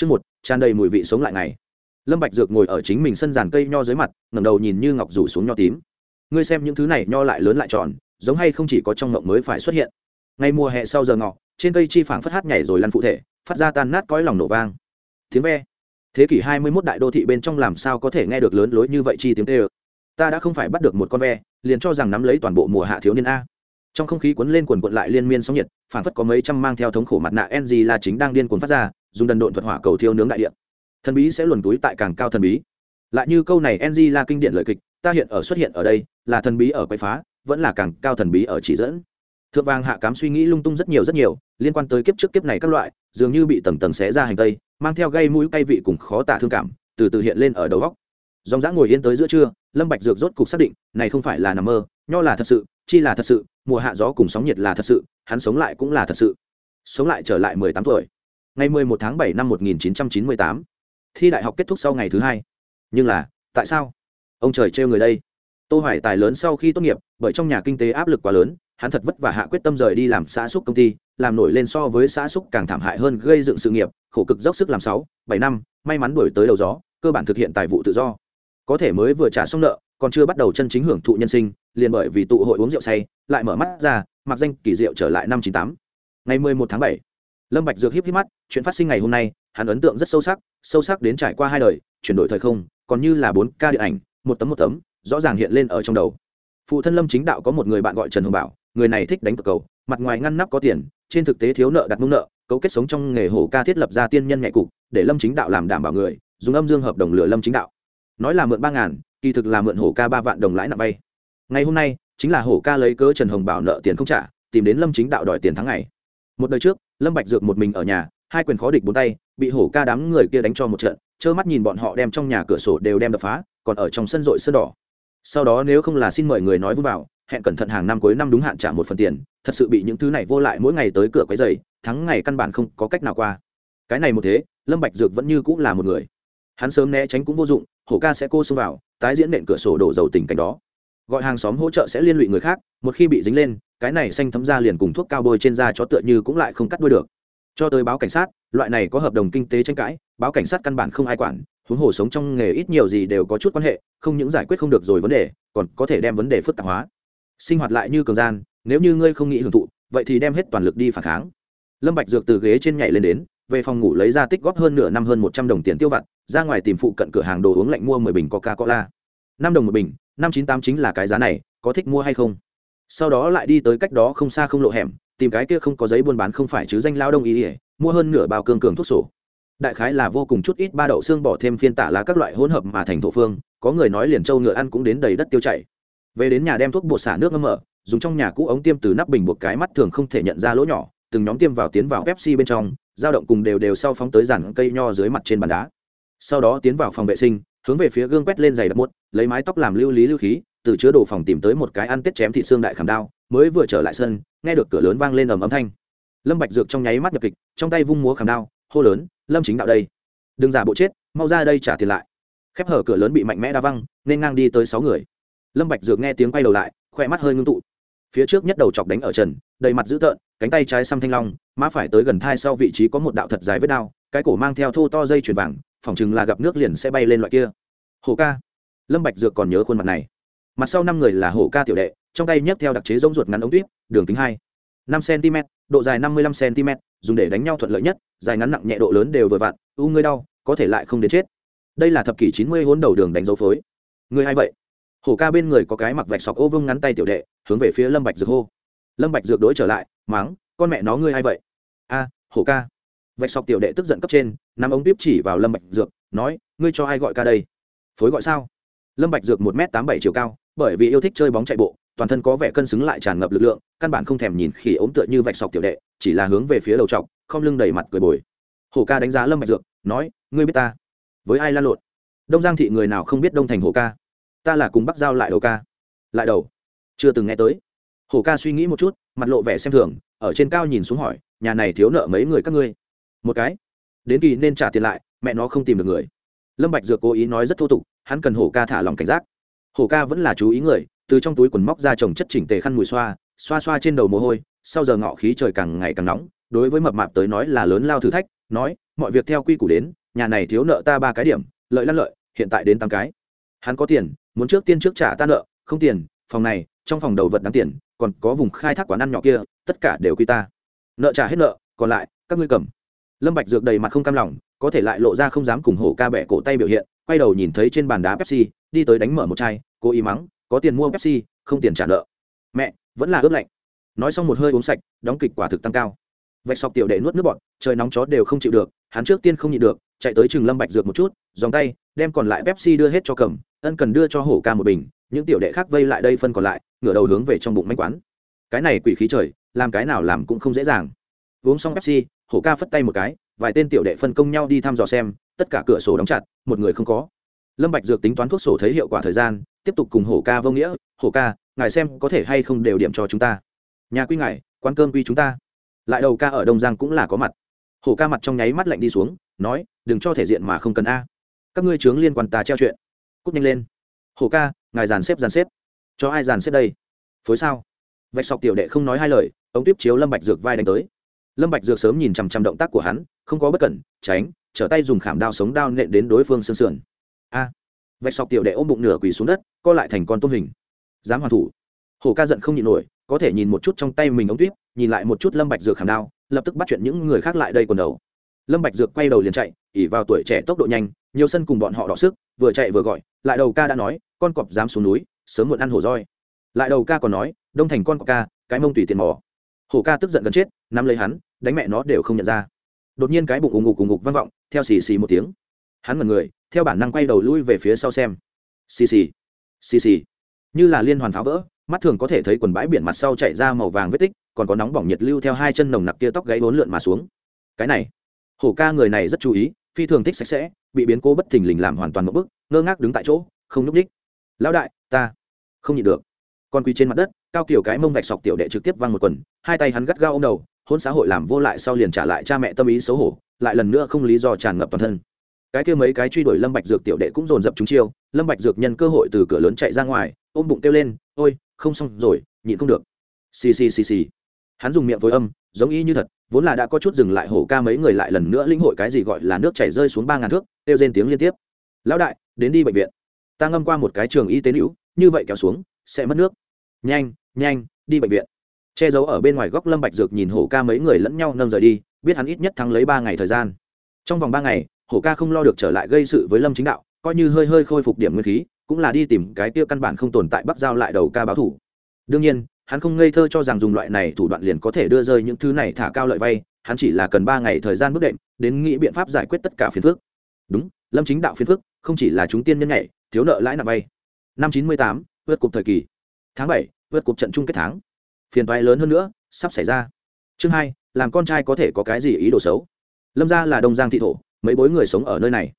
Chương một, tràn đầy mùi vị sống lại ngày. Lâm Bạch Dược ngồi ở chính mình sân giàn cây nho dưới mặt, ngẩng đầu nhìn như ngọc rủ xuống nho tím. Ngươi xem những thứ này nho lại lớn lại tròn, giống hay không chỉ có trong ngộng mới phải xuất hiện. Ngay mùa hè sau giờ ngọ, trên cây chi phảng phất hát nhảy rồi lăn phụ thể, phát ra tan nát cõi lòng nổ vang. Tiếng ve. Thế kỷ 21 đại đô thị bên trong làm sao có thể nghe được lớn lối như vậy chi tiếng kêu. Ta đã không phải bắt được một con ve, liền cho rằng nắm lấy toàn bộ mùa hạ thiếu niên a trong không khí cuốn lên quần cuộn lại liên miên sóng nhiệt phảng phất có mấy trăm mang theo thống khổ mặt nạ ng là chính đang điên cuồng phát ra dùng đần độn thuật hỏa cầu thiêu nướng đại điện thần bí sẽ luồn túi tại càng cao thần bí. Lại như câu này ng là kinh điển lợi kịch, ta hiện ở xuất hiện ở đây, là thần bí ở quay phá, vẫn là càng cao thần bí ở chỉ dẫn. Thượng vàng hạ cám suy nghĩ lung tung rất nhiều rất nhiều, liên quan tới kiếp trước kiếp này các loại, dường như bị tầng tầng xé ra hành tây, mang theo gây mũi cay vị cùng khó tả thương cảm, từ từ hiện lên ở đầu góc. Dòng dã ngồi yên tới giữa trưa, lâm bạch dược rốt cục xác định, này không phải là nằm mơ, nho là thật sự, chi là thật sự, mùa hạ gió cùng sóng nhiệt là thật sự, hắn sống lại cũng là thật sự. Sống lại trở lại mười tám tuổi ngày mười một tháng bảy năm một nghìn chín trăm chín mươi tám. Thi đại học kết thúc sau ngày thứ hai. Nhưng là, tại sao? Ông trời trêu người đây. Tô hoài tài lớn sau khi tốt nghiệp, bởi trong nhà kinh tế áp lực quá lớn, hắn thật vất vả hạ quyết tâm rời đi làm xã xúc công ty, làm nổi lên so với xã xúc càng thảm hại hơn gây dựng sự nghiệp, khổ cực dốc sức làm sáu, bảy năm, may mắn đuổi tới đầu gió, cơ bản thực hiện tài vụ tự do. Có thể mới vừa trả xong nợ, còn chưa bắt đầu chân chính hưởng thụ nhân sinh, liền bởi vì tụ hội uống rượu say, lại mở mắt ra, mặc danh kỳ diệu trở lại năm chín tám. Ngày mười một tháng bảy lâm bạch dược híp híp mắt, chuyện phát sinh ngày hôm nay, hắn ấn tượng rất sâu sắc sâu sắc đến trải qua hai đời, chuyển đổi thời không, còn như là bốn ca điện ảnh, một tấm một tấm, rõ ràng hiện lên ở trong đầu. Phụ thân lâm chính đạo có một người bạn gọi trần hồng bảo, người này thích đánh cờ cầu, mặt ngoài ngăn nắp có tiền, trên thực tế thiếu nợ đặt mông nợ, cấu kết sống trong nghề hổ ca thiết lập ra tiên nhân nhạy cục, để lâm chính đạo làm đảm bảo người, dùng âm dương hợp đồng lừa lâm chính đạo. Nói là mượn ba ngàn, kỳ thực là mượn hổ ca ba vạn đồng lãi nặng vay. Ngày hôm nay, chính là hổ ca lấy cớ trần hồng bảo nợ tiền không trả, tìm đến lâm chính đạo đòi tiền tháng ngày. Một đời trước lâm bạch dược một mình ở nhà, hai quyền khó địch bốn tay, bị hổ ca đám người kia đánh cho một trận, trơ mắt nhìn bọn họ đem trong nhà cửa sổ đều đem đập phá, còn ở trong sân rội sơn đỏ. Sau đó nếu không là xin mời người nói vui vào, hẹn cẩn thận hàng năm cuối năm đúng hạn trả một phần tiền, thật sự bị những thứ này vô lại mỗi ngày tới cửa quấy giày thắng ngày căn bản không có cách nào qua. Cái này một thế, lâm bạch dược vẫn như cũng là một người. Hắn sớm né tránh cũng vô dụng, hổ ca sẽ cô xông vào, tái diễn nện cửa sổ đổ dầu tình cảnh đó. Gọi hàng xóm hỗ trợ sẽ liên lụy người khác, một khi bị dính lên cái này xanh thấm da liền cùng thuốc cao bôi trên da chó tựa như cũng lại không cắt đuôi được. Cho tới báo cảnh sát, loại này có hợp đồng kinh tế tranh cãi, báo cảnh sát căn bản không ai quản, huống hồ sống trong nghề ít nhiều gì đều có chút quan hệ, không những giải quyết không được rồi vấn đề, còn có thể đem vấn đề phức tạp hóa. Sinh hoạt lại như cường gian, nếu như ngươi không nghĩ hưởng thụ, vậy thì đem hết toàn lực đi phản kháng. Lâm bạch dược từ ghế trên nhảy lên đến, về phòng ngủ lấy ra tích góp hơn nửa năm hơn một trăm đồng tiền tiêu vặt, ra ngoài tìm phụ cận cửa hàng đồ uống lạnh mua mười bình coca cola năm đồng một bình, năm chín tám chính là cái giá này, có thích mua hay không? Sau đó lại đi tới cách đó không xa không lộ hẻm, tìm cái kia không có giấy buôn bán không phải chứ danh lao đông ý ỉa mua hơn nửa bao cương cường thuốc sổ. Đại khái là vô cùng chút ít ba đậu xương bỏ thêm phiên tả lá các loại hỗn hợp mà thành thổ phương, có người nói liền trâu ngựa ăn cũng đến đầy đất tiêu chảy. Về đến nhà đem thuốc bột xả nước ngâm mở, dùng trong nhà cũ ống tiêm từ nắp bình buộc cái mắt thường không thể nhận ra lỗ nhỏ, từng nhóm tiêm vào tiến vào pepsi bên trong, dao động cùng đều đều sau phóng tới dàn cây nho dưới mặt trên bàn đá. Sau đó tiến vào phòng vệ sinh, hướng về phía gương quét lên giày đặc muốt lấy mái tóc làm lưu lý lưu khí từ chứa đồ phòng tìm tới một cái ăn tết chém thịt xương đại khảm đao, mới vừa trở lại sân, nghe được cửa lớn vang lên ầm âm thanh. Lâm bạch dược trong nháy mắt nhập kịch, trong tay vung múa khảm đao, hô lớn, lâm chính đạo đây, đừng giả bộ chết, mau ra đây trả tiền lại. Khép hở cửa lớn bị mạnh mẽ đa văng, nên ngang đi tới sáu người. Lâm bạch dược nghe tiếng quay đầu lại khoe mắt hơi ngưng tụ. Phía trước nhất đầu chọc đánh ở trần, đầy mặt dữ tợn, cánh tay trái xăm thanh long, má phải tới gần thai sau vị trí có một đạo thật dài vết đao, cái cổ mang theo thô to dây chuyền vàng, phỏng chừng là gặp nước liền sẽ bay lên loại kia. Hồ ca. Lâm bạch dược còn nhớ khuôn mặt này mặt sau năm người là hổ ca tiểu đệ, trong tay nhấc theo đặc chế giống ruột ngắn ống tuyết đường kính hai, năm cm độ dài năm mươi lăm cm dùng để đánh nhau thuận lợi nhất, dài ngắn nặng nhẹ độ lớn đều vừa vặn, u ngươi đau, có thể lại không đến chết. Đây là thập kỷ chín mươi hôn đầu đường đánh dấu phối. Ngươi hay vậy? Hổ ca bên người có cái mặc vạch sọc ô vương ngắn tay tiểu đệ, hướng về phía lâm bạch dược hô. Lâm bạch dược đối trở lại, mắng, con mẹ nó ngươi hay vậy? A, hổ ca. Vạch sọc tiểu đệ tức giận cấp trên, nắm ống tiếp chỉ vào lâm bạch dược, nói, ngươi cho ai gọi ca đây? Phối gọi sao? Lâm bạch dược một m tám bảy chiều cao, bởi vì yêu thích chơi bóng chạy bộ, toàn thân có vẻ cân xứng lại tràn ngập lực lượng, căn bản không thèm nhìn khỉ ốm tựa như vạch sọc tiểu đệ, chỉ là hướng về phía đầu trọc không lưng đầy mặt cười bồi. Hổ ca đánh giá lâm bạch dược, nói, ngươi biết ta? Với ai la lộn? Đông giang thị người nào không biết đông thành hổ ca? Ta là cùng bắc giao lại đầu ca. Lại đầu? Chưa từng nghe tới. Hổ ca suy nghĩ một chút, mặt lộ vẻ xem thường, ở trên cao nhìn xuống hỏi, nhà này thiếu nợ mấy người các ngươi? Một cái. Đến kỳ nên trả tiền lại, mẹ nó không tìm được người. Lâm bạch dược cố ý nói rất thô tục hắn cần hổ ca thả lòng cảnh giác. Hổ ca vẫn là chú ý người, từ trong túi quần móc ra chồng chất chỉnh tề khăn mùi xoa xoa xoa trên đầu mồ hôi, sau giờ ngọ khí trời càng ngày càng nóng, đối với mập mạp tới nói là lớn lao thử thách, nói, mọi việc theo quy củ đến, nhà này thiếu nợ ta ba cái điểm, lợi lăn lợi, hiện tại đến tám cái. Hắn có tiền, muốn trước tiên trước trả ta nợ, không tiền, phòng này, trong phòng đầu vật đáng tiền, còn có vùng khai thác quán ăn nhỏ kia, tất cả đều quy ta. Nợ trả hết nợ, còn lại, các ngươi cầm. Lâm bạch dược đầy mặt không cam lòng, có thể lại lộ ra không dám cùng hổ ca bẻ cổ tay biểu hiện quay đầu nhìn thấy trên bàn đá pepsi, đi tới đánh mở một chai Cô ý mắng, có tiền mua pepsi, không tiền trả nợ. Mẹ, vẫn là ướp lạnh. Nói xong một hơi uống sạch, đóng kịch quả thực tăng cao. Vạch sọc tiểu đệ nuốt nước bọt, trời nóng chó đều không chịu được, hắn trước tiên không nhịn được, chạy tới trừng lâm bạch dược một chút, dòng tay, đem còn lại pepsi đưa hết cho cầm, ân cần đưa cho hổ ca một bình, những tiểu đệ khác vây lại đây phân còn lại, ngửa đầu hướng về trong bụng manh quán. Cái này quỷ khí trời, làm cái nào làm cũng không dễ dàng. Uống xong pepsi, hổ ca phất tay một cái, vài tên tiểu đệ phân công nhau đi thăm dò xem tất cả cửa sổ đóng chặt, một người không có. Lâm bạch dược tính toán thuốc sổ thấy hiệu quả thời gian, tiếp tục cùng hổ ca vô nghĩa, hổ ca, ngài xem có thể hay không đều điểm cho chúng ta. Nhà quy ngài, quán cơm quy chúng ta. Lại đầu ca ở đông giang cũng là có mặt. Hổ ca mặt trong nháy mắt lạnh đi xuống, nói, đừng cho thể diện mà không cần a. Các ngươi chướng liên quan ta treo chuyện. Cút nhanh lên. Hổ ca, ngài dàn xếp dàn xếp. Cho ai dàn xếp đây? Phối sao? Vạch sọc tiểu đệ không nói hai lời, ống tiếp chiếu lâm bạch dược vai đánh tới. Lâm bạch dược sớm nhìn chằm chằm động tác của hắn, không có bất cẩn, tránh trở tay dùng khảm đao sống đao nện đến đối phương xương sườn. A. Vạch sọc tiểu đệ ôm bụng nửa quỳ xuống đất, co lại thành con tôm hình. Dám hoàn thủ. Hổ ca giận không nhịn nổi, có thể nhìn một chút trong tay mình ống tuyếp, nhìn lại một chút lâm bạch dược khảm đao, lập tức bắt chuyện những người khác lại đây quần đầu. Lâm bạch dược quay đầu liền chạy, ỉ vào tuổi trẻ tốc độ nhanh, nhiều sân cùng bọn họ đọ sức, vừa chạy vừa gọi, lại đầu ca đã nói, con cọp dám xuống núi, sớm muộn ăn hổ roi. Lại đầu ca còn nói, đông thành con cọp ca, cái mông tùy tiền mò. Hổ ca tức giận gần chết, nắm lấy hắn, đánh mẹ nó đều không nhận ra. Đột nhiên cái bụng ù ngục ù ngục vang vọng theo xì xì một tiếng. Hắn mật người, theo bản năng quay đầu lui về phía sau xem. Xì xì xì xì. Như là liên hoàn pháo vỡ, mắt thường có thể thấy quần bãi biển mặt sau chạy ra màu vàng vết tích, còn có nóng bỏng nhiệt lưu theo hai chân nồng nặc kia tóc gáy bốn lượn mà xuống. Cái này, hổ ca người này rất chú ý, phi thường thích sạch sẽ, bị biến cố bất thình lình làm hoàn toàn một bức, ngơ ngác đứng tại chỗ, không n ú c ních lão đại, ta không nhịn được. Con quỳ trên mặt đất, cao kiểu cái mông vạch sọc tiểu đệ trực tiếp văng một quần, hai tay hắn gắt gao ô m đầu hôn xã hội làm vô lại sau liền trả lại cha mẹ tâm ý xấu hổ, lại lần nữa không lý do tràn ngập toàn thân. Cái kia mấy cái truy đuổi lâm bạch dược tiểu đệ cũng dồn dập chúng chiêu, lâm bạch dược nhân cơ hội từ cửa lớn chạy ra ngoài, ôm bụng kêu lên, ôi, không xong rồi, nhịn không được. Xì xì xì xì. Hắn dùng miệng với âm, giống y như thật, vốn là đã có chút dừng lại hổ ca mấy người lại lần nữa linh hội cái gì gọi là nước chảy rơi xuống ba ngàn thước, kêu rên tiếng liên tiếp. Lão đại, đến đi bệnh viện. Ta ngâm qua một cái trường y tế liễu như vậy kéo xuống, sẽ mất nước. Nhanh nhanh, đi bệnh viện che giấu ở bên ngoài góc lâm bạch dược nhìn hổ ca mấy người lẫn nhau nâng rời đi, biết hắn ít nhất thắng lấy ba ngày thời gian. Trong vòng ba ngày, hổ ca không lo được trở lại gây sự với lâm chính đạo, coi như hơi hơi khôi phục điểm nguyên khí, cũng là đi tìm cái tiêu căn bản không tồn tại bắc giao lại đầu ca báo thủ. Đương nhiên, hắn không ngây thơ cho rằng dùng loại này thủ đoạn liền có thể đưa rơi những thứ này thả cao lợi vay, hắn chỉ là cần ba ngày thời gian bước đệm, đến nghĩ biện pháp giải quyết tất cả phiền phức. Đúng, lâm chính đạo phiền phức, không chỉ là chúng tiên nhân nhảy, thiếu nợ lãi nặng vay. Năm chín mươi tám, vượt cục thời kỳ. Tháng bảy, vượt cục trận chung kết tháng phiền toái lớn hơn nữa, sắp xảy ra. Chương hai, làm con trai có thể có cái gì ý đồ xấu? Lâm gia là đông giang thị thổ, mấy bối người sống ở nơi này.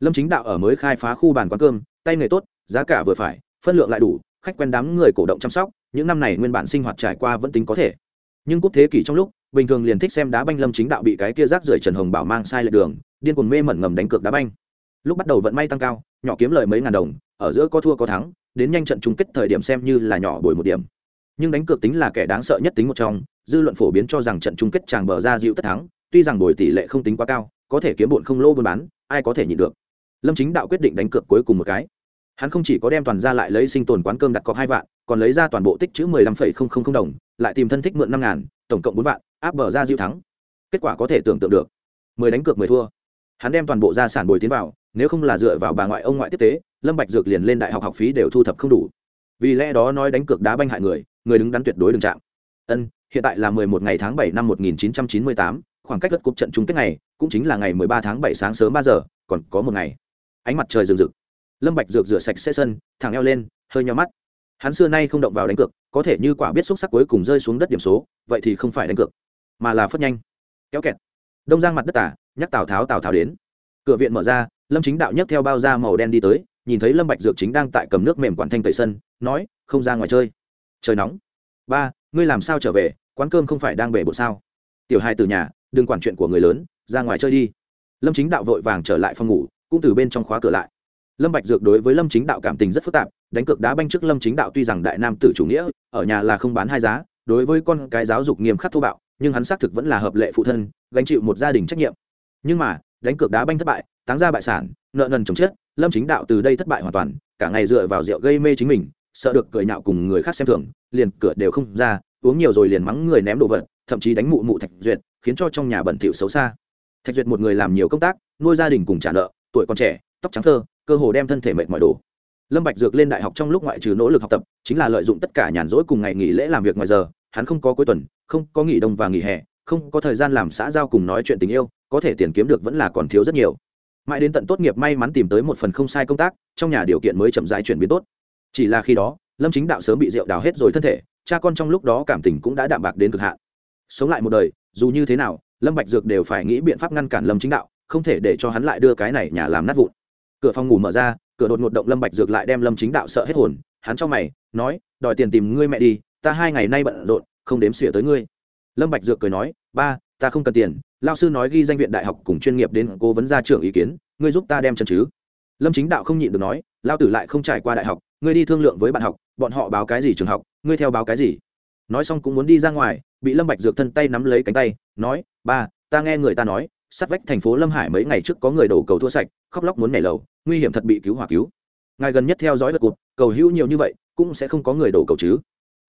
Lâm chính đạo ở mới khai phá khu bàn quán cơm, tay nghề tốt, giá cả vừa phải, phân lượng lại đủ, khách quen đám người cổ động chăm sóc, những năm này nguyên bản sinh hoạt trải qua vẫn tính có thể. Nhưng cúp thế kỷ trong lúc, bình thường liền thích xem đá banh lâm chính đạo bị cái kia rác rưởi trần hồng bảo mang sai lệch đường, điên cuồng mê mẩn ngầm đánh cược đá banh. Lúc bắt đầu vận may tăng cao, nhỏ kiếm lời mấy ngàn đồng, ở giữa có thua có thắng, đến nhanh trận chung kết thời điểm xem như là nhỏ bồi một điểm nhưng đánh cược tính là kẻ đáng sợ nhất tính một trong, dư luận phổ biến cho rằng trận chung kết chàng bờ ra dịu tất thắng, tuy rằng bồi tỷ lệ không tính quá cao, có thể kiếm bụn không lô buôn bán, ai có thể nhịn được. Lâm chính đạo quyết định đánh cược cuối cùng một cái. Hắn không chỉ có đem toàn ra lại lấy sinh tồn quán cơm đặt cọc hai vạn, còn lấy ra toàn bộ tích chữ mười lăm phẩy không không không đồng, lại tìm thân thích mượn năm ngàn, tổng cộng bốn vạn, áp bờ ra diệu thắng. Kết quả có thể tưởng tượng được. Mười đánh cược mười thua. Hắn đem toàn bộ gia sản bồi tiến vào, nếu không là dựa vào bà ngoại ông ngoại tiếp tế, lâm bạch dược liền lên đại học học phí đều thu thập không đủ. Vì lẽ đó nói đánh cược đá banh hại người người đứng đắn tuyệt đối đừng chạm. Ân, hiện tại là mười một ngày tháng bảy năm một nghìn chín trăm chín mươi tám, khoảng cách đất cúp trận chung kết ngày cũng chính là ngày mười ba tháng bảy sáng sớm ba giờ, còn có một ngày. Ánh mặt trời rừng rực. Lâm bạch dược rửa sạch xe sân, thẳng eo lên, hơi nhắm mắt. Hắn xưa nay không động vào đánh cược, có thể như quả biết xúc sắc cuối cùng rơi xuống đất điểm số, vậy thì không phải đánh cược, mà là phất nhanh. Kéo kẹt. Đông giang mặt đất tả, nhắc tào tháo tào tháo đến. Cửa viện mở ra, lâm chính đạo nhấc theo bao da màu đen đi tới, nhìn thấy lâm bạch dược chính đang tại cầm nước mềm quản thanh tẩy sân, nói, không ra ngoài chơi trời nóng. Ba, ngươi làm sao trở về? Quán cơm không phải đang bể bộ sao? Tiểu hai từ nhà, đừng quản chuyện của người lớn, ra ngoài chơi đi. Lâm chính đạo vội vàng trở lại phòng ngủ, cũng từ bên trong khóa cửa lại. Lâm bạch dược đối với lâm chính đạo cảm tình rất phức tạp, đánh cược đá banh trước lâm chính đạo tuy rằng đại nam tử chủ nghĩa, ở nhà là không bán hai giá, đối với con cái giáo dục nghiêm khắc thô bạo, nhưng hắn xác thực vẫn là hợp lệ phụ thân, gánh chịu một gia đình trách nhiệm. Nhưng mà, đánh cược đá banh thất bại, táng ra bại sản, nợ nần chồng chết, lâm chính đạo từ đây thất bại hoàn toàn, cả ngày dựa vào rượu gây mê chính mình sợ được cười nhạo cùng người khác xem thường, liền cửa đều không ra, uống nhiều rồi liền mắng người ném đồ vật, thậm chí đánh mụ mụ thạch duyệt, khiến cho trong nhà bẩn thỉu xấu xa. Thạch duyệt một người làm nhiều công tác, nuôi gia đình cùng trả nợ, tuổi còn trẻ, tóc trắng thơ, cơ hồ đem thân thể mệt mỏi đồ lâm bạch dược lên đại học trong lúc ngoại trừ nỗ lực học tập, chính là lợi dụng tất cả nhàn rỗi cùng ngày nghỉ lễ làm việc ngoài giờ, hắn không có cuối tuần, không có nghỉ đông và nghỉ hè, không có thời gian làm xã giao cùng nói chuyện tình yêu, có thể tiền kiếm được vẫn là còn thiếu rất nhiều. Mãi đến tận tốt nghiệp may mắn tìm tới một phần không sai công tác, trong nhà điều kiện mới chậm rãi chuyển biến tốt chỉ là khi đó, lâm chính đạo sớm bị rượu đào hết rồi thân thể, cha con trong lúc đó cảm tình cũng đã đạm bạc đến cực hạn. Sống lại một đời, dù như thế nào, lâm bạch dược đều phải nghĩ biện pháp ngăn cản lâm chính đạo, không thể để cho hắn lại đưa cái này nhà làm nát vụn. Cửa phòng ngủ mở ra, cửa đột ngột động lâm bạch dược lại đem lâm chính đạo sợ hết hồn. Hắn cho mày, nói, đòi tiền tìm ngươi mẹ đi, ta hai ngày nay bận rộn, không đếm xỉa tới ngươi. Lâm bạch dược cười nói, ba, ta không cần tiền, lão sư nói ghi danh viện đại học cùng chuyên nghiệp đến cố vấn gia trưởng ý kiến, ngươi giúp ta đem chân chứ. Lâm chính đạo không nhịn được nói, lão tử lại không trải qua đại học ngươi đi thương lượng với bạn học, bọn họ báo cái gì trường học, ngươi theo báo cái gì? Nói xong cũng muốn đi ra ngoài, bị lâm bạch dược thân tay nắm lấy cánh tay, nói, ba, ta nghe người ta nói, sát vách thành phố lâm hải mấy ngày trước có người đổ cầu thua sạch, khóc lóc muốn nhảy lầu, nguy hiểm thật bị cứu hỏa cứu. Ngài gần nhất theo dõi vật cụt cầu hữu nhiều như vậy, cũng sẽ không có người đổ cầu chứ.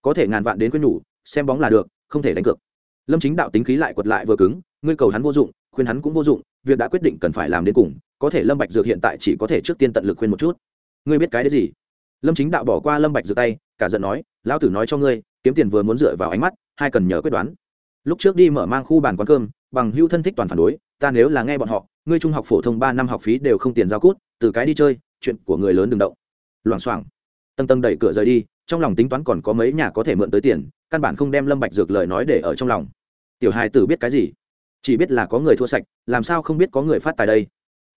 Có thể ngàn vạn đến quên nhủ xem bóng là được, không thể đánh cược. Lâm chính đạo tính khí lại quật lại vừa cứng, ngươi cầu hắn vô dụng, khuyên hắn cũng vô dụng, việc đã quyết định cần phải làm đến cùng, có thể lâm bạch dược hiện tại chỉ có thể trước tiên tận lực khuyên một chút. Ngươi biết cái đấy gì? Lâm chính đạo bỏ qua lâm bạch giơ tay, cả giận nói, lão tử nói cho ngươi, kiếm tiền vừa muốn dựa vào ánh mắt, hai cần nhớ quyết đoán. Lúc trước đi mở mang khu bàn quán cơm, bằng hưu thân thích toàn phản đối, ta nếu là nghe bọn họ, ngươi trung học phổ thông ba năm học phí đều không tiền giao cút, từ cái đi chơi, chuyện của người lớn đừng động. Loảng xoảng. Tầng tầng đẩy cửa rời đi, trong lòng tính toán còn có mấy nhà có thể mượn tới tiền, căn bản không đem lâm bạch dược lời nói để ở trong lòng. Tiểu hài tử biết cái gì? Chỉ biết là có người thua sạch, làm sao không biết có người phát tài đây?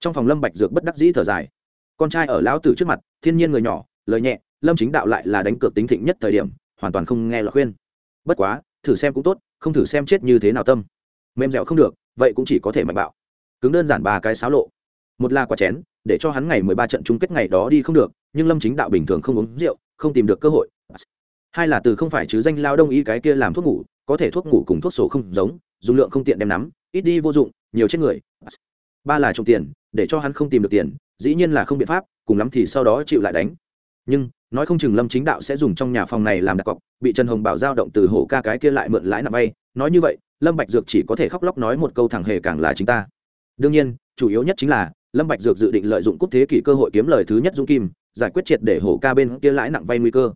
Trong phòng lâm bạch dược bất đắc dĩ thở dài. Con trai ở lão tử trước mặt, thiên nhiên người nhỏ lời nhẹ, lâm chính đạo lại là đánh cược tính thịnh nhất thời điểm, hoàn toàn không nghe lời khuyên. Bất quá, thử xem cũng tốt, không thử xem chết như thế nào tâm. Mềm dẻo không được, vậy cũng chỉ có thể mạnh bạo. Cứng đơn giản ba cái xáo lộ. Một là quả chén, để cho hắn ngày mười ba trận chung kết ngày đó đi không được, nhưng lâm chính đạo bình thường không uống rượu, không tìm được cơ hội. Hai là từ không phải chứ danh lao đông y cái kia làm thuốc ngủ, có thể thuốc ngủ cùng thuốc sổ không giống, dùng lượng không tiện đem nắm, ít đi vô dụng, nhiều chết người. Ba là trồng tiền, để cho hắn không tìm được tiền, dĩ nhiên là không biện pháp, cùng lắm thì sau đó chịu lại đánh nhưng nói không chừng lâm chính đạo sẽ dùng trong nhà phòng này làm đặt cọc bị trần hồng bảo giao động từ hổ ca cái kia lại mượn lãi nặng vay nói như vậy lâm bạch dược chỉ có thể khóc lóc nói một câu thẳng hề càng là chính ta đương nhiên chủ yếu nhất chính là lâm bạch dược dự định lợi dụng cúp thế kỷ cơ hội kiếm lời thứ nhất dung kim giải quyết triệt để hổ ca bên kia lãi nặng vay nguy cơ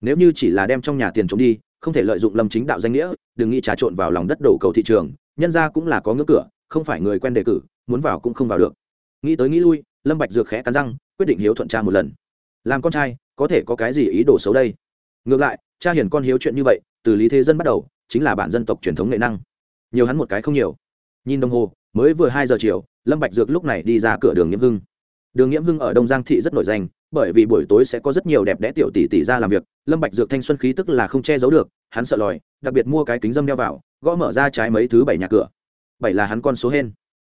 nếu như chỉ là đem trong nhà tiền trốn đi không thể lợi dụng lâm chính đạo danh nghĩa đừng nghĩ trà trộn vào lòng đất đổ cầu thị trường nhân ra cũng là có ngưỡng cửa không phải người quen đề cử muốn vào cũng không vào được nghĩ tới nghĩ lui lâm bạch dược khẽ cắn răng quyết định hiếu thuận cha một lần làm con trai, có thể có cái gì ý đồ xấu đây? Ngược lại, cha hiền con hiếu chuyện như vậy, từ lý thế dân bắt đầu, chính là bản dân tộc truyền thống nghệ năng. Nhiều hắn một cái không nhiều. Nhìn đồng hồ, mới vừa hai giờ chiều, lâm bạch dược lúc này đi ra cửa đường nghiễm hưng. Đường nghiễm hưng ở đông giang thị rất nổi danh, bởi vì buổi tối sẽ có rất nhiều đẹp đẽ tiểu tỷ tỷ ra làm việc, lâm bạch dược thanh xuân khí tức là không che giấu được, hắn sợ lòi, đặc biệt mua cái kính dâm đeo vào, gõ mở ra trái mấy thứ bảy nhà cửa. Bảy là hắn con số hên.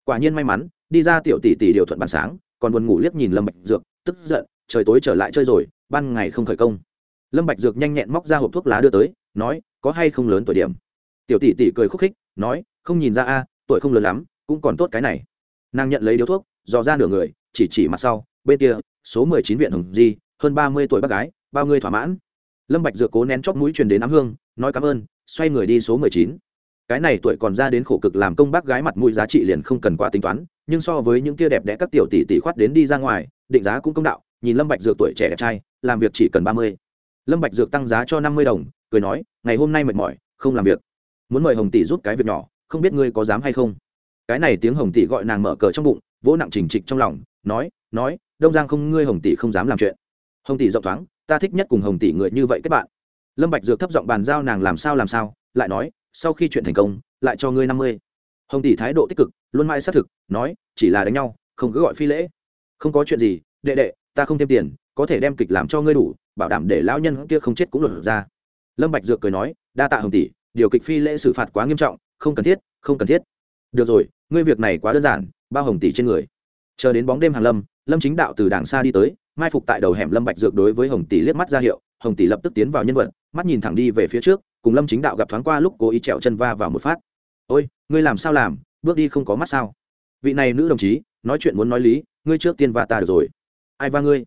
Quả nhiên may mắn, đi ra tiểu tỷ tỷ điều thuận bàn sáng, còn buồn ngủ liếc nhìn lâm bạch dược, tức giận trời tối trở lại chơi rồi, ban ngày không khởi công. Lâm bạch dược nhanh nhẹn móc ra hộp thuốc lá đưa tới, nói, có hay không lớn tuổi điểm? Tiểu tỷ tỷ cười khúc khích, nói, không nhìn ra a, tuổi không lớn lắm, cũng còn tốt cái này. Nàng nhận lấy điếu thuốc, dò ra nửa người, chỉ chỉ mặt sau, bên kia, số mười chín viện hồng di, hơn ba mươi tuổi bác gái, bao người thỏa mãn. Lâm bạch dược cố nén chóp mũi truyền đến ám hương, nói cảm ơn, xoay người đi số mười chín. Cái này tuổi còn ra đến khổ cực làm công bác gái mặt mũi giá trị liền không cần quá tính toán, nhưng so với những kia đẹp đẽ các tiểu tỷ tỷ khoát đến đi ra ngoài, định giá cũng công đạo nhìn lâm bạch dược tuổi trẻ đẹp trai, làm việc chỉ cần ba mươi. Lâm bạch dược tăng giá cho năm mươi đồng, cười nói, ngày hôm nay mệt mỏi, không làm việc. Muốn mời hồng tỷ giúp cái việc nhỏ, không biết ngươi có dám hay không? Cái này tiếng hồng tỷ gọi nàng mở cờ trong bụng, vỗ nặng trình trịch trong lòng, nói nói, đông giang không, ngươi hồng tỷ không dám làm chuyện. Hồng tỷ rộng thoáng, ta thích nhất cùng hồng tỷ người như vậy kết bạn. Lâm bạch dược thấp giọng bàn giao nàng làm sao làm sao, lại nói, sau khi chuyện thành công, lại cho ngươi năm mươi. Hồng tỷ thái độ tích cực, luôn mãi xác thực, nói, chỉ là đánh nhau, không cứ gọi phi lễ. Không có chuyện gì, đệ đệ ta không thêm tiền, có thể đem kịch làm cho ngươi đủ, bảo đảm để lão nhân kia không chết cũng lột ra. Lâm bạch dược cười nói, đa tạ hồng tỷ, điều kịch phi lễ xử phạt quá nghiêm trọng, không cần thiết, không cần thiết. Được rồi, ngươi việc này quá đơn giản, bao hồng tỷ trên người. Chờ đến bóng đêm hàng lâm lâm chính đạo từ đàng xa đi tới, mai phục tại đầu hẻm lâm bạch dược đối với hồng tỷ liếc mắt ra hiệu, hồng tỷ lập tức tiến vào nhân vật, mắt nhìn thẳng đi về phía trước, cùng lâm chính đạo gặp thoáng qua lúc cố ý trèo chân va vào một phát. Ôi, ngươi làm sao làm, bước đi không có mắt sao? Vị này nữ đồng chí, nói chuyện muốn nói lý, ngươi trước tiên và ta được rồi ai va ngươi?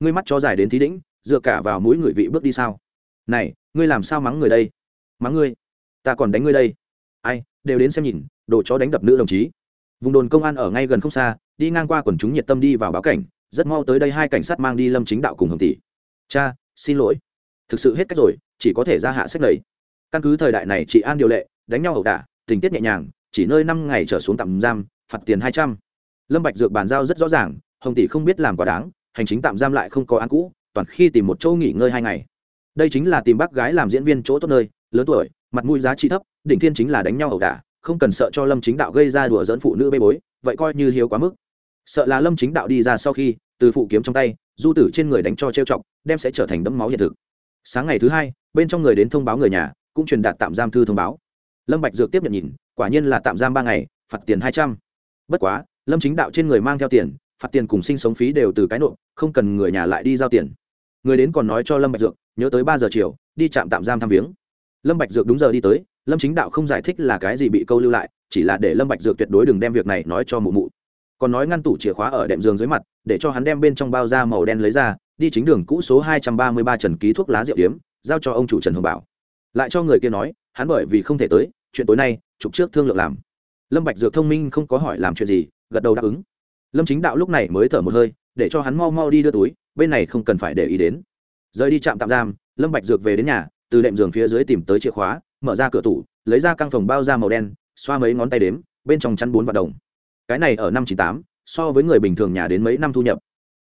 Ngươi mắt cho dài đến thí đĩnh dựa cả vào mũi người vị bước đi sao? Này, ngươi làm sao mắng người đây? Mắng ngươi? Ta còn đánh ngươi đây. Ai, đều đến xem nhìn, đồ chó đánh đập nữ đồng chí. Vùng đồn công an ở ngay gần không xa, đi ngang qua quần chúng nhiệt tâm đi vào báo cảnh, rất mau tới đây hai cảnh sát mang đi lâm chính đạo cùng hồng tỷ. Cha, xin lỗi. Thực sự hết cách rồi, chỉ có thể ra hạ sách lầy căn cứ thời đại này chị an điều lệ, đánh nhau ẩu đả, tình tiết nhẹ nhàng, chỉ nơi năm ngày trở xuống tạm giam, phạt tiền hai trăm. Lâm bạch dược bàn giao rất rõ ràng hồng tỷ không biết làm quá đáng, hành chính tạm giam lại không có án cũ, toàn khi tìm một chỗ nghỉ ngơi hai ngày. Đây chính là tìm bác gái làm diễn viên chỗ tốt nơi, lớn tuổi, mặt mũi giá trị thấp, đỉnh thiên chính là đánh nhau ẩu đả, không cần sợ cho lâm chính đạo gây ra đùa dẫn phụ nữ bê bối, vậy coi như hiếu quá mức. Sợ là lâm chính đạo đi ra sau khi, từ phụ kiếm trong tay, du tử trên người đánh cho trêu chọc, đem sẽ trở thành đẫm máu hiện thực. Sáng ngày thứ hai, bên trong người đến thông báo người nhà, cũng truyền đạt tạm giam thư thông báo. Lâm bạch dược tiếp nhận nhìn, quả nhiên là tạm giam ba ngày, phạt tiền hai trăm. Bất quá, lâm chính đạo trên người mang theo tiền phạt tiền cùng sinh sống phí đều từ cái nộp, không cần người nhà lại đi giao tiền. Người đến còn nói cho lâm bạch dược, nhớ tới ba giờ chiều, đi trạm tạm giam thăm viếng. Lâm bạch dược đúng giờ đi tới, lâm chính đạo không giải thích là cái gì bị câu lưu lại, chỉ là để lâm bạch dược tuyệt đối đừng đem việc này nói cho mụ mụ. Còn nói ngăn tủ chìa khóa ở đệm giường dưới mặt, để cho hắn đem bên trong bao da màu đen lấy ra, đi chính đường cũ số hai trăm ba mươi ba trần ký thuốc lá rượu điếm, giao cho ông chủ trần hồng bảo. Lại cho người kia nói, hắn bởi vì không thể tới, chuyện tối nay, chụp trước thương lượng làm. Lâm bạch dược thông minh không có hỏi làm chuyện gì, gật đầu đáp ứng lâm chính đạo lúc này mới thở một hơi, để cho hắn mau mau đi đưa túi, bên này không cần phải để ý đến. Rời đi trạm tạm giam, lâm bạch dược về đến nhà, từ đệm giường phía dưới tìm tới chìa khóa, mở ra cửa tủ, lấy ra căn phòng bao da màu đen, xoa mấy ngón tay đếm, bên trong chăn bốn vạn đồng. Cái này ở năm chín tám, so với người bình thường nhà đến mấy năm thu nhập.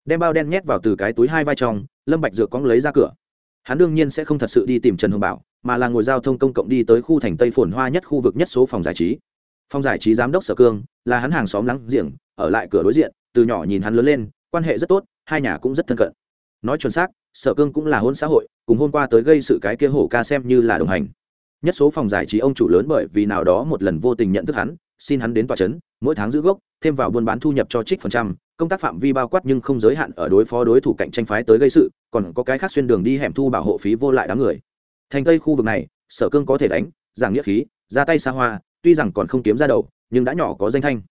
Đem bao đen nhét vào từ cái túi hai vai trong, lâm bạch dược cong lấy ra cửa. Hắn đương nhiên sẽ không thật sự đi tìm trần hồng bảo, mà là ngồi giao thông công cộng đi tới khu thành tây phồn hoa nhất khu vực nhất số phòng giải trí. Phòng giải trí giám đốc sở cương, là hắn hàng xóm láng giềng ở lại cửa đối diện, từ nhỏ nhìn hắn lớn lên, quan hệ rất tốt, hai nhà cũng rất thân cận. Nói chuẩn xác, sở cương cũng là hôn xã hội, cùng hôm qua tới gây sự cái kia hổ ca xem như là đồng hành. Nhất số phòng giải trí ông chủ lớn bởi vì nào đó một lần vô tình nhận thức hắn, xin hắn đến tòa trấn mỗi tháng giữ gốc, thêm vào buôn bán thu nhập cho trích phần trăm, công tác phạm vi bao quát nhưng không giới hạn ở đối phó đối thủ cạnh tranh phái tới gây sự, còn có cái khác xuyên đường đi hẻm thu bảo hộ phí vô lại đám người. Thành tây khu vực này, sở cương có thể đánh, giảng nghĩa khí, ra tay xa hoa, tuy rằng còn không kiếm ra đầu, nhưng đã nhỏ có danh thanh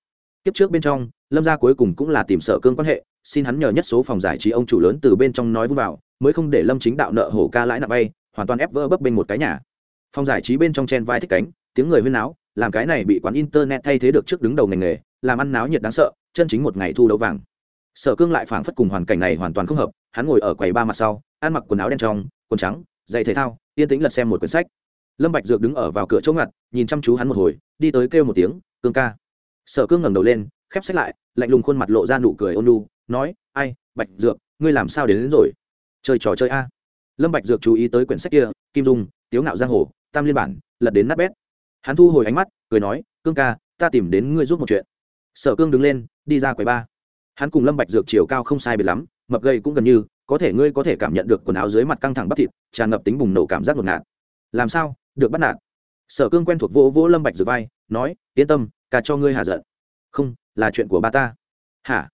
kiếp trước bên trong, lâm gia cuối cùng cũng là tìm sở cương quan hệ, xin hắn nhờ nhất số phòng giải trí ông chủ lớn từ bên trong nói vui vào, mới không để lâm chính đạo nợ hổ ca lãi nặng bay hoàn toàn ép vỡ bấp bên một cái nhà. Phòng giải trí bên trong chen vai thích cánh, tiếng người huyên náo, làm cái này bị quán internet thay thế được trước đứng đầu ngành nghề, làm ăn náo nhiệt đáng sợ, chân chính một ngày thu đấu vàng. Sở cương lại phảng phất cùng hoàn cảnh này hoàn toàn không hợp, hắn ngồi ở quầy ba mặt sau, ăn mặc quần áo đen trong, quần trắng, giày thể thao, yên tĩnh lật xem một quyển sách. Lâm bạch dược đứng ở vào cửa chỗ ngặt, nhìn chăm chú hắn một hồi, đi tới kêu một tiếng, cương ca sở cương ngẩng đầu lên khép sách lại lạnh lùng khuôn mặt lộ ra nụ cười ôn nhu nói ai bạch dược ngươi làm sao đến, đến rồi? Chơi trò chơi a. Lâm bạch dược chú ý tới quyển sách kia kim dung tiếu ngạo giang hồ tam liên bản lật đến nát bét. Hắn thu hồi ánh mắt cười nói cương ca ta tìm đến ngươi giúp một chuyện. Sở cương đứng lên đi ra quầy ba. Hắn cùng lâm bạch dược chiều cao không sai biệt lắm mập gầy cũng gần như có thể ngươi có thể cảm nhận được quần áo dưới mặt căng thẳng bắp thịt tràn ngập tính bùng nổ cảm giác ngột ngạt. Làm sao? Được bắt nạt. Sở cương quen thuộc vỗ vỗ lâm bạch dược vai nói yên tâm cả cho ngươi hà giận. Không, là chuyện của ba ta. Hả?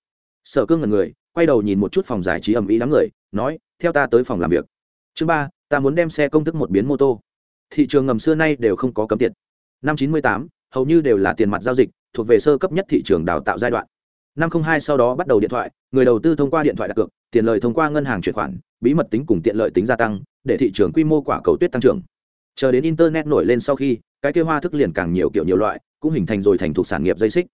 Sở cương ngần người, quay đầu nhìn một chút phòng giải trí ầm ĩ đám người, nói, theo ta tới phòng làm việc. Chương ba, ta muốn đem xe công thức một biến mô tô. Thị trường ngầm xưa nay đều không có cấm tiền năm chín mươi tám, hầu như đều là tiền mặt giao dịch, thuộc về sơ cấp nhất thị trường đào tạo giai đoạn. Năm không hai sau đó bắt đầu điện thoại, người đầu tư thông qua điện thoại đặt cược, tiền lợi thông qua ngân hàng chuyển khoản, bí mật tính cùng tiện lợi tính gia tăng, để thị trường quy mô quả cầu tuyết tăng trưởng. Chờ đến internet nổi lên sau khi, cái kia hoa thức liền càng nhiều kiểu nhiều loại cũng hình thành rồi thành thuộc sản nghiệp dây xích.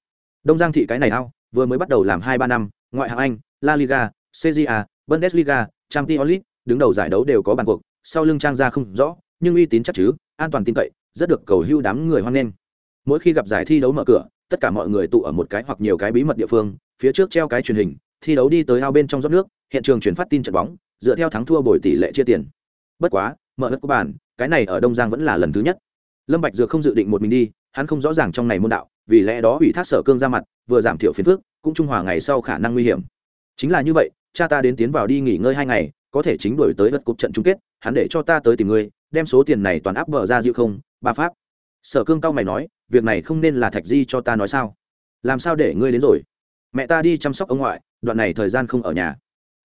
Đông giang thị cái này ao, vừa mới bắt đầu làm hai ba năm, ngoại hạng anh, la liga cja bundesliga, champions league, đứng đầu giải đấu đều có bàn cuộc, sau lưng trang ra không rõ, nhưng uy tín chắc chứ, an toàn tin cậy, rất được cầu hưu đám người hoan nghênh. Mỗi khi gặp giải thi đấu mở cửa, tất cả mọi người tụ ở một cái hoặc nhiều cái bí mật địa phương, phía trước treo cái truyền hình, thi đấu đi tới ao bên trong rót nước, hiện trường chuyển phát tin trận bóng, dựa theo thắng thua bồi tỷ lệ chia tiền. Bất quá, mở đất của bản cái này ở đông giang vẫn là lần thứ nhất. Lâm bạch dược không dự định một mình đi hắn không rõ ràng trong này môn đạo, vì lẽ đó ủy thác sở cương ra mặt, vừa giảm thiểu phiền phức, cũng trung hòa ngày sau khả năng nguy hiểm. Chính là như vậy, cha ta đến tiến vào đi nghỉ ngơi hai ngày, có thể chính đổi tới vật cục trận chung kết, hắn để cho ta tới tìm ngươi, đem số tiền này toàn áp bờ ra dịu không, ba pháp. Sở cương cao mày nói, việc này không nên là thạch di cho ta nói sao? Làm sao để ngươi đến rồi? Mẹ ta đi chăm sóc ông ngoại, đoạn này thời gian không ở nhà.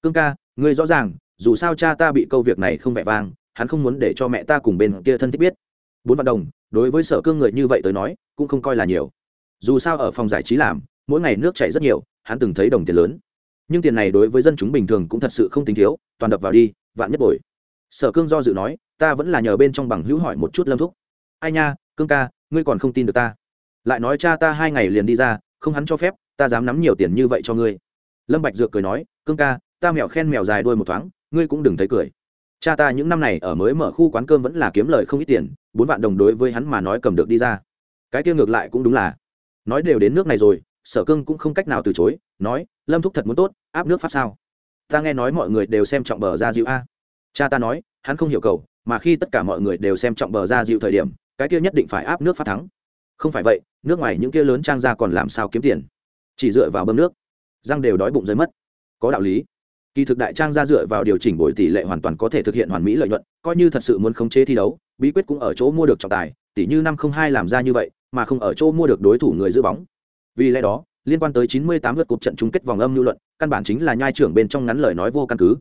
Cương ca, ngươi rõ ràng, dù sao cha ta bị câu việc này không vẻ vang, hắn không muốn để cho mẹ ta cùng bên kia thân thích biết. Bốn vạn đồng đối với sở cương người như vậy tới nói, cũng không coi là nhiều. Dù sao ở phòng giải trí làm, mỗi ngày nước chảy rất nhiều, hắn từng thấy đồng tiền lớn. Nhưng tiền này đối với dân chúng bình thường cũng thật sự không tính thiếu, toàn đập vào đi, vạn nhất bồi. Sở cương do dự nói, ta vẫn là nhờ bên trong bằng hữu hỏi một chút lâm thúc. Ai nha, cương ca, ngươi còn không tin được ta. Lại nói cha ta hai ngày liền đi ra, không hắn cho phép, ta dám nắm nhiều tiền như vậy cho ngươi. Lâm bạch dược cười nói, cương ca, ta mèo khen mèo dài đuôi một thoáng, ngươi cũng đừng thấy cười cha ta những năm này ở mới mở khu quán cơm vẫn là kiếm lời không ít tiền, bốn vạn đồng đối với hắn mà nói cầm được đi ra. Cái kia ngược lại cũng đúng là. Nói đều đến nước này rồi, sở cương cũng không cách nào từ chối, nói, lâm thúc thật muốn tốt, áp nước pháp sao? Ta nghe nói mọi người đều xem trọng bờ ra dịu a. Cha ta nói, hắn không hiểu cầu, mà khi tất cả mọi người đều xem trọng bờ ra dịu thời điểm, cái kia nhất định phải áp nước pháp thắng. Không phải vậy, nước ngoài những kia lớn trang ra còn làm sao kiếm tiền? Chỉ dựa vào bơm nước. Răng đều đói bụng rơi mất. Có đạo lý kỳ thực đại trang ra dựa vào điều chỉnh bồi tỷ lệ hoàn toàn có thể thực hiện hoàn mỹ lợi nhuận, coi như thật sự muốn khống chế thi đấu, bí quyết cũng ở chỗ mua được trọng tài, tỷ như năm không hai làm ra như vậy, mà không ở chỗ mua được đối thủ người giữ bóng. Vì lẽ đó, liên quan tới 98 lượt cuộc trận chung kết vòng âm lưu luận, căn bản chính là nhai trưởng bên trong ngắn lời nói vô căn cứ.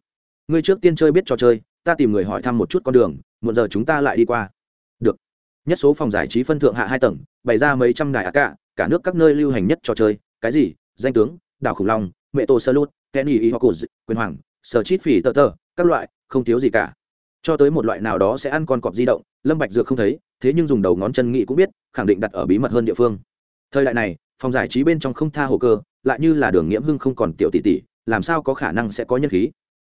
Người trước tiên chơi biết trò chơi, ta tìm người hỏi thăm một chút con đường một giờ chúng ta lại đi qua. Được. Nhất số phòng giải trí phân thượng hạ hai tầng, bày ra mấy trăm đài ác cả cả nước các nơi lưu hành nhất trò chơi, cái gì? Danh tướng đảo khủng long, mẹ tổ sơ lút kenny y hoặc quyền hoàng, sở chít phỉ tờ tờ, các loại, không thiếu gì cả. Cho tới một loại nào đó sẽ ăn con cọp di động, lâm bạch dược không thấy, thế nhưng dùng đầu ngón chân nghĩ cũng biết, khẳng định đặt ở bí mật hơn địa phương. Thời đại này, phòng giải trí bên trong không tha hồ cơ, lại như là đường nghiễm hưng không còn tiểu tỷ tỷ, làm sao có khả năng sẽ có nhân khí?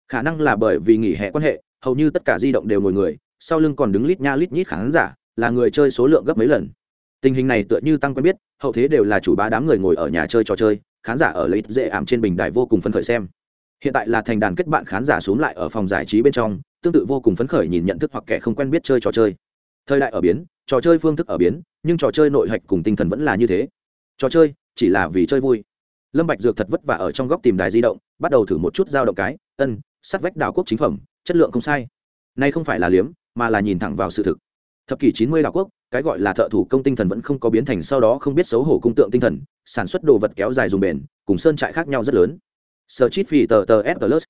Khả năng là bởi vì nghỉ hè quan hệ, hầu như tất cả di động đều ngồi người, sau lưng còn đứng lít nha lít nhít khán giả, là người chơi số lượng gấp mấy lần. Tình hình này tựa như tăng quen biết, hậu thế đều là chủ bá đám người ngồi ở nhà chơi trò chơi khán giả ở lấy dễ ảm trên bình đài vô cùng phấn khởi xem. Hiện tại là thành đàn kết bạn khán giả xuống lại ở phòng giải trí bên trong, tương tự vô cùng phấn khởi nhìn nhận thức hoặc kẻ không quen biết chơi trò chơi. Thời đại ở biến, trò chơi phương thức ở biến, nhưng trò chơi nội hạch cùng tinh thần vẫn là như thế. Trò chơi, chỉ là vì chơi vui. Lâm bạch dược thật vất vả ở trong góc tìm đài di động, bắt đầu thử một chút giao động cái, ân, sắt vách đảo quốc chính phẩm, chất lượng không sai. Nay không phải là liếm, mà là nhìn thẳng vào sự thực thập kỷ chín mươi đảo quốc, cái gọi là thợ thủ công tinh thần vẫn không có biến thành sau đó không biết xấu hổ cung tượng tinh thần, sản xuất đồ vật kéo dài dùng bền, cùng sơn trại khác nhau rất lớn. Sơ chít phì tờ tờ s plus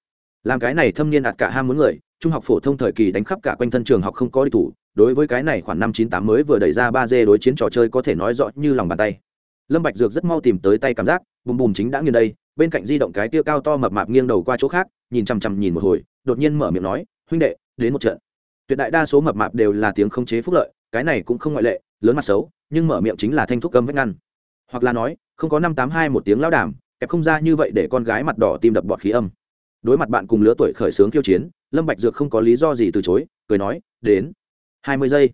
làm cái này thâm niên ạt cả ham muốn người, trung học phổ thông thời kỳ đánh khắp cả quanh thân trường học không có đi thủ, đối với cái này khoảng năm chín tám mới vừa đẩy ra ba d đối chiến trò chơi có thể nói rõ như lòng bàn tay. Lâm bạch dược rất mau tìm tới tay cảm giác, bùm bùm chính đã nghiêng đây, bên cạnh di động cái tia cao to mập mạp nghiêng đầu qua chỗ khác, nhìn chằm chằm nhìn một hồi, đột nhiên mở miệng nói, huynh đệ, đến một trận tuyệt đại đa số mập mạp đều là tiếng không chế phúc lợi, cái này cũng không ngoại lệ, lớn mặt xấu, nhưng mở miệng chính là thanh thúc cấm vách ngăn. Hoặc là nói, không có năm tám hai một tiếng lão đàm, kẹp không ra như vậy để con gái mặt đỏ tim đập bọt khí âm. Đối mặt bạn cùng lứa tuổi khởi sướng khiêu chiến, lâm bạch dược không có lý do gì từ chối, cười nói, đến hai mươi giây.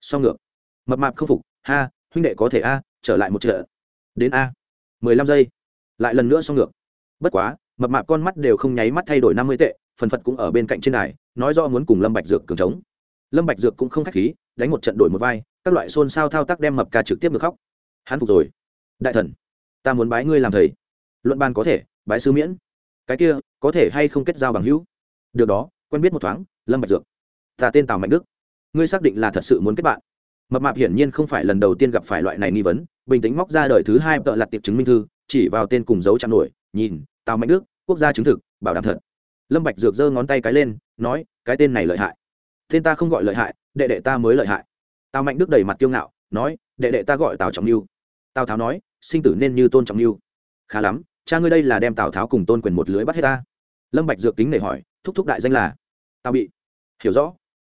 So ngược. Mập mạp không phục, ha, huynh đệ có thể a, trở lại một trợ đến a. mười lăm giây. Lại lần nữa so ngược. Bất quá, mập mạp con mắt đều không nháy mắt thay đổi năm mươi tệ phần phật cũng ở bên cạnh trên này nói do muốn cùng lâm bạch dược cường trống lâm bạch dược cũng không khách khí, đánh một trận đổi một vai, các loại xôn xao thao tác đem mập ca trực tiếp được khóc. Hắn phục rồi. Đại thần, ta muốn bái ngươi làm thầy. Luận bàn có thể, bái sư miễn. Cái kia, có thể hay không kết giao bằng hữu? Được đó, quen biết một thoáng, lâm bạch dược. Ta tên tào mạnh đức. Ngươi xác định là thật sự muốn kết bạn. Mập mạp hiển nhiên không phải lần đầu tiên gặp phải loại này nghi vấn, bình tĩnh móc ra đời thứ hai tợ lặt tiệp chứng minh thư, chỉ vào tên cùng dấu chạm nổi, nhìn, tào mạnh đức, quốc gia chứng thực, bảo đảm thật lâm bạch dược giơ ngón tay cái lên, nói, cái tên này lợi hại. Tên ta không gọi lợi hại, đệ đệ ta mới lợi hại. Tào mạnh đức đầy mặt kiêu ngạo, nói, đệ đệ ta gọi tào trọng lưu tào tháo nói, sinh tử nên như tôn trọng lưu khá lắm, cha ngươi đây là đem tào tháo cùng tôn quyền một lưới bắt hết ta. Lâm bạch dược kính để hỏi, thúc thúc đại danh là tào bị. Hiểu rõ.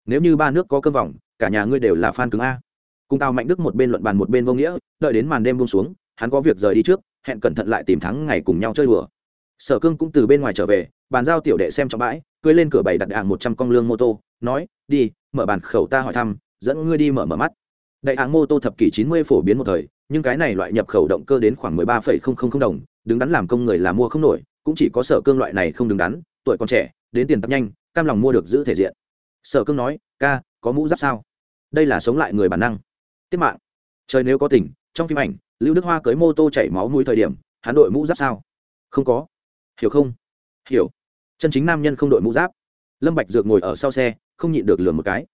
Nếu như ba nước có cơm vòng, cả nhà ngươi đều là fan cứng a. Cùng tào mạnh đức một bên luận bàn một bên vô nghĩa, đợi đến màn đêm buông xuống, hắn có việc rời đi trước, hẹn cẩn thận lại tìm thắng ngày cùng nhau chơi đùa sở cương cũng từ bên ngoài trở về, bàn giao tiểu đệ xem trong bãi, cưới lên cửa bảy đặt hàng một trăm con lương mô tô, nói, đi, mở bàn khẩu ta hỏi thăm, dẫn ngươi đi mở mở mắt. Đại hãng mô tô thập kỷ chín mươi phổ biến một thời, nhưng cái này loại nhập khẩu động cơ đến khoảng mười ba phẩy không không không đồng, đứng đắn làm công người là mua không nổi, cũng chỉ có sở cương loại này không đứng đắn, tuổi còn trẻ, đến tiền tắc nhanh, cam lòng mua được giữ thể diện. Sở cương nói, ca, có mũ giáp sao? Đây là sống lại người bản năng. Tiếp mạng. Trời nếu có tỉnh, trong phim ảnh, lưu đức hoa cưới mô tô chảy máu mũi thời điểm, hắn đội mũ giáp sao? Không có hiểu không? Hiểu. Chân chính nam nhân không đội mũ giáp. Lâm bạch dược ngồi ở sau xe, không nhịn được lườm một cái.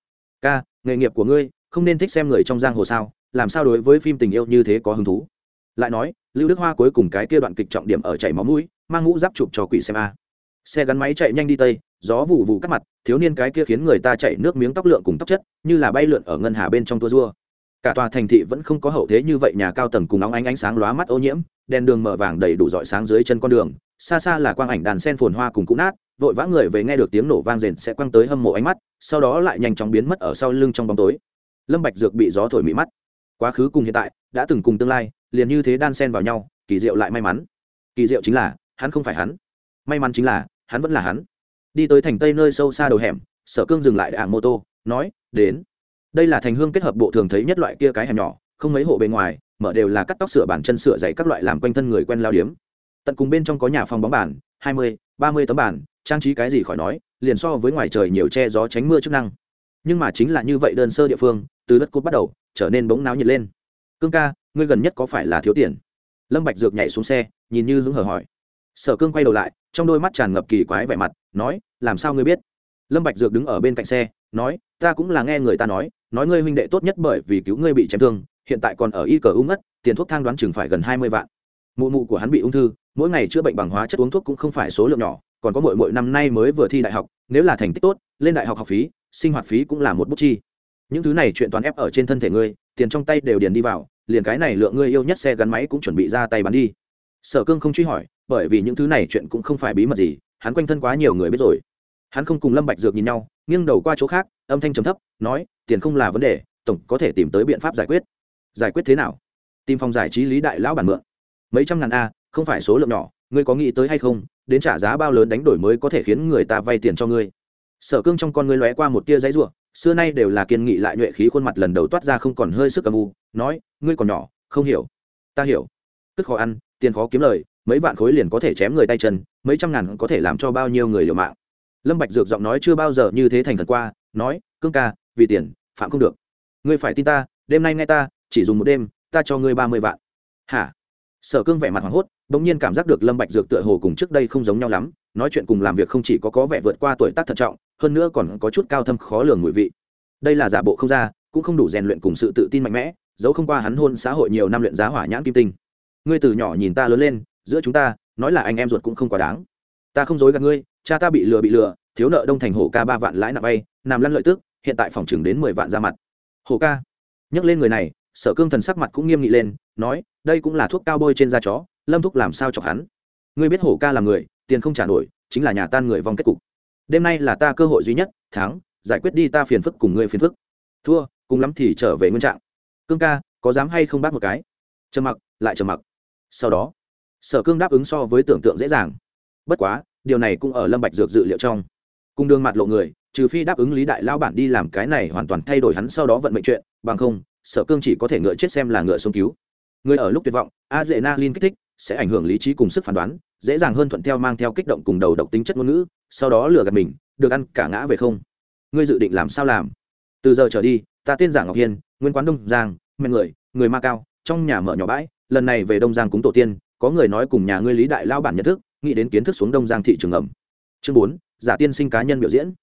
Ca, nghề nghiệp của ngươi, không nên thích xem người trong giang hồ sao? Làm sao đối với phim tình yêu như thế có hứng thú? Lại nói, lưu đức hoa cuối cùng cái kia đoạn kịch trọng điểm ở chảy máu mũi, mang mũ giáp chụp cho quỷ xem a. Xe gắn máy chạy nhanh đi tây, gió vụ vụ cắt mặt, thiếu niên cái kia khiến người ta chạy nước miếng tóc lượng cùng tóc chất, như là bay lượn ở ngân hà bên trong tua rua cả tòa thành thị vẫn không có hậu thế như vậy, nhà cao tầng cùng óng ánh ánh sáng lóa mắt ô nhiễm, đèn đường mở vàng đầy đủ dọi sáng dưới chân con đường, xa xa là quang ảnh đàn sen phồn hoa cùng cũ nát, vội vã người về nghe được tiếng nổ vang rền sẽ quăng tới hâm mộ ánh mắt, sau đó lại nhanh chóng biến mất ở sau lưng trong bóng tối. Lâm bạch dược bị gió thổi mị mắt. Quá khứ cùng hiện tại, đã từng cùng tương lai, liền như thế đan sen vào nhau, kỳ diệu lại may mắn. Kỳ diệu chính là, hắn không phải hắn. May mắn chính là, hắn vẫn là hắn. Đi tới thành tây nơi sâu xa đầu hẻm, sở cương dừng lại ảng mô tô, nói, đến đây là thành hương kết hợp bộ thường thấy nhất loại kia cái hẻm nhỏ, không mấy hộ bề ngoài, mở đều là cắt tóc sửa bản chân sửa dày các loại làm quanh thân người quen lao điếm. Tận cùng bên trong có nhà phòng bóng bàn, hai mươi, ba mươi tấm bàn, trang trí cái gì khỏi nói, liền so với ngoài trời nhiều che gió tránh mưa chức năng. Nhưng mà chính là như vậy đơn sơ địa phương, từ đất cốt bắt đầu, trở nên bỗng náo nhiệt lên. Cương ca, ngươi gần nhất có phải là thiếu tiền? Lâm bạch dược nhảy xuống xe, nhìn như hứng hở hỏi. Sở cương quay đầu lại, trong đôi mắt tràn ngập kỳ quái vẻ mặt, nói, làm sao ngươi biết? Lâm bạch dược đứng ở bên cạnh xe, nói, ta cũng là nghe người ta nói nói ngươi huynh đệ tốt nhất bởi vì cứu ngươi bị chém thương, hiện tại còn ở y cờ ung ngất, tiền thuốc thang đoán chừng phải gần hai mươi vạn. Mụ mụ của hắn bị ung thư, mỗi ngày chữa bệnh bằng hóa chất uống thuốc cũng không phải số lượng nhỏ, còn có mỗi mỗi năm nay mới vừa thi đại học, nếu là thành tích tốt, lên đại học học phí, sinh hoạt phí cũng là một bút chi. Những thứ này chuyện toàn ép ở trên thân thể ngươi, tiền trong tay đều điền đi vào, liền cái này lượng ngươi yêu nhất xe gắn máy cũng chuẩn bị ra tay bán đi. Sở cương không truy hỏi, bởi vì những thứ này chuyện cũng không phải bí mật gì, hắn quanh thân quá nhiều người biết rồi hắn không cùng lâm bạch dược nhìn nhau, nghiêng đầu qua chỗ khác, âm thanh trầm thấp, nói, tiền không là vấn đề, tổng có thể tìm tới biện pháp giải quyết. Giải quyết thế nào? Tìm phòng giải trí lý đại lão bản mượn. Mấy trăm ngàn a, không phải số lượng nhỏ, ngươi có nghĩ tới hay không, đến trả giá bao lớn đánh đổi mới có thể khiến người ta vay tiền cho ngươi? Sở cương trong con ngươi lóe qua một tia giấy ruộng xưa nay đều là kiên nghị lại nhuệ khí khuôn mặt lần đầu toát ra không còn hơi sức cầm u, nói, ngươi còn nhỏ, không hiểu. Ta hiểu. Tức khó ăn, tiền khó kiếm lời, mấy vạn khối liền có thể chém người tay chân, mấy trăm ngàn có thể làm cho bao nhiêu người liều mạng lâm bạch dược giọng nói chưa bao giờ như thế thành thần qua, nói, cương ca, vì tiền, phạm không được. Ngươi phải tin ta, đêm nay nghe ta, chỉ dùng một đêm, ta cho ngươi ba mươi vạn. Hả? Sở cương vẻ mặt hoảng hốt, bỗng nhiên cảm giác được lâm bạch dược tựa hồ cùng trước đây không giống nhau lắm, nói chuyện cùng làm việc không chỉ có có vẻ vượt qua tuổi tác thận trọng, hơn nữa còn có chút cao thâm khó lường mùi vị. Đây là giả bộ không ra, cũng không đủ rèn luyện cùng sự tự tin mạnh mẽ dẫu không qua hắn hôn xã hội nhiều năm luyện giá hỏa nhãn kim tinh. Ngươi từ nhỏ nhìn ta lớn lên, giữa chúng ta, nói là anh em ruột cũng không quá đáng. Ta không dối gạt ngươi cha ta bị lừa bị lừa, thiếu nợ đông thành hổ ca ba vạn lãi nặng vay, nằm lăn lợi tức, hiện tại phòng chừng đến mười vạn ra mặt. Hổ ca, nhắc lên người này, sở cương thần sắc mặt cũng nghiêm nghị lên, nói, đây cũng là thuốc cao bôi trên da chó, lâm thúc làm sao chọc hắn? Ngươi biết hổ ca là người, tiền không trả nổi, chính là nhà tan người vong kết cục. Đêm nay là ta cơ hội duy nhất, thắng, giải quyết đi ta phiền phức cùng ngươi phiền phức. Thua, cùng lắm thì trở về nguyên trạng. Cương ca, có dám hay không bác một cái? Trầm mặc, lại trầm mặc. Sau đó, sở cương đáp ứng so với tưởng tượng dễ dàng. Bất quá điều này cũng ở lâm bạch dược dự liệu trong. Cung đương mặt lộ người, trừ phi đáp ứng lý đại lão bản đi làm cái này hoàn toàn thay đổi hắn sau đó vận mệnh chuyện, bằng không, sở cương chỉ có thể ngựa chết xem là ngựa sống cứu. Người ở lúc tuyệt vọng, adrenaline kích thích, sẽ ảnh hưởng lý trí cùng sức phán đoán, dễ dàng hơn thuận theo mang theo kích động cùng đầu độc tính chất ngôn ngữ, sau đó lừa gạt mình, được ăn cả ngã về không. Ngươi dự định làm sao làm? Từ giờ trở đi, ta tên giảng ngọc hiên, nguyên quán đông giang men người người ma cao, trong nhà mở nhỏ bãi, lần này về đông giang cúng tổ tiên, có người nói cùng nhà ngươi lý đại lao bản nhận thức nghĩ đến kiến thức xuống đông giang thị trường ẩm. Chương bốn, giả tiên sinh cá nhân biểu diễn.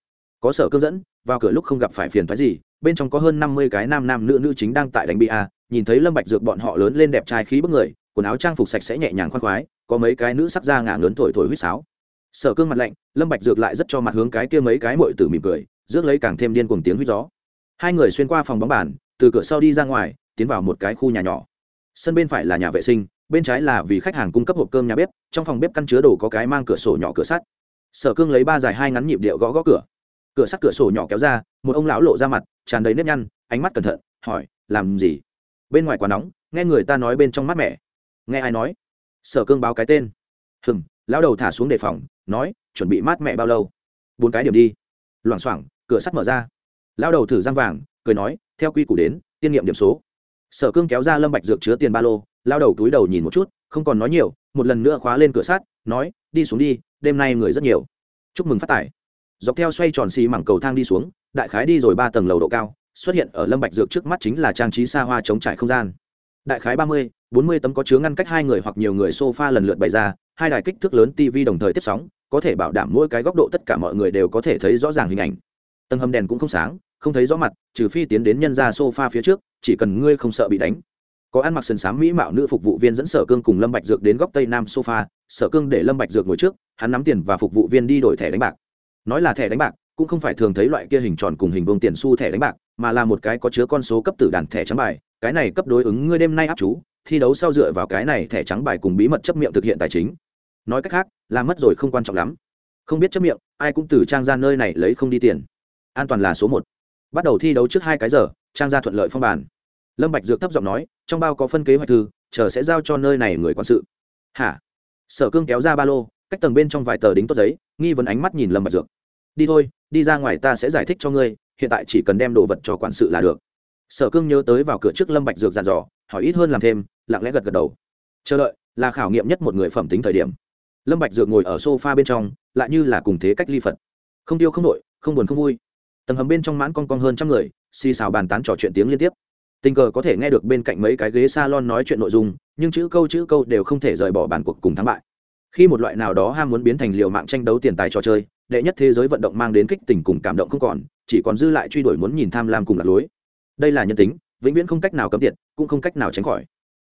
Có sở cương dẫn, vào cửa lúc không gặp phải phiền phái gì, bên trong có hơn năm mươi cái nam nam nữ nữ chính đang tại đánh bia. Nhìn thấy lâm bạch dược bọn họ lớn lên đẹp trai khí bức người, quần áo trang phục sạch sẽ nhẹ nhàng khoan khoái, có mấy cái nữ sắc da ngả lớn thổi thổi huýt sáo. Sở cương mặt lạnh, lâm bạch dược lại rất cho mặt hướng cái kia mấy cái muội tử mỉm cười, rước lấy càng thêm điên cuồng tiếng huýt gió. Hai người xuyên qua phòng bóng bàn, từ cửa sau đi ra ngoài, tiến vào một cái khu nhà nhỏ. Sân bên phải là nhà vệ sinh bên trái là vì khách hàng cung cấp hộp cơm nhà bếp, trong phòng bếp căn chứa đồ có cái mang cửa sổ nhỏ cửa sắt. Sở cương lấy ba dài hai ngắn nhịp điệu gõ gõ cửa. Cửa sắt cửa sổ nhỏ kéo ra, một ông lão lộ ra mặt, tràn đầy nếp nhăn, ánh mắt cẩn thận, hỏi, làm gì? Bên ngoài quá nóng, nghe người ta nói bên trong mát mẻ. Nghe ai nói? Sở cương báo cái tên. Hừng lão đầu thả xuống đề phòng, nói, chuẩn bị mát mẹ bao lâu? Bốn cái điểm đi. Loảng xoảng, cửa sắt mở ra. Lão đầu thử răng vàng, cười nói, theo quy củ đến, tiên nghiệm điểm số. Sở cương kéo ra lâm bạch dược chứa tiền ba lô lao đầu túi đầu nhìn một chút, không còn nói nhiều, một lần nữa khóa lên cửa sắt, nói, đi xuống đi, đêm nay người rất nhiều. Chúc mừng phát tải dọc theo xoay tròn xì mảng cầu thang đi xuống, đại khái đi rồi ba tầng lầu độ cao, xuất hiện ở lâm bạch dược trước mắt chính là trang trí xa hoa chống trải không gian. Đại khái ba mươi, bốn mươi tấm có chứa ngăn cách hai người hoặc nhiều người sofa lần lượt bày ra, hai đài kích thước lớn tv đồng thời tiếp sóng, có thể bảo đảm mỗi cái góc độ tất cả mọi người đều có thể thấy rõ ràng hình ảnh. Tầng hầm đèn cũng không sáng, không thấy rõ mặt, trừ phi tiến đến nhân ra sofa phía trước, chỉ cần ngươi không sợ bị đánh có ăn mặc sần sám mỹ mạo nữ phục vụ viên dẫn sở cương cùng lâm bạch dược đến góc tây nam sofa, sở cương để lâm bạch dược ngồi trước, hắn nắm tiền và phục vụ viên đi đổi thẻ đánh bạc. Nói là thẻ đánh bạc, cũng không phải thường thấy loại kia hình tròn cùng hình vuông tiền xu thẻ đánh bạc, mà là một cái có chứa con số cấp tử đàn thẻ trắng bài. Cái này cấp đối ứng ngươi đêm nay áp chú, thi đấu sau dựa vào cái này thẻ trắng bài cùng bí mật chấp miệng thực hiện tài chính. Nói cách khác, là mất rồi không quan trọng lắm. Không biết chấp miệng, ai cũng từ trang ra nơi này lấy không đi tiền. An toàn là số một. Bắt đầu thi đấu trước hai cái giờ, trang ra thuận lợi phong bàn. Lâm bạch dược thấp giọng nói trong bao có phân kế hoạch thư, chờ sẽ giao cho nơi này người quản sự. Hả? Sở cương kéo ra ba lô, cách tầng bên trong vài tờ đính tốt giấy, nghi vấn ánh mắt nhìn lâm bạch dược. Đi thôi, đi ra ngoài ta sẽ giải thích cho ngươi, hiện tại chỉ cần đem đồ vật cho quản sự là được. Sở cương nhớ tới vào cửa trước lâm bạch dược dàn dò, hỏi ít hơn làm thêm, lặng lẽ gật gật đầu. Chờ đợi, là khảo nghiệm nhất một người phẩm tính thời điểm. Lâm bạch dược ngồi ở sofa bên trong, lại như là cùng thế cách ly phật. Không tiêu không nội không buồn không vui. Tầng hầm bên trong mãn con con hơn trăm người, xì xào bàn tán trò chuyện tiếng liên tiếp tình cờ có thể nghe được bên cạnh mấy cái ghế salon nói chuyện nội dung, nhưng chữ câu chữ câu đều không thể rời bỏ bản cuộc cùng thắng bại. Khi một loại nào đó ham muốn biến thành liều mạng tranh đấu tiền tài trò chơi, đệ nhất thế giới vận động mang đến kích tình cùng cảm động không còn, chỉ còn dư lại truy đuổi muốn nhìn tham lam cùng lạc lối. Đây là nhân tính, vĩnh viễn không cách nào cấm tiệt, cũng không cách nào tránh khỏi.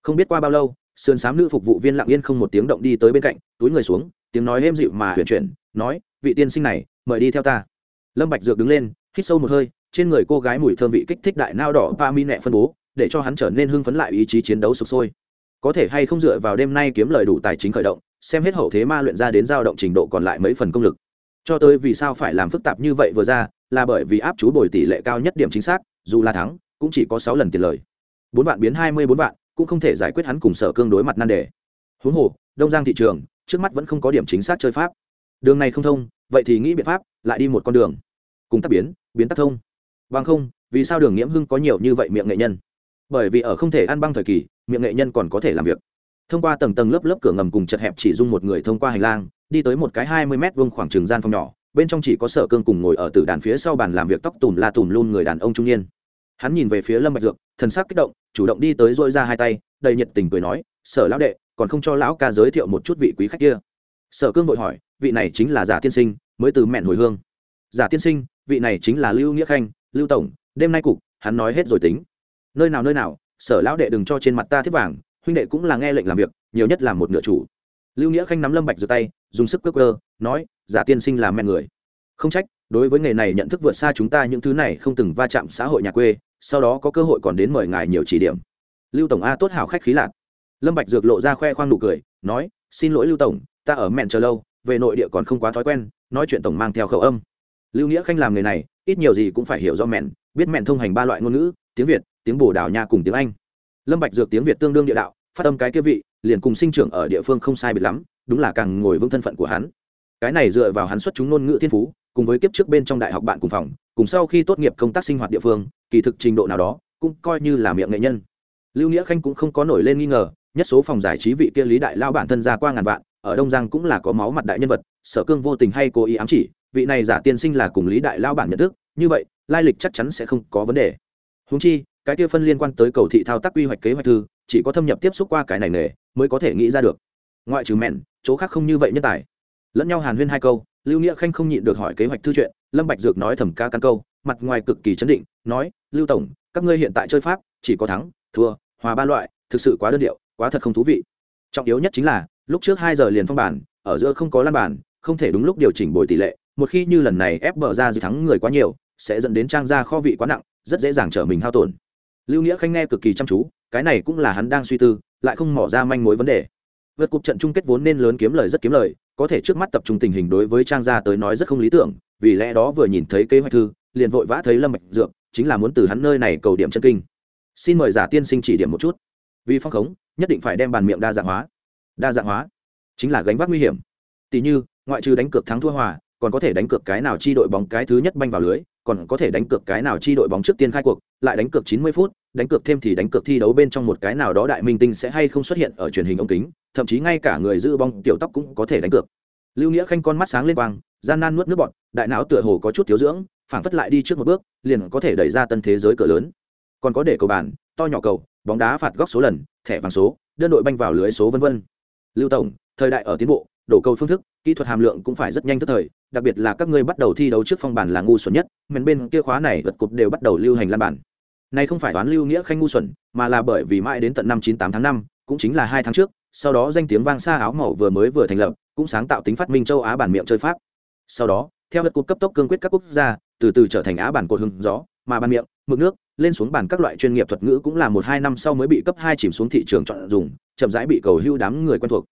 Không biết qua bao lâu, sườn xám nữ phục vụ viên lặng yên không một tiếng động đi tới bên cạnh, túi người xuống, tiếng nói êm dịu mà huyền chuyển, nói, vị tiên sinh này, mời đi theo ta. Lâm bạch dược đứng lên, hít sâu một hơi trên người cô gái mùi thơm vị kích thích đại nao đỏ ba mi nẹ phân bố, để cho hắn trở nên hưng phấn lại ý chí chiến đấu sục sôi. Có thể hay không dựa vào đêm nay kiếm lời đủ tài chính khởi động, xem hết hậu thế ma luyện ra đến giao động trình độ còn lại mấy phần công lực. Cho tới vì sao phải làm phức tạp như vậy vừa ra, là bởi vì áp chú bồi tỷ lệ cao nhất điểm chính xác, dù là thắng, cũng chỉ có sáu lần tiền lời. Bốn vạn biến hai mươi bốn vạn, cũng không thể giải quyết hắn cùng sở cương đối mặt nan đề. Huống hồ, đông giang thị trường, trước mắt vẫn không có điểm chính xác chơi pháp. Đường này không thông, vậy thì nghĩ biện pháp, lại đi một con đường. Cùng tắt biến biến tắt thông bằng không, vì sao đường nghiễm hưng có nhiều như vậy miệng nghệ nhân? Bởi vì ở không thể ăn băng thời kỳ, miệng nghệ nhân còn có thể làm việc. Thông qua tầng tầng lớp lớp cửa ngầm cùng chật hẹp chỉ dung một người thông qua hành lang, đi tới một cái hai mươi mét vuông khoảng trường gian phòng nhỏ, bên trong chỉ có sở cương cùng ngồi ở tử đàn phía sau bàn làm việc tóc tùm la tùm luôn người đàn ông trung niên. Hắn nhìn về phía lâm bạch dược, thần sắc kích động, chủ động đi tới dội ra hai tay, đầy nhiệt tình cười nói, sở lão đệ, còn không cho lão ca giới thiệu một chút vị quý khách kia. Sở cương vội hỏi, vị này chính là giả tiên sinh, mới từ mẹn hồi hương. Giả tiên sinh, vị này chính là lưu nghĩa khanh lưu tổng, đêm nay cục, hắn nói hết rồi tính. Nơi nào nơi nào, sở lão đệ đừng cho trên mặt ta thiết vàng, huynh đệ cũng là nghe lệnh làm việc, nhiều nhất là một nửa chủ. Lưu nghĩa khanh nắm lâm bạch giơ tay, dùng sức cước cơ nói, giả tiên sinh là men người. Không trách, đối với nghề này nhận thức vượt xa chúng ta những thứ này không từng va chạm xã hội nhà quê, sau đó có cơ hội còn đến mời ngài nhiều chỉ điểm. Lưu tổng a tốt hảo khách khí lạc. Lâm bạch dược lộ ra khoe khoang nụ cười, nói, xin lỗi lưu tổng, ta ở mẹn chờ lâu, về nội địa còn không quá thói quen, nói chuyện tổng mang theo khẩu âm. Lưu nghĩa khanh làm nghề này ít nhiều gì cũng phải hiểu do mẹn, biết mẹn thông hành ba loại ngôn ngữ, tiếng việt, tiếng bồ đào nha cùng tiếng anh. Lâm bạch dược tiếng việt tương đương địa đạo, phát âm cái kia vị, liền cùng sinh trưởng ở địa phương không sai biệt lắm, đúng là càng ngồi vững thân phận của hắn. Cái này dựa vào hắn xuất chúng ngôn ngữ thiên phú, cùng với kiếp trước bên trong đại học bạn cùng phòng, cùng sau khi tốt nghiệp công tác sinh hoạt địa phương, kỳ thực trình độ nào đó, cũng coi như là miệng nghệ nhân. Lưu nghĩa khanh cũng không có nổi lên nghi ngờ, nhất số phòng giải trí vị kia lý đại lao bản thân ra qua ngàn vạn, ở đông giang cũng là có máu mặt đại nhân vật, sở cương vô tình hay cố ý ám chỉ vị này giả tiên sinh là cùng lý đại lao bản nhận thức, như vậy, lai lịch chắc chắn sẽ không có vấn đề. Húng chi, cái kia phân liên quan tới cầu thị thao tác quy hoạch kế hoạch thư, chỉ có thâm nhập tiếp xúc qua cái này nghề, mới có thể nghĩ ra được. Ngoại trừ mẹn, chỗ khác không như vậy nhân tài. Lẫn nhau hàn huyên hai câu, lưu nghĩa khanh không nhịn được hỏi kế hoạch thư chuyện, lâm bạch dược nói thầm ca căn câu, mặt ngoài cực kỳ chấn định, nói, lưu tổng, các ngươi hiện tại chơi pháp, chỉ có thắng, thua, hòa ba loại, thực sự quá đơn điệu, quá thật không thú vị. Trọng yếu nhất chính là, lúc trước hai giờ liền phong bản ở giữa không có lan bản không thể đúng lúc điều chỉnh bồi tỷ lệ một khi như lần này ép bờ ra dự thắng người quá nhiều, sẽ dẫn đến trang ra kho vị quá nặng, rất dễ dàng trở mình hao tổn. Lưu nghĩa khanh nghe cực kỳ chăm chú, cái này cũng là hắn đang suy tư, lại không mỏ ra manh mối vấn đề. Vượt cục trận chung kết vốn nên lớn kiếm lời rất kiếm lời, có thể trước mắt tập trung tình hình đối với trang gia tới nói rất không lý tưởng, vì lẽ đó vừa nhìn thấy kế hoạch thư, liền vội vã thấy lâm mạch dược, chính là muốn từ hắn nơi này cầu điểm chân kinh. Xin mời giả tiên sinh chỉ điểm một chút. Vì phong khống, nhất định phải đem bàn miệng đa dạng hóa. Đa dạng hóa, chính là gánh vác nguy hiểm. Tỷ như, ngoại trừ đánh cược thắng thua hòa còn có thể đánh cược cái nào chi đội bóng cái thứ nhất banh vào lưới, còn có thể đánh cược cái nào chi đội bóng trước tiên khai cuộc, lại đánh cược 90 phút, đánh cược thêm thì đánh cược thi đấu bên trong một cái nào đó đại minh tinh sẽ hay không xuất hiện ở truyền hình ống kính, thậm chí ngay cả người giữ bóng tiểu tóc cũng có thể đánh cược. Lưu nghĩa khanh con mắt sáng lên quang, gian nan nuốt nước bọt, đại não tựa hồ có chút thiếu dưỡng, phảng phất lại đi trước một bước, liền có thể đẩy ra tân thế giới cửa lớn. Còn có để cầu bàn, to nhỏ cầu, bóng đá phạt góc số lần, thẻ vàng số, đơn đội banh vào lưới số vân vân. Lưu tổng, thời đại ở tiến bộ đổ cầu phương thức, kỹ thuật hàm lượng cũng phải rất nhanh tức thời, đặc biệt là các ngươi bắt đầu thi đấu trước phong bản là ngu xuẩn nhất mền bên kia khóa này vật cục đều bắt đầu lưu hành lan bản. Này không phải toán lưu nghĩa khanh ngu xuẩn, mà là bởi vì mãi đến tận năm chín tám tháng năm, cũng chính là hai tháng trước, sau đó danh tiếng vang xa áo màu vừa mới vừa thành lập, cũng sáng tạo tính phát minh châu á bản miệng chơi pháp. Sau đó, theo vật cục cấp tốc cương quyết các quốc gia, từ từ trở thành á bản cột hưng gió, mà bản miệng, mực nước, lên xuống bản các loại chuyên nghiệp thuật ngữ cũng là một hai năm sau mới bị cấp hai chìm xuống thị trường chọn dùng, chậm rãi bị cầu hưu đám người quen thuộc.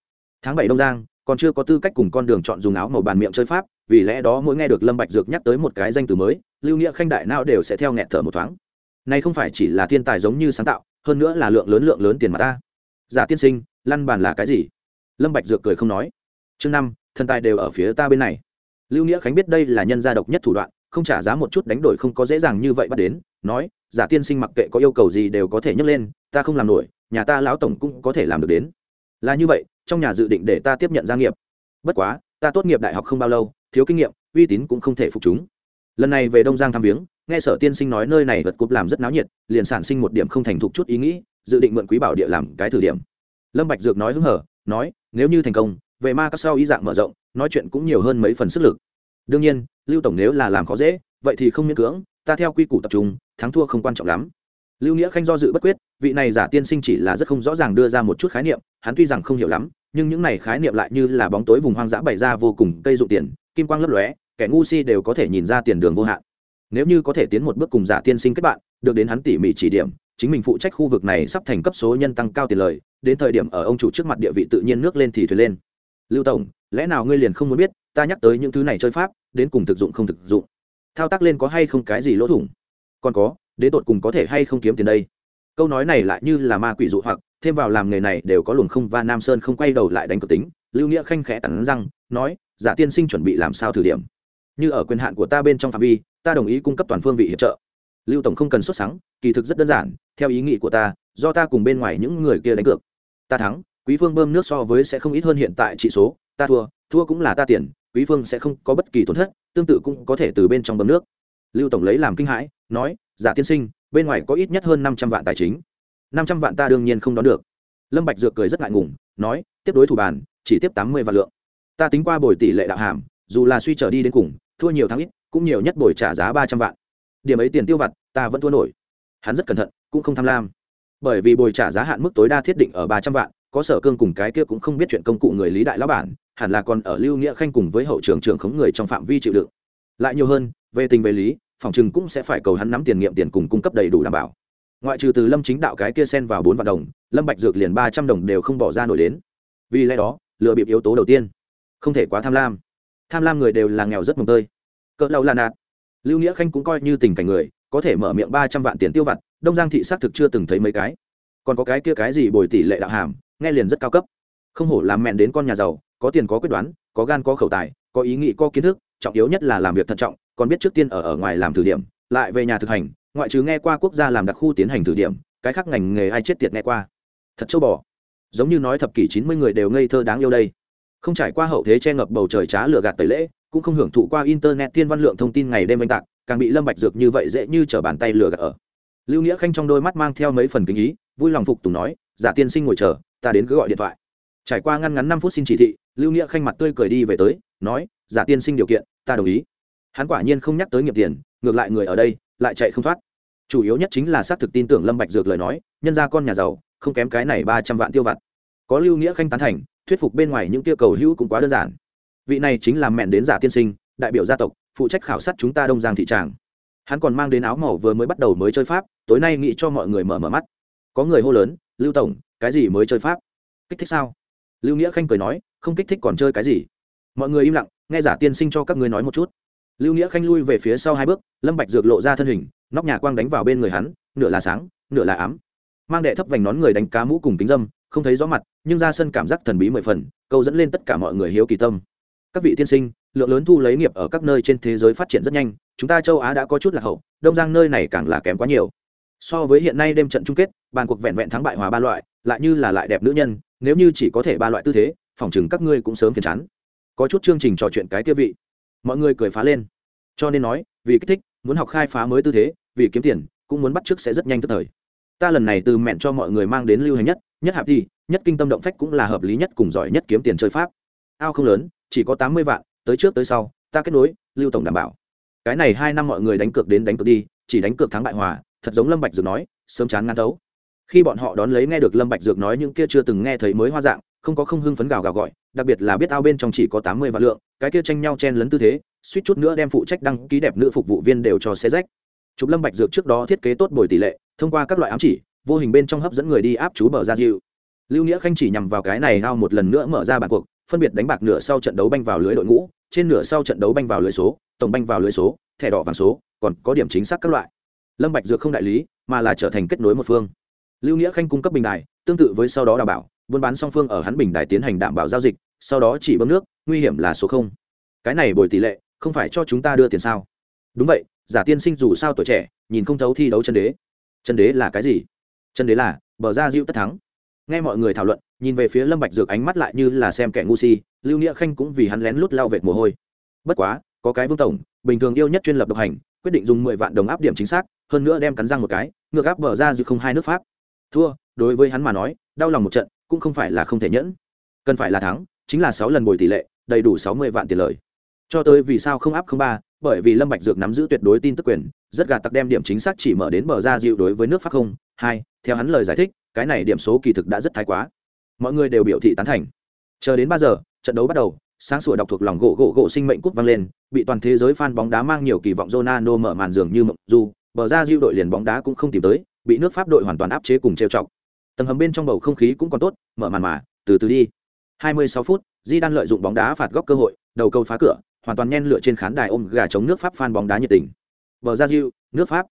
Tháng bảy đông giang còn chưa có tư cách cùng con đường chọn dùng áo màu bàn miệng chơi pháp, vì lẽ đó mỗi nghe được lâm bạch dược nhắc tới một cái danh từ mới, lưu nghĩa khanh đại não đều sẽ theo nghẹt thở một thoáng. Này không phải chỉ là thiên tài giống như sáng tạo, hơn nữa là lượng lớn lượng lớn tiền mà ta. Giả tiên sinh, lăn bàn là cái gì? Lâm bạch dược cười không nói. Chương năm, thần tài đều ở phía ta bên này. Lưu nghĩa khánh biết đây là nhân gia độc nhất thủ đoạn, không trả giá một chút đánh đổi không có dễ dàng như vậy bắt đến, nói, giả tiên sinh mặc kệ có yêu cầu gì đều có thể nhấc lên, ta không làm nổi, nhà ta lão tổng cũng có thể làm được đến. Là như vậy trong nhà dự định để ta tiếp nhận gia nghiệp. Bất quá, ta tốt nghiệp đại học không bao lâu, thiếu kinh nghiệm, uy tín cũng không thể phục chúng. Lần này về đông giang thăm viếng, nghe sở tiên sinh nói nơi này vật cúp làm rất náo nhiệt, liền sản sinh một điểm không thành thục chút ý nghĩ, dự định mượn quý bảo địa làm cái thử điểm. Lâm bạch dược nói hứng hở, nói, nếu như thành công, về ma các sau ý dạng mở rộng, nói chuyện cũng nhiều hơn mấy phần sức lực. Đương nhiên, lưu tổng nếu là làm khó dễ, vậy thì không miễn cưỡng, ta theo quy củ tập trung, thắng thua không quan trọng lắm lưu nghĩa khanh do dự bất quyết, vị này giả tiên sinh chỉ là rất không rõ ràng đưa ra một chút khái niệm, hắn tuy rằng không hiểu lắm, nhưng những này khái niệm lại như là bóng tối vùng hoang dã bày ra vô cùng cây dụng tiền, kim quang lấp lóe, kẻ ngu si đều có thể nhìn ra tiền đường vô hạn. Nếu như có thể tiến một bước cùng giả tiên sinh kết bạn, được đến hắn tỉ mỉ chỉ điểm, chính mình phụ trách khu vực này sắp thành cấp số nhân tăng cao tiền lời, đến thời điểm ở ông chủ trước mặt địa vị tự nhiên nước lên thì thuyền lên. Lưu tổng, lẽ nào ngươi liền không muốn biết, ta nhắc tới những thứ này chơi pháp, đến cùng thực dụng không thực dụng? Thao tác lên có hay không cái gì lỗ thủng? Còn có đến tột cùng có thể hay không kiếm tiền đây? Câu nói này lại như là ma quỷ dụ hoặc, thêm vào làm nghề này đều có luồng không, và nam sơn không quay đầu lại đánh cược tính, lưu nghĩa khanh khẽ cắn răng, nói, giả tiên sinh chuẩn bị làm sao thử điểm? Như ở quyền hạn của ta bên trong phạm vi, ta đồng ý cung cấp toàn phương vị hiệp trợ. Lưu tổng không cần xuất sáng kỳ thực rất đơn giản, theo ý nghĩ của ta, do ta cùng bên ngoài những người kia đánh cược. Ta thắng, quý phương bơm nước so với sẽ không ít hơn hiện tại trị số, ta thua thua cũng là ta tiền, quý phương sẽ không có bất kỳ tổn thất, tương tự cũng có thể từ bên trong bơm nước. Lưu tổng lấy làm kinh hãi, nói giả tiên sinh, bên ngoài có ít nhất hơn năm trăm vạn tài chính. Năm trăm vạn ta đương nhiên không đón được. Lâm bạch dược cười rất ngại ngùng, nói, tiếp đối thủ bàn, chỉ tiếp tám mươi vạn lượng. Ta tính qua bồi tỷ lệ đạo hàm, dù là suy trở đi đến cùng, thua nhiều thắng ít, cũng nhiều nhất bồi trả giá ba trăm vạn. Điểm ấy tiền tiêu vặt, ta vẫn thua nổi. Hắn rất cẩn thận, cũng không tham lam. Bởi vì bồi trả giá hạn mức tối đa thiết định ở ba trăm vạn, có sở cương cùng cái kia cũng không biết chuyện công cụ người lý đại lão bản, hẳn là còn ở lưu nghĩa khanh cùng với hậu trưởng trưởng khống người trong phạm vi chịu đựng. Lại nhiều hơn, về tình về lý phòng chừng cũng sẽ phải cầu hắn nắm tiền nghiệm tiền cùng cung cấp đầy đủ đảm bảo. Ngoại trừ từ lâm chính đạo cái kia sen vào bốn vạn đồng, lâm bạch dược liền ba trăm đồng đều không bỏ ra nổi đến. Vì lẽ đó, lừa bịp yếu tố đầu tiên. Không thể quá tham lam. Tham lam người đều là nghèo rất mồng tơi. Cỡ lâu là nạt. Lưu nghĩa khanh cũng coi như tình cảnh người, có thể mở miệng ba trăm vạn tiền tiêu vặt, đông giang thị xác thực chưa từng thấy mấy cái. Còn có cái kia cái gì bồi tỷ lệ đạo hàm, nghe liền rất cao cấp. Không hổ làm mẹn đến con nhà giàu, có tiền có quyết đoán, có gan có khẩu tài, có ý nghĩ có kiến thức, trọng yếu nhất là làm việc thận trọng còn biết trước tiên ở ở ngoài làm thử điểm, lại về nhà thực hành, ngoại trừ nghe qua quốc gia làm đặc khu tiến hành thử điểm, cái khác ngành nghề ai chết tiệt nghe qua. Thật châu bò. Giống như nói thập kỷ chín mươi người đều ngây thơ đáng yêu đây. Không trải qua hậu thế che ngập bầu trời trá lửa gạt tẩy lễ, cũng không hưởng thụ qua internet thiên văn lượng thông tin ngày đêm oanh tạc, càng bị lâm bạch dược như vậy dễ như trở bàn tay lửa gạt ở. Lưu nghĩa khanh trong đôi mắt mang theo mấy phần kính ý, vui lòng phục tùng nói, giả tiên sinh ngồi chờ, ta đến cứ gọi điện thoại. Trải qua ngăn ngắn năm phút xin chỉ thị, lưu nghĩa khanh mặt tươi cười đi về tới, nói, giả tiên sinh điều kiện, ta đồng ý hắn quả nhiên không nhắc tới nghiệp tiền, ngược lại người ở đây, lại chạy không thoát. Chủ yếu nhất chính là xác thực tin tưởng lâm bạch dược lời nói, nhân gia con nhà giàu, không kém cái này ba trăm vạn tiêu vặt. Có lưu nghĩa khanh tán thành, thuyết phục bên ngoài những tiêu cầu hữu cũng quá đơn giản. Vị này chính là mẹn đến giả tiên sinh, đại biểu gia tộc, phụ trách khảo sát chúng ta đông giang thị tràng. Hắn còn mang đến áo màu vừa mới bắt đầu mới chơi pháp, tối nay nghĩ cho mọi người mở mở mắt. Có người hô lớn, lưu tổng, cái gì mới chơi pháp? Kích thích sao? Lưu nghĩa khanh cười nói, không kích thích còn chơi cái gì? Mọi người im lặng, nghe giả tiên sinh cho các ngươi nói một chút lưu nghĩa khanh lui về phía sau hai bước, lâm bạch dược lộ ra thân hình, nóc nhà quang đánh vào bên người hắn, nửa là sáng, nửa là ám. Mang đệ thấp vành nón người đánh cá mũ cùng kính dâm, không thấy rõ mặt, nhưng ra sân cảm giác thần bí mười phần, câu dẫn lên tất cả mọi người hiếu kỳ tâm. Các vị tiên sinh, lượng lớn thu lấy nghiệp ở các nơi trên thế giới phát triển rất nhanh, chúng ta châu á đã có chút lạc hậu, đông giang nơi này càng là kém quá nhiều. So với hiện nay đêm trận chung kết, bàn cuộc vẹn vẹn thắng bại hòa ba loại, lại như là lại đẹp nữ nhân, nếu như chỉ có thể ba loại tư thế, phòng chừng các ngươi cũng sớm phiền chán. Có chút chương trình trò chuyện cái kia vị. Mọi người cười phá lên cho nên nói, vì kích thích, muốn học khai phá mới tư thế, vì kiếm tiền, cũng muốn bắt chước sẽ rất nhanh tức thời. Ta lần này từ mẹn cho mọi người mang đến lưu hành nhất nhất hạp đi nhất kinh tâm động phách cũng là hợp lý nhất cùng giỏi nhất kiếm tiền chơi pháp. Ao không lớn, chỉ có tám mươi vạn, tới trước tới sau, ta kết nối, lưu tổng đảm bảo. Cái này hai năm mọi người đánh cược đến đánh cược đi, chỉ đánh cược thắng bại hòa, thật giống lâm bạch dược nói, sớm chán ngán thấu. Khi bọn họ đón lấy nghe được lâm bạch dược nói những kia chưa từng nghe thấy mới hoa dạng, không có không hưng phấn gào gào gọi đặc biệt là biết ao bên trong chỉ có tám mươi vạn lượng, cái kia tranh nhau chen lấn tư thế, suýt chút nữa đem phụ trách đăng ký đẹp nữ phục vụ viên đều cho xé rách. Chụp lâm bạch dược trước đó thiết kế tốt bồi tỷ lệ, thông qua các loại ám chỉ, vô hình bên trong hấp dẫn người đi áp chú bờ ra dịu. Lưu nghĩa khanh chỉ nhằm vào cái này ao một lần nữa mở ra bản cuộc, phân biệt đánh bạc nửa sau trận đấu banh vào lưới đội ngũ, trên nửa sau trận đấu banh vào lưới số, tổng banh vào lưới số, thẻ đỏ vàng số, còn có điểm chính xác các loại. Lâm bạch dược không đại lý, mà là trở thành kết nối một phương. Lưu nghĩa khanh cung cấp bình đài, tương tự với sau đó đảm bảo buôn bán song phương ở hắn bình đài tiến hành đảm bảo giao dịch, sau đó chỉ bơm nước, nguy hiểm là số không. Cái này bồi tỷ lệ, không phải cho chúng ta đưa tiền sao? Đúng vậy, giả tiên sinh dù sao tuổi trẻ, nhìn không thấu thi đấu chân đế. Chân đế là cái gì? Chân đế là, bờ ra diệu tất thắng. Nghe mọi người thảo luận, nhìn về phía lâm bạch dược ánh mắt lại như là xem kẻ ngu si, lưu nghĩa khanh cũng vì hắn lén lút lao vệt mồ hôi. Bất quá, có cái vương tổng, bình thường yêu nhất chuyên lập độc hành, quyết định dùng mười vạn đồng áp điểm chính xác, hơn nữa đem cắn răng một cái, ngược áp bờ ra diệu không hai nước pháp. Thua, đối với hắn mà nói đau lòng một trận, cũng không phải là không thể nhẫn. Cần phải là thắng, chính là sáu lần bồi tỷ lệ, đầy đủ sáu mươi vạn tiền lời. Cho tới vì sao không áp không ba, bởi vì lâm bạch dược nắm giữ tuyệt đối tin tức quyền, rất gà tặc đem điểm chính xác chỉ mở đến bờ ra dịu đối với nước pháp không. Hai, theo hắn lời giải thích, cái này điểm số kỳ thực đã rất thái quá. Mọi người đều biểu thị tán thành. Chờ đến ba giờ, trận đấu bắt đầu, sáng sủa đọc thuộc lòng gỗ gỗ gỗ sinh mệnh cúp vang lên, bị toàn thế giới fan bóng đá mang nhiều kỳ vọng Ronaldo mở màn dường như mộng dù bờ ra diêu đội liền bóng đá cũng không tìm tới, bị nước pháp đội hoàn toàn áp chế cùng trêu chọc tầng hầm bên trong bầu không khí cũng còn tốt, mở màn mà, từ từ đi. 26 phút, di đan lợi dụng bóng đá phạt góc cơ hội, đầu câu phá cửa, hoàn toàn nhen lửa trên khán đài ôm gà chống nước pháp phan bóng đá nhiệt tình. Bờ ra diêu nước pháp.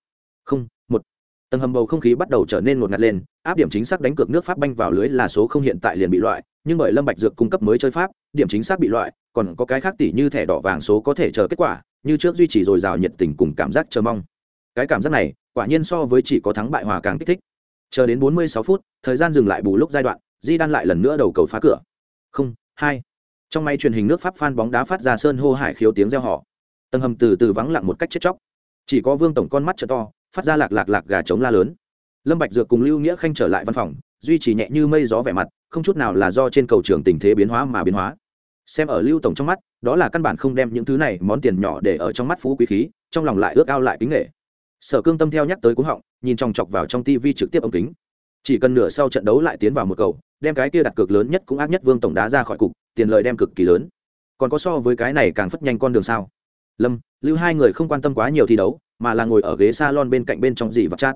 Không, một. Tầng hầm bầu không khí bắt đầu trở nên ngột ngạt lên, áp điểm chính xác đánh cược nước pháp banh vào lưới là số không hiện tại liền bị loại, nhưng bởi lâm bạch dược cung cấp mới chơi pháp, điểm chính xác bị loại, còn có cái khác tỷ như thẻ đỏ vàng số có thể chờ kết quả, như trước duy trì dồi dào nhiệt tình cùng cảm giác chờ mong. Cái cảm giác này, quả nhiên so với chỉ có thắng bại hòa càng kích thích chờ đến 46 phút, thời gian dừng lại bù lúc giai đoạn di đan lại lần nữa đầu cầu phá cửa. Không, hai. Trong máy truyền hình nước pháp phan bóng đá phát ra sơn hô hải khiếu tiếng reo hò. Tầng hầm từ từ vắng lặng một cách chết chóc. Chỉ có vương tổng con mắt trợ to, phát ra lạc lạc lạc gà trống la lớn. Lâm bạch dược cùng lưu nghĩa khanh trở lại văn phòng, duy trì nhẹ như mây gió vẻ mặt, không chút nào là do trên cầu trường tình thế biến hóa mà biến hóa. Xem ở lưu tổng trong mắt, đó là căn bản không đem những thứ này món tiền nhỏ để ở trong mắt phú quý khí, trong lòng lại ước ao lại kính nghệ sở cương tâm theo nhắc tới cúng họng, nhìn chòng chọc vào trong tivi trực tiếp ống kính. Chỉ cần nửa sau trận đấu lại tiến vào một cầu, đem cái kia đặt cược lớn nhất cũng ác nhất vương tổng đá ra khỏi cục, tiền lợi đem cực kỳ lớn. Còn có so với cái này càng phất nhanh con đường sao? Lâm, lưu hai người không quan tâm quá nhiều thi đấu, mà là ngồi ở ghế salon bên cạnh bên trong dì vật chát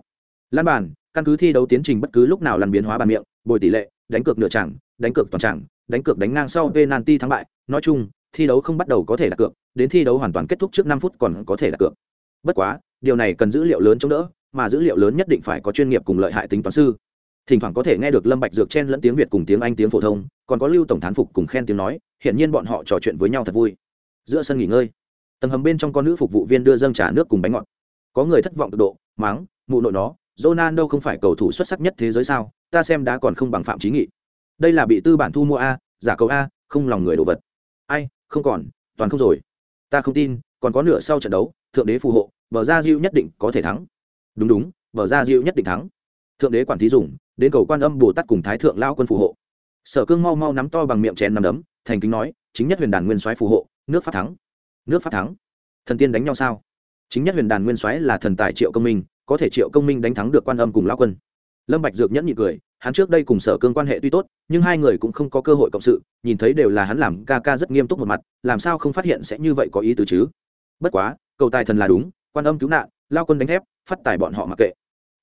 lan bàn, căn cứ thi đấu tiến trình bất cứ lúc nào lăn biến hóa bàn miệng, bồi tỷ lệ, đánh cược nửa chẳng đánh cược toàn chẳng đánh cược đánh ngang sau penalty thắng bại. Nói chung, thi đấu không bắt đầu có thể đặt cược, đến thi đấu hoàn toàn kết thúc trước năm phút còn có thể đặt cược. Bất quá điều này cần dữ liệu lớn chống đỡ, mà dữ liệu lớn nhất định phải có chuyên nghiệp cùng lợi hại tính toán sư. Thỉnh thoảng có thể nghe được lâm bạch dược chen lẫn tiếng việt cùng tiếng anh, tiếng phổ thông, còn có lưu tổng thán phục cùng khen tiếng nói hiện nhiên bọn họ trò chuyện với nhau thật vui. Giữa sân nghỉ ngơi, tầng hầm bên trong con nữ phục vụ viên đưa dâng trà nước cùng bánh ngọt. Có người thất vọng cực độ, mắng, mụ nội nó, Ronaldo không phải cầu thủ xuất sắc nhất thế giới sao? Ta xem đã còn không bằng phạm trí nghị. Đây là bị tư bản thu mua a, giả cầu a, không lòng người đồ vật. Ai, không còn, toàn không rồi. Ta không tin, còn có nửa sau trận đấu, thượng đế phù hộ vở ra diệu nhất định có thể thắng. Đúng đúng vở ra diệu nhất định thắng. Thượng đế quản thí dùng, đến cầu quan âm bồ tát cùng thái thượng lao quân phù hộ. Sở cương mau mau nắm to bằng miệng chén nằm đấm, thành kính nói, chính nhất huyền đàn nguyên soái phù hộ, nước pháp thắng. Nước pháp thắng. Thần tiên đánh nhau sao? Chính nhất huyền đàn nguyên soái là thần tài triệu công minh, có thể triệu công minh đánh thắng được quan âm cùng lao quân. Lâm bạch dược nhẫn nhị cười, hắn trước đây cùng sở cương quan hệ tuy tốt, nhưng hai người cũng không có cơ hội cộng sự, nhìn thấy đều là hắn làm ca ca rất nghiêm túc một mặt, làm sao không phát hiện sẽ như vậy có ý tứ chứ? Bất quá, cầu tài thần là đúng quan âm cứu nạn, lao quân đánh thép, phát tài bọn họ mặc kệ.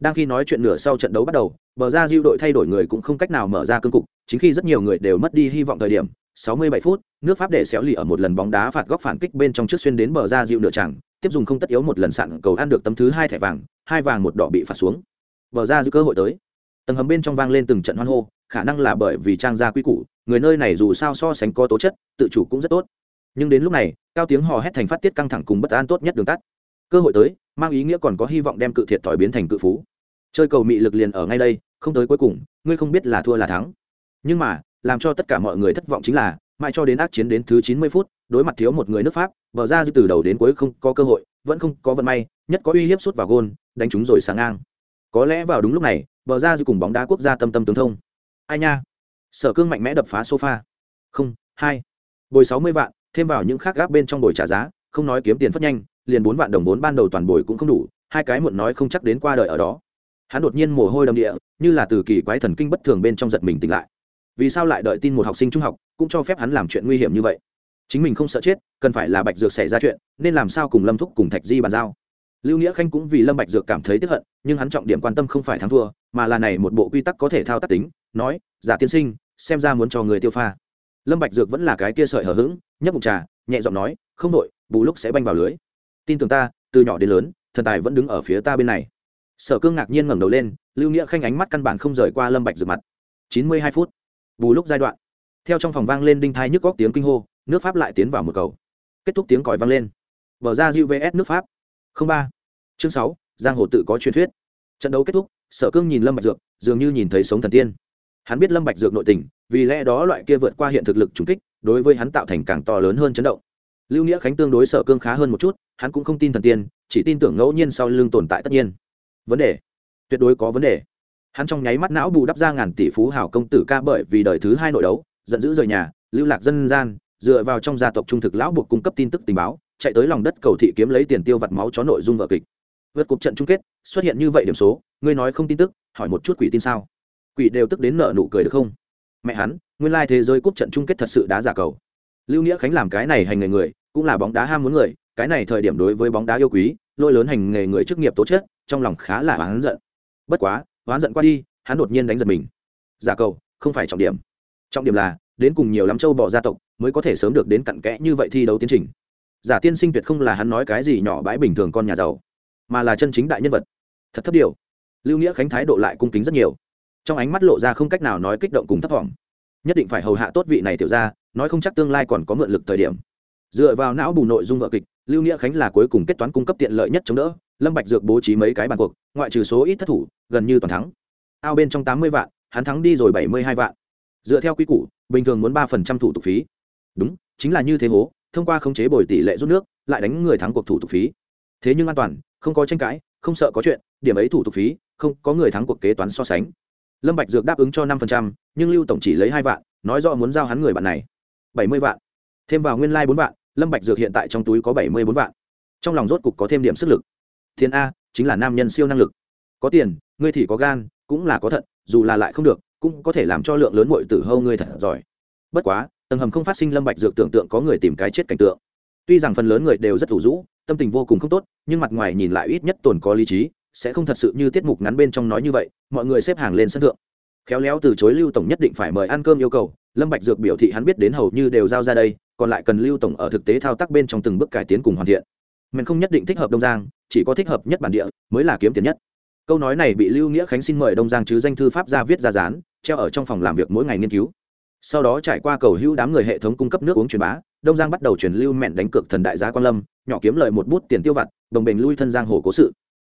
Đang khi nói chuyện nửa sau trận đấu bắt đầu, bờ ra diêu đội thay đổi người cũng không cách nào mở ra cương cục, chính khi rất nhiều người đều mất đi hy vọng thời điểm 67 phút, nước pháp để xéo lì ở một lần bóng đá phạt góc phản kích bên trong trước xuyên đến bờ ra diêu nửa chẳng tiếp dùng không tất yếu một lần sạn cầu ăn được tấm thứ hai thẻ vàng, hai vàng một đỏ bị phạt xuống. Bờ ra diêu cơ hội tới. Tầng hầm bên trong vang lên từng trận hoan hô, khả năng là bởi vì trang gia quy củ, người nơi này dù sao so sánh có tố chất, tự chủ cũng rất tốt. Nhưng đến lúc này, cao tiếng hò hét thành phát tiết căng thẳng cùng bất an tốt nhất đường tắt cơ hội tới, mang ý nghĩa còn có hy vọng đem cự thiệt thòi biến thành cự phú. Chơi cầu mị lực liền ở ngay đây, không tới cuối cùng, ngươi không biết là thua là thắng. Nhưng mà, làm cho tất cả mọi người thất vọng chính là, mãi cho đến ác chiến đến thứ 90 phút, đối mặt thiếu một người nước pháp, bờ ra từ đầu đến cuối không có cơ hội, vẫn không có vận may, nhất có uy hiếp sút vào gôn, đánh chúng rồi sáng ngang. Có lẽ vào đúng lúc này, bờ ra dư cùng bóng đá quốc gia tâm tâm tướng thông. Ai nha? Sở cương mạnh mẽ đập phá sofa. Không, hai. Bồi sáu mươi vạn, thêm vào những khác gác bên trong bồi trả giá, không nói kiếm tiền phất nhanh liền bốn vạn đồng vốn ban đầu toàn bồi cũng không đủ, hai cái muộn nói không chắc đến qua đời ở đó. Hắn đột nhiên mồ hôi đầm địa, như là từ kỳ quái thần kinh bất thường bên trong giật mình tỉnh lại. Vì sao lại đợi tin một học sinh trung học, cũng cho phép hắn làm chuyện nguy hiểm như vậy? Chính mình không sợ chết, cần phải là bạch dược xảy ra chuyện, nên làm sao cùng lâm thúc cùng thạch di bàn giao? Lưu nghĩa khanh cũng vì lâm bạch dược cảm thấy tức hận, nhưng hắn trọng điểm quan tâm không phải thắng thua, mà là này một bộ quy tắc có thể thao tác tính, nói, giả tiên sinh, xem ra muốn cho người tiêu pha. Lâm bạch dược vẫn là cái kia sợi hở hững, nhấp bụng trà, nhẹ giọng nói, không đội bù lúc sẽ banh vào lưới tin tưởng ta, từ nhỏ đến lớn, thần tài vẫn đứng ở phía ta bên này. Sở cương ngạc nhiên ngẩng đầu lên, lưu nghĩa khanh ánh mắt căn bản không rời qua lâm bạch dược mặt. Chín mươi hai phút. Bù lúc giai đoạn. Theo trong phòng vang lên đinh thai nhức góc tiếng kinh hô, nước pháp lại tiến vào một cầu. Kết thúc tiếng còi vang lên. Bờ ra diu vs nước pháp. Không ba. Chương sáu, giang hồ tự có truyền thuyết. Trận đấu kết thúc, sở cương nhìn lâm bạch dược, dường như nhìn thấy sống thần tiên. Hắn biết lâm bạch dược nội tình, vì lẽ đó loại kia vượt qua hiện thực lực trùng kích, đối với hắn tạo thành càng to lớn hơn chấn động lưu nghĩa khánh tương đối sở cương khá hơn một chút, hắn cũng không tin thần tiên, chỉ tin tưởng ngẫu nhiên sau lưng tồn tại tất nhiên. Vấn đề? Tuyệt đối có vấn đề. Hắn trong nháy mắt não bù đắp ra ngàn tỷ phú hảo công tử ca bởi vì đời thứ hai nội đấu, giận dữ rời nhà, lưu lạc dân gian, dựa vào trong gia tộc trung thực lão buộc cung cấp tin tức tình báo, chạy tới lòng đất cầu thị kiếm lấy tiền tiêu vặt máu chó nội dung vợ kịch. Vượt cục trận chung kết, xuất hiện như vậy điểm số, ngươi nói không tin tức, hỏi một chút quỷ tin sao? Quỷ đều tức đến nợ nụ cười được không? Mẹ hắn, nguyên lai thế giới cúp trận chung kết thật sự đá giả cầu lưu nghĩa khánh làm cái này hành nghề người, cũng là bóng đá ham muốn người, cái này thời điểm đối với bóng đá yêu quý, lôi lớn hành nghề người chức nghiệp tố chất, trong lòng khá là oán giận. Bất quá, oán giận qua đi, hắn đột nhiên đánh giật mình. Giả cầu, không phải trọng điểm. Trọng điểm là, đến cùng nhiều lắm châu bỏ gia tộc, mới có thể sớm được đến cặn kẽ như vậy thi đấu tiến trình. Giả tiên sinh tuyệt không là hắn nói cái gì nhỏ bãi bình thường con nhà giàu, mà là chân chính đại nhân vật. Thật thấp điều. Lưu nghĩa khánh thái độ lại cung kính rất nhiều. Trong ánh mắt lộ ra không cách nào nói kích động cùng thấp thỏm. Nhất định phải hầu hạ tốt vị này tiểu ra nói không chắc tương lai còn có mượn lực thời điểm. Dựa vào não bù nội dung vợ kịch, lưu nghĩa khánh là cuối cùng kết toán cung cấp tiện lợi nhất chống đỡ, lâm bạch dược bố trí mấy cái bàn cuộc, ngoại trừ số ít thất thủ, gần như toàn thắng. Ao bên trong tám mươi vạn, hắn thắng đi rồi bảy mươi hai vạn. Dựa theo quy củ, bình thường muốn ba phần trăm thủ tục phí. Đúng, chính là như thế hố, thông qua khống chế bồi tỷ lệ rút nước, lại đánh người thắng cuộc thủ tục phí. Thế nhưng an toàn, không có tranh cãi, không sợ có chuyện, điểm ấy thủ tục phí, không có người thắng cuộc kế toán so sánh. Lâm bạch dược đáp ứng cho năm phần trăm, nhưng lưu tổng chỉ lấy hai vạn, nói rõ muốn giao hắn người bạn này bảy mươi vạn. Thêm vào nguyên lai like bốn vạn, lâm bạch dược hiện tại trong túi có bảy mươi bốn vạn. Trong lòng rốt cục có thêm điểm sức lực. Thiên a, chính là nam nhân siêu năng lực. Có tiền, ngươi thì có gan, cũng là có thận, dù là lại không được, cũng có thể làm cho lượng lớn muội tử hâu ngươi thật giỏi. Bất quá, tầng hầm không phát sinh lâm bạch dược tưởng tượng có người tìm cái chết cảnh tượng. Tuy rằng phần lớn người đều rất thủ rũ, tâm tình vô cùng không tốt, nhưng mặt ngoài nhìn lại ít nhất tồn có lý trí, sẽ không thật sự như tiết mục ngắn bên trong nói như vậy, mọi người xếp hàng lên sân thượng khéo léo từ chối lưu tổng nhất định phải mời ăn cơm yêu cầu, lâm bạch dược biểu thị hắn biết đến hầu như đều giao ra đây, còn lại cần lưu tổng ở thực tế thao tác bên trong từng bước cải tiến cùng hoàn thiện. Mình không nhất định thích hợp đông giang, chỉ có thích hợp nhất bản địa, mới là kiếm tiền nhất. Câu nói này bị lưu nghĩa khánh xin mời đông giang chứ danh thư pháp ra viết ra dán, treo ở trong phòng làm việc mỗi ngày nghiên cứu. Sau đó trải qua cầu hữu đám người hệ thống cung cấp nước uống truyền bá, đông giang bắt đầu truyền lưu mẹn đánh cược thần đại giá quan lâm, nhỏ kiếm lời một bút tiền tiêu vặt, đồng bình lui thân giang hồ cố sự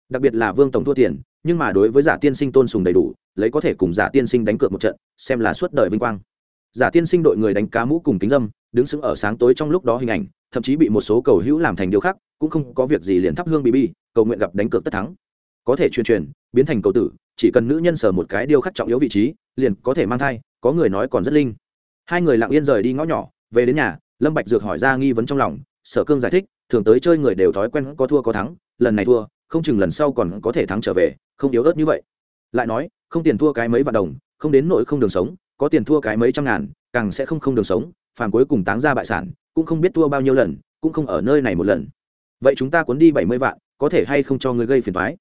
đặc biệt là vương tổng thua tiền, nhưng mà đối với giả tiên sinh tôn sùng đầy đủ, lấy có thể cùng giả tiên sinh đánh cược một trận, xem là suốt đời vinh quang. Giả tiên sinh đội người đánh cá mũ cùng kính dâm, đứng sững ở sáng tối trong lúc đó hình ảnh, thậm chí bị một số cầu hữu làm thành điều khác, cũng không có việc gì liền thắp hương bị bi cầu nguyện gặp đánh cược tất thắng. Có thể truyền truyền, biến thành cầu tử, chỉ cần nữ nhân sở một cái điêu khắc trọng yếu vị trí, liền có thể mang thai, có người nói còn rất linh. Hai người lặng yên rời đi ngõ nhỏ, về đến nhà, lâm bạch dược hỏi ra nghi vấn trong lòng, sở cương giải thích, thường tới chơi người đều thói quen có thua có thắng, lần này thua không chừng lần sau còn có thể thắng trở về, không yếu ớt như vậy. Lại nói, không tiền thua cái mấy vạn đồng, không đến nội không đường sống, có tiền thua cái mấy trăm ngàn, càng sẽ không không đường sống, phàm cuối cùng táng ra bại sản, cũng không biết thua bao nhiêu lần, cũng không ở nơi này một lần. Vậy chúng ta cuốn đi bảy mươi vạn, có thể hay không cho người gây phiền thoái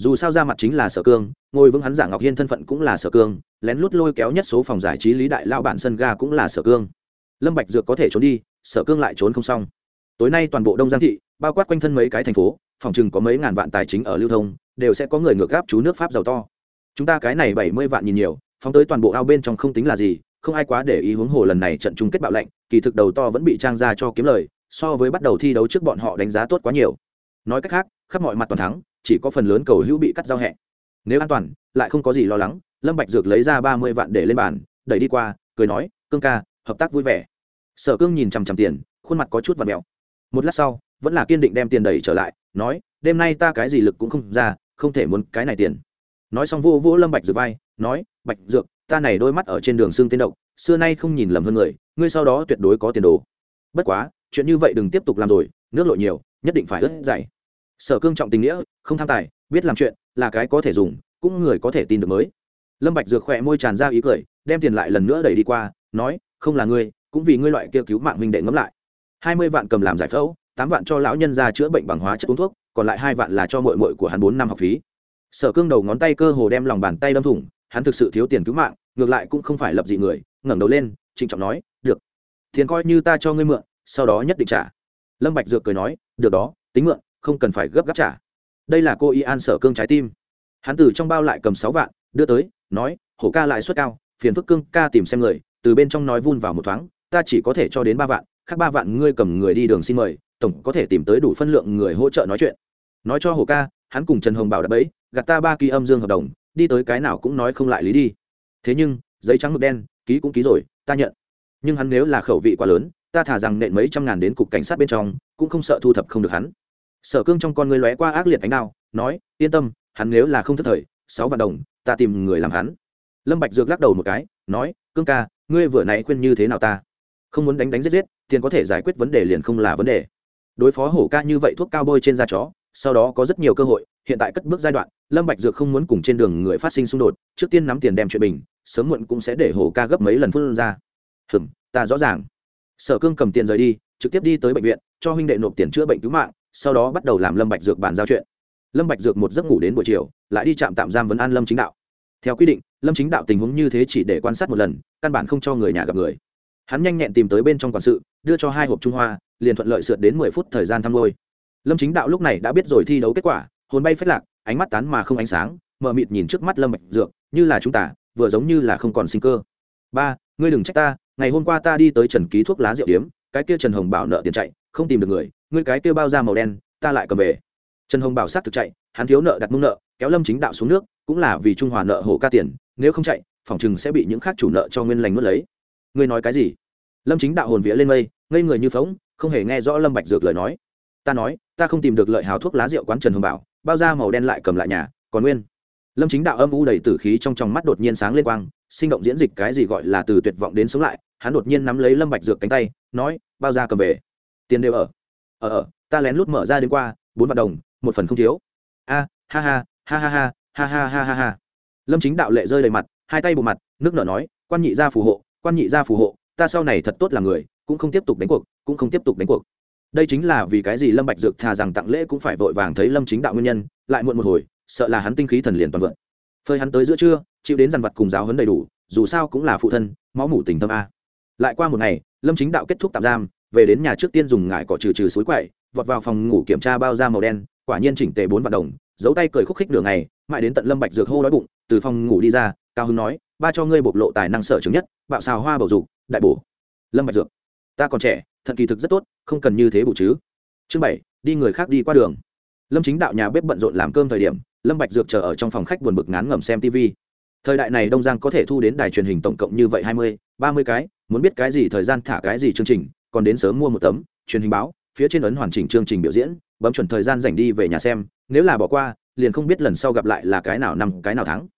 dù sao ra mặt chính là sở cương, ngồi vững hắn giả ngọc hiên thân phận cũng là sở cương, lén lút lôi kéo nhất số phòng giải trí lý đại lao bản sân ga cũng là sở cương. Lâm bạch dược có thể trốn đi, sở cương lại trốn không xong. Tối nay toàn bộ đông giang thị, bao quát quanh thân mấy cái thành phố phòng chừng có mấy ngàn vạn tài chính ở lưu thông, đều sẽ có người ngược gáp chú nước pháp giàu to. Chúng ta cái này bảy mươi vạn nhìn nhiều, phóng tới toàn bộ ao bên trong không tính là gì, không ai quá để ý hướng hồ lần này trận chung kết bạo lệnh kỳ thực đầu to vẫn bị trang ra cho kiếm lời, so với bắt đầu thi đấu trước bọn họ đánh giá tốt quá nhiều. Nói cách khác, khắp mọi mặt toàn thắng, chỉ có phần lớn cầu hữu bị cắt giao hẹ. Nếu an toàn, lại không có gì lo lắng, lâm bạch dược lấy ra ba mươi vạn để lên bàn, đẩy đi qua, cười nói, cương ca, hợp tác vui vẻ. Sở cương nhìn chằm chằm tiền, khuôn mặt có chút vặn mèo một lát sau, vẫn là kiên định đem tiền đẩy trở lại nói, đêm nay ta cái gì lực cũng không ra, không thể muốn cái này tiền. Nói xong vô vô lâm bạch dược vai, nói, bạch dược, ta này đôi mắt ở trên đường xương tiên độc, xưa nay không nhìn lầm hơn người, ngươi sau đó tuyệt đối có tiền đồ. Bất quá, chuyện như vậy đừng tiếp tục làm rồi, nước lội nhiều, nhất định phải ướt dày sở cương trọng tình nghĩa, không tham tài, biết làm chuyện là cái có thể dùng, cũng người có thể tin được mới. Lâm bạch dược khỏe môi tràn ra ý cười, đem tiền lại lần nữa đẩy đi qua, nói, không là ngươi, cũng vì ngươi loại kia cứu mạng huynh đệ ngấm lại. Hai mươi vạn cầm làm giải phẫu tám vạn cho lão nhân ra chữa bệnh bằng hóa chất uống thuốc, còn lại hai vạn là cho mội mội của hắn bốn năm học phí. Sở cương đầu ngón tay cơ hồ đem lòng bàn tay đâm thủng, hắn thực sự thiếu tiền cứu mạng, ngược lại cũng không phải lập dị người, ngẩng đầu lên, trịnh trọng nói, được, tiền coi như ta cho ngươi mượn, sau đó nhất định trả. Lâm bạch dược cười nói, được đó, tính mượn, không cần phải gấp gáp trả. Đây là cô y an sở cương trái tim. Hắn từ trong bao lại cầm sáu vạn, đưa tới, nói, hổ ca lại suất cao, phiền phức cương ca tìm xem người, từ bên trong nói vun vào một thoáng, ta chỉ có thể cho đến ba vạn, khác ba vạn ngươi cầm người đi đường xin mời tổng có thể tìm tới đủ phân lượng người hỗ trợ nói chuyện. Nói cho hồ ca, hắn cùng trần hồng bảo đã bấy, gạt ta ba kỳ âm dương hợp đồng, đi tới cái nào cũng nói không lại lý đi. Thế nhưng, giấy trắng mực đen, ký cũng ký rồi, ta nhận. Nhưng hắn nếu là khẩu vị quá lớn, ta thả rằng nện mấy trăm ngàn đến cục cảnh sát bên trong, cũng không sợ thu thập không được hắn. Sở cương trong con người lóe qua ác liệt ánh đao, nói, yên tâm, hắn nếu là không thất thời, sáu vạn đồng, ta tìm người làm hắn. Lâm bạch dược lắc đầu một cái, nói, cương ca, ngươi vừa nãy khuyên như thế nào ta? Không muốn đánh đánh giết giết, tiền có thể giải quyết vấn đề liền không là vấn đề đối phó hổ ca như vậy thuốc cao bôi trên da chó, sau đó có rất nhiều cơ hội, hiện tại cất bước giai đoạn, lâm bạch dược không muốn cùng trên đường người phát sinh xung đột, trước tiên nắm tiền đem chuyện bình, sớm muộn cũng sẽ để hổ ca gấp mấy lần phun ra. Hừm, ta rõ ràng. Sở cương cầm tiền rời đi, trực tiếp đi tới bệnh viện, cho huynh đệ nộp tiền chữa bệnh cứu mạng, sau đó bắt đầu làm lâm bạch dược bàn giao chuyện. Lâm bạch dược một giấc ngủ đến buổi chiều, lại đi trạm tạm giam vấn an lâm chính đạo. Theo quy định, lâm chính đạo tình huống như thế chỉ để quan sát một lần, căn bản không cho người nhà gặp người hắn nhanh nhẹn tìm tới bên trong quản sự, đưa cho hai hộp trung hoa, liền thuận lợi sượt đến mười phút thời gian thăm ngôi. Lâm chính đạo lúc này đã biết rồi thi đấu kết quả, hồn bay phết lạc, ánh mắt tán mà không ánh sáng, mờ mịt nhìn trước mắt lâm bạch dược, như là chúng ta, vừa giống như là không còn sinh cơ. Ba, ngươi đừng trách ta, ngày hôm qua ta đi tới trần ký thuốc lá rượu điếm, cái kia trần hồng bảo nợ tiền chạy, không tìm được người, ngươi cái kia bao da màu đen, ta lại cầm về. Trần hồng bảo sát thực chạy, hắn thiếu nợ đặt mông nợ, kéo lâm chính đạo xuống nước, cũng là vì trung hòa nợ hổ ca tiền, nếu không chạy, phòng chừng sẽ bị những khác chủ nợ cho nguyên lành nuốt lấy ngươi nói cái gì? Lâm chính đạo hồn vía lên mây, ngây người như phóng không hề nghe rõ lâm bạch dược lời nói. Ta nói, ta không tìm được lợi hào thuốc lá rượu quán trần hồng bảo, bao da màu đen lại cầm lại nhà, còn nguyên. Lâm chính đạo âm u đầy tử khí trong tròng mắt đột nhiên sáng lên quang, sinh động diễn dịch cái gì gọi là từ tuyệt vọng đến sống lại, hắn đột nhiên nắm lấy lâm bạch dược cánh tay, nói, bao da cầm về. Tiền đều ở. Ở ở ta lén lút mở ra đến qua, bốn vạn đồng, một phần không thiếu. A, ha ha ha ha ha ha ha ha ha ha. Lâm chính đạo lệ rơi đầy mặt, hai tay bù mặt, nước nở nói, quan nhị gia phù hộ quan nhị gia phù hộ, ta sau này thật tốt là người, cũng không tiếp tục đánh cuộc, cũng không tiếp tục đánh cuộc. Đây chính là vì cái gì lâm bạch dược thà rằng tặng lễ cũng phải vội vàng thấy lâm chính đạo nguyên nhân, lại muộn một hồi, sợ là hắn tinh khí thần liền toàn vượng phơi hắn tới giữa trưa, chịu đến dàn vật cùng giáo huấn đầy đủ, dù sao cũng là phụ thân, máu mủ tình thâm a. Lại qua một ngày, lâm chính đạo kết thúc tạm giam, về đến nhà trước tiên dùng ngải cỏ trừ trừ suối quậy, vọt vào phòng ngủ kiểm tra bao da màu đen, quả nhiên chỉnh tề bốn vạn đồng, giấu tay cười khúc khích nửa ngày, mãi đến tận lâm bạch dược hô đói bụng, từ phòng ngủ đi ra, cao hưng nói ba cho ngươi bộc lộ tài năng sở chứng nhất, bạo xào hoa bầu dục, đại bổ. Lâm bạch dược, ta còn trẻ, thận kỳ thực rất tốt, không cần như thế bù chứ. Chương bảy, đi người khác đi qua đường. Lâm chính đạo nhà bếp bận rộn làm cơm thời điểm, lâm bạch dược chờ ở trong phòng khách buồn bực ngán ngẩm xem tv thời đại này đông giang có thể thu đến đài truyền hình tổng cộng như vậy hai mươi, ba mươi cái, muốn biết cái gì thời gian thả cái gì chương trình, còn đến sớm mua một tấm, truyền hình báo, phía trên ấn hoàn chỉnh chương trình biểu diễn, bấm chuẩn thời gian dành đi về nhà xem, nếu là bỏ qua, liền không biết lần sau gặp lại là cái nào năm, cái nào tháng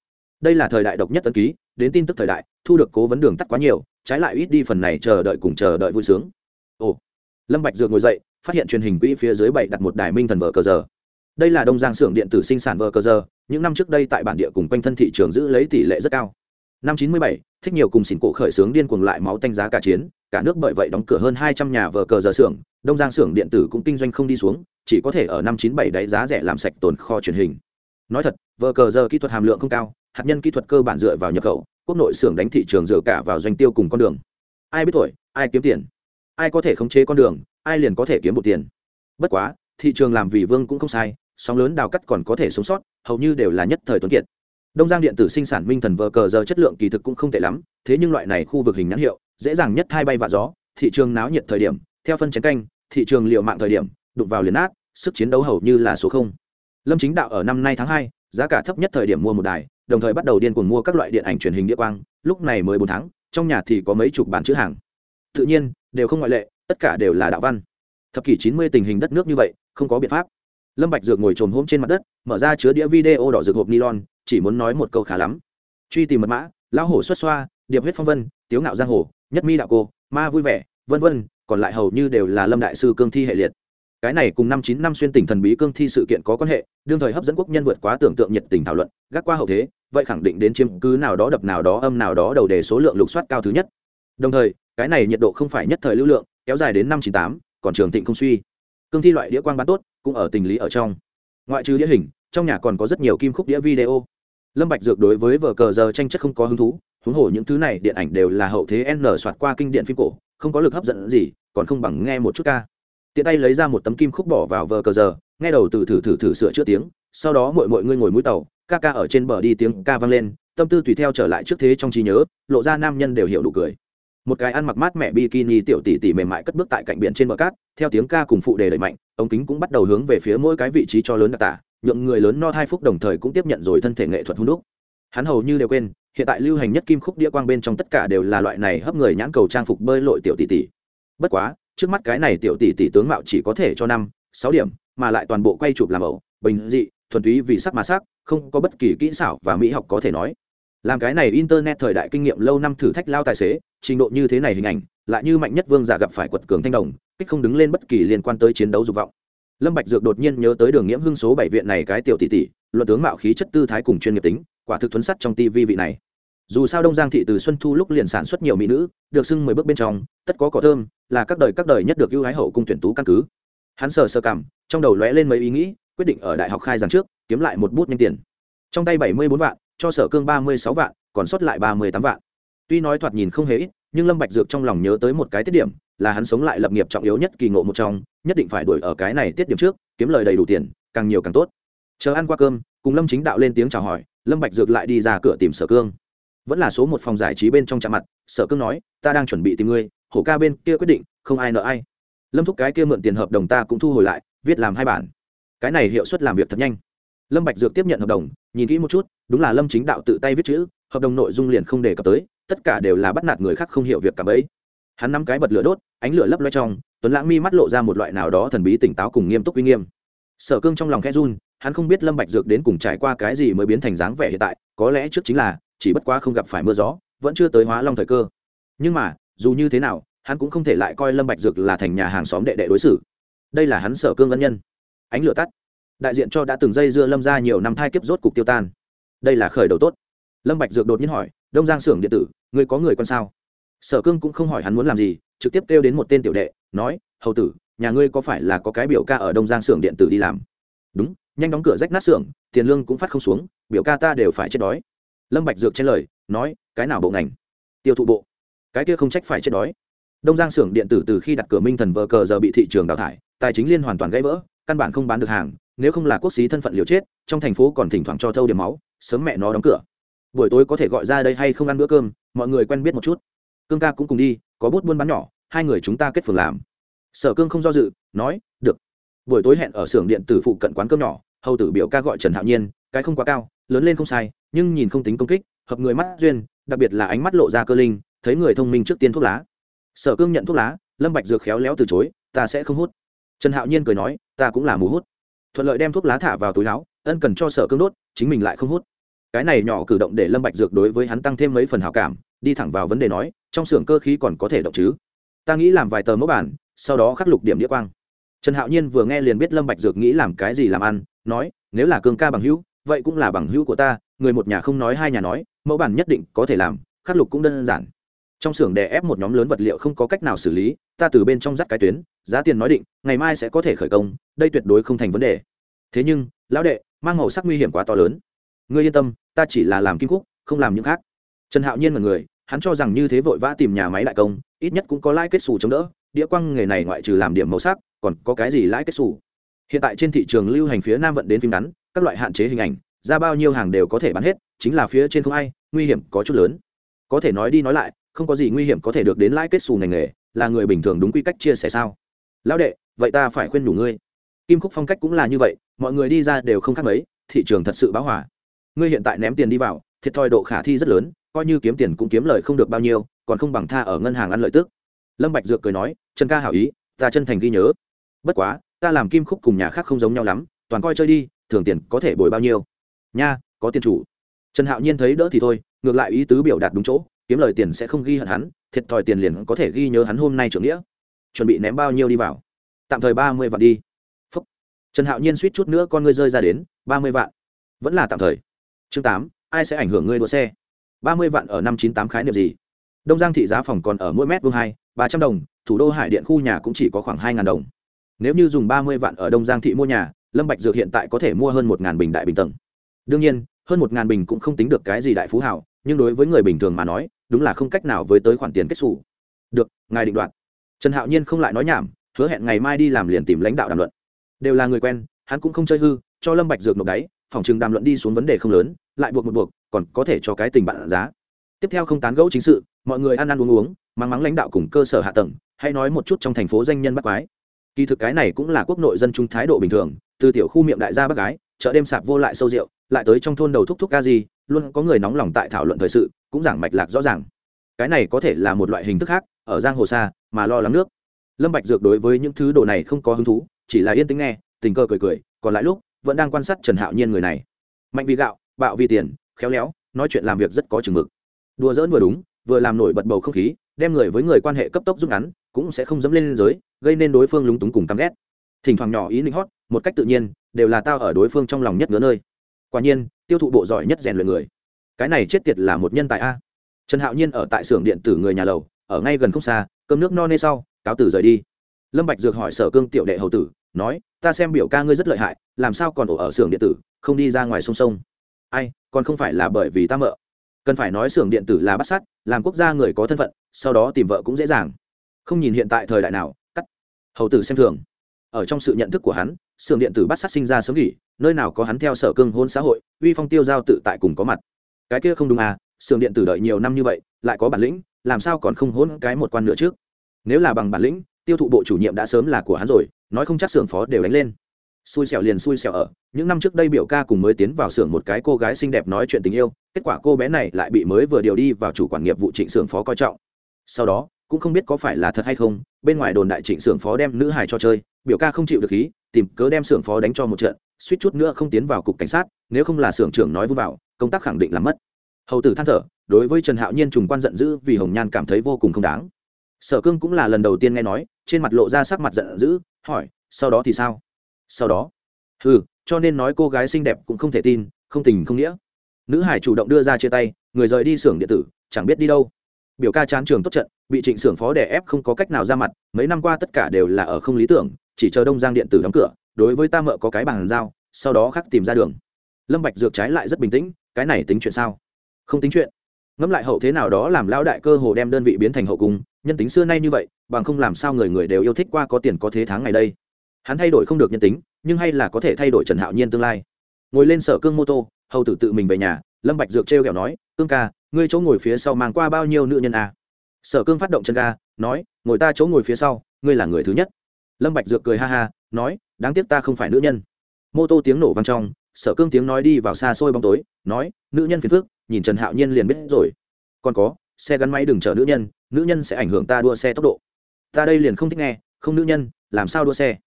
đây là thời đại độc nhất ấn ký, đến tin tức thời đại, thu được cố vấn đường tắt quá nhiều, trái lại ít đi phần này chờ đợi cùng chờ đợi vui sướng. Ồ, lâm bạch dược ngồi dậy, phát hiện truyền hình quỹ phía dưới bảy đặt một đài minh thần vợ cờ giờ. Đây là đông giang xưởng điện tử sinh sản vợ cờ giờ, những năm trước đây tại bản địa cùng quanh thân thị trường giữ lấy tỷ lệ rất cao. Năm chín mươi bảy, thích nhiều cùng xỉn cổ khởi xướng điên cuồng lại máu tanh giá cả chiến, cả nước bởi vậy đóng cửa hơn hai trăm nhà vợ cờ giờ xưởng, đông giang xưởng điện tử cũng kinh doanh không đi xuống, chỉ có thể ở năm chín bảy đáy giá rẻ làm sạch tồn kho truyền hình. Nói thật vợ cờ giờ kỹ thuật hàm lượng không cao hạt nhân kỹ thuật cơ bản dựa vào nhập khẩu, quốc nội xưởng đánh thị trường dựa cả vào doanh tiêu cùng con đường. Ai biết tuổi ai kiếm tiền. Ai có thể khống chế con đường, ai liền có thể kiếm một tiền. Bất quá, thị trường làm vì vương cũng không sai, sóng lớn đào cắt còn có thể sống sót, hầu như đều là nhất thời tuấn kiệt. Đông giang điện tử sinh sản minh thần vờ cờ giờ chất lượng kỳ thực cũng không tệ lắm, thế nhưng loại này khu vực hình nhãn hiệu, dễ dàng nhất hai bay vạ gió, thị trường náo nhiệt thời điểm, theo phân chén canh, thị trường liệu mạng thời điểm, đụng vào liền át sức chiến đấu hầu như là số không. Lâm chính đạo ở năm nay tháng hai, giá cả thấp nhất thời điểm mua một đài đồng thời bắt đầu điên cuồng mua các loại điện ảnh truyền hình địa quang, lúc này mới bốn tháng, trong nhà thì có mấy chục bản chữ hàng. Tự nhiên, đều không ngoại lệ, tất cả đều là đạo văn. Thập kỷ chín mươi tình hình đất nước như vậy, không có biện pháp. Lâm bạch dược ngồi trồm hôm trên mặt đất, mở ra chứa đĩa video đỏ dược hộp nylon, chỉ muốn nói một câu khá lắm. Truy tìm mật mã, lão hổ xuất xoa, điệp huyết phong vân, tiếu ngạo giang hồ, nhất mi đạo cô, ma vui vẻ, vân vân, còn lại hầu như đều là lâm đại sư cương thi hệ liệt cái này cùng năm chín năm xuyên tỉnh thần bí cương thi sự kiện có quan hệ, đương thời hấp dẫn quốc nhân vượt quá tưởng tượng nhiệt tình thảo luận, gác qua hậu thế, vậy khẳng định đến chiếm cứ nào đó đập nào đó âm nào đó đầu đề số lượng lục soát cao thứ nhất. Đồng thời, cái này nhiệt độ không phải nhất thời lưu lượng, kéo dài đến năm chín tám, còn trường thịnh không suy. Cương thi loại đĩa quang bán tốt, cũng ở tình lý ở trong. Ngoại trừ đĩa hình, trong nhà còn có rất nhiều kim khúc đĩa video. Lâm bạch dược đối với vở cờ giờ tranh chất không có hứng thú, huống hồ những thứ này điện ảnh đều là hậu thế n soạt qua kinh điện phim cổ, không có lực hấp dẫn gì, còn không bằng nghe một chút ca tiện tay lấy ra một tấm kim khúc bỏ vào vờ cờ giờ, nghe đầu từ thử thử thử sửa chữa tiếng, sau đó mọi mọi người ngồi mũi tàu, ca ca ở trên bờ đi tiếng ca vang lên, tâm tư tùy theo trở lại trước thế trong trí nhớ, lộ ra nam nhân đều hiểu đủ cười. Một cái ăn mặc mát mẹ bikini tiểu tỷ tỷ mềm mại cất bước tại cạnh biển trên bờ cát, theo tiếng ca cùng phụ đề đẩy mạnh, ống kính cũng bắt đầu hướng về phía mỗi cái vị trí cho lớn đặc tả, nhượng người lớn no hai phút đồng thời cũng tiếp nhận rồi thân thể nghệ thuật hung đúc. Hắn hầu như đều quên, hiện tại lưu hành nhất kim khúc đĩa quang bên trong tất cả đều là loại này hấp người nhãn cầu trang phục bơi lội tiểu tỷ tỷ. Bất quá trước mắt cái này tiểu tỷ tỷ tướng mạo chỉ có thể cho năm, sáu điểm, mà lại toàn bộ quay chụp làm ẩu, bình dị, thuần túy vì sắc mà sắc, không có bất kỳ kỹ xảo và mỹ học có thể nói. Làm cái này internet thời đại kinh nghiệm lâu năm thử thách lao tài xế, trình độ như thế này hình ảnh, lại như mạnh nhất vương giả gặp phải quật cường thanh đồng, kích không đứng lên bất kỳ liên quan tới chiến đấu dục vọng. Lâm bạch dược đột nhiên nhớ tới đường nghiễm hưng số bảy viện này cái tiểu tỷ tỷ, luận tướng mạo khí chất tư thái cùng chuyên nghiệp tính, quả thực thuấn sắt trong tivi vị này dù sao đông giang thị từ xuân thu lúc liền sản xuất nhiều mỹ nữ, được xưng mười bước bên trong, tất có cỏ thơm, là các đời các đời nhất được ưu hái hậu cung tuyển tú căn cứ. Hắn sờ sơ cảm, trong đầu lóe lên mấy ý nghĩ, quyết định ở đại học khai giảng trước, kiếm lại một bút nhanh tiền. Trong tay bảy mươi bốn vạn, cho sở cương ba mươi sáu vạn, còn sót lại ba mươi tám vạn. Tuy nói thoạt nhìn không hề ít, nhưng lâm bạch dược trong lòng nhớ tới một cái tiết điểm, là hắn sống lại lập nghiệp trọng yếu nhất kỳ ngộ một trong, nhất định phải đuổi ở cái này tiết điểm trước, kiếm lời đầy đủ tiền, càng nhiều càng tốt. Chờ ăn qua cơm, cùng lâm chính đạo lên tiếng chào hỏi, lâm bạch dược lại đi ra cửa tìm sở cương vẫn là số một phòng giải trí bên trong chạm mặt, sở cương nói, ta đang chuẩn bị tìm ngươi, hổ ca bên kia quyết định, không ai nợ ai. Lâm thúc cái kia mượn tiền hợp đồng ta cũng thu hồi lại, viết làm hai bản. Cái này hiệu suất làm việc thật nhanh. Lâm bạch dược tiếp nhận hợp đồng, nhìn kỹ một chút, đúng là lâm chính đạo tự tay viết chữ, hợp đồng nội dung liền không đề cập tới, tất cả đều là bắt nạt người khác không hiểu việc cả bấy hắn nắm cái bật lửa đốt, ánh lửa lấp loe trong, tuấn lãng mi mắt lộ ra một loại nào đó thần bí tỉnh táo cùng nghiêm túc uy nghiêm. Sở cương trong lòng khẽ run, hắn không biết lâm bạch dược đến cùng trải qua cái gì mới biến thành dáng vẻ hiện tại, có lẽ trước chính là chỉ bất quá không gặp phải mưa gió, vẫn chưa tới hóa long thời cơ. Nhưng mà, dù như thế nào, hắn cũng không thể lại coi lâm bạch dược là thành nhà hàng xóm đệ đệ đối xử. Đây là hắn sở cương ân nhân. Ánh lửa tắt. Đại diện cho đã từng dây dưa lâm ra nhiều năm thai kiếp rốt cục tiêu tan. Đây là khởi đầu tốt. Lâm bạch dược đột nhiên hỏi, đông giang xưởng điện tử ngươi có người con sao? Sở cương cũng không hỏi hắn muốn làm gì, trực tiếp kêu đến một tên tiểu đệ, nói, hầu tử, nhà ngươi có phải là có cái biểu ca ở đông giang xưởng điện tử đi làm? Đúng, nhanh đóng cửa rách nát xưởng, tiền lương cũng phát không xuống, biểu ca ta đều phải chết đói lâm bạch dược trên lời, nói, cái nào bộ ngành? Tiêu thụ bộ. Cái kia không trách phải chết đói. Đông giang xưởng điện tử từ khi đặt cửa minh thần vờ cờ giờ bị thị trường đào thải, tài chính liên hoàn toàn gãy vỡ, căn bản không bán được hàng, nếu không là quốc xí thân phận liều chết, trong thành phố còn thỉnh thoảng cho thâu điểm máu, sớm mẹ nó đóng cửa. Buổi tối có thể gọi ra đây hay không ăn bữa cơm, mọi người quen biết một chút. Cương ca cũng cùng đi, có bút buôn bán nhỏ, hai người chúng ta kết phường làm. Sở cương không do dự, nói, được. Buổi tối hẹn ở xưởng điện tử phụ cận quán cơm nhỏ, hầu tử biểu ca gọi trần hạo nhiên, cái không quá cao, lớn lên không sai nhưng nhìn không tính công kích, hợp người mắt duyên, đặc biệt là ánh mắt lộ ra cơ linh, thấy người thông minh trước tiên thuốc lá. Sở cương nhận thuốc lá, lâm bạch dược khéo léo từ chối, ta sẽ không hút. Trần hạo nhiên cười nói, ta cũng là mù hút. Thuận lợi đem thuốc lá thả vào túi áo, ân cần cho sở cương đốt, chính mình lại không hút. Cái này nhỏ cử động để lâm bạch dược đối với hắn tăng thêm mấy phần hảo cảm, đi thẳng vào vấn đề nói, trong xưởng cơ khí còn có thể động chứ? Ta nghĩ làm vài tờ mẫu bản, sau đó khắc lục điểm đĩa quang. Trần hạo nhiên vừa nghe liền biết lâm bạch dược nghĩ làm cái gì làm ăn, nói, nếu là cương ca bằng hữu, vậy cũng là bằng hữu của ta người một nhà không nói hai nhà nói, mẫu bản nhất định có thể làm, khắc lục cũng đơn giản. Trong xưởng đè ép một nhóm lớn vật liệu không có cách nào xử lý, ta từ bên trong dắt cái tuyến, giá tiền nói định, ngày mai sẽ có thể khởi công, đây tuyệt đối không thành vấn đề. Thế nhưng, lão đệ, mang màu sắc nguy hiểm quá to lớn. Ngươi yên tâm, ta chỉ là làm kim cúc không làm những khác. Trần hạo nhiên là người, hắn cho rằng như thế vội vã tìm nhà máy đại công, ít nhất cũng có lãi kết xù chống đỡ, đĩa quăng nghề này ngoại trừ làm điểm màu sắc, còn có cái gì lãi kết xù. Hiện tại trên thị trường lưu hành phía nam vận đến phim ngắn, các loại hạn chế hình ảnh ra bao nhiêu hàng đều có thể bán hết, chính là phía trên không ai, nguy hiểm có chút lớn. Có thể nói đi nói lại, không có gì nguy hiểm có thể được đến lãi kết xù ngành nghề, là người bình thường đúng quy cách chia sẻ sao? Lão đệ, vậy ta phải khuyên đủ ngươi. Kim khúc phong cách cũng là như vậy, mọi người đi ra đều không khác mấy, thị trường thật sự báo hỏa ngươi hiện tại ném tiền đi vào, thiệt thòi độ khả thi rất lớn, coi như kiếm tiền cũng kiếm lời không được bao nhiêu, còn không bằng tha ở ngân hàng ăn lợi tức. Lâm bạch dược cười nói, trần ca hảo ý, ta chân thành ghi nhớ. Bất quá, ta làm kim khúc cùng nhà khác không giống nhau lắm, toàn coi chơi đi thường tiền có thể bồi bao nhiêu nha, có tiền chủ. Trần hạo nhiên thấy đỡ thì thôi, ngược lại ý tứ biểu đạt đúng chỗ, kiếm lời tiền sẽ không ghi hận hắn, thiệt thòi tiền liền có thể ghi nhớ hắn hôm nay trưởng nghĩa. Chuẩn bị ném bao nhiêu đi vào? Tạm thời ba mươi vạn đi. Phúc. trần hạo nhiên suýt chút nữa con ngươi rơi ra đến, ba mươi vạn. Vẫn là tạm thời. Chương tám, ai sẽ ảnh hưởng ngươi đua xe? Ba mươi vạn ở năm chín tám khái niệm gì? Đông giang thị giá phòng còn ở mỗi mét vuông hai, ba trăm đồng, thủ đô hải điện khu nhà cũng chỉ có khoảng hai ngàn đồng. Nếu như dùng ba mươi vạn ở đông giang thị mua nhà, lâm bạch dược hiện tại có thể mua hơn một ngàn bình đại bình tầng đương nhiên, hơn một ngàn bình cũng không tính được cái gì đại phú hảo, nhưng đối với người bình thường mà nói, đúng là không cách nào với tới khoản tiền kết xù. Được, ngài định đoạt. Trần hạo nhiên không lại nói nhảm, hứa hẹn ngày mai đi làm liền tìm lãnh đạo đàm luận. Đều là người quen, hắn cũng không chơi hư, cho lâm bạch dược nộp đáy, phòng trường đàm luận đi xuống vấn đề không lớn, lại buộc một buộc, còn có thể cho cái tình bạn giá. Tiếp theo không tán gẫu chính sự, mọi người ăn ăn uống uống, mắng mắng lãnh đạo cùng cơ sở hạ tầng, hay nói một chút trong thành phố danh nhân bắt quái. Kỳ thực cái này cũng là quốc nội dân chúng thái độ bình thường, từ tiểu khu miệng đại gia bác gái chợ đêm sạp vô lại sâu rượu, lại tới trong thôn đầu thúc thúc ca gì, luôn có người nóng lòng tại thảo luận thời sự, cũng giảng mạch lạc rõ ràng. Cái này có thể là một loại hình thức khác, ở giang hồ xa, mà lo lắng nước. Lâm bạch dược đối với những thứ đồ này không có hứng thú, chỉ là yên tĩnh nghe, tình cờ cười cười, còn lại lúc, vẫn đang quan sát trần hạo nhiên người này. Mạnh vì gạo, bạo vì tiền, khéo léo, nói chuyện làm việc rất có chừng mực. Đùa dỡn vừa đúng, vừa làm nổi bật bầu không khí, đem người với người quan hệ cấp tốc rút ngắn, cũng sẽ không dẫm lên giới, gây nên đối phương lúng túng cùng căm ghét. Thỉnh thoảng nhỏ ý nịnh hót một cách tự nhiên, đều là tao ở đối phương trong lòng nhất ngứa nơi. Quả nhiên, tiêu thụ bộ giỏi nhất rèn luyện người. Cái này chết tiệt là một nhân tài a. Trần hạo nhiên ở tại xưởng điện tử người nhà lầu, ở ngay gần không xa, cơm nước no nê sau, cáo tử rời đi. Lâm bạch dược hỏi sở cương tiểu đệ hầu tử, nói, ta xem biểu ca ngươi rất lợi hại, làm sao còn ổ ở xưởng điện tử, không đi ra ngoài sông sông? Ai, còn không phải là bởi vì ta mợ. Cần phải nói xưởng điện tử là bắt sát, làm quốc gia người có thân phận, sau đó tìm vợ cũng dễ dàng. Không nhìn hiện tại thời đại nào, cắt. Hầu tử xem thường. Ở trong sự nhận thức của hắn xưởng điện tử bắt sát sinh ra sớm nghỉ, nơi nào có hắn theo sở cương hôn xã hội, uy phong tiêu giao tự tại cùng có mặt. Cái kia không đúng à xưởng điện tử đợi nhiều năm như vậy, lại có bản lĩnh, làm sao còn không hôn cái một quan nữa trước nếu là bằng bản lĩnh, tiêu thụ bộ chủ nhiệm đã sớm là của hắn rồi, nói không chắc xưởng phó đều đánh lên. Xui xẻo liền xui xẻo ở, những năm trước đây biểu ca cùng mới tiến vào xưởng một cái cô gái xinh đẹp nói chuyện tình yêu, kết quả cô bé này lại bị mới vừa điều đi vào chủ quản nghiệp vụ trịnh xưởng phó coi trọng. Sau đó cũng không biết có phải là thật hay không, bên ngoài đồn đại trịnh xưởng phó đem nữ hài cho chơi, biểu ca không chịu được khí, tìm cớ đem xưởng phó đánh cho một trận, suýt chút nữa không tiến vào cục cảnh sát, nếu không là xưởng trưởng nói vui vào, công tác khẳng định là mất. Hầu tử than thở, đối với trần hạo nhiên trùng quan giận dữ vì hồng nhan cảm thấy vô cùng không đáng. Sở cương cũng là lần đầu tiên nghe nói, trên mặt lộ ra sắc mặt giận dữ, hỏi, sau đó thì sao? Sau đó? Ừ cho nên nói cô gái xinh đẹp cũng không thể tin, không tình không nghĩa. Nữ hải chủ động đưa ra chia tay, người rời đi xưởng điện tử, chẳng biết đi đâu. Biểu ca chán trường tốt trận bị trịnh xưởng phó đè ép không có cách nào ra mặt, mấy năm qua tất cả đều là ở không lý tưởng, chỉ chờ đông giang điện tử đóng cửa, đối với ta mợ có cái bàn giao, sau đó khắc tìm ra đường. Lâm bạch dược trái lại rất bình tĩnh, cái này tính chuyện sao? Không tính chuyện. Ngẫm lại hậu thế nào đó làm lão đại cơ hồ đem đơn vị biến thành hậu cung, nhân tính xưa nay như vậy, bằng không làm sao người người đều yêu thích qua có tiền có thế tháng ngày đây. Hắn thay đổi không được nhân tính, nhưng hay là có thể thay đổi trần hạo nhiên tương lai. Ngồi lên sở cương mô tô, hầu tử tự mình về nhà, lâm bạch dược treo kẹo nói, cương ca, ngươi chỗ ngồi phía sau mang qua bao nhiêu nữ nhân à? Sở cương phát động chân ca nói, ngồi ta chỗ ngồi phía sau, ngươi là người thứ nhất. Lâm bạch dược cười ha ha, nói, đáng tiếc ta không phải nữ nhân. Mô tô tiếng nổ vang trong, sở cương tiếng nói đi vào xa xôi bóng tối, nói, nữ nhân phiền phức, nhìn trần hạo nhiên liền biết rồi. Còn có, xe gắn máy đừng chở nữ nhân nữ nhân sẽ ảnh hưởng ta đua xe tốc độ. Ta đây liền không thích nghe, không nữ nhân, làm sao đua xe?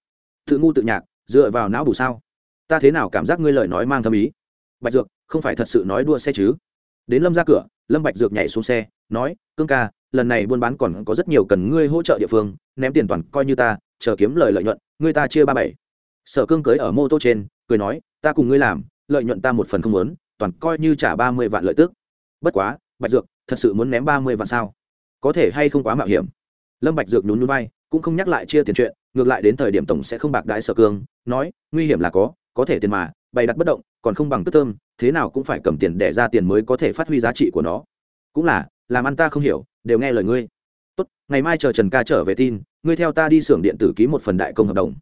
Tự ngu tự nhạc, dựa vào não bù sao? Ta thế nào cảm giác ngươi lời nói mang thâm ý? Bạch dược, không phải thật sự nói đua xe chứ? Đến lâm ra cửa, lâm bạch dược nhảy xuống xe, nói, cương ca lần này buôn bán còn có rất nhiều cần ngươi hỗ trợ địa phương, ném tiền toàn coi như ta, chờ kiếm lời lợi nhuận, ngươi ta chia ba bảy. Sở cương cưới ở mô tô trên, cười nói, ta cùng ngươi làm, lợi nhuận ta một phần không muốn, toàn coi như trả ba mươi vạn lợi tức. Bất quá, bạch dược, thật sự muốn ném ba mươi vạn sao? Có thể hay không quá mạo hiểm? Lâm bạch dược nhún nhún vai, cũng không nhắc lại chia tiền chuyện, ngược lại đến thời điểm tổng sẽ không bạc đái sở cương, nói, nguy hiểm là có có thể tiền mà, bày đặt bất động, còn không bằng tức thơm, thế nào cũng phải cầm tiền để ra tiền mới có thể phát huy giá trị của nó. Cũng là, làm ăn ta không hiểu đều nghe lời ngươi. Tốt, ngày mai chờ trần ca trở về tin, ngươi theo ta đi xưởng điện tử ký một phần đại công hợp đồng.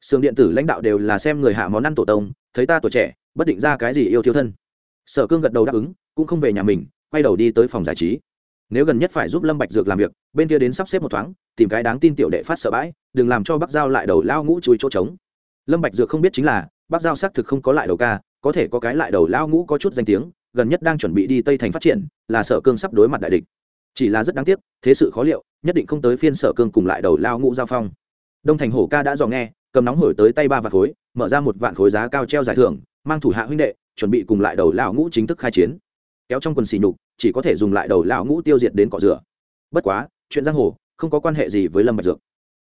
Xưởng điện tử lãnh đạo đều là xem người hạ món ăn tổ tông, thấy ta tuổi trẻ, bất định ra cái gì yêu thiếu thân. Sở cương gật đầu đáp ứng, cũng không về nhà mình, quay đầu đi tới phòng giải trí. Nếu gần nhất phải giúp lâm bạch dược làm việc, bên kia đến sắp xếp một thoáng, tìm cái đáng tin tiểu đệ phát sợ bãi, đừng làm cho bắc giao lại đầu lao ngũ chui chỗ trống. Lâm bạch dược không biết chính là, bắc giao xác thực không có lại đầu ca, có thể có cái lại đầu lao ngũ có chút danh tiếng, gần nhất đang chuẩn bị đi tây thành phát triển, là sở cương sắp đối mặt đại địch chỉ là rất đáng tiếc, thế sự khó liệu, nhất định không tới phiên sở cương cùng lại đầu lao ngũ giao phong. Đông thành hổ ca đã dò nghe, cầm nóng hổi tới tay ba vạn khối, mở ra một vạn khối giá cao treo giải thưởng, mang thủ hạ huynh đệ, chuẩn bị cùng lại đầu lao ngũ chính thức khai chiến. Kéo trong quần xì nhục, chỉ có thể dùng lại đầu lao ngũ tiêu diệt đến cỏ rửa. Bất quá, chuyện giang hồ, không có quan hệ gì với lâm bạch dược.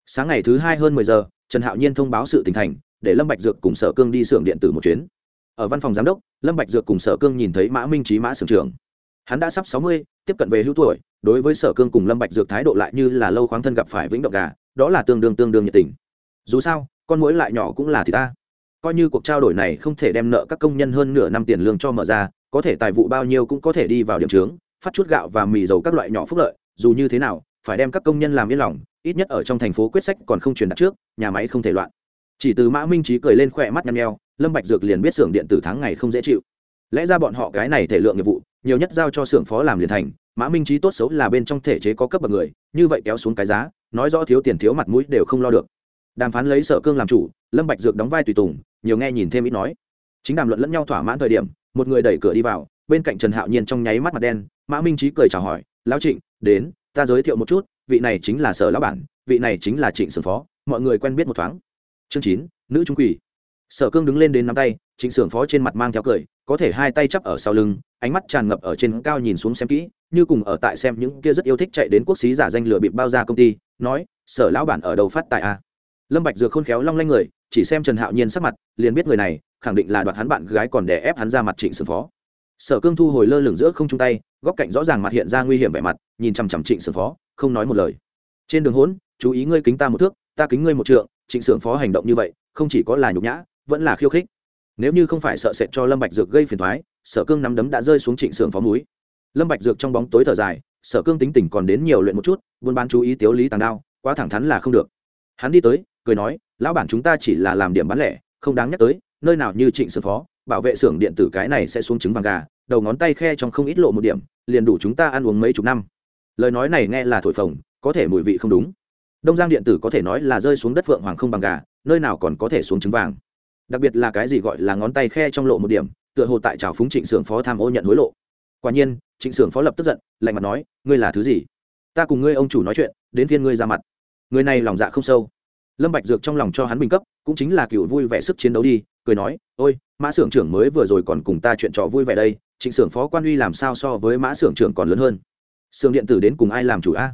Sáng ngày thứ hai hơn mười giờ, trần hạo nhiên thông báo sự tình thành, để lâm bạch dược cùng sở cương đi xưởng điện tử một chuyến. Ở văn phòng giám đốc, lâm bạch dược cùng sở cương nhìn thấy mã minh trí mã xưởng trưởng. Hắn đã sắp sáu mươi tiếp cận về hữu tuổi, đối với sở cương cùng lâm bạch dược thái độ lại như là lâu khoáng thân gặp phải vĩnh động gà, đó là tương đương tương đương nhiệt tình. Dù sao, con mũi lại nhỏ cũng là thì ta. Coi như cuộc trao đổi này không thể đem nợ các công nhân hơn nửa năm tiền lương cho mở ra, có thể tài vụ bao nhiêu cũng có thể đi vào điểm trướng, phát chút gạo và mì dầu các loại nhỏ phúc lợi, dù như thế nào, phải đem các công nhân làm yên lòng, ít nhất ở trong thành phố quyết sách còn không truyền đặt trước, nhà máy không thể loạn. Chỉ từ mã minh trí cười lên khỏe mắt nhăn nheo, lâm bạch dược liền biết xưởng điện tử tháng ngày không dễ chịu. Lẽ ra bọn họ cái này thể lượng nghiệp vụ nhiều nhất giao cho xưởng phó làm liền thành, mã minh trí tốt xấu là bên trong thể chế có cấp bậc người, như vậy kéo xuống cái giá, nói rõ thiếu tiền thiếu mặt mũi đều không lo được. Đàm phán lấy sở cương làm chủ, lâm bạch dược đóng vai tùy tùng, nhiều nghe nhìn thêm ít nói. Chính đàm luận lẫn nhau thỏa mãn thời điểm, một người đẩy cửa đi vào, bên cạnh trần hạo nhiên trong nháy mắt mặt đen, mã minh trí cười chào hỏi, lão trịnh, đến, ta giới thiệu một chút, vị này chính là sở lão bản, vị này chính là trịnh sưởng phó, mọi người quen biết một thoáng. Chương chín, nữ trung quỷ. Sở cương đứng lên đến nắm tay, trịnh sưởng phó trên mặt mang theo cười, có thể hai tay chắp ở sau lưng ánh mắt tràn ngập ở trên cao nhìn xuống xem kỹ, như cùng ở tại xem những kia rất yêu thích chạy đến quốc xí giả danh lừa bịp bao ra công ty, nói, sở lão bản ở đầu phát tại a à? lâm bạch dược khôn khéo long lanh người, chỉ xem trần hạo nhiên sắc mặt, liền biết người này, khẳng định là đoạt hắn bạn gái còn đè ép hắn ra mặt trịnh Sư phó. Sở cương thu hồi lơ lửng giữa không trung tay, góc cạnh rõ ràng mặt hiện ra nguy hiểm vẻ mặt, nhìn chằm chằm trịnh Sư phó, không nói một lời. Trên đường hỗn, chú ý ngươi kính ta một thước, ta kính ngươi một trượng. Trịnh Sư phó hành động như vậy, không chỉ có là nhục nhã, vẫn là khiêu khích nếu như không phải sợ sệt cho lâm bạch dược gây phiền toái, sở cương nắm đấm đã rơi xuống trịnh sưởng phó núi. Lâm bạch dược trong bóng tối thở dài, sở cương tính tình còn đến nhiều luyện một chút, buôn bán chú ý tiếu lý tàng đao, quá thẳng thắn là không được. Hắn đi tới, cười nói, lão bản chúng ta chỉ là làm điểm bán lẻ, không đáng nhắc tới, nơi nào như trịnh sưởng phó, bảo vệ xưởng điện tử cái này sẽ xuống trứng vàng gà, đầu ngón tay khe trong không ít lộ một điểm, liền đủ chúng ta ăn uống mấy chục năm. Lời nói này nghe là thổi phồng, có thể mùi vị không đúng. Đông giang điện tử có thể nói là rơi xuống đất phượng hoàng không bằng gà, nơi nào còn có thể xuống trứng vàng đặc biệt là cái gì gọi là ngón tay khe trong lộ một điểm, tựa hồ tại trào phúng trịnh sưởng phó tham ô nhận hối lộ. Quả nhiên, trịnh sưởng phó lập tức giận, lạnh mặt nói, ngươi là thứ gì? Ta cùng ngươi ông chủ nói chuyện, đến phiên ngươi ra mặt. Người này lòng dạ không sâu. Lâm bạch dược trong lòng cho hắn bình cấp, cũng chính là cựu vui vẻ sức chiến đấu đi, cười nói, ôi, mã sưởng trưởng mới vừa rồi còn cùng ta chuyện trò vui vẻ đây, trịnh sưởng phó quan uy làm sao so với mã sưởng trưởng còn lớn hơn? Sưởng điện tử đến cùng ai làm chủ a?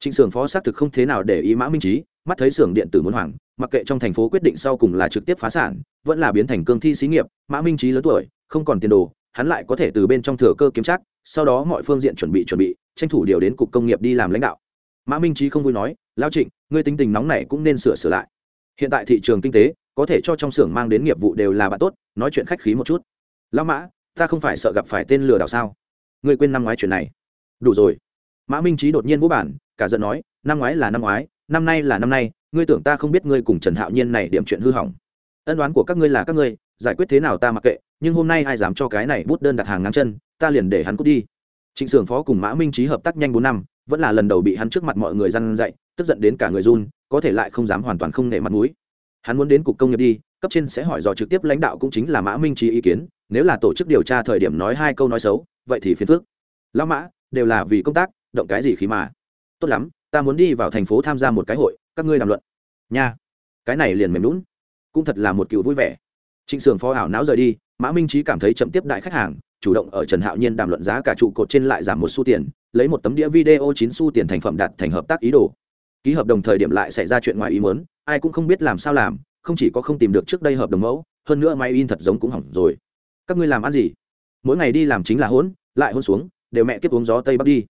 Trịnh sưởng phó xác thực không thế nào để ý mã minh trí, mắt thấy sưởng điện tử muốn hoảng mặc kệ trong thành phố quyết định sau cùng là trực tiếp phá sản, vẫn là biến thành cương thi xí nghiệp, mã minh trí lớn tuổi, không còn tiền đồ, hắn lại có thể từ bên trong thừa cơ kiếm chắc, sau đó mọi phương diện chuẩn bị chuẩn bị, tranh thủ điều đến cục công nghiệp đi làm lãnh đạo. Mã minh trí không vui nói, lao trịnh, ngươi tính tình nóng này cũng nên sửa sửa lại. Hiện tại thị trường kinh tế, có thể cho trong xưởng mang đến nghiệp vụ đều là bạn tốt, nói chuyện khách khí một chút. Lão mã, ta không phải sợ gặp phải tên lừa đảo sao? Ngươi quên năm ngoái chuyện này. Đủ rồi. Mã minh trí đột nhiên vũ bản cả giận nói, năm ngoái là năm ngoái, năm nay là năm nay ngươi tưởng ta không biết ngươi cùng trần hạo nhiên này điểm chuyện hư hỏng. Ân đoán của các ngươi là các ngươi giải quyết thế nào ta mặc kệ nhưng hôm nay ai dám cho cái này bút đơn đặt hàng ngang chân ta liền để hắn cút đi. Trịnh sưởng phó cùng mã minh trí hợp tác nhanh bốn năm vẫn là lần đầu bị hắn trước mặt mọi người răn dậy, tức giận đến cả người run có thể lại không dám hoàn toàn không nể mặt mũi. Hắn muốn đến cục công nghiệp đi cấp trên sẽ hỏi dò trực tiếp lãnh đạo cũng chính là mã minh trí ý kiến nếu là tổ chức điều tra thời điểm nói hai câu nói xấu vậy thì phiền phước lão mã đều là vì công tác động cái gì khí mà. Tốt lắm ta muốn đi vào thành phố tham gia một cái hội, các ngươi đàm luận. Nha. Cái này liền mềm lún cũng thật là một cựu vui vẻ. Trịnh sường phó ảo não rời đi, mã minh trí cảm thấy chậm tiếp đại khách hàng, chủ động ở trần hạo nhiên đàm luận giá cả trụ cột trên lại giảm một xu tiền, lấy một tấm đĩa video chín xu tiền thành phẩm đặt thành hợp tác ý đồ. Ký hợp đồng thời điểm lại xảy ra chuyện ngoài ý muốn, ai cũng không biết làm sao làm, không chỉ có không tìm được trước đây hợp đồng mẫu, hơn nữa máy in thật giống cũng hỏng rồi. Các ngươi làm ăn gì? Mỗi ngày đi làm chính là hỗn, lại hôn xuống, đều mẹ kiếp uống gió tây bắc đi.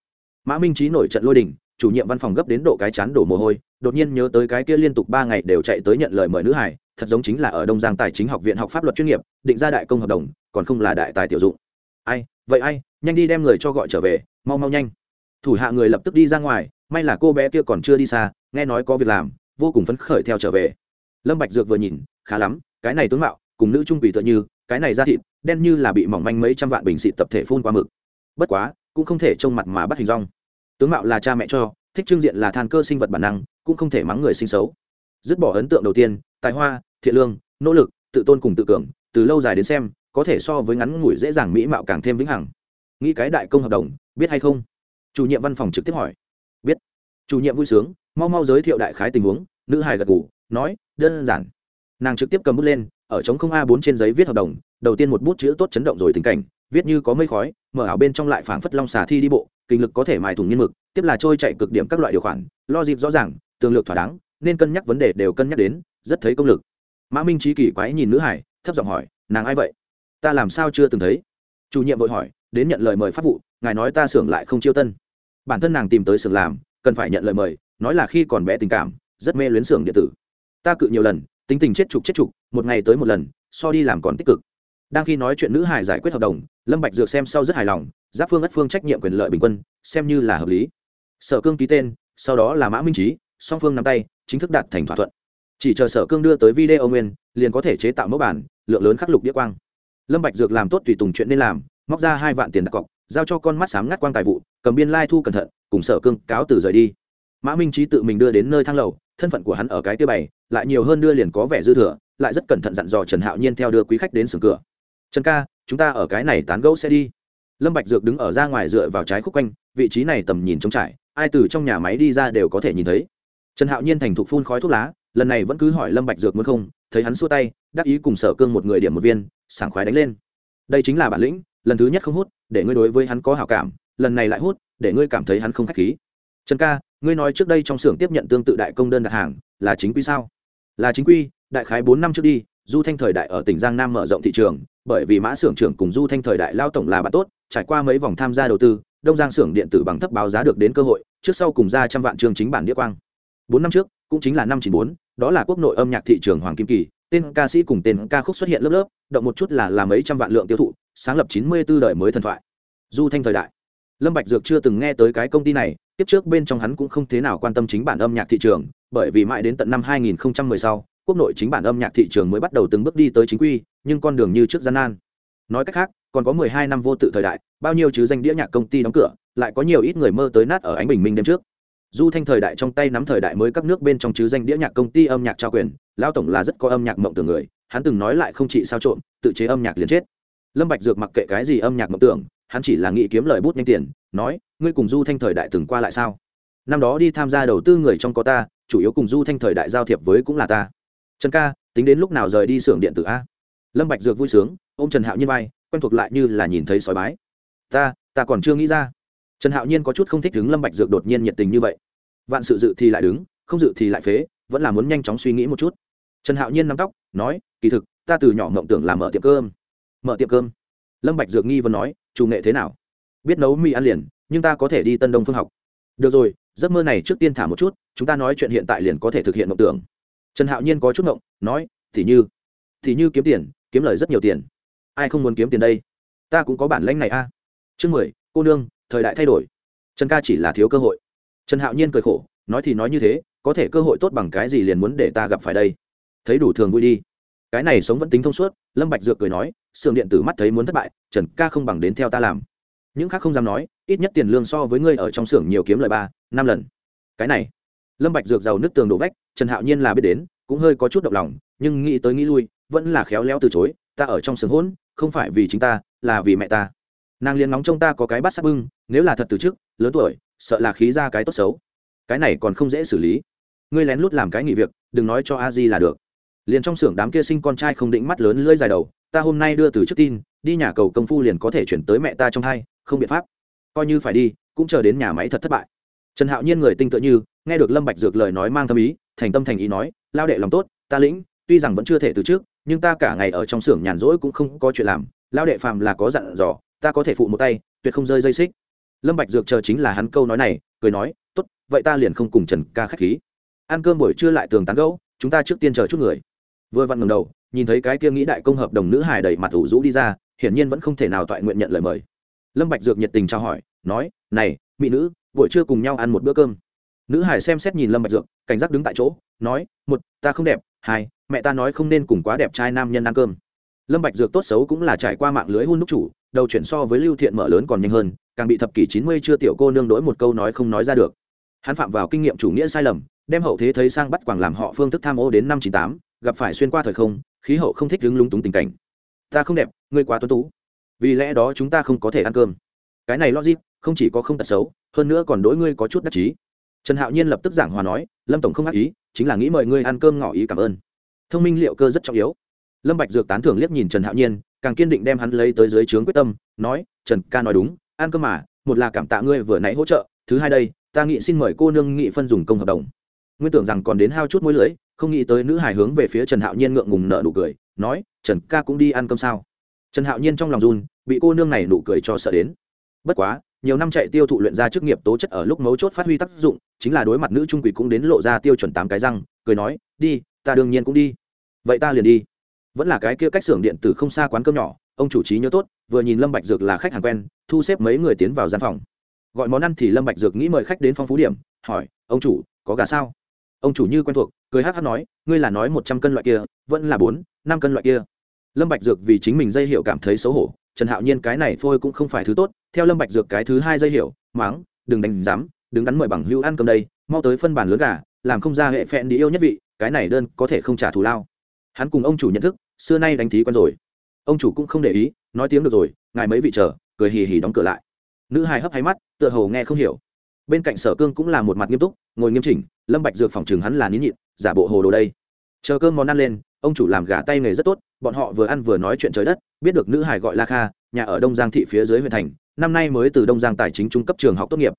Mã minh trí nổi trận lôi đình chủ nhiệm văn phòng gấp đến độ cái chán đổ mồ hôi, đột nhiên nhớ tới cái kia liên tục ba ngày đều chạy tới nhận lời mời nữ hải thật giống chính là ở đông giang tài chính học viện học pháp luật chuyên nghiệp, định ra đại công hợp đồng, còn không là đại tài tiểu dụng. Ai, vậy ai, nhanh đi đem người cho gọi trở về, mau mau nhanh. Thủ hạ người lập tức đi ra ngoài, may là cô bé kia còn chưa đi xa, nghe nói có việc làm, vô cùng phấn khởi theo trở về. Lâm bạch dược vừa nhìn, khá lắm, cái này tướng mạo, cùng nữ trung quỷ tựa như, cái này da thịt, đen như là bị mỏng manh mấy trăm vạn bình xịt tập thể phun qua mực. Bất quá, cũng không thể trông mặt mà bắt hình rong tướng mạo là cha mẹ cho, thích trưng diện là than cơ sinh vật bản năng, cũng không thể mắng người sinh xấu. Dứt bỏ ấn tượng đầu tiên, tài hoa, thiện lương, nỗ lực, tự tôn cùng tự cường, từ lâu dài đến xem, có thể so với ngắn ngủi dễ dàng mỹ mạo càng thêm vĩnh hằng. Nghĩ cái đại công hợp đồng, biết hay không? Chủ nhiệm văn phòng trực tiếp hỏi. Biết. Chủ nhiệm vui sướng, mau mau giới thiệu đại khái tình huống, nữ hài gật ngủ nói, đơn giản. Nàng trực tiếp cầm bút lên, ở chống không a bốn trên giấy viết hợp đồng, đầu tiên một bút chữ tốt chấn động rồi tình cảnh, viết như có mây khói, mở ảo bên trong lại phảng phất long xà thi đi bộ kinh lực có thể mài thủng nhân mực, tiếp là trôi chạy cực điểm các loại điều khoản, lo dịp rõ ràng, tường lược thỏa đáng, nên cân nhắc vấn đề đều cân nhắc đến, rất thấy công lực. Mã minh trí kỳ quái nhìn nữ hải, thấp giọng hỏi, nàng ai vậy? Ta làm sao chưa từng thấy? Chủ nhiệm vội hỏi, đến nhận lời mời pháp vụ, ngài nói ta xưởng lại không chiêu tân. Bản thân nàng tìm tới xưởng làm, cần phải nhận lời mời, nói là khi còn bé tình cảm, rất mê luyến xưởng điện tử. Ta cự nhiều lần, tính tình chết trục chết trục, một ngày tới một lần, so đi làm còn tích cực đang khi nói chuyện nữ hải giải quyết hợp đồng, lâm bạch dược xem sau rất hài lòng, giáp phương ất phương trách nhiệm quyền lợi bình quân, xem như là hợp lý. Sở cương ký tên, sau đó là mã minh trí, song phương nắm tay, chính thức đạt thành thỏa thuận. Chỉ chờ sở cương đưa tới video nguyên, liền có thể chế tạo mẫu bản, lượng lớn khắc lục đĩa quang. Lâm bạch dược làm tốt tùy tùng chuyện nên làm, móc ra hai vạn tiền đặt cọc, giao cho con mắt sám ngắt quang tài vụ, cầm biên lai thu cẩn thận, cùng sở cương cáo từ rời đi. Mã minh trí tự mình đưa đến nơi thang lầu, thân phận của hắn ở cái kia bày, lại nhiều hơn đưa liền có vẻ dư thừa, lại rất cẩn thận dặn dò trần hạo nhiên theo đưa quý khách đến sưởng cửa trần ca, chúng ta ở cái này tán gẫu sẽ đi. Lâm bạch dược đứng ở ra ngoài dựa vào trái khúc quanh, vị trí này tầm nhìn trống trải, ai từ trong nhà máy đi ra đều có thể nhìn thấy. Trần hạo nhiên thành thục phun khói thuốc lá, lần này vẫn cứ hỏi lâm bạch dược muốn không, thấy hắn xua tay, đắc ý cùng sở cương một người điểm một viên, sảng khoái đánh lên. Đây chính là bản lĩnh, lần thứ nhất không hút, để ngươi đối với hắn có hảo cảm, lần này lại hút, để ngươi cảm thấy hắn không khách khí. Trần ca, ngươi nói trước đây trong xưởng tiếp nhận tương tự đại công đơn đặt hàng, là chính quy sao? Là chính quy, đại khái bốn năm trước đi du thanh thời đại ở tỉnh giang nam mở rộng thị trường, bởi vì mã xưởng trưởng cùng du thanh thời đại lao tổng là bạn tốt, trải qua mấy vòng tham gia đầu tư, đông giang xưởng điện tử bằng thấp báo giá được đến cơ hội, trước sau cùng ra trăm vạn chương chính bản đĩa quang. Bốn năm trước, cũng chính là năm chín bốn, đó là quốc nội âm nhạc thị trường hoàng kim kỳ, tên ca sĩ cùng tên ca khúc xuất hiện lớp lớp, động một chút là làm mấy trăm vạn lượng tiêu thụ, sáng lập chín mươi 94 đời mới thần thoại. Du thanh thời đại. Lâm bạch dược chưa từng nghe tới cái công ty này, tiếp trước bên trong hắn cũng không thế nào quan tâm chính bản âm nhạc thị trường, bởi vì mãi đến tận năm 2010 sau quốc nội chính bản âm nhạc thị trường mới bắt đầu từng bước đi tới chính quy, nhưng con đường như trước gian nan. Nói cách khác, còn có 12 năm vô tự thời đại, bao nhiêu chứ danh đĩa nhạc công ty đóng cửa, lại có nhiều ít người mơ tới nát ở ánh bình minh đêm trước. Du thanh thời đại trong tay nắm thời đại mới các nước bên trong chứ danh đĩa nhạc công ty âm nhạc trao quyền, lão tổng là rất có âm nhạc mộng tưởng người, hắn từng nói lại không chỉ sao trộm, tự chế âm nhạc liền chết. Lâm bạch dược mặc kệ cái gì âm nhạc mộng tưởng, hắn chỉ là nghĩ kiếm lời bút nhanh tiền, nói, ngươi cùng du thanh thời đại từng qua lại sao? Năm đó đi tham gia đầu tư người trong có ta, chủ yếu cùng du thanh thời đại giao thiệp với cũng là ta trần ca, tính đến lúc nào rời đi xưởng điện tử a? Lâm bạch dược vui sướng, ôm trần hạo nhiên vai, quen thuộc lại như là nhìn thấy sói bái. Ta ta còn chưa nghĩ ra. Trần hạo nhiên có chút không thích đứng lâm bạch dược đột nhiên nhiệt tình như vậy. Vạn sự dự thì lại đứng, không dự thì lại phế, vẫn là muốn nhanh chóng suy nghĩ một chút. Trần hạo nhiên nắm tóc, nói, kỳ thực, ta từ nhỏ mộng tưởng làm mở tiệm cơm. Mở tiệm cơm? Lâm bạch dược nghi vấn nói, chủ nghệ thế nào? Biết nấu mì ăn liền, nhưng ta có thể đi tân đông phương học. Được rồi, giấc mơ này trước tiên thả một chút, chúng ta nói chuyện hiện tại liền có thể thực hiện mộng tưởng trần hạo nhiên có chút ngộng, nói, thì như thì như kiếm tiền, kiếm lời rất nhiều tiền. Ai không muốn kiếm tiền đây? Ta cũng có bản lãnh này a. Chương mười, cô nương, thời đại thay đổi. Trần ca chỉ là thiếu cơ hội. Trần hạo nhiên cười khổ, nói thì nói như thế, có thể cơ hội tốt bằng cái gì liền muốn để ta gặp phải đây? Thấy đủ thường vui đi. Cái này sống vẫn tính thông suốt, lâm bạch dược cười nói, sưởng điện tử mắt thấy muốn thất bại, trần ca không bằng đến theo ta làm. Những khác không dám nói, ít nhất tiền lương so với ngươi ở trong xưởng nhiều kiếm lời ba, năm lần. Cái này lâm bạch dược giàu nước tường đổ vách, trần hạo nhiên là biết đến, cũng hơi có chút động lòng, nhưng nghĩ tới nghĩ lui, vẫn là khéo léo từ chối, ta ở trong sướng hỗn, không phải vì chính ta, là vì mẹ ta. Nàng liền nóng trong ta có cái bắt sắc bưng, nếu là thật từ trước, lớn tuổi, sợ là khí ra cái tốt xấu. Cái này còn không dễ xử lý. Ngươi lén lút làm cái nghỉ việc, đừng nói cho a di là được. Liền trong xưởng đám kia sinh con trai không định mắt lớn lưỡi dài đầu, ta hôm nay đưa từ trước tin, đi nhà cầu công phu liền có thể chuyển tới mẹ ta trong hai, không biện pháp. Coi như phải đi, cũng chờ đến nhà máy thật thất bại trần hạo nhiên người tinh tựa như, nghe được lâm bạch dược lời nói mang thâm ý, thành tâm thành ý nói, lao đệ lòng tốt, ta lĩnh, tuy rằng vẫn chưa thể từ trước, nhưng ta cả ngày ở trong xưởng nhàn rỗi cũng không có chuyện làm, lao đệ phàm là có dặn dò, ta có thể phụ một tay, tuyệt không rơi dây xích. Lâm bạch dược chờ chính là hắn câu nói này, cười nói, tốt, vậy ta liền không cùng trần ca khách khí. Ăn cơm buổi trưa lại tường tán gẫu, chúng ta trước tiên chờ chút người. Vừa vặn ngẩng đầu, nhìn thấy cái kia nghĩ đại công hợp đồng nữ hài đầy mặt ủ rũ đi ra, hiển nhiên vẫn không thể nào toại nguyện nhận lời mời. Lâm bạch dược nhiệt tình chào hỏi, nói, này, mỹ nữ buổi trưa cùng nhau ăn một bữa cơm. Nữ hải xem xét nhìn lâm bạch dược, cảnh giác đứng tại chỗ, nói, một, ta không đẹp. Hai, mẹ ta nói không nên cùng quá đẹp trai nam nhân ăn cơm. Lâm bạch dược tốt xấu cũng là trải qua mạng lưới hôn đúc chủ, đầu chuyển so với lưu thiện mở lớn còn nhanh hơn, càng bị thập kỷ chín mươi chưa tiểu cô nương đổi một câu nói không nói ra được. Hắn phạm vào kinh nghiệm chủ nghĩa sai lầm, đem hậu thế thấy sang bắt quảng làm họ phương thức tham ô đến năm chín tám, gặp phải xuyên qua thời không, khí hậu không thích đứng lúng túng tình cảnh. Ta không đẹp, ngươi quá tuấn tú. Vì lẽ đó chúng ta không có thể ăn cơm. Cái này logic không chỉ có không tật xấu, hơn nữa còn đối ngươi có chút đắc chí. Trần hạo nhiên lập tức giảng hòa nói, lâm tổng không ác ý, chính là nghĩ mời ngươi ăn cơm ngỏ ý cảm ơn. Thông minh liệu cơ rất trọng yếu. Lâm bạch dược tán thưởng liếc nhìn trần hạo nhiên, càng kiên định đem hắn lấy tới dưới trướng quyết tâm, nói, trần ca nói đúng, ăn cơm mà, một là cảm tạ ngươi vừa nãy hỗ trợ, thứ hai đây, ta nghĩ xin mời cô nương nghị phân dùng công hợp đồng. Nguyên tưởng rằng còn đến hao chút mối lưỡi không nghĩ tới nữ hài hướng về phía trần hạo nhiên ngượng ngùng nợ nụ cười, nói, trần ca cũng đi ăn cơm sao? Trần hạo nhiên trong lòng run, bị cô nương này nụ cười cho sợ đến. Bất quá nhiều năm chạy tiêu thụ luyện ra chức nghiệp tố chất ở lúc mấu chốt phát huy tác dụng, chính là đối mặt nữ trung quỷ cũng đến lộ ra tiêu chuẩn tám cái răng, cười nói, đi, ta đương nhiên cũng đi. Vậy ta liền đi. Vẫn là cái kia cách xưởng điện tử không xa quán cơm nhỏ, ông chủ trí nhớ tốt, vừa nhìn lâm bạch dược là khách hàng quen, thu xếp mấy người tiến vào gian phòng. Gọi món ăn thì lâm bạch dược nghĩ mời khách đến phong phú điểm, hỏi, ông chủ, có gà sao? Ông chủ như quen thuộc, cười hắc hắc nói, ngươi là nói một trăm cân loại kia, vẫn là bốn, năm cân loại kia. Lâm bạch dược vì chính mình dây hiệu cảm thấy xấu hổ trần hạo nhiên cái này phôi cũng không phải thứ tốt, theo lâm bạch dược cái thứ hai dây hiểu mắng đừng đánh dám đứng đắn mời bằng hữu ăn cơm đây, mau tới phân bàn lớn gà, làm không ra hệ phẹn đi yêu nhất vị, cái này đơn có thể không trả thù lao. Hắn cùng ông chủ nhận thức, xưa nay đánh thí quen rồi. Ông chủ cũng không để ý, nói tiếng được rồi, ngài mấy vị chờ, cười hì hì đóng cửa lại. Nữ hài hấp hay mắt, tựa hồ nghe không hiểu. Bên cạnh sở cương cũng là một mặt nghiêm túc, ngồi nghiêm chỉnh, lâm bạch dược phòng trường hắn là nín nhịn, giả bộ hồ đồ đây chờ cơm món ăn lên, ông chủ làm gà tay nghề rất tốt, bọn họ vừa ăn vừa nói chuyện trời đất, biết được nữ hải gọi la kha, nhà ở đông giang thị phía dưới huyện thành, năm nay mới từ đông giang tài chính trung cấp trường học tốt nghiệp.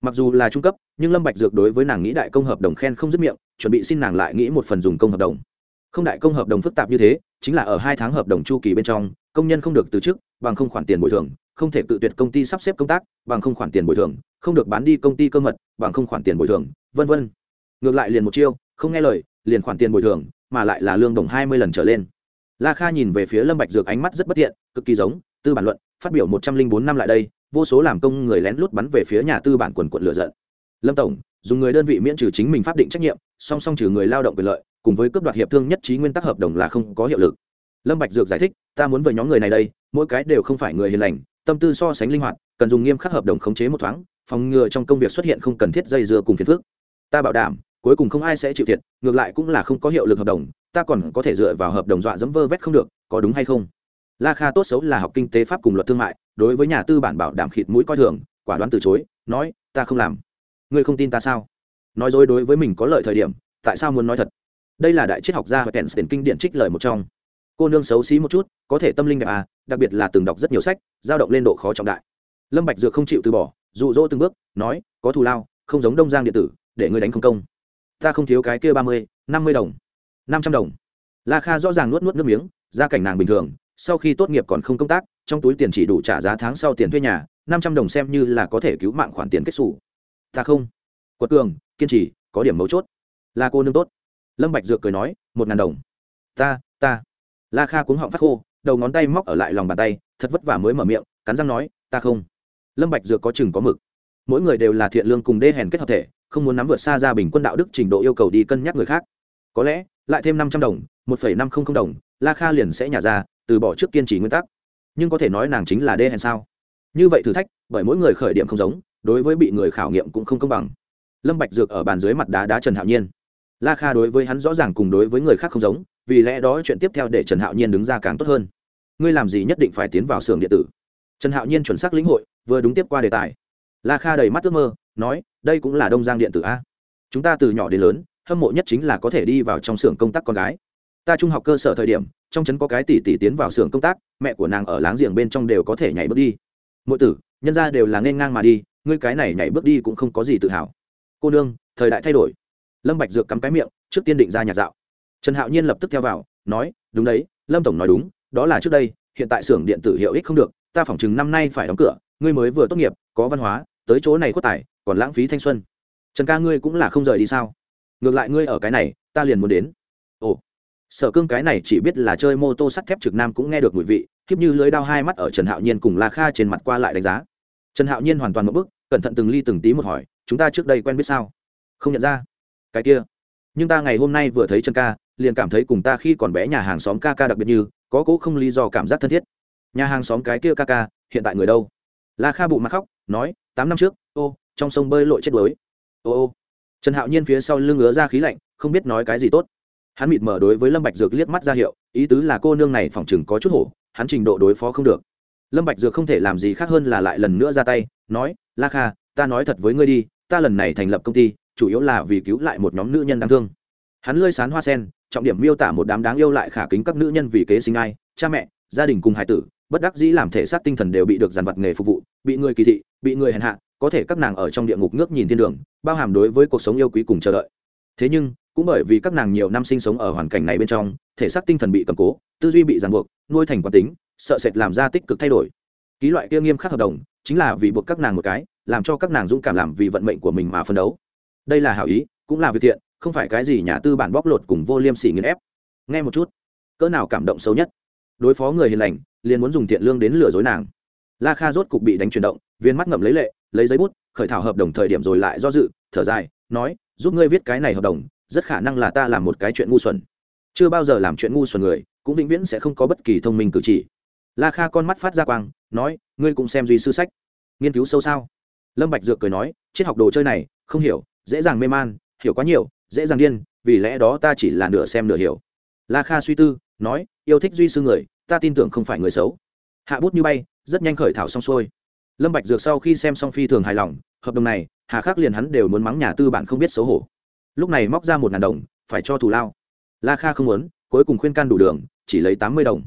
Mặc dù là trung cấp, nhưng lâm bạch dược đối với nàng nghĩ đại công hợp đồng khen không dứt miệng, chuẩn bị xin nàng lại nghĩ một phần dùng công hợp đồng. Không đại công hợp đồng phức tạp như thế, chính là ở hai tháng hợp đồng chu kỳ bên trong, công nhân không được từ chức, bằng không khoản tiền bồi thường, không thể tự tuyệt công ty sắp xếp công tác, bằng không khoản tiền bồi thường, không được bán đi công ty cơ mật, bằng không khoản tiền bồi thường, vân vân. Ngược lại liền một chiêu, không nghe lời liền khoản tiền bồi thường, mà lại là lương đồng hai mươi lần trở lên. La kha nhìn về phía lâm bạch dược ánh mắt rất bất thiện, cực kỳ giống, tư bản luận, phát biểu một trăm linh bốn năm lại đây, vô số làm công người lén lút bắn về phía nhà tư bản quần quận lựa giận. Lâm tổng, dùng người đơn vị miễn trừ chính mình pháp định trách nhiệm, song song trừ người lao động quyền lợi, cùng với cướp đoạt hiệp thương nhất trí nguyên tắc hợp đồng là không có hiệu lực. Lâm bạch dược giải thích, ta muốn với nhóm người này đây, mỗi cái đều không phải người hiền lành, tâm tư so sánh linh hoạt, cần dùng nghiêm khắc hợp đồng khống chế một thoáng, phòng ngừa trong công việc xuất hiện không cần thiết dây dưa cùng phiền phức. Ta bảo đảm cuối cùng không ai sẽ chịu thiệt, ngược lại cũng là không có hiệu lực hợp đồng, ta còn có thể dựa vào hợp đồng dọa dẫm vơ vét không được, có đúng hay không? La kha tốt xấu là học kinh tế pháp cùng luật thương mại, đối với nhà tư bản bảo đảm khịt mũi coi thường, quả đoán từ chối, nói, ta không làm. Ngươi không tin ta sao? Nói dối đối với mình có lợi thời điểm, tại sao muốn nói thật? Đây là đại triết học gia và kèn tiền kinh điển trích lời một trong. Cô nương xấu xí một chút, có thể tâm linh đẹp à đặc biệt là từng đọc rất nhiều sách giao động lên độ khó trọng đại. Lâm bạch dược không chịu từ bỏ, dụ dỗ từng bước, nói, có thù lao, không giống đông giang điện tử, để ngươi đánh không công ta không thiếu cái kia ba mươi, năm mươi đồng, năm trăm đồng. La kha rõ ràng nuốt nuốt nước miếng, gia cảnh nàng bình thường, sau khi tốt nghiệp còn không công tác, trong túi tiền chỉ đủ trả giá tháng sau tiền thuê nhà, năm trăm đồng xem như là có thể cứu mạng khoản tiền kết xù. Ta không. Quật cường, kiên trì, có điểm mấu chốt. Là cô nương tốt. Lâm bạch dược cười nói, một ngàn đồng. Ta ta. La kha cuống họng phát khô, đầu ngón tay móc ở lại lòng bàn tay, thật vất vả mới mở miệng, cắn răng nói, ta không. Lâm bạch dược có chừng có mực mỗi người đều là thiện lương cùng đê hèn kết hợp thể, không muốn nắm vượt xa ra bình quân đạo đức trình độ yêu cầu đi cân nhắc người khác. Có lẽ, lại thêm năm trăm đồng, một phẩy năm không không đồng, la kha liền sẽ nhả ra, từ bỏ trước kiên trì nguyên tắc. Nhưng có thể nói nàng chính là đê hèn sao? Như vậy thử thách, bởi mỗi người khởi điểm không giống, đối với bị người khảo nghiệm cũng không công bằng. Lâm bạch dược ở bàn dưới mặt đá đá trần hạo nhiên. La kha đối với hắn rõ ràng cùng đối với người khác không giống, vì lẽ đó chuyện tiếp theo để trần hạo nhiên đứng ra càng tốt hơn. Ngươi làm gì nhất định phải tiến vào xưởng điện tử? Trần hạo nhiên chuẩn xác lĩnh hội, vừa đúng tiếp qua đề tài la kha đầy mắt ước mơ, nói, đây cũng là đông giang điện tử a. Chúng ta từ nhỏ đến lớn, hâm mộ nhất chính là có thể đi vào trong xưởng công tác con gái. Ta trung học cơ sở thời điểm, trong trấn có cái tỷ tỷ tiến vào xưởng công tác, mẹ của nàng ở láng giềng bên trong đều có thể nhảy bước đi. Mỗi tử, nhân ra đều là nên ngang mà đi, ngươi cái này nhảy bước đi cũng không có gì tự hào. Cô nương, thời đại thay đổi. Lâm bạch dược cắm cái miệng, trước tiên định ra nhạc dạo. Trần hạo nhiên lập tức theo vào, nói, đúng đấy, lâm tổng nói đúng, đó là trước đây, hiện tại xưởng điện tử hiệu ích không được, ta phỏng chừng năm nay phải đóng cửa, ngươi mới vừa tốt nghiệp, có văn hóa tới chỗ này có tài, còn lãng phí thanh xuân. Trần ca ngươi cũng là không rời đi sao? Ngược lại ngươi ở cái này, ta liền muốn đến. Ồ. Sở cương cái này chỉ biết là chơi mô tô sắt thép trực nam cũng nghe được mùi vị, khiếp như lưới đao hai mắt ở trần hạo nhiên cùng la kha trên mặt qua lại đánh giá. Trần hạo nhiên hoàn toàn một bức, cẩn thận từng ly từng tí một hỏi, chúng ta trước đây quen biết sao? Không nhận ra. Cái kia. Nhưng ta ngày hôm nay vừa thấy trần ca, liền cảm thấy cùng ta khi còn bé nhà hàng xóm ca ca đặc biệt như, có cố không lý do cảm giác thân thiết. Nhà hàng xóm cái kia ca ca, hiện tại người đâu? La kha bụng mặt khóc, nói, tám năm trước, ô, trong sông bơi lội chết đuối. Ô ô. Trần hạo nhiên phía sau lưng ngứa ra khí lạnh, không biết nói cái gì tốt. Hắn mịt mở đối với lâm bạch dược liếc mắt ra hiệu, ý tứ là cô nương này phỏng chừng có chút hổ, hắn trình độ đối phó không được. Lâm bạch dược không thể làm gì khác hơn là lại lần nữa ra tay, nói, la kha, ta nói thật với ngươi đi, ta lần này thành lập công ty, chủ yếu là vì cứu lại một nhóm nữ nhân đáng thương. Hắn lơi sán hoa sen, trọng điểm miêu tả một đám đáng yêu lại khả kính các nữ nhân vì kế sinh ai, cha mẹ, gia đình cùng hải tử bất đắc dĩ làm thể xác tinh thần đều bị được dàn vật nghề phục vụ, bị người kỳ thị, bị người hèn hạ, có thể các nàng ở trong địa ngục nước nhìn thiên đường, bao hàm đối với cuộc sống yêu quý cùng chờ đợi. Thế nhưng, cũng bởi vì các nàng nhiều năm sinh sống ở hoàn cảnh này bên trong, thể xác tinh thần bị cầm cố, tư duy bị ràng buộc, nuôi thành quán tính, sợ sệt làm ra tích cực thay đổi. Ký loại kia nghiêm khắc hợp đồng, chính là vì buộc các nàng một cái, làm cho các nàng dũng cảm làm vì vận mệnh của mình mà phấn đấu. Đây là hảo ý, cũng là việc thiện, không phải cái gì nhà tư bản bóc lột cùng vô liêm sỉ nghiền ép. Nghe một chút, cỡ nào cảm động xấu nhất. Đối phó người hiền lành liền muốn dùng tiện lương đến lừa dối nàng. La kha rốt cục bị đánh chuyển động, viên mắt ngậm lấy lệ, lấy giấy bút, khởi thảo hợp đồng thời điểm rồi lại do dự, thở dài, nói, giúp ngươi viết cái này hợp đồng, rất khả năng là ta làm một cái chuyện ngu xuẩn. Chưa bao giờ làm chuyện ngu xuẩn người, cũng vĩnh viễn sẽ không có bất kỳ thông minh cử chỉ. La kha con mắt phát ra quang, nói, ngươi cũng xem duy sư sách. Nghiên cứu sâu sao? Lâm bạch dược cười nói, triết học đồ chơi này, không hiểu, dễ dàng mê man, hiểu quá nhiều, dễ dàng điên, vì lẽ đó ta chỉ là nửa xem nửa hiểu. La kha suy tư, nói, yêu thích duy sư người ta tin tưởng không phải người xấu. Hạ bút như bay, rất nhanh khởi thảo xong xuôi. Lâm bạch dược sau khi xem xong phi thường hài lòng, hợp đồng này, hà khắc liền hắn đều muốn mắng nhà tư bản không biết xấu hổ. Lúc này móc ra một ngàn đồng, phải cho thù lao. La kha không muốn, cuối cùng khuyên can đủ đường, chỉ lấy tám mươi đồng.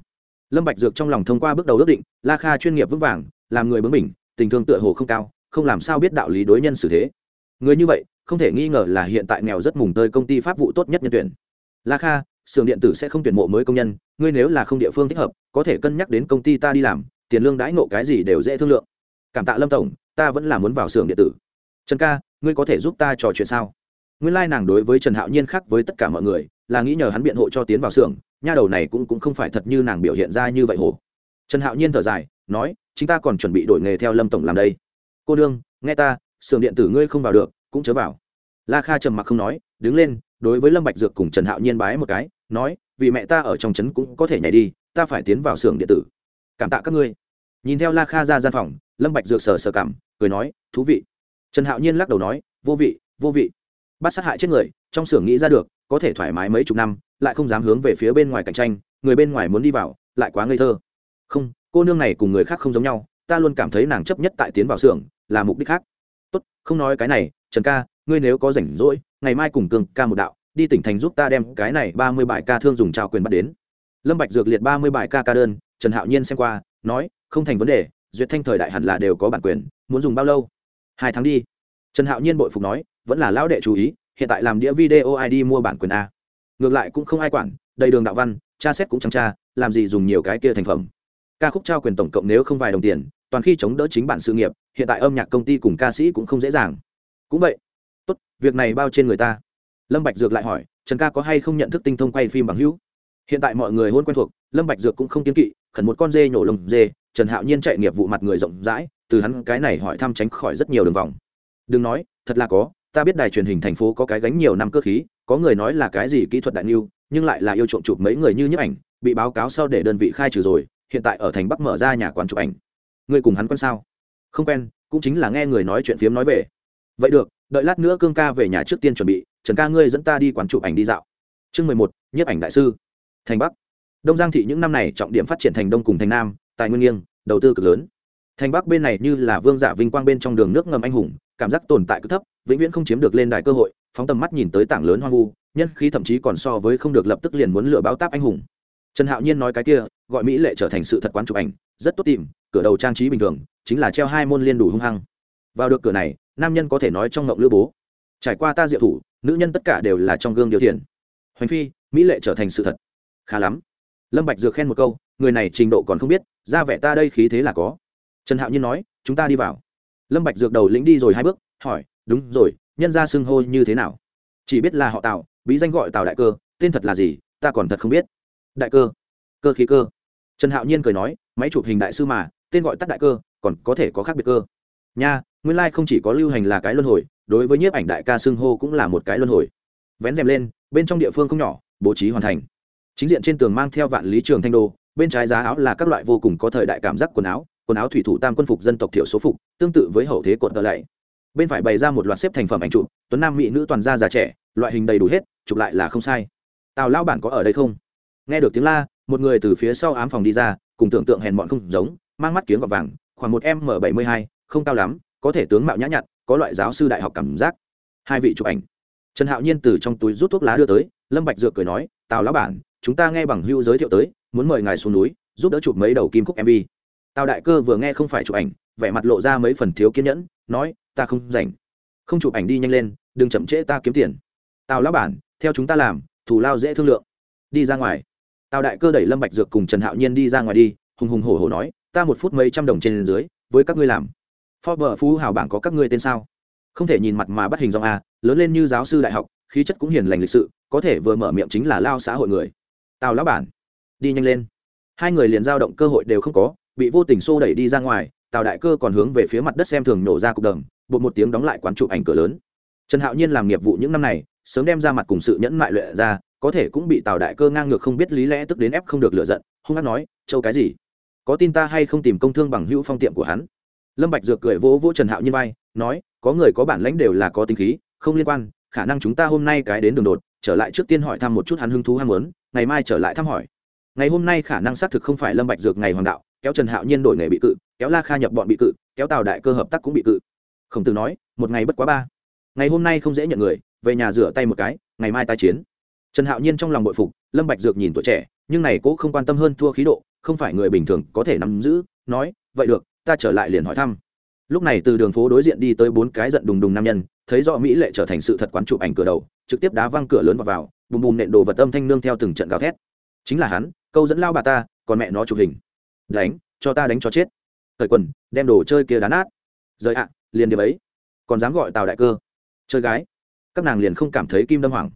Lâm bạch dược trong lòng thông qua bước đầu ước định, la kha chuyên nghiệp vững vàng, làm người bướng bỉnh, tình thương tựa hồ không cao, không làm sao biết đạo lý đối nhân xử thế. Người như vậy, không thể nghi ngờ là hiện tại nghèo rất mùng tơi công ty pháp vụ tốt nhất nhân tuyển. La kha xưởng điện tử sẽ không tuyển mộ mới công nhân ngươi nếu là không địa phương thích hợp có thể cân nhắc đến công ty ta đi làm tiền lương đãi ngộ cái gì đều dễ thương lượng. Cảm tạ lâm tổng ta vẫn là muốn vào xưởng điện tử. Trần ca ngươi có thể giúp ta trò chuyện sao? Nguyên lai、like、nàng đối với trần hạo nhiên khác với tất cả mọi người là nghĩ nhờ hắn biện hộ cho tiến vào xưởng nha đầu này cũng, cũng không phải thật như nàng biểu hiện ra như vậy hồ trần hạo nhiên thở dài nói chúng ta còn chuẩn bị đổi nghề theo lâm tổng làm đây. Cô đương nghe ta xưởng điện tử ngươi không vào được cũng chớ vào. La kha trầm mặc không nói đứng lên đối với lâm bạch dược cùng trần hạo nhiên bái một cái, nói, vì mẹ ta ở trong trấn cũng có thể nhảy đi, ta phải tiến vào xưởng điện tử. Cảm tạ các ngươi. Nhìn theo la kha ra gian phòng, lâm bạch dược sờ sờ cảm, cười nói, thú vị. Trần hạo nhiên lắc đầu nói, vô vị vô vị. Bắt sát hại chết người, trong xưởng nghĩ ra được, có thể thoải mái mấy chục năm, lại không dám hướng về phía bên ngoài cạnh tranh, người bên ngoài muốn đi vào, lại quá ngây thơ. Không, cô nương này cùng người khác không giống nhau, ta luôn cảm thấy nàng chấp nhất tại tiến vào xưởng là mục đích khác. Tốt, không nói cái này trần ca ngươi nếu có rảnh rỗi ngày mai cùng cường ca một đạo đi tỉnh thành giúp ta đem cái này ba mươi bài ca thương dùng trao quyền bắt đến. Lâm bạch dược liệt ba mươi bài ca ca đơn trần hạo nhiên xem qua nói không thành vấn đề duyệt thanh thời đại hẳn là đều có bản quyền muốn dùng bao lâu? Hai tháng đi. Trần hạo nhiên bội phục nói vẫn là lão đệ chú ý hiện tại làm đĩa video id mua bản quyền a. Ngược lại cũng không ai quản đầy đường đạo văn tra xét cũng chẳng tra, làm gì dùng nhiều cái kia thành phẩm. Ca khúc trao quyền tổng cộng nếu không vài đồng tiền toàn khi chống đỡ chính bản sự nghiệp hiện tại âm nhạc công ty cùng ca sĩ cũng không dễ dàng cũng vậy. Tốt việc này bao trên người ta. Lâm bạch dược lại hỏi trần ca có hay không nhận thức tinh thông quay phim bằng hữu? Hiện tại mọi người hôn quen thuộc lâm bạch dược cũng không kiên kỵ khẩn một con dê nhổ lồng dê trần hạo nhiên chạy nghiệp vụ mặt người rộng rãi từ hắn cái này hỏi thăm tránh khỏi rất nhiều đường vòng. Đừng nói thật là có ta biết đài truyền hình thành phố có cái gánh nhiều năm cơ khí có người nói là cái gì kỹ thuật đại lưu, nhưng lại là yêu trộm chụp mấy người như nhiếp ảnh bị báo cáo sau để đơn vị khai trừ rồi hiện tại ở thành bắc mở ra nhà quán chụp ảnh. Ngươi cùng hắn quen sao? Không quen cũng chính là nghe người nói chuyện phiếm nói về vậy được, đợi lát nữa cương ca về nhà trước tiên chuẩn bị, trần ca ngươi dẫn ta đi quán chụp ảnh đi dạo. Chương mười một, nhiếp ảnh đại sư. Thành bắc. Đông giang thị những năm này trọng điểm phát triển thành đông cùng thành nam, tài nguyên nghiêng, đầu tư cực lớn. Thành bắc bên này như là vương giả vinh quang bên trong đường nước ngầm anh hùng, cảm giác tồn tại cực thấp, vĩnh viễn không chiếm được lên đài cơ hội, phóng tầm mắt nhìn tới tảng lớn hoang vu, nhân khí thậm chí còn so với không được lập tức liền muốn lựa báo táp anh hùng. Trần hạo nhiên nói cái kia, gọi mỹ lệ trở thành sự thật quán chụp ảnh, rất tốt tìm, cửa đầu trang trí bình thường, chính là treo hai môn liên đủ hung hăng. Vào được cửa này nam nhân có thể nói trong ngộng lữ bố. Trải qua ta diệu thủ, nữ nhân tất cả đều là trong gương điều thiền hoành phi, mỹ lệ trở thành sự thật. Khá lắm. Lâm bạch dược khen một câu, người này trình độ còn không biết, ra vẻ ta đây khí thế là có. Trần hạo nhiên nói, chúng ta đi vào. Lâm bạch dược đầu lĩnh đi rồi hai bước, hỏi, đúng rồi, nhân gia xưng hô như thế nào? Chỉ biết là họ tào, bí danh gọi tào đại cơ, tên thật là gì, ta còn thật không biết. Đại cơ. Cơ khí cơ. Trần hạo nhiên cười nói, máy chụp hình đại sư mà, tên gọi tắt đại cơ, còn có thể có khác biệt cơ. Nha nguyên lai không chỉ có lưu hành là cái luân hồi, đối với nhiếp ảnh đại ca xưng hô cũng là một cái luân hồi. Vén rèm lên, bên trong địa phương không nhỏ, bố trí hoàn thành. Chính diện trên tường mang theo vạn lý trường thanh đô, bên trái giá áo là các loại vô cùng có thời đại cảm giác quần áo quần áo thủy thủ tam quân phục, dân tộc thiểu số phục, tương tự với hậu thế cuộn tờ lạy. Bên phải bày ra một loạt xếp thành phẩm ảnh chụp, tuấn nam mỹ nữ toàn gia già trẻ, loại hình đầy đủ hết, chụp lại là không sai. Tào lao bản có ở đây không? Nghe được tiếng la, một người từ phía sau ám phòng đi ra, cùng tưởng tượng hèn bọn không giống, mang mắt kiếng gọt vàng, khoảng một m bảy mươi hai, không cao lắm có thể tướng mạo nhã nhặn, có loại giáo sư đại học cảm giác. Hai vị chụp ảnh. Trần hạo nhiên từ trong túi rút thuốc lá đưa tới, lâm bạch dược cười nói, tào lão bản, chúng ta nghe bằng hưu giới thiệu tới, muốn mời ngài xuống núi, giúp đỡ chụp mấy đầu kim khúc mv tào đại cơ vừa nghe không phải chụp ảnh, vẻ mặt lộ ra mấy phần thiếu kiên nhẫn, nói, ta không rảnh. Không chụp ảnh đi nhanh lên, đừng chậm trễ ta kiếm tiền. Tào lão bản, theo chúng ta làm thủ lao dễ thương lượng. Đi ra ngoài. Tào đại cơ đẩy lâm bạch dược cùng trần hạo nhiên đi ra ngoài đi, hùng hùng hổ hổ nói, ta một phút mấy trăm đồng trên dưới, với các ngươi làm. Forbes phú hào bảng có các ngươi tên sao? Không thể nhìn mặt mà bắt hình dong a lớn lên như giáo sư đại học khí chất cũng hiền lành lịch sự có thể vừa mở miệng chính là lao xã hội người. Tào lão bản đi nhanh lên. Hai người liền giao động cơ hội đều không có bị vô tình xô đẩy đi ra ngoài tào đại cơ còn hướng về phía mặt đất xem thường nổ ra cục đồng, bột một tiếng đóng lại quán chụp ảnh cửa lớn. Trần hạo nhiên làm nghiệp vụ những năm này sớm đem ra mặt cùng sự nhẫn mại luyện ra có thể cũng bị tào đại cơ ngang ngược không biết lý lẽ tức đến ép không được lựa giận hung hăng nói châu cái gì? Có tin ta hay không tìm công thương bằng hữu phong tiệm của hắn? Lâm bạch dược cười vỗ vỗ trần hạo nhiên vai, nói, có người có bản lãnh đều là có tính khí, không liên quan, khả năng chúng ta hôm nay cái đến đường đột, trở lại trước tiên hỏi thăm một chút hắn hứng thú ham muốn, ngày mai trở lại thăm hỏi. Ngày hôm nay khả năng xác thực không phải lâm bạch dược ngày hoàng đạo, kéo trần hạo nhiên đổi nghề bị cự, kéo la kha nhập bọn bị cự, kéo tào đại cơ hợp tác cũng bị cự. Khổng tử nói, một ngày bất quá ba. Ngày hôm nay không dễ nhận người, về nhà rửa tay một cái, ngày mai tái chiến. Trần hạo nhiên trong lòng bội phục, lâm bạch dược nhìn tuổi trẻ, nhưng này cũng không quan tâm hơn thua khí độ, không phải người bình thường có thể nắm giữ, nói, vậy được ta trở lại liền hỏi thăm. Lúc này từ đường phố đối diện đi tới bốn cái giận đùng đùng nam nhân, thấy rõ mỹ lệ trở thành sự thật quán chụp ảnh cửa đầu, trực tiếp đá văng cửa lớn vào vào, bùm bùm nện đồ vật âm thanh nương theo từng trận gào thét. Chính là hắn, câu dẫn lao bà ta, còn mẹ nó chụp hình. Đánh, cho ta đánh cho chết. Thời quần, đem đồ chơi kia đá nát. Rời ạ, liền điểm ấy. Còn dám gọi tào đại cơ. Chơi gái. Các nàng liền không cảm thấy kim đâm hoàng.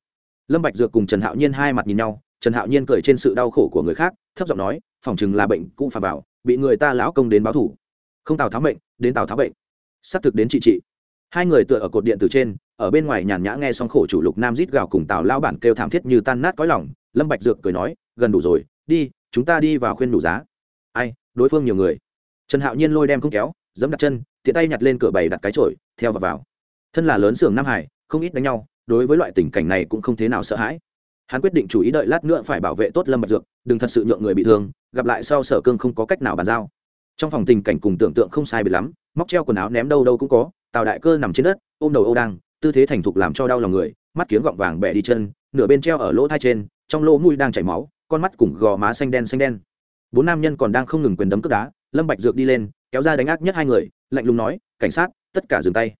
Lâm bạch dược cùng trần hạo nhiên hai mặt nhìn nhau, trần hạo nhiên cười trên sự đau khổ của người khác, thấp giọng nói, phòng chừng là bệnh cũng phà vào, bị người ta lão công đến báo thủ không tào tháo bệnh đến tào tháo bệnh. Sắp thực đến trị trị. Hai người tựa ở cột điện từ trên, ở bên ngoài nhàn nhã nghe xong khổ chủ lục nam rít gào cùng tào lao bản kêu thảm thiết như tan nát cõi lòng, lâm bạch dược cười nói, gần đủ rồi, đi, chúng ta đi vào khuyên đủ giá. Ai, đối phương nhiều người. Trần hạo nhiên lôi đem không kéo, giẫm đặt chân, tiện tay nhặt lên cửa bày đặt cái chổi, theo vào vào. Thân là lớn xưởng nam hải, không ít đánh nhau, đối với loại tình cảnh này cũng không thế nào sợ hãi. Hắn quyết định chủ ý đợi lát nữa phải bảo vệ tốt lâm bạch dược, đừng thật sự nhượng người bị thương, gặp lại sau sở cương không có cách nào bàn giao trong phòng tình cảnh cùng tưởng tượng không sai biệt lắm, móc treo quần áo ném đâu đâu cũng có, tào đại cơ nằm trên đất, ôm đầu âu đang tư thế thành thục làm cho đau lòng người, mắt kiếng gọng vàng bẻ đi chân, nửa bên treo ở lỗ thai trên, trong lỗ mũi đang chảy máu, con mắt cùng gò má xanh đen xanh đen. Bốn nam nhân còn đang không ngừng quyền đấm cướp đá, lâm bạch dược đi lên, kéo ra đánh ác nhất hai người, lạnh lùng nói, cảnh sát, tất cả dừng tay.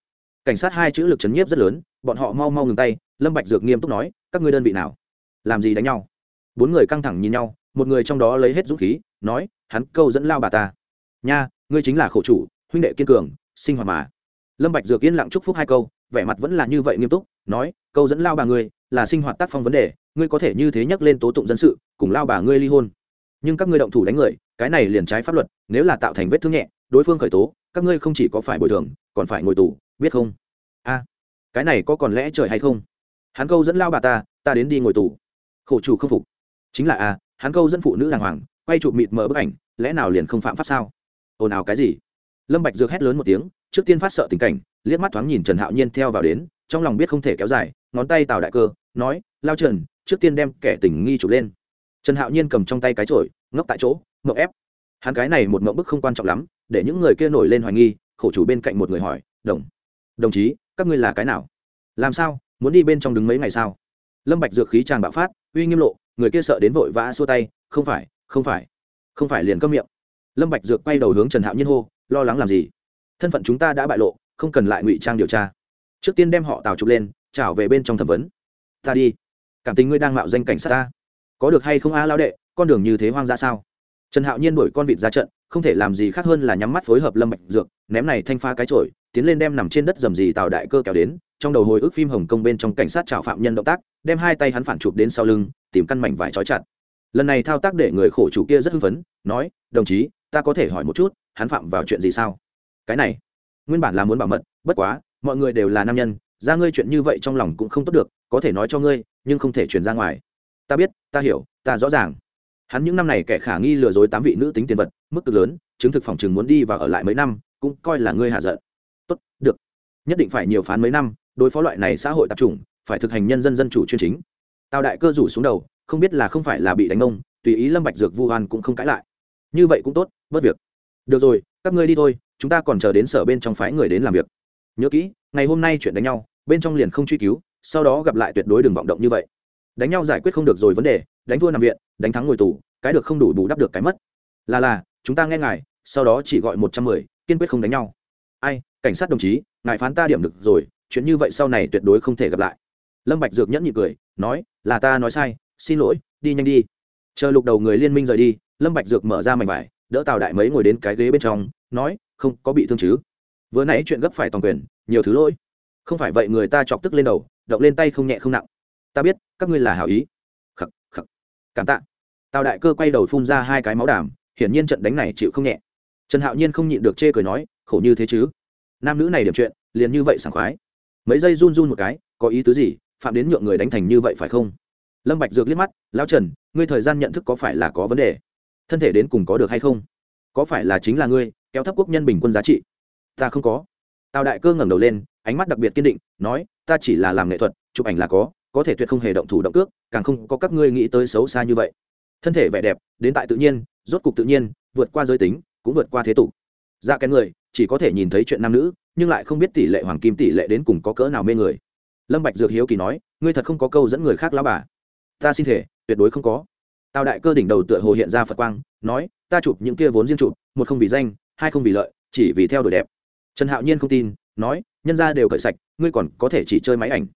Cảnh sát hai chữ lực chấn nhiếp rất lớn, bọn họ mau mau ngừng tay, lâm bạch dược nghiêm túc nói, các ngươi đơn vị nào? Làm gì đánh nhau? Bốn người căng thẳng nhìn nhau, một người trong đó lấy hết dũng khí, nói, hắn câu dẫn lao bà ta nha, ngươi chính là khổ chủ, huynh đệ kiên cường, sinh hoạt mà. Lâm bạch dược yên lặng chúc phúc hai câu, vẻ mặt vẫn là như vậy nghiêm túc, nói, câu dẫn lao bà ngươi, là sinh hoạt tác phong vấn đề, ngươi có thể như thế nhắc lên tố tụng dân sự, cùng lao bà ngươi ly hôn. Nhưng các ngươi động thủ đánh người, cái này liền trái pháp luật, nếu là tạo thành vết thương nhẹ, đối phương khởi tố, các ngươi không chỉ có phải bồi thường, còn phải ngồi tù, biết không? A, cái này có còn lẽ trời hay không? Hắn câu dẫn lao bà ta ta đến đi ngồi tù. Khổ chủ không phục. Chính là a, hắn câu dẫn phụ nữ đàng hoàng, quay chụp mịt mở bức ảnh, lẽ nào liền không phạm pháp sao? Ồn ào cái gì? Lâm bạch dược hét lớn một tiếng, trước tiên phát sợ tình cảnh, liếc mắt thoáng nhìn trần hạo nhiên theo vào đến, trong lòng biết không thể kéo dài, ngón tay tào đại cơ, nói, lao trần, trước tiên đem kẻ tình nghi chụp lên. Trần hạo nhiên cầm trong tay cái chổi, ngốc tại chỗ ngậm ép. Hắn cái này một ngậm bức không quan trọng lắm, để những người kia nổi lên hoài nghi, khổ chủ bên cạnh một người hỏi, đồng đồng chí, các ngươi là cái nào? Làm sao, muốn đi bên trong đứng mấy ngày sao? Lâm bạch dược khí tràn bạo phát, uy nghiêm lộ, người kia sợ đến vội vã xua tay, không phải không phải không phải liền câm miệng lâm bạch dược quay đầu hướng trần hạo nhiên hô, lo lắng làm gì? Thân phận chúng ta đã bại lộ, không cần lại ngụy trang điều tra. Trước tiên đem họ tào chụp lên trảo về bên trong thẩm vấn. Ta đi. Cảm tình ngươi đang mạo danh cảnh sát ta. Có được hay không a lao đệ, con đường như thế hoang dã sao? Trần hạo nhiên đuổi con vịt ra trận, không thể làm gì khác hơn là nhắm mắt phối hợp lâm bạch dược, ném này thanh pha cái chổi, tiến lên đem nằm trên đất dầm gì tào đại cơ kéo đến, trong đầu hồi ức phim hồng kông bên trong cảnh sát trảo phạm nhân động tác, đem hai tay hắn phản chụp đến sau lưng, tìm căn mảnh vải trói chặt. Lần này thao tác để người khổ chủ kia rất hưng phấn, nói, đồng chí ta có thể hỏi một chút, hắn phạm vào chuyện gì sao? Cái này, nguyên bản là muốn bảo mật, bất quá, mọi người đều là nam nhân, ra ngươi chuyện như vậy trong lòng cũng không tốt được, có thể nói cho ngươi, nhưng không thể truyền ra ngoài. Ta biết, ta hiểu, ta rõ ràng. Hắn những năm này kẻ khả nghi lừa dối tám vị nữ tính tiền vật, mức cực lớn, chứng thực phòng chừng muốn đi và ở lại mấy năm, cũng coi là ngươi hạ giận. Tốt, được. Nhất định phải nhiều phán mấy năm, đối phó loại này xã hội tập trung phải thực hành nhân dân dân chủ chuyên chính. Tào đại cơ rủ xuống đầu, không biết là không phải là bị đánh ông, tùy ý lâm bạch dược vu hoan cũng không cãi lại như vậy cũng tốt, bớt việc. Được rồi, các ngươi đi thôi, chúng ta còn chờ đến sở bên trong phái người đến làm việc. Nhớ kỹ, ngày hôm nay chuyện đánh nhau, bên trong liền không truy cứu, sau đó gặp lại tuyệt đối đừng vọng động như vậy. Đánh nhau giải quyết không được rồi vấn đề, đánh thua nằm viện, đánh thắng ngồi tù, cái được không đủ bù đắp được cái mất. Là là, chúng ta nghe ngài, sau đó chỉ gọi một trăm mười, kiên quyết không đánh nhau. Ai, cảnh sát đồng chí, ngài phán ta điểm được rồi, chuyện như vậy sau này tuyệt đối không thể gặp lại. Lâm bạch dược nhẫn nhị cười, nói, là ta nói sai, xin lỗi, đi nhanh đi chờ lục đầu người liên minh rời đi, lâm bạch dược mở ra mảnh vải, đỡ tào đại mấy ngồi đến cái ghế bên trong, nói, không, có bị thương chứ? Vừa nãy chuyện gấp phải toàn quyền, nhiều thứ lỗi. Không phải vậy người ta chọc tức lên đầu, động lên tay không nhẹ không nặng. Ta biết, các ngươi là hảo ý. Khắc khắc, cảm tạ. Tào đại cơ quay đầu phun ra hai cái máu đàm, hiển nhiên trận đánh này chịu không nhẹ. Trần hạo nhiên không nhịn được chê cười nói, khổ như thế chứ? Nam nữ này điểm chuyện, liền như vậy sảng khoái. Mấy giây run run một cái, có ý tứ gì? Phạm đến nhượng người đánh thành như vậy phải không? Lâm bạch dược liếc mắt, lão trần ngươi thời gian nhận thức có phải là có vấn đề? Thân thể đến cùng có được hay không? Có phải là chính là ngươi, kéo thấp quốc nhân bình quân giá trị? Ta không có. Tào đại cơ ngẩng đầu lên, ánh mắt đặc biệt kiên định, nói, ta chỉ là làm nghệ thuật, chụp ảnh là có có thể tuyệt không hề động thủ động cước, càng không có các ngươi nghĩ tới xấu xa như vậy. Thân thể vẻ đẹp, đến tại tự nhiên, rốt cục tự nhiên, vượt qua giới tính, cũng vượt qua thế tục. Dạ Ra cái người, chỉ có thể nhìn thấy chuyện nam nữ, nhưng lại không biết tỷ lệ hoàng kim tỷ lệ đến cùng có cỡ nào mê người. Lâm bạch dược hiếu kỳ nói, ngươi thật không có câu dẫn người khác lão bà ta xin thể, tuyệt đối không có. Tào đại cơ đỉnh đầu tựa hồ hiện ra phật quang, nói, ta chụp những kia vốn riêng chụp, một không vì danh, hai không vì lợi, chỉ vì theo đuổi đẹp. Trần hạo nhiên không tin, nói, nhân ra đều cởi sạch, ngươi còn có thể chỉ chơi máy ảnh.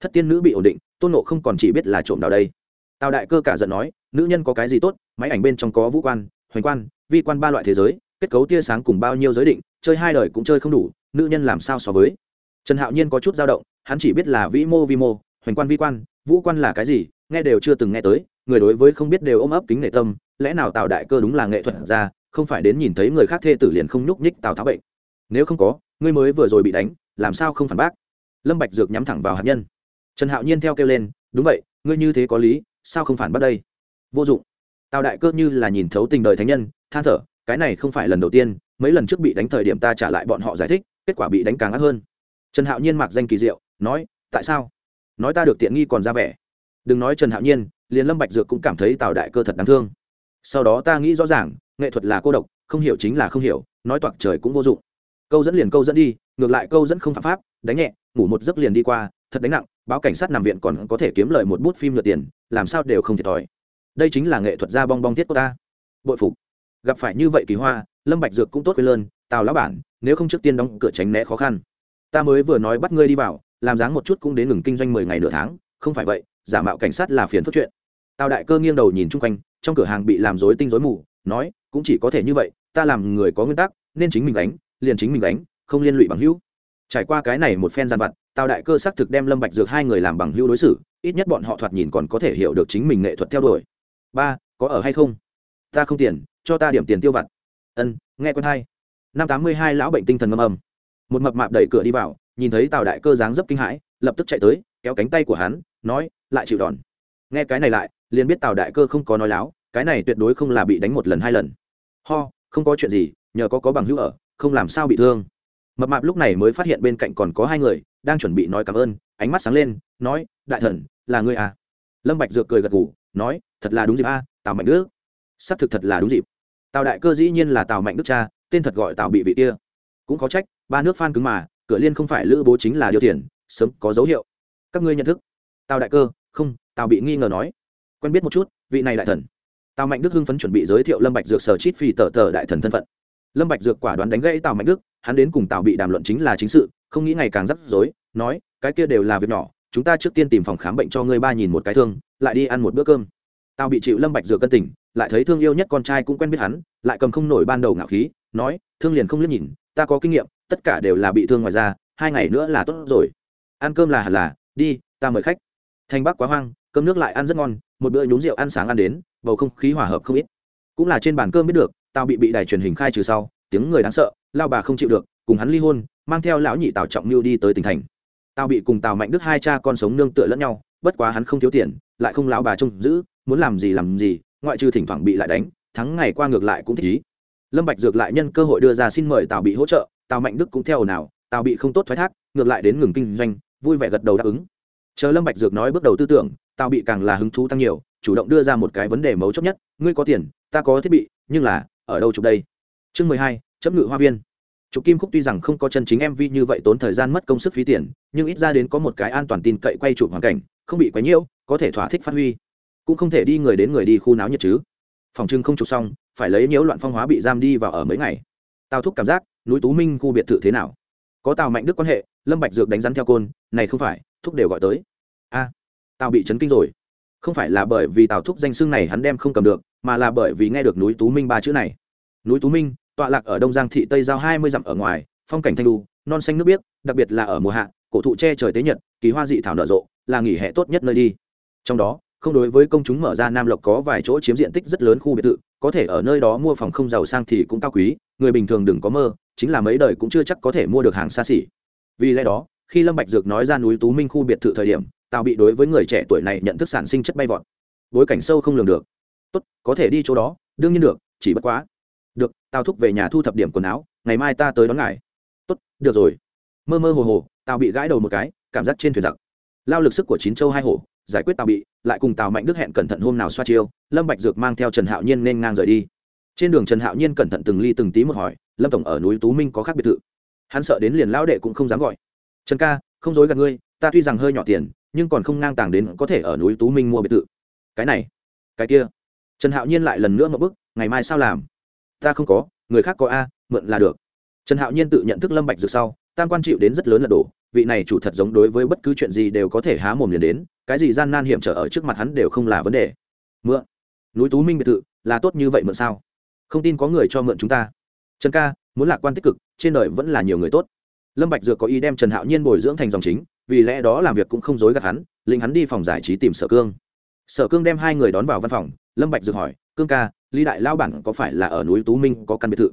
Thất tiên nữ bị ổn định, tôn nộ không còn chỉ biết là trộm đào đây. Tào đại cơ cả giận nói, nữ nhân có cái gì tốt, máy ảnh bên trong có vũ quan, hoành quan, vi quan ba loại thế giới, kết cấu tia sáng cùng bao nhiêu giới định, chơi hai đời cũng chơi không đủ, nữ nhân làm sao so với? Trần hạo nhiên có chút dao động, hắn chỉ biết là vĩ mô vi mô, hoành quan vi quan, vũ quan là cái gì nghe đều chưa từng nghe tới, người đối với không biết đều ôm ấp kính nghệ tâm, lẽ nào tào đại cơ đúng là nghệ thuật ra, không phải đến nhìn thấy người khác thê tử liền không nhúc nhích tào tháo bệnh? Nếu không có, ngươi mới vừa rồi bị đánh, làm sao không phản bác? Lâm bạch dược nhắm thẳng vào hạt nhân. Trần hạo nhiên theo kêu lên, đúng vậy, ngươi như thế có lý, sao không phản bác đây? Vô dụng. Tào đại cơ như là nhìn thấu tình đời thánh nhân, than thở, cái này không phải lần đầu tiên, mấy lần trước bị đánh thời điểm ta trả lại bọn họ giải thích, kết quả bị đánh càng ác hơn. Trần hạo nhiên mặc danh kỳ diệu, nói, tại sao? Nói ta được tiện nghi còn ra vẻ đừng nói trần hạo nhiên, liền lâm bạch dược cũng cảm thấy tào đại cơ thật đáng thương. Sau đó ta nghĩ rõ ràng, nghệ thuật là cô độc, không hiểu chính là không hiểu, nói toạc trời cũng vô dụng. Câu dẫn liền câu dẫn đi, ngược lại câu dẫn không phạm pháp, đánh nhẹ, ngủ một giấc liền đi qua, thật đánh nặng, báo cảnh sát nằm viện còn có thể kiếm lời một bút phim lượt tiền, làm sao đều không thiệt thòi. Đây chính là nghệ thuật gia bong bong thiết của ta. Bội phục. Gặp phải như vậy kỳ hoa, lâm bạch dược cũng tốt quên lơn, tào lão bản, nếu không trước tiên đóng cửa tránh né khó khăn. Ta mới vừa nói bắt ngươi đi vào, làm dáng một chút cũng đến ngừng kinh doanh mười ngày nửa tháng không phải vậy, giả mạo cảnh sát là phiền phức chuyện. Tào đại cơ nghiêng đầu nhìn chung quanh, trong cửa hàng bị làm rối tinh rối mù, nói, cũng chỉ có thể như vậy, ta làm người có nguyên tắc, nên chính mình đánh liền chính mình đánh không liên lụy bằng hữu. Trải qua cái này một phen gian vặt, tào đại cơ xác thực đem lâm bạch dược hai người làm bằng hữu đối xử, ít nhất bọn họ thoạt nhìn còn có thể hiểu được chính mình nghệ thuật theo đuổi. Ba, có ở hay không? Ta không tiền, cho ta điểm tiền tiêu vặt. Ân, nghe quen hay. Năm tám mươi hai lão bệnh tinh thần ngâm âm một mập mạp đẩy cửa đi vào, nhìn thấy tào đại cơ dáng dấp kinh hãi, lập tức chạy tới kéo cánh tay của hắn nói lại chịu đòn. Nghe cái này lại liền biết tào đại cơ không có nói láo cái này tuyệt đối không là bị đánh một lần hai lần. Ho không có chuyện gì nhờ có có bằng hữu ở không làm sao bị thương. Mập mạp lúc này mới phát hiện bên cạnh còn có hai người đang chuẩn bị nói cảm ơn ánh mắt sáng lên nói đại thần là ngươi à? Lâm bạch dược cười gật gù nói thật là đúng dịp a à, tào mạnh đức. Xác thực thật là đúng dịp. Tào đại cơ dĩ nhiên là tào mạnh đức cha tên thật gọi tào bị vị kia. Cũng có trách ba nước phan cứng mà cửa liên không phải lữ bố chính là điều tiền sớm có dấu hiệu các ngươi nhận thức. Tào đại cơ, không, tào bị nghi ngờ nói. Quen biết một chút, vị này đại thần. Tào mạnh đức hưng phấn chuẩn bị giới thiệu lâm bạch dược sở chít phi tờ tờ đại thần thân phận. Lâm bạch dược quả đoán đánh gãy tào mạnh đức, hắn đến cùng tào bị đàm luận chính là chính sự, không nghĩ ngày càng rắc rối, nói, cái kia đều là việc nhỏ, chúng ta trước tiên tìm phòng khám bệnh cho ngươi ba nhìn một cái thương, lại đi ăn một bữa cơm. Tào bị chịu lâm bạch dược cân tỉnh lại thấy thương yêu nhất con trai cũng quen biết hắn, lại cầm không nổi ban đầu ngạo khí, nói, thương liền không liếc nhìn, ta có kinh nghiệm, tất cả đều là bị thương ngoài ra hai ngày nữa là tốt rồi. Ăn cơm là hẳn là đi ta mời khách. Thành bắc quá hoang cơm nước lại ăn rất ngon một bữa nhúng rượu ăn sáng ăn đến bầu không khí hòa hợp không ít. Cũng là trên bàn cơm biết được tao bị bị đài truyền hình khai trừ sau tiếng người đáng sợ lao bà không chịu được cùng hắn ly hôn mang theo lão nhị tào trọng mưu đi tới tỉnh thành. Tao bị cùng tào mạnh đức hai cha con sống nương tựa lẫn nhau bất quá hắn không thiếu tiền lại không lão bà trông giữ muốn làm gì làm gì ngoại trừ thỉnh thoảng bị lại đánh thắng ngày qua ngược lại cũng thích ý. Lâm bạch dược lại nhân cơ hội đưa ra xin mời tào bị hỗ trợ tào mạnh đức cũng theo nào, tào bị không tốt thoái thác ngược lại đến ngừng kinh doanh vui vẻ gật đầu đáp ứng. Chờ lâm bạch dược nói bước đầu tư tưởng, tao bị càng là hứng thú tăng nhiều, chủ động đưa ra một cái vấn đề mấu chốt nhất, ngươi có tiền, ta có thiết bị, nhưng là, ở đâu chụp đây? Chương mười hai, chấm ngự hoa viên. Chụp kim khúc tuy rằng không có chân chính mv như vậy tốn thời gian mất công sức phí tiền, nhưng ít ra đến có một cái an toàn tin cậy quay chụp hoàn cảnh, không bị quấy nhiễu, có thể thỏa thích phát huy. Cũng không thể đi người đến người đi khu náo nhiệt chứ. Phòng trưng không chụp xong, phải lấy nhiễu loạn phong hóa bị giam đi vào ở mấy ngày. Tào thúc cảm giác, núi tú minh khu biệt thự thế nào? Có tào mạnh đức quan hệ lâm bạch dược đánh rắn theo côn, này không phải, thúc đều gọi tới. A tào bị chấn kinh rồi. Không phải là bởi vì tào thúc danh xưng này hắn đem không cầm được, mà là bởi vì nghe được núi tú minh ba chữ này. Núi tú minh, tọa lạc ở đông giang thị tây giao hai mươi dặm ở ngoài, phong cảnh thanh lu non xanh nước biếc, đặc biệt là ở mùa hạ, cổ thụ che trời tế nhật, kỳ hoa dị thảo nở rộ, là nghỉ hè tốt nhất nơi đi. Trong đó, không đối với công chúng mở ra nam lộc có vài chỗ chiếm diện tích rất lớn khu biệt thự, có thể ở nơi đó mua phòng không giàu sang thì cũng cao quý, người bình thường đừng có mơ, chính là mấy đời cũng chưa chắc có thể mua được hàng xa xỉ vì lẽ đó, khi lâm bạch dược nói ra núi tú minh khu biệt thự thời điểm, tào bị đối với người trẻ tuổi này nhận thức sản sinh chất bay vọt. Bối cảnh sâu không lường được. Tốt, có thể đi chỗ đó, đương nhiên được, chỉ bất quá. Được, tào thúc về nhà thu thập điểm quần áo, ngày mai ta tới đón ngài. Tốt, được rồi. Mơ mơ hồ hồ, tào bị gãi đầu một cái, cảm giác trên thuyền giặc. Lao lực sức của chín châu hai hổ, giải quyết tào bị, lại cùng tào mạnh đức hẹn cẩn thận hôm nào xoa chiêu, lâm bạch dược mang theo trần hạo nhiên nên ngang rời đi. Trên đường trần hạo nhiên cẩn thận từng ly từng tí một hỏi, lâm tổng ở núi tú minh có khác biệt thự? Hắn sợ đến liền lão đệ cũng không dám gọi. Trần ca, không dối gạt ngươi, ta tuy rằng hơi nhỏ tiền, nhưng còn không ngang tàng đến có thể ở núi tú minh mua biệt thự. Cái này, cái kia. Trần hạo nhiên lại lần nữa ngậm bức, ngày mai sao làm? Ta không có, người khác có a, mượn là được. Trần hạo nhiên tự nhận thức lâm bạch dược sau, tam quan chịu đến rất lớn là đổ, vị này chủ thật giống đối với bất cứ chuyện gì đều có thể há mồm liền đến, cái gì gian nan hiểm trở ở trước mặt hắn đều không là vấn đề. Mượn, núi tú minh biệt thự, là tốt như vậy mượn sao? Không tin có người cho mượn chúng ta. Trần ca muốn lạc quan tích cực, trên đời vẫn là nhiều người tốt. Lâm bạch dược có ý đem trần hạo nhiên bồi dưỡng thành dòng chính, vì lẽ đó làm việc cũng không dối gạt hắn, lĩnh hắn đi phòng giải trí tìm sở cương. Sở cương đem hai người đón vào văn phòng, lâm bạch dược hỏi, cương ca, lý đại lao bản có phải là ở núi tú minh có căn biệt thự?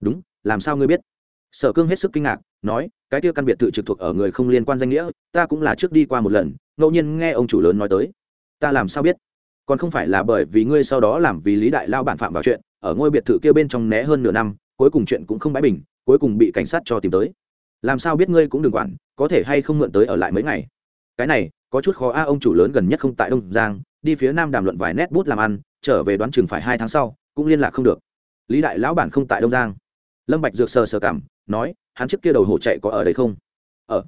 Đúng, làm sao ngươi biết? Sở cương hết sức kinh ngạc, nói, cái kia căn biệt thự trực thuộc ở người không liên quan danh nghĩa, ta cũng là trước đi qua một lần, ngẫu nhiên nghe ông chủ lớn nói tới. Ta làm sao biết? Còn không phải là bởi vì ngươi sau đó làm vì lý đại lao bản phạm vào chuyện, ở ngôi biệt thự kia bên trong né hơn nửa năm cuối cùng chuyện cũng không bãi bình, cuối cùng bị cảnh sát cho tìm tới. Làm sao biết ngươi cũng đừng quản, có thể hay không mượn tới ở lại mấy ngày? Cái này, có chút khó a, ông chủ lớn gần nhất không tại đông giang, đi phía nam đàm luận vài nét bút làm ăn, trở về đoán chừng phải hai tháng sau, cũng liên lạc không được. Lý đại lão bản không tại đông giang. Lâm bạch dược sờ sờ cảm, nói, hắn trước kia đầu hổ chạy có ở đây không? Ở.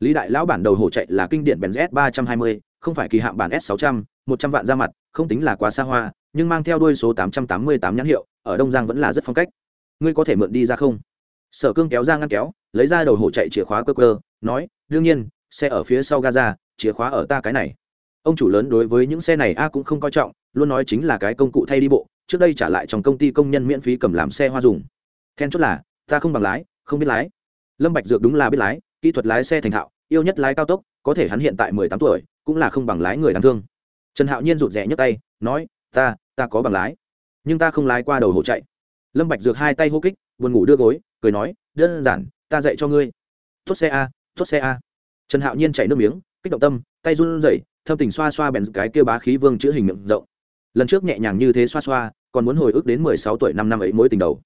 Lý đại lão bản đầu hổ chạy là kinh điển benz s ba trăm hai mươi, không phải kỳ hạn bản s sáu trăm, một trăm vạn ra mặt, không tính là quá xa hoa, nhưng mang theo đuôi số tám trăm tám mươi tám nhãn hiệu, ở đông giang vẫn là rất phong cách ngươi có thể mượn đi ra không? Sở cương kéo ra ngăn kéo, lấy ra đầu hổ chạy chìa khóa cơ cơ nói, đương nhiên, xe ở phía sau gaza, chìa khóa ở ta cái này. Ông chủ lớn đối với những xe này a cũng không coi trọng, luôn nói chính là cái công cụ thay đi bộ, trước đây trả lại trong công ty công nhân miễn phí cầm làm xe hoa dùng. Then chốt là, ta không bằng lái, không biết lái. Lâm bạch dược đúng là biết lái, kỹ thuật lái xe thành thạo, yêu nhất lái cao tốc, có thể hắn hiện tại mười tám tuổi, cũng là không bằng lái người đáng thương. Trần hạo nhiên rụt rè nhấc tay, nói, ta ta có bằng lái, nhưng ta không lái qua đầu hổ chạy lâm bạch dược hai tay hô kích, buồn ngủ đưa gối, cười nói, đơn giản, ta dạy cho ngươi. Tốt xe a, tốt xe a. Trần hạo nhiên chảy nước miếng, kích động tâm, tay run rẩy, thâm tình xoa xoa bèn cái kia bá khí vương chữ hình miệng rộng. Lần trước nhẹ nhàng như thế xoa xoa, còn muốn hồi ức đến mười sáu tuổi năm năm ấy mối tình đầu.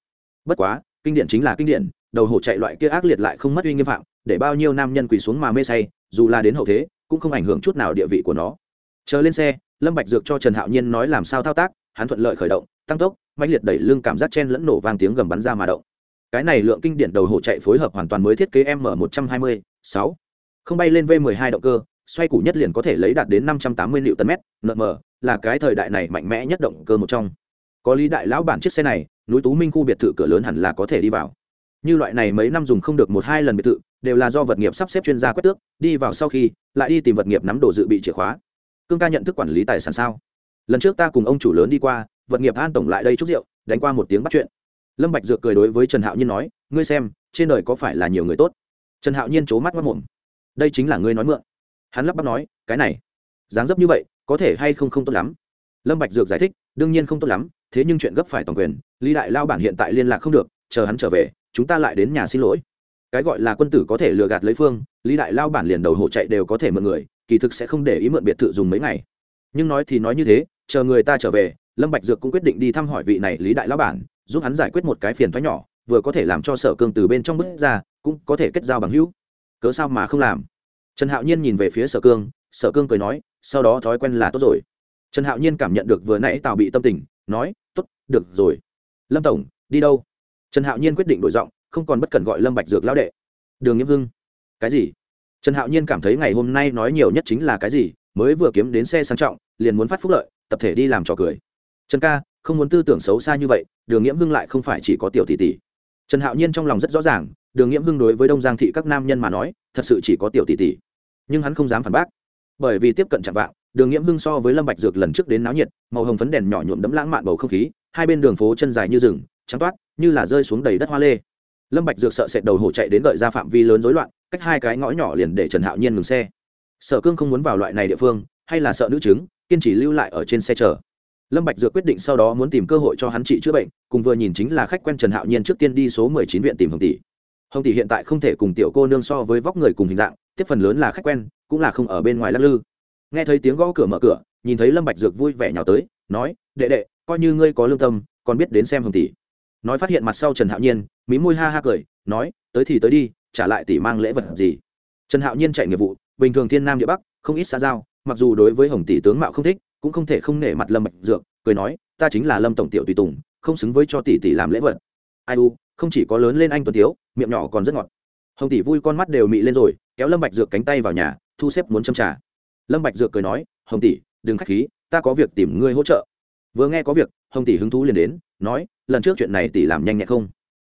Bất quá, kinh điển chính là kinh điển, đầu hổ chạy loại kia ác liệt lại không mất uy nghiêm phạm, để bao nhiêu nam nhân quỳ xuống mà mê say, dù là đến hậu thế, cũng không ảnh hưởng chút nào địa vị của nó. Chờ lên xe, lâm bạch dược cho trần hạo nhiên nói làm sao thao tác, hắn thuận lợi khởi động tăng tốc, mãnh liệt đẩy lưng cảm giác chen lẫn nổ vang tiếng gầm bắn ra mà động. Cái này lượng kinh điển đầu hổ chạy phối hợp hoàn toàn mới thiết kế m một trăm hai mươi sáu. Không bay lên v 12 động cơ, xoay củ nhất liền có thể lấy đạt đến năm trăm tám mươi liệu tấn mét nm là cái thời đại này mạnh mẽ nhất động cơ một trong. Có lý đại lão bản chiếc xe này, núi tú minh khu biệt thự cửa lớn hẳn là có thể đi vào. Như loại này mấy năm dùng không được một hai lần biệt thự, đều là do vật nghiệp sắp xếp chuyên gia quét tước, đi vào sau khi, lại đi tìm vật nghiệp nắm đồ dự bị chìa khóa. Cương ca nhận thức quản lý tài sản sao? Lần trước ta cùng ông chủ lớn đi qua vật nghiệp an tổng lại đây chút rượu, đánh qua một tiếng bắt chuyện. Lâm bạch dược cười đối với trần hạo nhiên nói, ngươi xem, trên đời có phải là nhiều người tốt? Trần hạo nhiên c mắt mất mồm đây chính là ngươi nói mượn. Hắn lắp bắp nói, cái này, dáng dấp như vậy, có thể hay không không tốt lắm? Lâm bạch dược giải thích, đương nhiên không tốt lắm, thế nhưng chuyện gấp phải toàn quyền, lý đại lao bản hiện tại liên lạc không được, chờ hắn trở về, chúng ta lại đến nhà xin lỗi. Cái gọi là quân tử có thể lừa gạt lấy phương, lý đại lao bản liền đầu hộ chạy đều có thể mượn người, kỳ thực sẽ không để ý mượn biệt thự dùng mấy ngày. Nhưng nói thì nói như thế, chờ người ta trở về lâm bạch dược cũng quyết định đi thăm hỏi vị này lý đại Lão bản, giúp hắn giải quyết một cái phiền toái nhỏ, vừa có thể làm cho sở cương từ bên trong bước ra, cũng có thể kết giao bằng hữu. Cớ sao mà không làm? Trần hạo nhiên nhìn về phía sở cương sở cương cười nói, sau đó thói quen là tốt rồi. Trần hạo nhiên cảm nhận được vừa nãy tào bị tâm tình, nói, tốt, được rồi. Lâm tổng, đi đâu? Trần hạo nhiên quyết định đổi giọng, không còn bất cần gọi lâm bạch dược lão đệ. Đường nghiêm hưng. Cái gì? Trần hạo nhiên cảm thấy ngày hôm nay nói nhiều nhất chính là cái gì, mới vừa kiếm đến xe sang trọng, liền muốn phát phúc lợi, tập thể đi làm trò cười trần ca, không muốn tư tưởng xấu xa như vậy, đường nghiễm hưng lại không phải chỉ có tiểu tỷ tỷ. Trần hạo nhiên trong lòng rất rõ ràng, đường nghiễm hưng đối với đông giang thị các nam nhân mà nói, thật sự chỉ có tiểu tỷ tỷ. Nhưng hắn không dám phản bác. Bởi vì tiếp cận chạm vạng, đường nghiễm hưng so với lâm bạch dược lần trước đến náo nhiệt, màu hồng phấn đèn nhỏ nhuộm đẫm lãng mạn bầu không khí, hai bên đường phố chân dài như rừng, trắng toát, như là rơi xuống đầy đất hoa lê. Lâm bạch dược sợ sệt đầu hổ chạy đến gợi ra phạm vi lớn rối loạn, cách hai cái ngõ nhỏ liền để trần hạo nhiên ngừng xe. Sở cương không muốn vào loại này địa phương, hay là sợ nữ chứng, kiên trì lưu lại ở trên xe chờ lâm bạch dược quyết định sau đó muốn tìm cơ hội cho hắn trị chữa bệnh, cùng vừa nhìn chính là khách quen trần hạo nhiên trước tiên đi số mười chín viện tìm hồng tỷ. Hồng tỷ hiện tại không thể cùng tiểu cô nương so với vóc người cùng hình dạng, tiếp phần lớn là khách quen, cũng là không ở bên ngoài lắc lư. Nghe thấy tiếng gõ cửa mở cửa, nhìn thấy lâm bạch dược vui vẻ nhào tới, nói, đệ đệ, coi như ngươi có lương tâm, còn biết đến xem hồng tỷ. Nói phát hiện mặt sau trần hạo nhiên, mí môi ha ha cười, nói, tới thì tới đi, trả lại tỷ mang lễ vật gì? Trần hạo nhiên chạy nghiệp vụ, bình thường thiên nam địa bắc, không ít xa giao, mặc dù đối với hồng tỷ tướng mạo không thích cũng không thể không nể mặt lâm bạch dược, cười nói, ta chính là lâm tổng tiểu tùy tùng, không xứng với cho tỷ tỷ làm lễ vật. Ai u, không chỉ có lớn lên anh tuấn tiếu miệng nhỏ còn rất ngọt. Hồng tỷ vui con mắt đều mị lên rồi, kéo lâm bạch dược cánh tay vào nhà, thu xếp muốn châm trà. Lâm bạch dược cười nói, hồng tỷ, đừng khách khí, ta có việc tìm ngươi hỗ trợ. Vừa nghe có việc, hồng tỷ hứng thú liền đến, nói, lần trước chuyện này tỷ làm nhanh nhẹn không?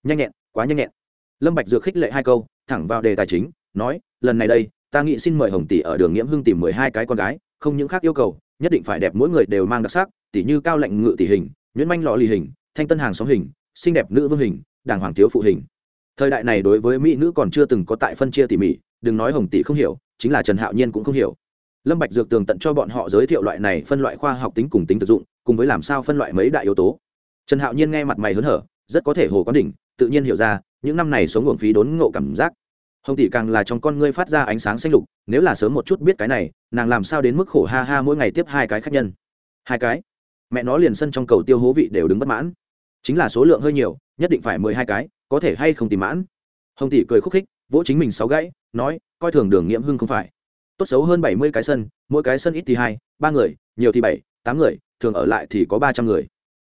Nhanh nhẹn, quá nhanh nhẹn. Lâm bạch dược khích lệ hai câu, thẳng vào đề tài chính, nói, lần này đây, ta nghĩ xin mời hồng tỷ ở đường nghiễm hưng tìm mười hai cái con gái, không những khác yêu cầu nhất định phải đẹp mỗi người đều mang đặc sắc tỷ như cao lệnh ngự tỷ hình, nhuyễn manh lọ lì hình, thanh tân hàng xóm hình, xinh đẹp nữ vương hình, đàng hoàng thiếu phụ hình. Thời đại này đối với mỹ nữ còn chưa từng có tại phân chia tỉ mỉ, đừng nói hồng tỷ không hiểu, chính là trần hạo nhiên cũng không hiểu. Lâm bạch dược tường tận cho bọn họ giới thiệu loại này phân loại khoa học tính cùng tính thực dụng, cùng với làm sao phân loại mấy đại yếu tố. Trần hạo nhiên nghe mặt mày hớn hở, rất có thể hồ quán đỉnh tự nhiên hiểu ra, những năm này sống uổng phí đốn ngộ cảm giác hồng tỷ càng là trong con ngươi phát ra ánh sáng xanh lục, nếu là sớm một chút biết cái này, nàng làm sao đến mức khổ ha ha mỗi ngày tiếp hai cái khách nhân? Hai cái? Mẹ nó liền sân trong cầu tiêu hố vị đều đứng bất mãn. Chính là số lượng hơi nhiều, nhất định phải mười hai cái, có thể hay không tìm mãn? Hồng tỷ cười khúc khích, vỗ chính mình sáu gãy, nói, coi thường đường nghiễm hưng không phải. Tốt xấu hơn bảy mươi cái sân, mỗi cái sân ít thì hai, ba người, nhiều thì bảy, tám người, thường ở lại thì có ba trăm người.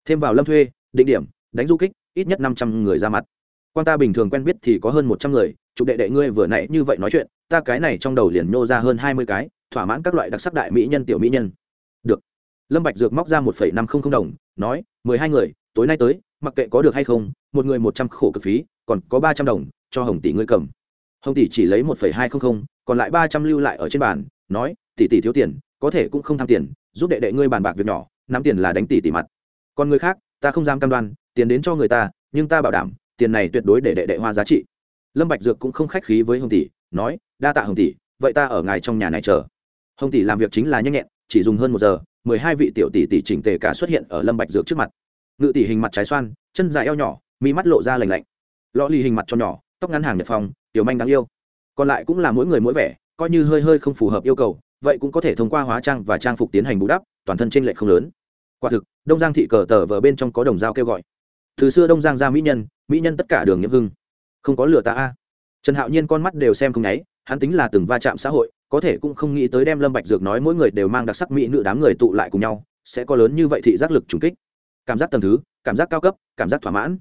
Thêm vào lâm thuê, định điểm, đánh du kích, ít nhất năm trăm người ra mặt quan ta bình thường quen biết thì có hơn một trăm người, chụp đệ đệ ngươi vừa nãy như vậy nói chuyện, ta cái này trong đầu liền nhô ra hơn hai mươi cái, thỏa mãn các loại đặc sắc đại mỹ nhân, tiểu mỹ nhân. Được. Lâm bạch dược móc ra một phẩy năm không không đồng, nói, mười hai người, tối nay tới, mặc kệ có được hay không, một người một trăm khổ cực phí, còn có ba trăm đồng, cho hồng tỷ ngươi cầm. Hồng tỷ chỉ lấy một phẩy hai không không, còn lại ba trăm lưu lại ở trên bàn, nói, tỷ tỷ thiếu tiền, có thể cũng không tham tiền, giúp đệ đệ ngươi bàn bạc việc nhỏ, nắm tiền là đánh tỷ tỷ mặt. Còn người khác, ta không dám cam đoan, tiền đến cho người ta, nhưng ta bảo đảm tiền này tuyệt đối để đệ đệ hoa giá trị. Lâm bạch dược cũng không khách khí với hồng tỷ nói đa tạ hồng tỷ vậy ta ở ngài trong nhà này chờ. Hồng tỷ làm việc chính là nhanh nhẹn chỉ dùng hơn một giờ mười hai vị tiểu tỷ tỷ chỉnh tề cả xuất hiện ở lâm bạch dược trước mặt. Ngự tỷ hình mặt trái xoan chân dài eo nhỏ mi mắt lộ ra lạnh lạnh. Lọ lì hình mặt cho nhỏ tóc ngắn hàng nhật phong, tiểu manh đáng yêu. Còn lại cũng là mỗi người mỗi vẻ coi như hơi hơi không phù hợp yêu cầu vậy cũng có thể thông qua hóa trang và trang phục tiến hành bù đắp toàn thân trên lệ không lớn. Quả thực đông giang thị cờ tờ vờ bên trong có đồng dao kêu gọi từ xưa đông giang ra mỹ nhân mỹ nhân tất cả đường nhiễm hưng. Không có lừa ta a. Trần hạo nhiên con mắt đều xem không nháy, hắn tính là từng va chạm xã hội, có thể cũng không nghĩ tới đem lâm bạch dược nói mỗi người đều mang đặc sắc mỹ nữ đám người tụ lại cùng nhau, sẽ có lớn như vậy thị giác lực trùng kích. Cảm giác tầng thứ, cảm giác cao cấp, cảm giác thỏa mãn.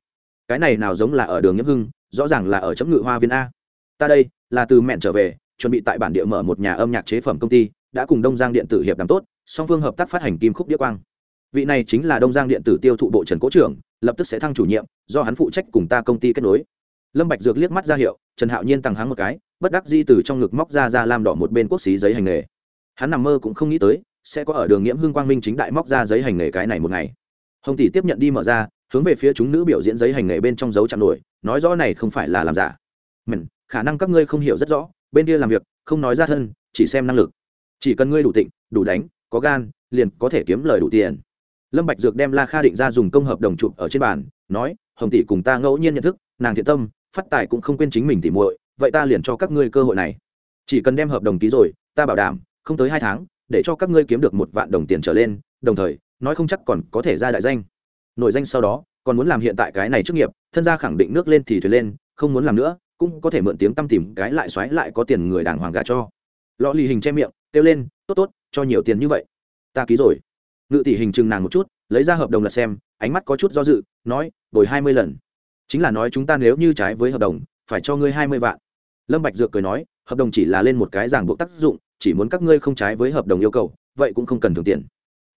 Cái này nào giống là ở đường nhiễm hưng, rõ ràng là ở chấm ngự hoa viên a. Ta đây, là từ mẹn trở về, chuẩn bị tại bản địa mở một nhà âm nhạc chế phẩm công ty, đã cùng đông giang điện tử hiệp đàm tốt, song phương hợp tác phát hành kim khúc đĩa quang. Vị này chính là đông giang điện tử tiêu thụ bộ trần cố trưởng lập tức sẽ thăng chủ nhiệm, do hắn phụ trách cùng ta công ty kết nối. Lâm bạch dược liếc mắt ra hiệu, trần hạo nhiên tăng háng một cái, bất đắc di từ trong ngực móc ra ra làm đỏ một bên quốc xí giấy hành nghề. Hắn nằm mơ cũng không nghĩ tới, sẽ có ở đường nghiễm hương quang minh chính đại móc ra giấy hành nghề cái này một ngày. Hồng tỷ tiếp nhận đi mở ra, hướng về phía chúng nữ biểu diễn giấy hành nghề bên trong dấu chạm nổi, nói rõ này không phải là làm giả. Mình khả năng các ngươi không hiểu rất rõ, bên kia làm việc, không nói ra thân, chỉ xem năng lực. Chỉ cần ngươi đủ tịnh, đủ đánh, có gan, liền có thể kiếm lời đủ tiền lâm bạch dược đem la kha định ra dùng công hợp đồng chụp ở trên bàn, nói, hồng tỷ cùng ta ngẫu nhiên nhận thức, nàng thiện tâm, phát tài cũng không quên chính mình tỉ muội, vậy ta liền cho các ngươi cơ hội này. Chỉ cần đem hợp đồng ký rồi, ta bảo đảm, không tới hai tháng, để cho các ngươi kiếm được một vạn đồng tiền trở lên, đồng thời, nói không chắc còn có thể ra đại danh. Nội danh sau đó, còn muốn làm hiện tại cái này trước nghiệp, thân gia khẳng định nước lên thì thuyền lên, không muốn làm nữa, cũng có thể mượn tiếng tăm tìm cái lại xoáy lại có tiền người đàng hoàng gà cho. Lọ lì hình che miệng, kêu lên, tốt tốt, cho nhiều tiền như vậy. Ta ký rồi ngự tỷ hình chừng nàng một chút, lấy ra hợp đồng lật xem, ánh mắt có chút do dự, nói đổi hai mươi lần. Chính là nói chúng ta nếu như trái với hợp đồng, phải cho ngươi hai mươi vạn. Lâm bạch dược cười nói, hợp đồng chỉ là lên một cái ràng buộc tác dụng, chỉ muốn các ngươi không trái với hợp đồng yêu cầu, vậy cũng không cần thưởng tiền.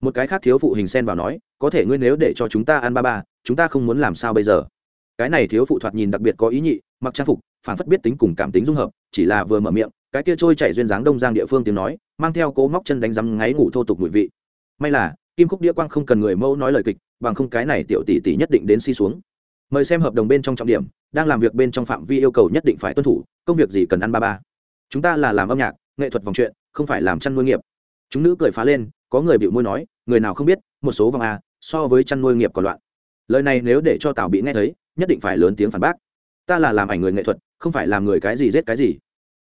Một cái khác thiếu phụ hình sen vào nói, có thể ngươi nếu để cho chúng ta ăn ba ba, chúng ta không muốn làm sao bây giờ? Cái này thiếu phụ thoạt nhìn đặc biệt có ý nhị, mặc trang phục, phản phất biết tính cùng cảm tính dung hợp, chỉ là vừa mở miệng, cái kia trôi chảy duyên dáng đông giang địa phương tiếng nói, mang theo cố móc chân đánh rắm ngáy ngủ thô tục mùi vị. May là kim khúc đĩa quang không cần người mẫu nói lời kịch, bằng không cái này tiểu tỷ tỷ nhất định đến si xuống. Mời xem hợp đồng bên trong trọng điểm, đang làm việc bên trong phạm vi yêu cầu nhất định phải tuân thủ, công việc gì cần ăn ba ba. Chúng ta là làm âm nhạc, nghệ thuật vòng chuyện, không phải làm chăn nuôi nghiệp. Chúng nữ cười phá lên, có người bịu môi nói, người nào không biết, một số vòng a, so với chăn nuôi nghiệp còn loạn. Lời này nếu để cho tào bị nghe thấy, nhất định phải lớn tiếng phản bác. Ta là làm ảnh người nghệ thuật, không phải làm người cái gì giết cái gì.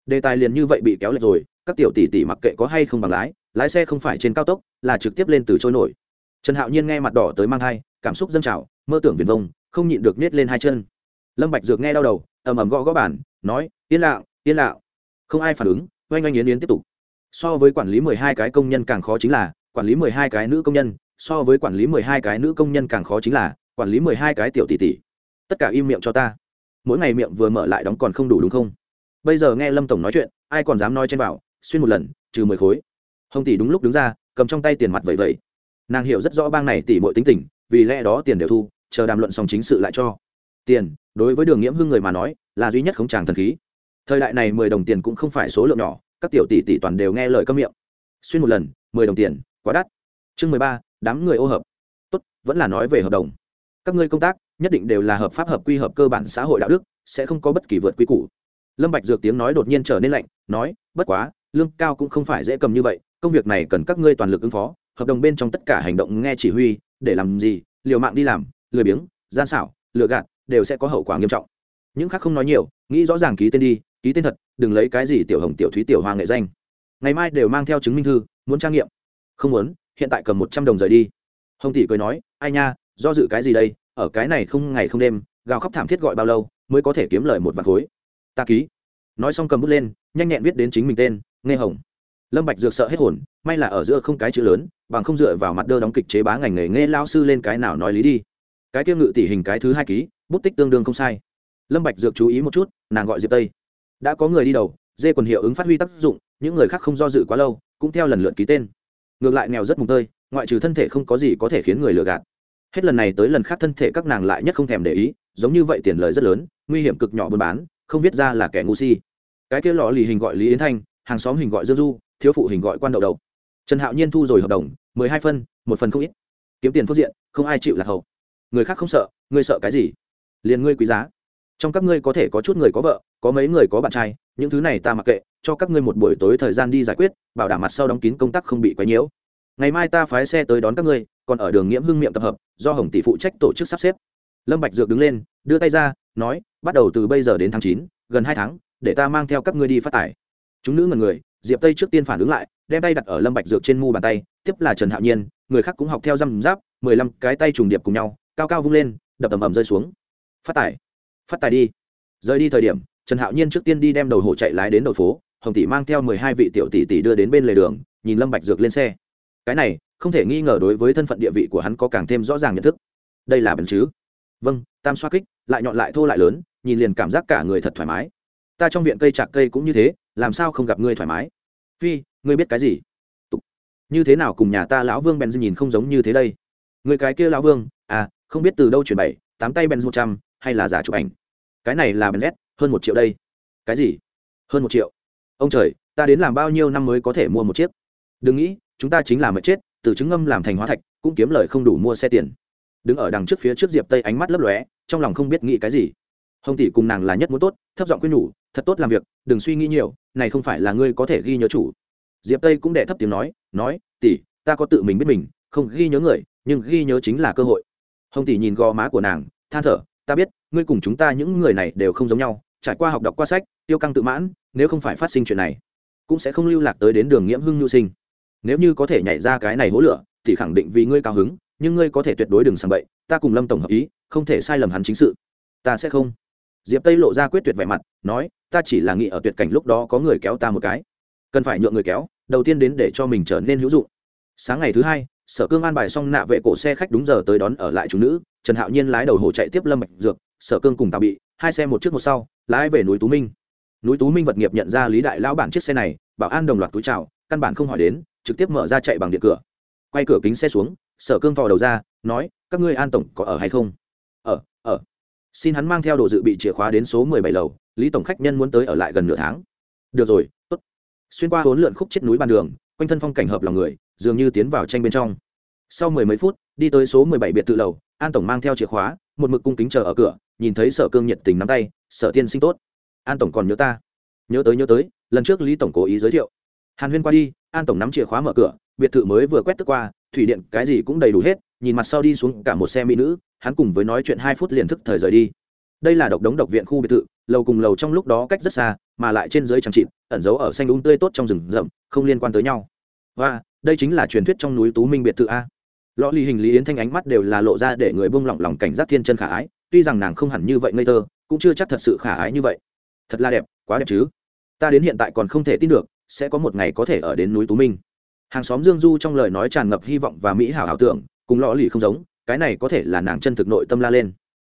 Đề tài liền như vậy bị kéo lệch rồi, các tiểu tỷ tỷ mặc kệ có hay không bằng lái lái xe không phải trên cao tốc, là trực tiếp lên từ trôi nổi. Trần hạo nhiên nghe mặt đỏ tới mang thai, cảm xúc dâng trào, mơ tưởng viền vông, không nhịn được nết lên hai chân. Lâm bạch dược nghe đau đầu, ầm ầm gõ gõ bàn, nói, yên lặng yên lặng. Không ai phản ứng, oanh oanh yến yến tiếp tục. So với quản lý mười hai cái công nhân càng khó chính là, quản lý mười hai cái nữ công nhân, so với quản lý mười hai cái nữ công nhân càng khó chính là, quản lý mười hai cái tiểu tỷ tỷ. Tất cả im miệng cho ta. Mỗi ngày miệng vừa mở lại đóng còn không đủ đúng không? Bây giờ nghe lâm tổng nói chuyện, ai còn dám nói trên bảo xuyên một lần, trừ mười khối hồng tỷ đúng lúc đứng ra, cầm trong tay tiền mặt vậy vậy nàng hiểu rất rõ bang này tỷ mọi tính tình, vì lẽ đó tiền đều thu, chờ đàm luận xong chính sự lại cho. Tiền, đối với đường nghiễm hưng người mà nói, là duy nhất không tràng thần khí. Thời đại này mười đồng tiền cũng không phải số lượng nhỏ, các tiểu tỷ tỷ toàn đều nghe lời câm miệng. Xuyên một lần, mười đồng tiền, quá đắt. Chương mười ba, đám người ô hợp. Tốt, vẫn là nói về hợp đồng. Các ngươi công tác, nhất định đều là hợp pháp hợp quy hợp cơ bản xã hội đạo đức, sẽ không có bất kỳ vượt quy củ. Lâm bạch dược tiếng nói đột nhiên trở nên lạnh, nói, bất quá, lương cao cũng không phải dễ cầm như vậy công việc này cần các ngươi toàn lực ứng phó, hợp đồng bên trong tất cả hành động nghe chỉ huy, để làm gì, liều mạng đi làm, lười biếng, gian xảo, lừa gạt, đều sẽ có hậu quả nghiêm trọng. Những khác không nói nhiều, nghĩ rõ ràng ký tên đi, ký tên thật, đừng lấy cái gì tiểu hồng, tiểu thúy, tiểu hoa nghệ danh. Ngày mai đều mang theo chứng minh thư, muốn trang nghiệm. Không muốn, hiện tại cầm một trăm đồng rời đi. Hồng tỷ cười nói, ai nha, do dự cái gì đây, ở cái này không ngày không đêm, gào khóc thảm thiết gọi bao lâu, mới có thể kiếm lời một vạt khối. Ta ký. Nói xong cầm bút lên, nhanh nhẹn viết đến chính mình tên, nghe hồng lâm bạch dược sợ hết hồn, may là ở giữa không cái chữ lớn, bằng không dựa vào mặt đơ đóng kịch chế bá ngành nghề nghe lao sư lên cái nào nói lý đi. Cái tiêu ngự tỷ hình cái thứ hai ký, bút tích tương đương không sai. Lâm bạch dược chú ý một chút, nàng gọi diệp tây. Đã có người đi đầu, dê quần hiệu ứng phát huy tác dụng, những người khác không do dự quá lâu, cũng theo lần lượt ký tên. Ngược lại nghèo rất mùng tơi, ngoại trừ thân thể không có gì có thể khiến người lừa gạt. Hết lần này tới lần khác thân thể các nàng lại nhất không thèm để ý, giống như vậy tiền lời rất lớn, nguy hiểm cực nhỏ buôn bán, không viết ra là kẻ ngu si. Cái kia lọ lì hình gọi lý yến thanh, hàng xóm hình gọi dương du thiếu phụ hình gọi quan đậu đầu. Trần hạo nhiên thu rồi hợp đồng, mười hai phân, một phần không ít. Kiếm tiền phương diện, không ai chịu lạc hậu. Người khác không sợ, ngươi sợ cái gì? Liền ngươi quý giá. Trong các ngươi có thể có chút người có vợ, có mấy người có bạn trai, những thứ này ta mặc kệ, cho các ngươi một buổi tối thời gian đi giải quyết, bảo đảm mặt sau đóng kín công tác không bị quấy nhiễu. Ngày mai ta phái xe tới đón các ngươi, còn ở đường nghiễm hưng miệng tập hợp, do hồng tỷ phụ trách tổ chức sắp xếp. Lâm bạch dược đứng lên, đưa tay ra, nói, bắt đầu từ bây giờ đến tháng chín, gần hai tháng, để ta mang theo các ngươi đi phát tải. Chúng nữ ngần người diệp tây trước tiên phản ứng lại, đem tay đặt ở lâm bạch dược trên mu bàn tay, tiếp là trần hạo nhiên, người khác cũng học theo răm giáp, mười lăm cái tay trùng điệp cùng nhau, cao cao vung lên, đập ầm ầm rơi xuống. Phát tải, phát tài đi. Rời đi thời điểm, trần hạo nhiên trước tiên đi đem đầu hổ chạy lái đến đầu phố, hồng tỷ mang theo mười hai vị tiểu tỷ tỷ đưa đến bên lề đường, nhìn lâm bạch dược lên xe. Cái này, không thể nghi ngờ đối với thân phận địa vị của hắn có càng thêm rõ ràng nhận thức. Đây là bẩn chứ? Vâng tam xoa kích, lại nhọn lại thô lại lớn, nhìn liền cảm giác cả người thật thoải mái. Ta trong viện cây chạc cây cũng như thế làm sao không gặp ngươi thoải mái? Phi, ngươi biết cái gì? Tục. như thế nào cùng nhà ta lão vương bèn nhìn không giống như thế đây? Người cái kia lão vương à không biết từ đâu chuyển bảy, tám tay bèn một trăm, hay là giả chụp ảnh? Cái này là bèn z hơn một triệu đây. Cái gì? Hơn một triệu? Ông trời, ta đến làm bao nhiêu năm mới có thể mua một chiếc? Đừng nghĩ, chúng ta chính là mệt chết, từ trứng ngâm làm thành hóa thạch, cũng kiếm lời không đủ mua xe tiền. Đứng ở đằng trước phía trước diệp tây ánh mắt lấp lóe, trong lòng không biết nghĩ cái gì. Hồng tỷ cùng nàng là nhất muốn tốt, thấp giọng quyên nhủ thật tốt làm việc, đừng suy nghĩ nhiều, này không phải là ngươi có thể ghi nhớ chủ. Diệp tây cũng đệ thấp tiếng nói nói, tỷ, ta có tự mình biết mình, không ghi nhớ người, nhưng ghi nhớ chính là cơ hội. Hồng tỷ nhìn gò má của nàng, than thở, ta biết, ngươi cùng chúng ta những người này đều không giống nhau, trải qua học đọc qua sách, tiêu căng tự mãn, nếu không phải phát sinh chuyện này, cũng sẽ không lưu lạc tới đến đường nghiễm hưng nhu sinh. Nếu như có thể nhảy ra cái này hố lửa, thì khẳng định vì ngươi cao hứng, nhưng ngươi có thể tuyệt đối đừng sàng bậy, ta cùng lâm tổng hợp ý, không thể sai lầm hắn chính sự. Ta sẽ không diệp tây lộ ra quyết tuyệt vẻ mặt, nói, ta chỉ là nghĩ ở tuyệt cảnh lúc đó có người kéo ta một cái. Cần phải nhượng người kéo, đầu tiên đến để cho mình trở nên hữu dụng. Sáng ngày thứ hai, sở cương an bài xong nạ vệ cổ xe khách đúng giờ tới đón ở lại chủ nữ, trần hạo nhiên lái đầu hồ chạy tiếp lâm mạch dược, sở cương cùng tào bị, hai xe một trước một sau, lái về núi tú minh. Núi tú minh vật nghiệp nhận ra lý đại lão bản chiếc xe này, bảo an đồng loạt túi trào căn bản không hỏi đến, trực tiếp mở ra chạy bằng điện cửa. Quay cửa kính xe xuống, sở cương thò đầu ra, nói, các ngươi an tổng có ở hay không? Ở ở xin hắn mang theo đồ dự bị chìa khóa đến số mười bảy lầu, lý tổng khách nhân muốn tới ở lại gần nửa tháng. Được rồi, tốt. Xuyên qua hỗn lượn khúc chết núi ban đường, quanh thân phong cảnh hợp lòng người, dường như tiến vào tranh bên trong. Sau mười mấy phút, đi tới số mười bảy biệt tự lầu, an tổng mang theo chìa khóa, một mực cung kính chờ ở cửa, nhìn thấy sở cương nhiệt tình nắm tay, sở tiên sinh tốt. An tổng còn nhớ ta. Nhớ tới nhớ tới, lần trước lý tổng cố ý giới thiệu. Hàn huyên qua đi, an tổng nắm chìa khóa mở cửa, biệt thự mới vừa quét tức qua, thủy điện cái gì cũng đầy đủ hết nhìn mặt sau đi xuống cả một xe mỹ nữ, hắn cùng với nói chuyện hai phút liền thức thời rời đi. Đây là độc đống độc viện khu biệt thự, lầu cùng lầu trong lúc đó cách rất xa, mà lại trên dưới chẳng chịt, ẩn giấu ở xanh đúng tươi tốt trong rừng rậm, không liên quan tới nhau. Và, đây chính là truyền thuyết trong núi tú minh biệt thự a. Lõ ly hình lý yến thanh ánh mắt đều là lộ ra để người buông lỏng lòng cảnh giác thiên chân khả ái, tuy rằng nàng không hẳn như vậy ngây thơ, cũng chưa chắc thật sự khả ái như vậy. Thật là đẹp, quá đẹp chứ. Ta đến hiện tại còn không thể tin được, sẽ có một ngày có thể ở đến núi tú minh. Hàng xóm dương du trong lời nói tràn ngập hy vọng và mỹ hảo ảo tưởng cùng lọ lì không giống, cái này có thể là nàng chân thực nội tâm la lên.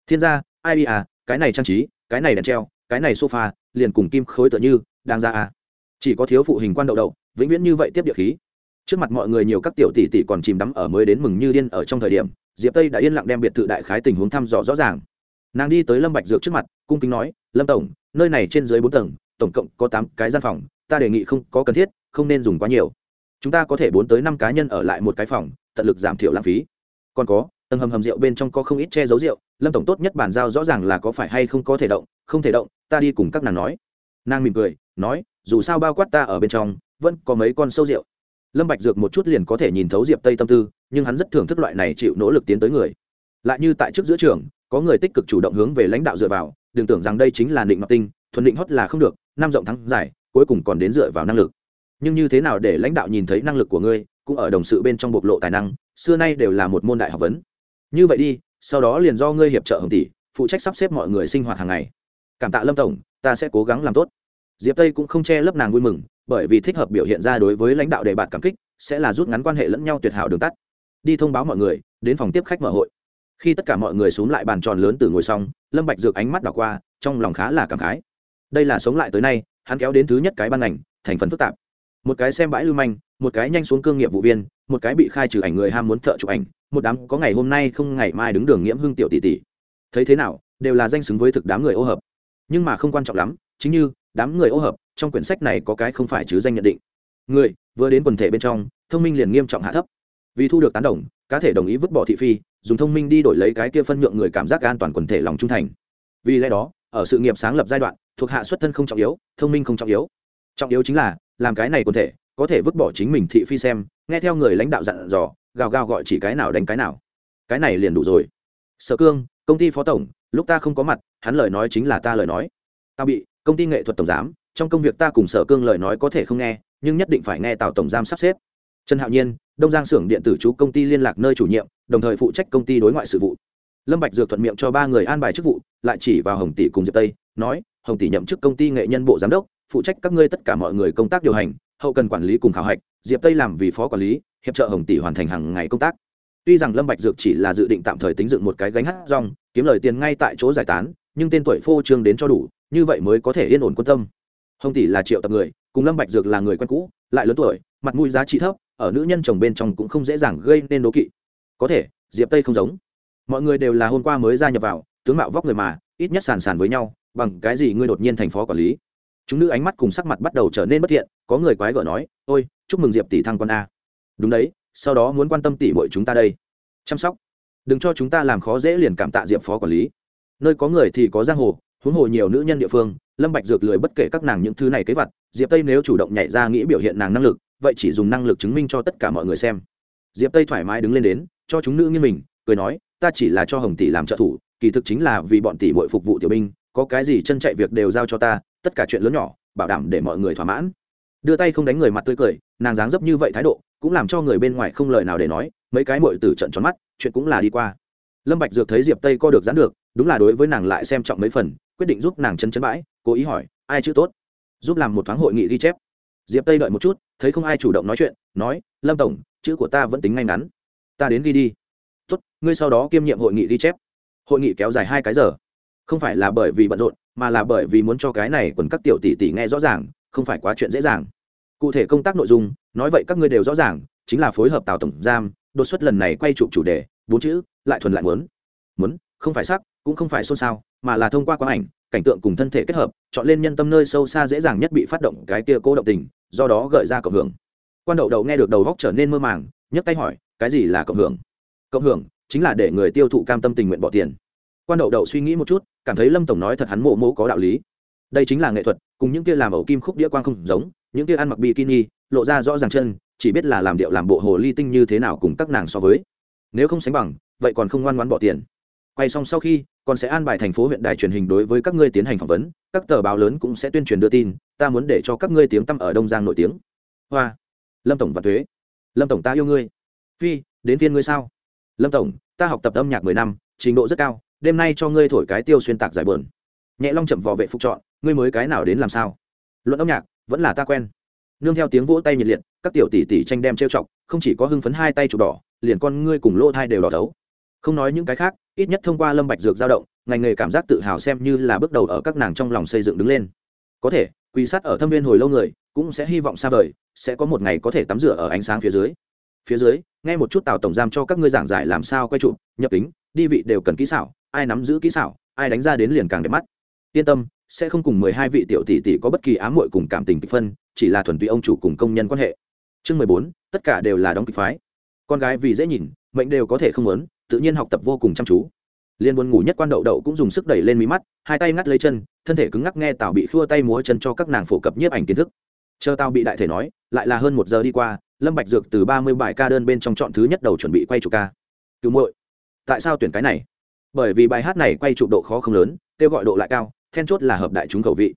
Thiên gia, ai à cái này trang trí, cái này đèn treo, cái này sofa, liền cùng kim khối tựa như đang ra à. Chỉ có thiếu phụ hình quan đậu đậu, vĩnh viễn như vậy tiếp địa khí. Trước mặt mọi người nhiều các tiểu tỷ tỷ còn chìm đắm ở mới đến mừng như điên ở trong thời điểm, diệp tây đã yên lặng đem biệt thự đại khái tình huống thăm dò rõ ràng. Nàng đi tới lâm bạch dược trước mặt, cung kính nói, lâm tổng, nơi này trên dưới bốn tầng, tổng cộng có tám cái gian phòng, ta đề nghị không có cần thiết, không nên dùng quá nhiều. Chúng ta có thể bốn tới năm cá nhân ở lại một cái phòng tận lực giảm thiểu lãng phí. Còn có, tầng hầm hầm rượu bên trong có không ít che giấu rượu, lâm tổng tốt nhất bàn giao rõ ràng là có phải hay không có thể động, không thể động, ta đi cùng các nàng nói. Nàng mỉm cười, nói, dù sao bao quát ta ở bên trong, vẫn có mấy con sâu rượu. Lâm bạch dược một chút liền có thể nhìn thấu diệp tây tâm tư, nhưng hắn rất thưởng thức loại này chịu nỗ lực tiến tới người. Lại như tại trước giữa trường, có người tích cực chủ động hướng về lãnh đạo dựa vào, đừng tưởng rằng đây chính là định mặc tinh, thuần định hót là không được, năm rộng thắng giải, cuối cùng còn đến dựa vào năng lực. Nhưng như thế nào để lãnh đạo nhìn thấy năng lực của ngươi cũng ở đồng sự bên trong bộc lộ tài năng, xưa nay đều là một môn đại học vấn. Như vậy đi, sau đó liền do ngươi hiệp trợ hồng tỷ, phụ trách sắp xếp mọi người sinh hoạt hàng ngày. Cảm tạ lâm tổng, ta sẽ cố gắng làm tốt. Diệp tây cũng không che lấp nàng vui mừng, bởi vì thích hợp biểu hiện ra đối với lãnh đạo đề bạt cảm kích, sẽ là rút ngắn quan hệ lẫn nhau tuyệt hảo đường tắt. Đi thông báo mọi người, đến phòng tiếp khách mở hội. Khi tất cả mọi người xuống lại bàn tròn lớn từ ngồi xong, lâm bạch dược ánh mắt đảo qua, trong lòng khá là cảm khái. Đây là sống lại tới nay, hắn kéo đến thứ nhất cái ban ngành, thành phần phức tạp một cái xem bãi lưu manh, một cái nhanh xuống cương nghiệp vụ viên, một cái bị khai trừ ảnh người ham muốn thợ chụp ảnh, một đám có ngày hôm nay không ngày mai đứng đường nghiễm hưng tiểu tỷ tỷ. Thấy thế nào, đều là danh xứng với thực đám người ô hợp. Nhưng mà không quan trọng lắm, chính như, đám người ô hợp, trong quyển sách này có cái không phải chứ danh nhận định. Người, vừa đến quần thể bên trong, thông minh liền nghiêm trọng hạ thấp. Vì thu được tán đồng, cá thể đồng ý vứt bỏ thị phi, dùng thông minh đi đổi lấy cái kia phân nhượng người cảm giác an toàn quần thể lòng trung thành. Vì lẽ đó, ở sự nghiệp sáng lập giai đoạn, thuộc hạ xuất thân không trọng yếu, thông minh không trọng yếu. Trọng yếu chính là làm cái này quần thể, có thể vứt bỏ chính mình thị phi xem, nghe theo người lãnh đạo dặn dò, gào gào gọi chỉ cái nào đánh cái nào. Cái này liền đủ rồi. Sở cương, công ty phó tổng, lúc ta không có mặt, hắn lời nói chính là ta lời nói. Ta bị, công ty nghệ thuật tổng giám, trong công việc ta cùng sở cương lời nói có thể không nghe, nhưng nhất định phải nghe tào tổng giám sắp xếp. Trần hạo nhiên, đông giang xưởng điện tử chú công ty liên lạc nơi chủ nhiệm, đồng thời phụ trách công ty đối ngoại sự vụ. Lâm bạch dược thuận miệng cho ba người an bài chức vụ, lại chỉ vào hồng tỷ cùng diệp tây, nói, hồng tỷ nhậm chức công ty nghệ nhân bộ giám đốc phụ trách các ngươi tất cả mọi người công tác điều hành, hậu cần quản lý cùng khảo hạch, diệp tây làm vì phó quản lý, hiệp trợ hồng tỷ hoàn thành hàng ngày công tác. Tuy rằng lâm bạch dược chỉ là dự định tạm thời tính dựng một cái gánh hát rong, kiếm lời tiền ngay tại chỗ giải tán, nhưng tên tuổi phô trương đến cho đủ, như vậy mới có thể yên ổn quân tâm. Hồng tỷ là triệu tập người, cùng lâm bạch dược là người quen cũ, lại lớn tuổi, mặt mũi giá trị thấp, ở nữ nhân chồng bên trong cũng không dễ dàng gây nên đố kỵ. Có thể, diệp tây không giống. Mọi người đều là hôm qua mới gia nhập vào, tướng mạo vóc người mà, ít nhất sàn sàn với nhau, bằng cái gì ngươi đột nhiên thành phó quản lý? Chúng nữ ánh mắt cùng sắc mặt bắt đầu trở nên bất thiện, có người quái gở nói, ôi, chúc mừng diệp tỷ thăng con a. Đúng đấy, sau đó muốn quan tâm tỷ muội chúng ta đây. Chăm sóc, đừng cho chúng ta làm khó dễ liền cảm tạ diệp phó quản lý. Nơi có người thì có giang hồ, huống hồ nhiều nữ nhân địa phương, lâm bạch dược lười bất kể các nàng những thứ này kế vật diệp tây nếu chủ động nhảy ra nghĩ biểu hiện nàng năng lực, vậy chỉ dùng năng lực chứng minh cho tất cả mọi người xem. Diệp tây thoải mái đứng lên đến, cho chúng nữ như mình, cười nói, ta chỉ là cho hồng tỷ làm trợ thủ, kỳ thực chính là vì bọn tỷ muội phục vụ tiểu binh, có cái gì chân chạy việc đều giao cho ta tất cả chuyện lớn nhỏ, bảo đảm để mọi người thỏa mãn. Đưa tay không đánh người mặt tươi cười, nàng dáng dấp như vậy thái độ, cũng làm cho người bên ngoài không lời nào để nói, mấy cái muội tử trận tròn mắt, chuyện cũng là đi qua. Lâm bạch dược thấy diệp tây co được giãn được, đúng là đối với nàng lại xem trọng mấy phần, quyết định giúp nàng chân chân bãi, cố ý hỏi, ai chữ tốt? Giúp làm một thoáng hội nghị ghi chép. Diệp tây đợi một chút, thấy không ai chủ động nói chuyện, nói, lâm tổng, chữ của ta vẫn tính ngay ngắn. Ta đến ghi đi. Tốt, ngươi sau đó kiêm nhiệm hội nghị ghi chép. Hội nghị kéo dài hai cái giờ. Không phải là bởi vì bận rộn mà là bởi vì muốn cho cái này quần các tiểu tỷ tỷ nghe rõ ràng, không phải quá chuyện dễ dàng. Cụ thể công tác nội dung, nói vậy các ngươi đều rõ ràng, chính là phối hợp tào tổng giam, đột xuất lần này quay chụp chủ đề, bốn chữ, lại thuần lại muốn. Muốn, không phải sắc, cũng không phải xôn xao, mà là thông qua quang ảnh, cảnh tượng cùng thân thể kết hợp, chọn lên nhân tâm nơi sâu xa dễ dàng nhất bị phát động cái kia cố động tình, do đó gợi ra cộng hưởng. Quan đậu đậu nghe được đầu góc trở nên mơ màng, nhấc tay hỏi, cái gì là cộng hưởng? Cộng hưởng chính là để người tiêu thụ cam tâm tình nguyện bỏ tiền. Quan đậu đậu suy nghĩ một chút cảm thấy lâm tổng nói thật hắn mộ mộ có đạo lý đây chính là nghệ thuật cùng những kia làm ẩu kim khúc đĩa quang không giống những kia ăn mặc bikini lộ ra rõ ràng chân chỉ biết là làm điệu làm bộ hồ ly tinh như thế nào cùng các nàng so với nếu không sánh bằng vậy còn không ngoan ngoan bỏ tiền quay xong sau khi còn sẽ an bài thành phố huyện đài truyền hình đối với các ngươi tiến hành phỏng vấn các tờ báo lớn cũng sẽ tuyên truyền đưa tin ta muốn để cho các ngươi tiếng tăm ở đông giang nổi tiếng hoa lâm tổng và thuế lâm tổng ta yêu ngươi phi đến viên ngươi sao lâm tổng ta học tập âm nhạc mười năm trình độ rất cao đêm nay cho ngươi thổi cái tiêu xuyên tạc giải bờn. Nhẹ long chậm vò vệ phục chọn, ngươi mới cái nào đến làm sao? Luận âm nhạc, vẫn là ta quen. Nương theo tiếng vỗ tay nhiệt liệt, các tiểu tỷ tỷ tranh đem trêu chọc, không chỉ có hưng phấn hai tay chụp đỏ, liền con ngươi cùng lỗ thai đều đỏ thấu. Không nói những cái khác, ít nhất thông qua lâm bạch dược dao động, ngành nghề cảm giác tự hào xem như là bước đầu ở các nàng trong lòng xây dựng đứng lên. Có thể quy sát ở thâm viên hồi lâu người, cũng sẽ hy vọng xa vời, sẽ có một ngày có thể tắm rửa ở ánh sáng phía dưới. Phía dưới, nghe một chút tào tổng giam cho các ngươi giảng giải làm sao quay trụ nhập tính đi vị đều cần kỹ xảo ai nắm giữ kỹ xảo, ai đánh ra đến liền càng đẹp mắt. Yên tâm, sẽ không cùng mười hai vị tiểu tỷ tỷ có bất kỳ ám muội cùng cảm tình kịch phân, chỉ là thuần túy ông chủ cùng công nhân quan hệ. Chương mười bốn, tất cả đều là đóng kịch phái. Con gái vì dễ nhìn, mệnh đều có thể không muốn, tự nhiên học tập vô cùng chăm chú. Liên buồn ngủ nhất quan đậu đậu cũng dùng sức đẩy lên mí mắt, hai tay ngắt lấy chân, thân thể cứng ngắc nghe tào bị khua tay múa chân cho các nàng phổ cập nhiếp ảnh kiến thức. Chờ tao bị đại thể nói, lại là hơn một giờ đi qua, lâm bạch dược từ ba mươi bài ca đơn bên trong chọn thứ nhất đầu chuẩn bị quay chủ ca. Cứu muội, tại sao tuyển cái này? Bởi vì bài hát này quay chụp độ khó không lớn kêu gọi độ lại cao then chốt là hợp đại chúng khẩu vị.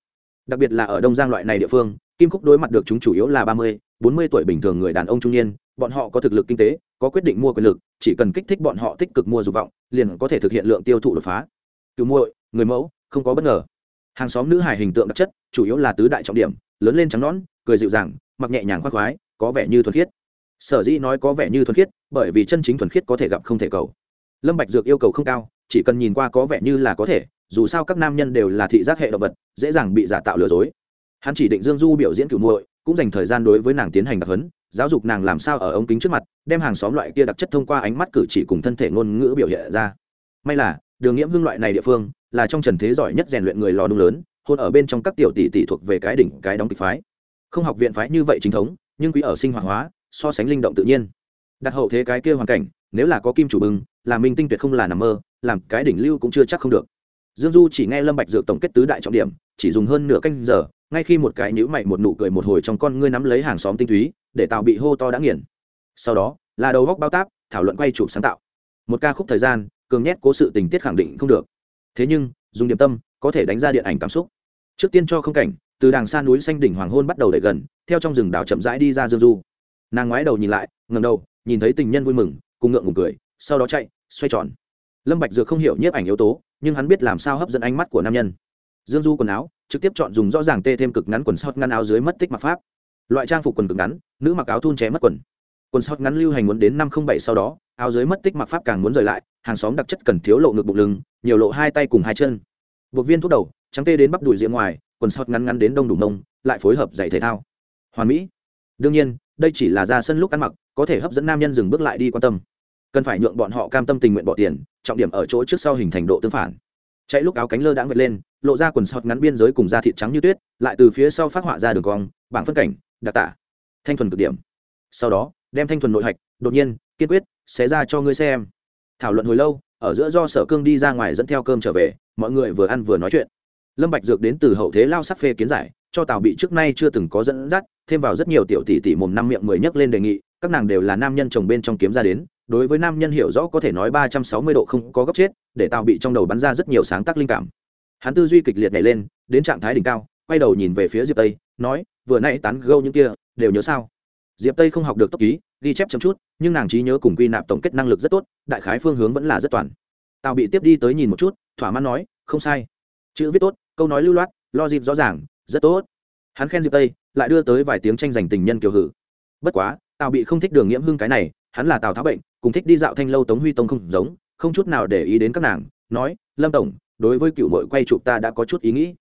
Đặc biệt là ở đông giang loại này địa phương kim khúc đối mặt được chúng chủ yếu là ba mươi bốn mươi tuổi bình thường người đàn ông trung niên bọn họ có thực lực kinh tế có quyết định mua quyền lực chỉ cần kích thích bọn họ tích cực mua dục vọng liền có thể thực hiện lượng tiêu thụ đột phá. Cứu muội người mẫu không có bất ngờ. Hàng xóm nữ hài hình tượng đặc chất chủ yếu là tứ đại trọng điểm lớn lên trắng nón, cười dịu dàng mặc nhẹ nhàng khoác khoái có vẻ như thuần khiết. Sở dĩ nói có vẻ như thuần khiết bởi vì chân chính thuần khiết có thể gặp không thể cầu. Lâm bạch dược yêu cầu không cao chỉ cần nhìn qua có vẻ như là có thể, dù sao các nam nhân đều là thị giác hệ động vật, dễ dàng bị giả tạo lừa dối. Hắn chỉ định dương du biểu diễn cửu muội, cũng dành thời gian đối với nàng tiến hành đặc huấn, giáo dục nàng làm sao ở ống kính trước mặt, đem hàng xóm loại kia đặc chất thông qua ánh mắt cử chỉ cùng thân thể ngôn ngữ biểu hiện ra. May là, đường nghiễm hương loại này địa phương, là trong trần thế giỏi nhất rèn luyện người lò đung lớn, hôn ở bên trong các tiểu tỷ tỷ thuộc về cái đỉnh, cái đóng kịch phái. Không học viện phái như vậy chính thống, nhưng quý ở sinh hoạt hóa, so sánh linh động tự nhiên. Đặt hậu thế cái kia hoàn cảnh, nếu là có kim chủ bưng là minh tinh tuyệt không là nằm mơ, làm cái đỉnh lưu cũng chưa chắc không được. Dương du chỉ nghe lâm bạch dược tổng kết tứ đại trọng điểm, chỉ dùng hơn nửa canh giờ, ngay khi một cái nhíu mày một nụ cười một hồi trong con ngươi nắm lấy hàng xóm tinh túy, để tạo bị hô to đã nghiền. Sau đó, là đầu góc bao táp, thảo luận quay chụp sáng tạo. Một ca khúc thời gian, cường nhét cố sự tình tiết khẳng định không được. Thế nhưng, dùng điểm tâm, có thể đánh ra điện ảnh cảm xúc. Trước tiên cho không cảnh, từ đàng xa núi xanh đỉnh hoàng hôn bắt đầu đẩy gần, theo trong rừng đảo chậm rãi đi ra dương du. Nàng ngoái đầu nhìn lại ngầm đầu, nhìn thấy tình nhân vui mừng, cùng ngượng ngùng cười, sau đó chạy xoay tròn. Lâm bạch dược không hiểu nhiếp ảnh yếu tố, nhưng hắn biết làm sao hấp dẫn ánh mắt của nam nhân. Dương du quần áo, trực tiếp chọn dùng rõ ràng tê thêm cực ngắn quần sót ngăn áo dưới mất tích mặc pháp. Loại trang phục quần cực ngắn, nữ mặc áo thun ché mất quần. Quần sót ngắn lưu hành muốn đến năm không bảy sau đó, áo dưới mất tích mặc pháp càng muốn rời lại, hàng xóm đặc chất cần thiếu lộ ngực bụng lưng, nhiều lộ hai tay cùng hai chân. Buộc viên thuốc đầu, trắng tê đến bắp đùi diện ngoài, quần sót ngắn ngắn đến đông đủ mông, lại phối hợp giày thể thao. Hoàn mỹ. Đương nhiên, đây chỉ là ra sân lúc ăn mặc, có thể hấp dẫn nam nhân dừng bước lại đi quan tâm cần phải nhượng bọn họ cam tâm tình nguyện bỏ tiền, trọng điểm ở chỗ trước sau hình thành độ tương phản. Chạy lúc áo cánh lơ đãng vệt lên, lộ ra quần sọt ngắn biên giới cùng da thịt trắng như tuyết, lại từ phía sau phát họa ra đường cong, bảng phân cảnh, đặc tả. Thanh thuần cực điểm. Sau đó, đem thanh thuần nội hạch, đột nhiên, kiên quyết, xé ra cho ngươi xem. Thảo luận hồi lâu, ở giữa do sở cương đi ra ngoài dẫn theo cơm trở về, mọi người vừa ăn vừa nói chuyện. Lâm bạch dược đến từ hậu thế lao sắc phê kiến giải, cho tào bị trước nay chưa từng có dẫn dắt, thêm vào rất nhiều tiểu tỷ tỷ mồm năm miệng mười nhấc lên đề nghị, các nàng đều là nam nhân chồng bên trong kiếm ra đến đối với nam nhân hiểu rõ có thể nói ba trăm sáu mươi độ không có góc chết, để tào bị trong đầu bắn ra rất nhiều sáng tác linh cảm. Hắn tư duy kịch liệt nhảy lên, đến trạng thái đỉnh cao, quay đầu nhìn về phía diệp tây, nói, vừa nãy tán gâu những kia, đều nhớ sao? Diệp tây không học được tốc ký, ghi chép chậm chút, nhưng nàng trí nhớ cùng quy nạp tổng kết năng lực rất tốt, đại khái phương hướng vẫn là rất toàn. Tào bị tiếp đi tới nhìn một chút, thỏa mãn nói, không sai. Chữ viết tốt, câu nói lưu loát, lo dịp rõ ràng, rất tốt. Hắn khen diệp tây, lại đưa tới vài tiếng tranh giành tình nhân kiều hử. Bất quá tào bị không thích đường nghiễm hưng cái này, hắn là tào tháo bệnh cùng thích đi dạo thanh lâu tống huy tông không giống, không chút nào để ý đến các nàng, nói, lâm tổng, đối với cựu mội quay chụp ta đã có chút ý nghĩ.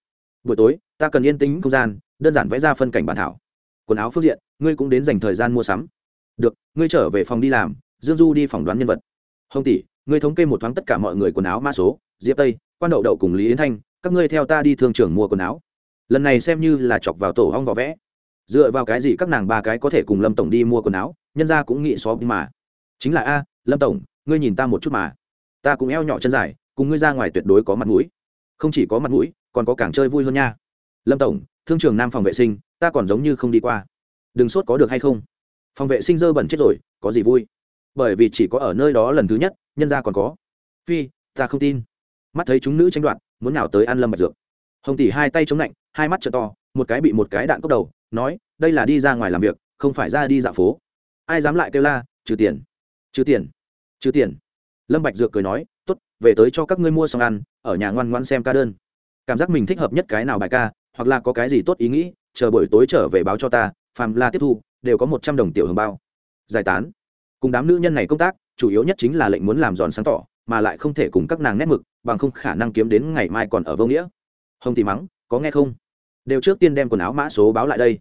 Buổi tối, ta cần yên tĩnh không gian, đơn giản vẽ ra phân cảnh bản thảo. Quần áo phương diện, ngươi cũng đến dành thời gian mua sắm. Được, ngươi trở về phòng đi làm, dương du đi phỏng đoán nhân vật. Hồng tỷ, ngươi thống kê một thoáng tất cả mọi người quần áo mã số, diệp tây, quan đậu đậu cùng lý yến thanh, các ngươi theo ta đi thương trường mua quần áo. Lần này xem như là chọc vào tổ hong vỏ vẽ. Dựa vào cái gì các nàng ba cái có thể cùng lâm tổng đi mua quần áo, nhân ra cũng nghĩ xó mà chính là a, lâm tổng, ngươi nhìn ta một chút mà. Ta cũng eo nhỏ chân dài, cùng ngươi ra ngoài tuyệt đối có mặt mũi. Không chỉ có mặt mũi, còn có càng chơi vui hơn nha. Lâm tổng, thương trường nam phòng vệ sinh, ta còn giống như không đi qua. Đừng sốt có được hay không? Phòng vệ sinh dơ bẩn chết rồi, có gì vui? Bởi vì chỉ có ở nơi đó lần thứ nhất, nhân ra còn có. Phi, ta không tin. Mắt thấy chúng nữ tranh đoạt, muốn nào tới ăn lâm bạch dược. Hồng tỷ hai tay chống lạnh, hai mắt trợ to, một cái bị một cái đạn cốc đầu, nói, đây là đi ra ngoài làm việc, không phải ra đi dạo phố. Ai dám lại kêu la, trừ tiền chứ tiền. Chứ tiền. Lâm bạch dược cười nói, tốt, về tới cho các ngươi mua xong ăn, ở nhà ngoan ngoãn xem ca đơn. Cảm giác mình thích hợp nhất cái nào bài ca, hoặc là có cái gì tốt ý nghĩ, chờ buổi tối trở về báo cho ta, phàm là tiếp thu, đều có một trăm đồng tiểu hưởng bao. Giải tán. Cùng đám nữ nhân này công tác, chủ yếu nhất chính là lệnh muốn làm giòn sáng tỏ, mà lại không thể cùng các nàng nét mực, bằng không khả năng kiếm đến ngày mai còn ở vô nghĩa. Hồng tỷ mắng, có nghe không? Đều trước tiên đem quần áo mã số báo lại đây.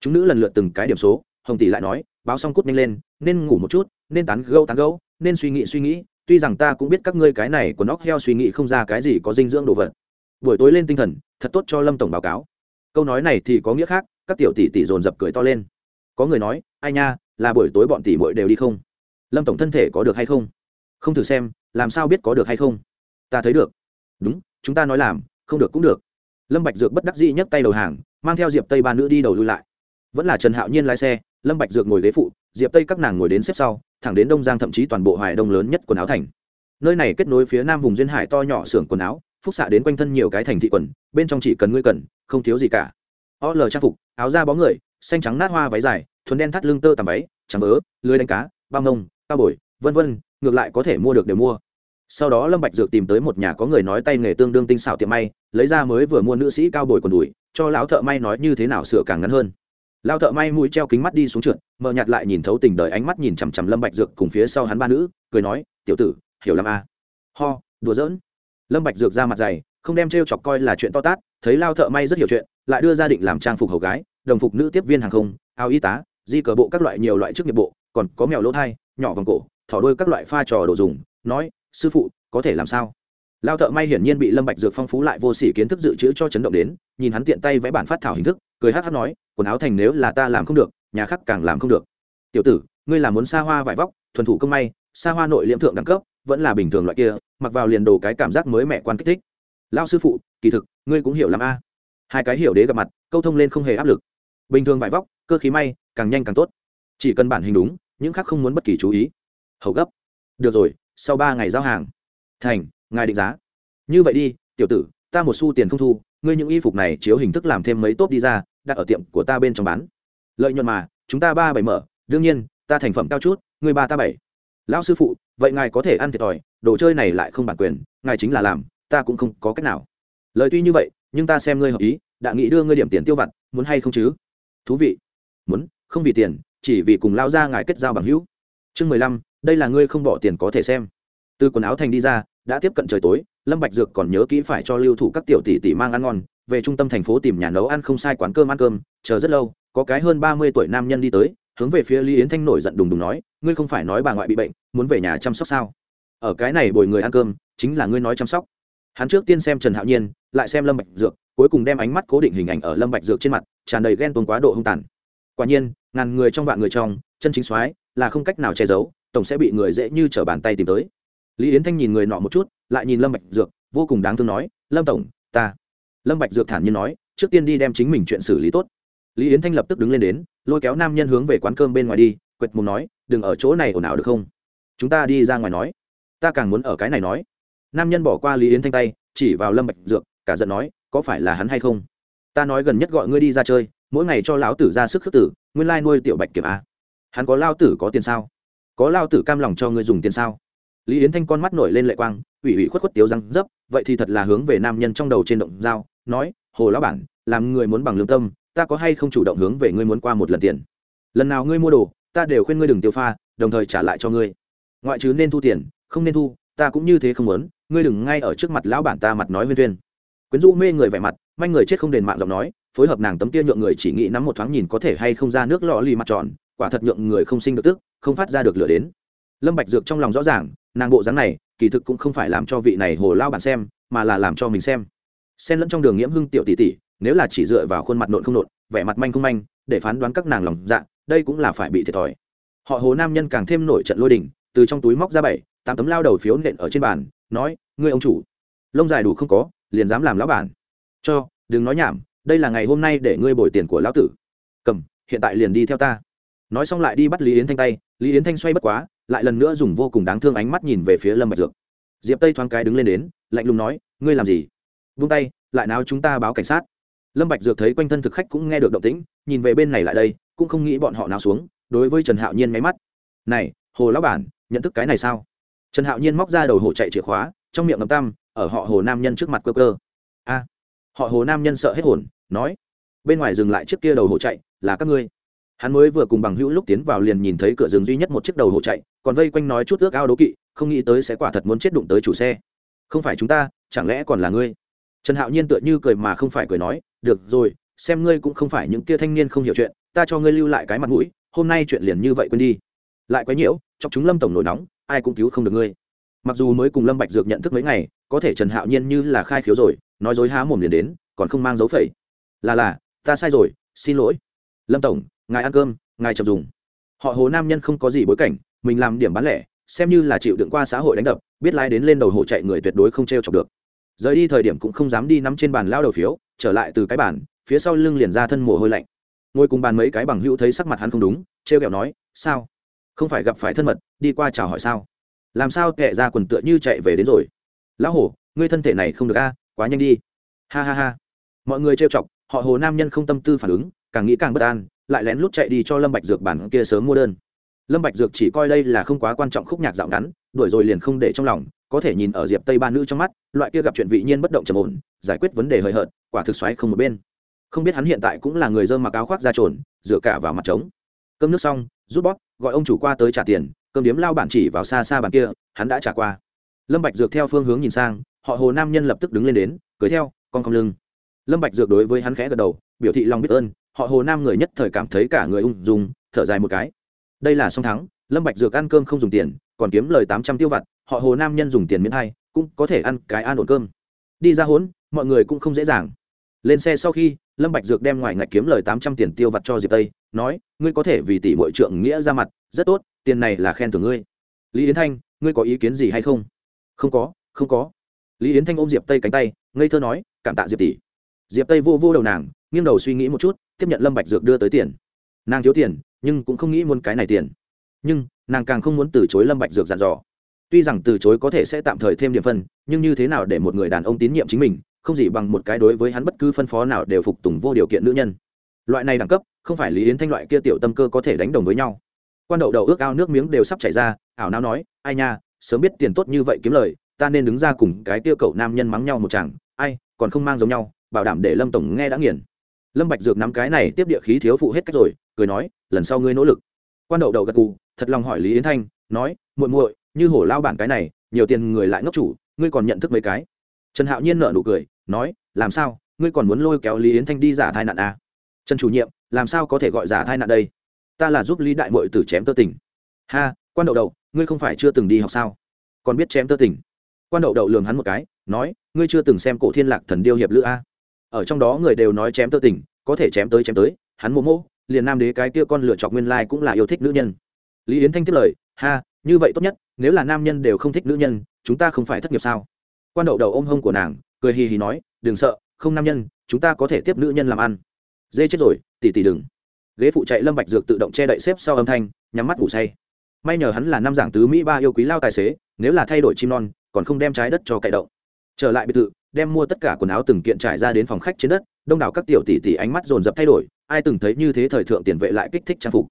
Chúng nữ lần lượt từng cái điểm số, hồng tỷ lại nói, báo xong cút nhanh lên, nên ngủ một chút nên tán gâu tán gâu nên suy nghĩ suy nghĩ. Tuy rằng ta cũng biết các ngươi cái này của nóc heo suy nghĩ không ra cái gì có dinh dưỡng đồ vật. Buổi tối lên tinh thần, thật tốt cho lâm tổng báo cáo. Câu nói này thì có nghĩa khác, các tiểu tỷ tỷ dồn dập cười to lên. Có người nói, ai nha, là buổi tối bọn tỷ muội đều đi không? Lâm tổng thân thể có được hay không? Không thử xem, làm sao biết có được hay không? Ta thấy được. Đúng, chúng ta nói làm, không được cũng được. Lâm bạch dược bất đắc dĩ nhấc tay đầu hàng, mang theo diệp tây ba nữ đi đầu lui lại. Vẫn là trần hạo nhiên lái xe, lâm bạch dược ngồi ghế phụ diệp tây các nàng ngồi đến xếp sau, thẳng đến đông giang thậm chí toàn bộ hoài đông lớn nhất quần áo thành. Nơi này kết nối phía nam vùng duyên hải to nhỏ xưởng quần áo, phúc xạ đến quanh thân nhiều cái thành thị quần, bên trong chỉ cần ngươi cần, không thiếu gì cả. O l trang phục, áo da bó người, xanh trắng nát hoa váy dài, thuần đen thắt lưng tơ tằm váy, trắng vớ lưới đánh cá, bao mông cao bồi, vân vân, ngược lại có thể mua được đều mua. Sau đó lâm bạch dược tìm tới một nhà có người nói tay nghề tương đương tinh xảo tiệm may, lấy ra mới vừa mua nữ sĩ cao bồi quần đùi, cho lão thợ may nói như thế nào sửa càng ngắn hơn lão thợ may mũi treo kính mắt đi xuống trượt, mờ nhạt lại nhìn thấu tình đời ánh mắt nhìn chằm chằm lâm bạch dược cùng phía sau hắn ba nữ, cười nói, tiểu tử, hiểu lắm à. ho, đùa giỡn lâm bạch dược ra mặt dày, không đem treo chọc coi là chuyện to tát, thấy lao thợ may rất hiểu chuyện, lại đưa gia định làm trang phục hầu gái, đồng phục nữ tiếp viên hàng không, áo y tá, di cờ bộ các loại nhiều loại chức nghiệp bộ, còn có mèo lỗ thai, nhỏ vòng cổ, thỏ đôi các loại pha trò đồ dùng, nói, sư phụ, có thể làm sao lao thợ may hiển nhiên bị lâm bạch dược phong phú lại vô sỉ kiến thức dự trữ cho chấn động đến, nhìn hắn tiện tay vẽ bản phát thảo hình thức, cười hắt hắt nói, quần áo thành nếu là ta làm không được, nhà khác càng làm không được. Tiểu tử, ngươi là muốn xa hoa vải vóc, thuần thủ công may, xa hoa nội liễm thượng đẳng cấp, vẫn là bình thường loại kia, mặc vào liền đồ cái cảm giác mới mẹ quan kích thích. Lao sư phụ, kỳ thực, ngươi cũng hiểu lắm a. Hai cái hiểu đế gặp mặt, câu thông lên không hề áp lực. Bình thường vải vóc, cơ khí may, càng nhanh càng tốt. Chỉ cần bản hình đúng, những khác không muốn bất kỳ chú ý. Hầu gấp. Được rồi, sau ba ngày giao hàng. Thành ngài định giá. Như vậy đi, tiểu tử, ta một xu tiền không thu, ngươi những y phục này chiếu hình thức làm thêm mấy tốt đi ra, đặt ở tiệm của ta bên trong bán. Lợi nhuận mà, chúng ta ba bảy mở. Đương nhiên, ta thành phẩm cao chút, ngươi ba ta bảy. Lão sư phụ, vậy ngài có thể ăn thiệt thòi, đồ chơi này lại không bản quyền, ngài chính là làm, ta cũng không có cách nào. Lời tuy như vậy, nhưng ta xem ngươi hợp ý, đã nghĩ đưa ngươi điểm tiền tiêu vặt, muốn hay không chứ? Thú vị. Muốn, không vì tiền, chỉ vì cùng lao ra ngài kết giao bằng hữu. Chương mười lăm, đây là ngươi không bỏ tiền có thể xem. Từ quần áo thành đi ra đã tiếp cận trời tối, lâm bạch dược còn nhớ kỹ phải cho lưu thủ các tiểu tỷ tỷ mang ăn ngon, về trung tâm thành phố tìm nhà nấu ăn không sai quán cơm ăn cơm, chờ rất lâu, có cái hơn ba mươi tuổi nam nhân đi tới, hướng về phía lý yến thanh nổi giận đùng đùng nói, ngươi không phải nói bà ngoại bị bệnh, muốn về nhà chăm sóc sao? Ở cái này bồi người ăn cơm, chính là ngươi nói chăm sóc. Hắn trước tiên xem trần hạo nhiên, lại xem lâm bạch dược, cuối cùng đem ánh mắt cố định hình ảnh ở lâm bạch dược trên mặt, tràn đầy ghen tuông quá độ hung tàn. Quả nhiên, ngàn người trong vạn người trong, chân chính soái, là không cách nào che giấu, tổng sẽ bị người dễ như trở bàn tay tìm tới lý yến thanh nhìn người nọ một chút, lại nhìn lâm bạch dược, vô cùng đáng thương nói, lâm tổng, ta. Lâm bạch dược thản nhiên nói, trước tiên đi đem chính mình chuyện xử lý tốt. Lý yến thanh lập tức đứng lên đến, lôi kéo nam nhân hướng về quán cơm bên ngoài đi, quệt mồm nói, đừng ở chỗ này ồn ào được không? Chúng ta đi ra ngoài nói. Ta càng muốn ở cái này nói. Nam nhân bỏ qua lý yến thanh tay, chỉ vào lâm bạch dược, cả giận nói, có phải là hắn hay không? Ta nói gần nhất gọi ngươi đi ra chơi, mỗi ngày cho lão tử ra sức khước tử, nguyên lai nuôi tiểu bạch kiểm a. Hắn có lao tử có tiền sao? Có lao tử cam lòng cho ngươi dùng tiền sao? Lý yến thanh con mắt nổi lên lệ quang, ủy ủy khuất khuất tiếu răng dấp, vậy thì thật là hướng về nam nhân trong đầu trên động dao nói, hồ lão bản, làm người muốn bằng lương tâm, ta có hay không chủ động hướng về ngươi muốn qua một lần tiền? Lần nào ngươi mua đồ, ta đều khuyên ngươi đừng tiêu pha, đồng thời trả lại cho ngươi. Ngoại trừ nên thu tiền, không nên thu, ta cũng như thế không muốn, ngươi đừng ngay ở trước mặt lão bản ta mặt nói viên tuyên quyến rũ mê người vẻ mặt, manh người chết không đền mạng giọng nói, phối hợp nàng tấm kia nhượng người chỉ nghĩ nắm một thoáng nhìn có thể hay không ra nước lọ lì mặt tròn, quả thật nhượng người không sinh được tức, không phát ra được lửa đến. Lâm bạch dược trong lòng rõ ràng nàng bộ dáng này, kỳ thực cũng không phải làm cho vị này hồ lao bản xem, mà là làm cho mình xem. Xen lẫn trong đường nghiễm hưng tiểu tỷ tỷ, nếu là chỉ dựa vào khuôn mặt nộn không nộn, vẻ mặt manh không manh, để phán đoán các nàng lòng dạ đây cũng là phải bị thiệt thòi. Họ hồ nam nhân càng thêm nổi trận lôi đình, từ trong túi móc ra bảy, tám tấm lao đầu phiếu nện ở trên bàn, nói, ngươi ông chủ. Lông dài đủ không có, liền dám làm lão bản. Cho, đừng nói nhảm, đây là ngày hôm nay để ngươi bồi tiền của lão tử. Cầm, hiện tại liền đi theo ta nói xong lại đi bắt lý yến thanh tay, lý yến thanh xoay bất quá, lại lần nữa dùng vô cùng đáng thương ánh mắt nhìn về phía lâm bạch dược. Diệp tây thoáng cái đứng lên đến, lạnh lùng nói, ngươi làm gì? Vung tay, lại nào chúng ta báo cảnh sát. Lâm bạch dược thấy quanh thân thực khách cũng nghe được động tĩnh, nhìn về bên này lại đây, cũng không nghĩ bọn họ nào xuống, đối với trần hạo nhiên máy mắt. Này, hồ lão bản, nhận thức cái này sao? Trần hạo nhiên móc ra đầu hổ chạy chìa khóa, trong miệng ngầm tăm, ở họ hồ nam nhân trước mặt cơ cơ. A. Họ hồ nam nhân sợ hết hồn, nói, bên ngoài dừng lại chiếc kia đầu hổ chạy, là các ngươi hắn mới vừa cùng bằng hữu lúc tiến vào liền nhìn thấy cửa rừng duy nhất một chiếc đầu hổ chạy, còn vây quanh nói chút ước ao đố kỵ, không nghĩ tới sẽ quả thật muốn chết đụng tới chủ xe. Không phải chúng ta, chẳng lẽ còn là ngươi? Trần hạo nhiên tựa như cười mà không phải cười nói, được rồi, xem ngươi cũng không phải những kia thanh niên không hiểu chuyện, ta cho ngươi lưu lại cái mặt mũi, hôm nay chuyện liền như vậy quên đi. Lại quấy nhiễu, chọc chúng lâm tổng nổi nóng, ai cũng cứu không được ngươi. Mặc dù mới cùng lâm bạch dược nhận thức mấy ngày, có thể trần hạo nhiên như là khai khiếu rồi, nói dối há mồm liền đến, còn không mang dấu phẩy. Là là, ta sai rồi, xin lỗi. Lâm tổng ngài ăn cơm, ngài chậm dùng. Họ hồ nam nhân không có gì bối cảnh, mình làm điểm bán lẻ, xem như là chịu đựng qua xã hội đánh đập, biết lái đến lên đầu hồ chạy người tuyệt đối không t r e o chọc được. Rời đi thời điểm cũng không dám đi nắm trên bàn lao đầu phiếu, trở lại từ cái bàn, phía sau lưng liền ra thân mồ hôi lạnh. Ngồi cùng bàn mấy cái bằng hữu thấy sắc mặt hắn không đúng t r e o kẹo nói, sao? Không phải gặp phải thân mật, đi qua chào hỏi sao? Làm sao kệ ra quần tựa như chạy về đến rồi? Lão hổ ngươi thân thể này không được a, quá nhanh đi. Ha ha ha. Mọi người trêu chọc, họ hồ nam nhân không tâm tư phản ứng, càng nghĩ càng bất an lại lén lút chạy đi cho lâm bạch dược bản kia sớm mua đơn. Lâm bạch dược chỉ coi đây là không quá quan trọng khúc nhạc dạo ngắn, đuổi rồi liền không để trong lòng, có thể nhìn ở diệp tây ba nữ trong mắt, loại kia gặp chuyện vị nhiên bất động trầm ổn, giải quyết vấn đề hời hợt, quả thực xoáy không một bên. Không biết hắn hiện tại cũng là người dơ mặc áo khoác ra trồn dựa cả vào mặt trống. Cơm nước xong, rút bóp, gọi ông chủ qua tới trả tiền, cơm điếm lao bản chỉ vào xa xa bàn kia, hắn đã trả qua. Lâm bạch dược theo phương hướng nhìn sang, họ hồ nam nhân lập tức đứng lên đến cưới theo, con không lưng. Lâm bạch dược đối với hắn khẽ gật đầu, biểu thị lòng biết ơn họ hồ nam người nhất thời cảm thấy cả người ung dung, thở dài một cái. Đây là song thắng, lâm bạch dược ăn cơm không dùng tiền, còn kiếm lời tám trăm tiêu vặt, họ hồ nam nhân dùng tiền miễn hay cũng có thể ăn cái ăn ổn cơm. Đi ra hốn, mọi người cũng không dễ dàng. Lên xe sau khi, lâm bạch dược đem ngoài ngạch kiếm lời tám trăm tiền tiêu vặt cho diệp tây, nói, ngươi có thể vì tỷ muội trượng nghĩa ra mặt, rất tốt, tiền này là khen thưởng ngươi. Lý yến thanh, ngươi có ý kiến gì hay không? Không có không có. Lý yến thanh ôm diệp tây cánh tay, ngây thơ nói, cảm tạ diệp tỷ. Diệp tây vô vô đầu nàng nghiêng đầu suy nghĩ một chút, tiếp nhận lâm bạch dược đưa tới tiền. Nàng thiếu tiền, nhưng cũng không nghĩ muốn cái này tiền. Nhưng, nàng càng không muốn từ chối lâm bạch dược dặn dò. Tuy rằng từ chối có thể sẽ tạm thời thêm điểm phân, nhưng như thế nào để một người đàn ông tín nhiệm chính mình, không gì bằng một cái đối với hắn bất cứ phân phó nào đều phục tùng vô điều kiện nữ nhân. Loại này đẳng cấp, không phải lý yến thanh loại kia tiểu tâm cơ có thể đánh đồng với nhau. Quan đậu đầu ước ao nước miếng đều sắp chảy ra, ảo não nói, ai nha, sớm biết tiền tốt như vậy kiếm lời, ta nên đứng ra cùng cái tiêu cậu nam nhân mắng nhau một chàng, ai, còn không mang giống nhau, bảo đảm để lâm tổng nghe đã nghiền lâm bạch dược nắm cái này tiếp địa khí thiếu phụ hết cách rồi, cười nói, lần sau ngươi nỗ lực. Quan đậu đậu gật cù thật lòng hỏi lý yến thanh, nói, muội muội, như hổ lao bản cái này, nhiều tiền người lại ngốc chủ, ngươi còn nhận thức mấy cái? Trần hạo nhiên nở nụ cười, nói, làm sao, ngươi còn muốn lôi kéo lý yến thanh đi giả thai nạn à? trần chủ nhiệm, làm sao có thể gọi giả thai nạn đây? Ta là giúp lý đại muội tử chém tơ tình. Ha, quan đậu đậu, ngươi không phải chưa từng đi học sao? Còn biết chém tơ tình? Quan đậu đậu lườm hắn một cái, nói, ngươi chưa từng xem cổ thiên lạc thần điêu hiệp lữ a ở trong đó người đều nói chém tơ tình, có thể chém tới chém tới, hắn mô mô liền nam đế cái kia con lựa chọc nguyên lai cũng là yêu thích nữ nhân. Lý yến thanh tiếp lời, ha, như vậy tốt nhất, nếu là nam nhân đều không thích nữ nhân, chúng ta không phải thất nghiệp sao? Quan đậu đầu ôm hông của nàng, cười hì hì nói, đừng sợ, không nam nhân, chúng ta có thể tiếp nữ nhân làm ăn. Dê chết rồi tỉ tỉ đừng. Ghế phụ chạy lâm bạch dược tự động che đậy xếp sau âm thanh, nhắm mắt ngủ say. May nhờ hắn là năm giảng tứ mỹ ba yêu quý lao tài xế, nếu là thay đổi chim non, còn không đem trái đất cho cậy động. Trở lại biệt thự đem mua tất cả quần áo từng kiện trải ra đến phòng khách trên đất, đông đảo các tiểu tỷ tỷ ánh mắt dồn dập thay đổi, ai từng thấy như thế thời thượng tiền vệ lại kích thích trang phục.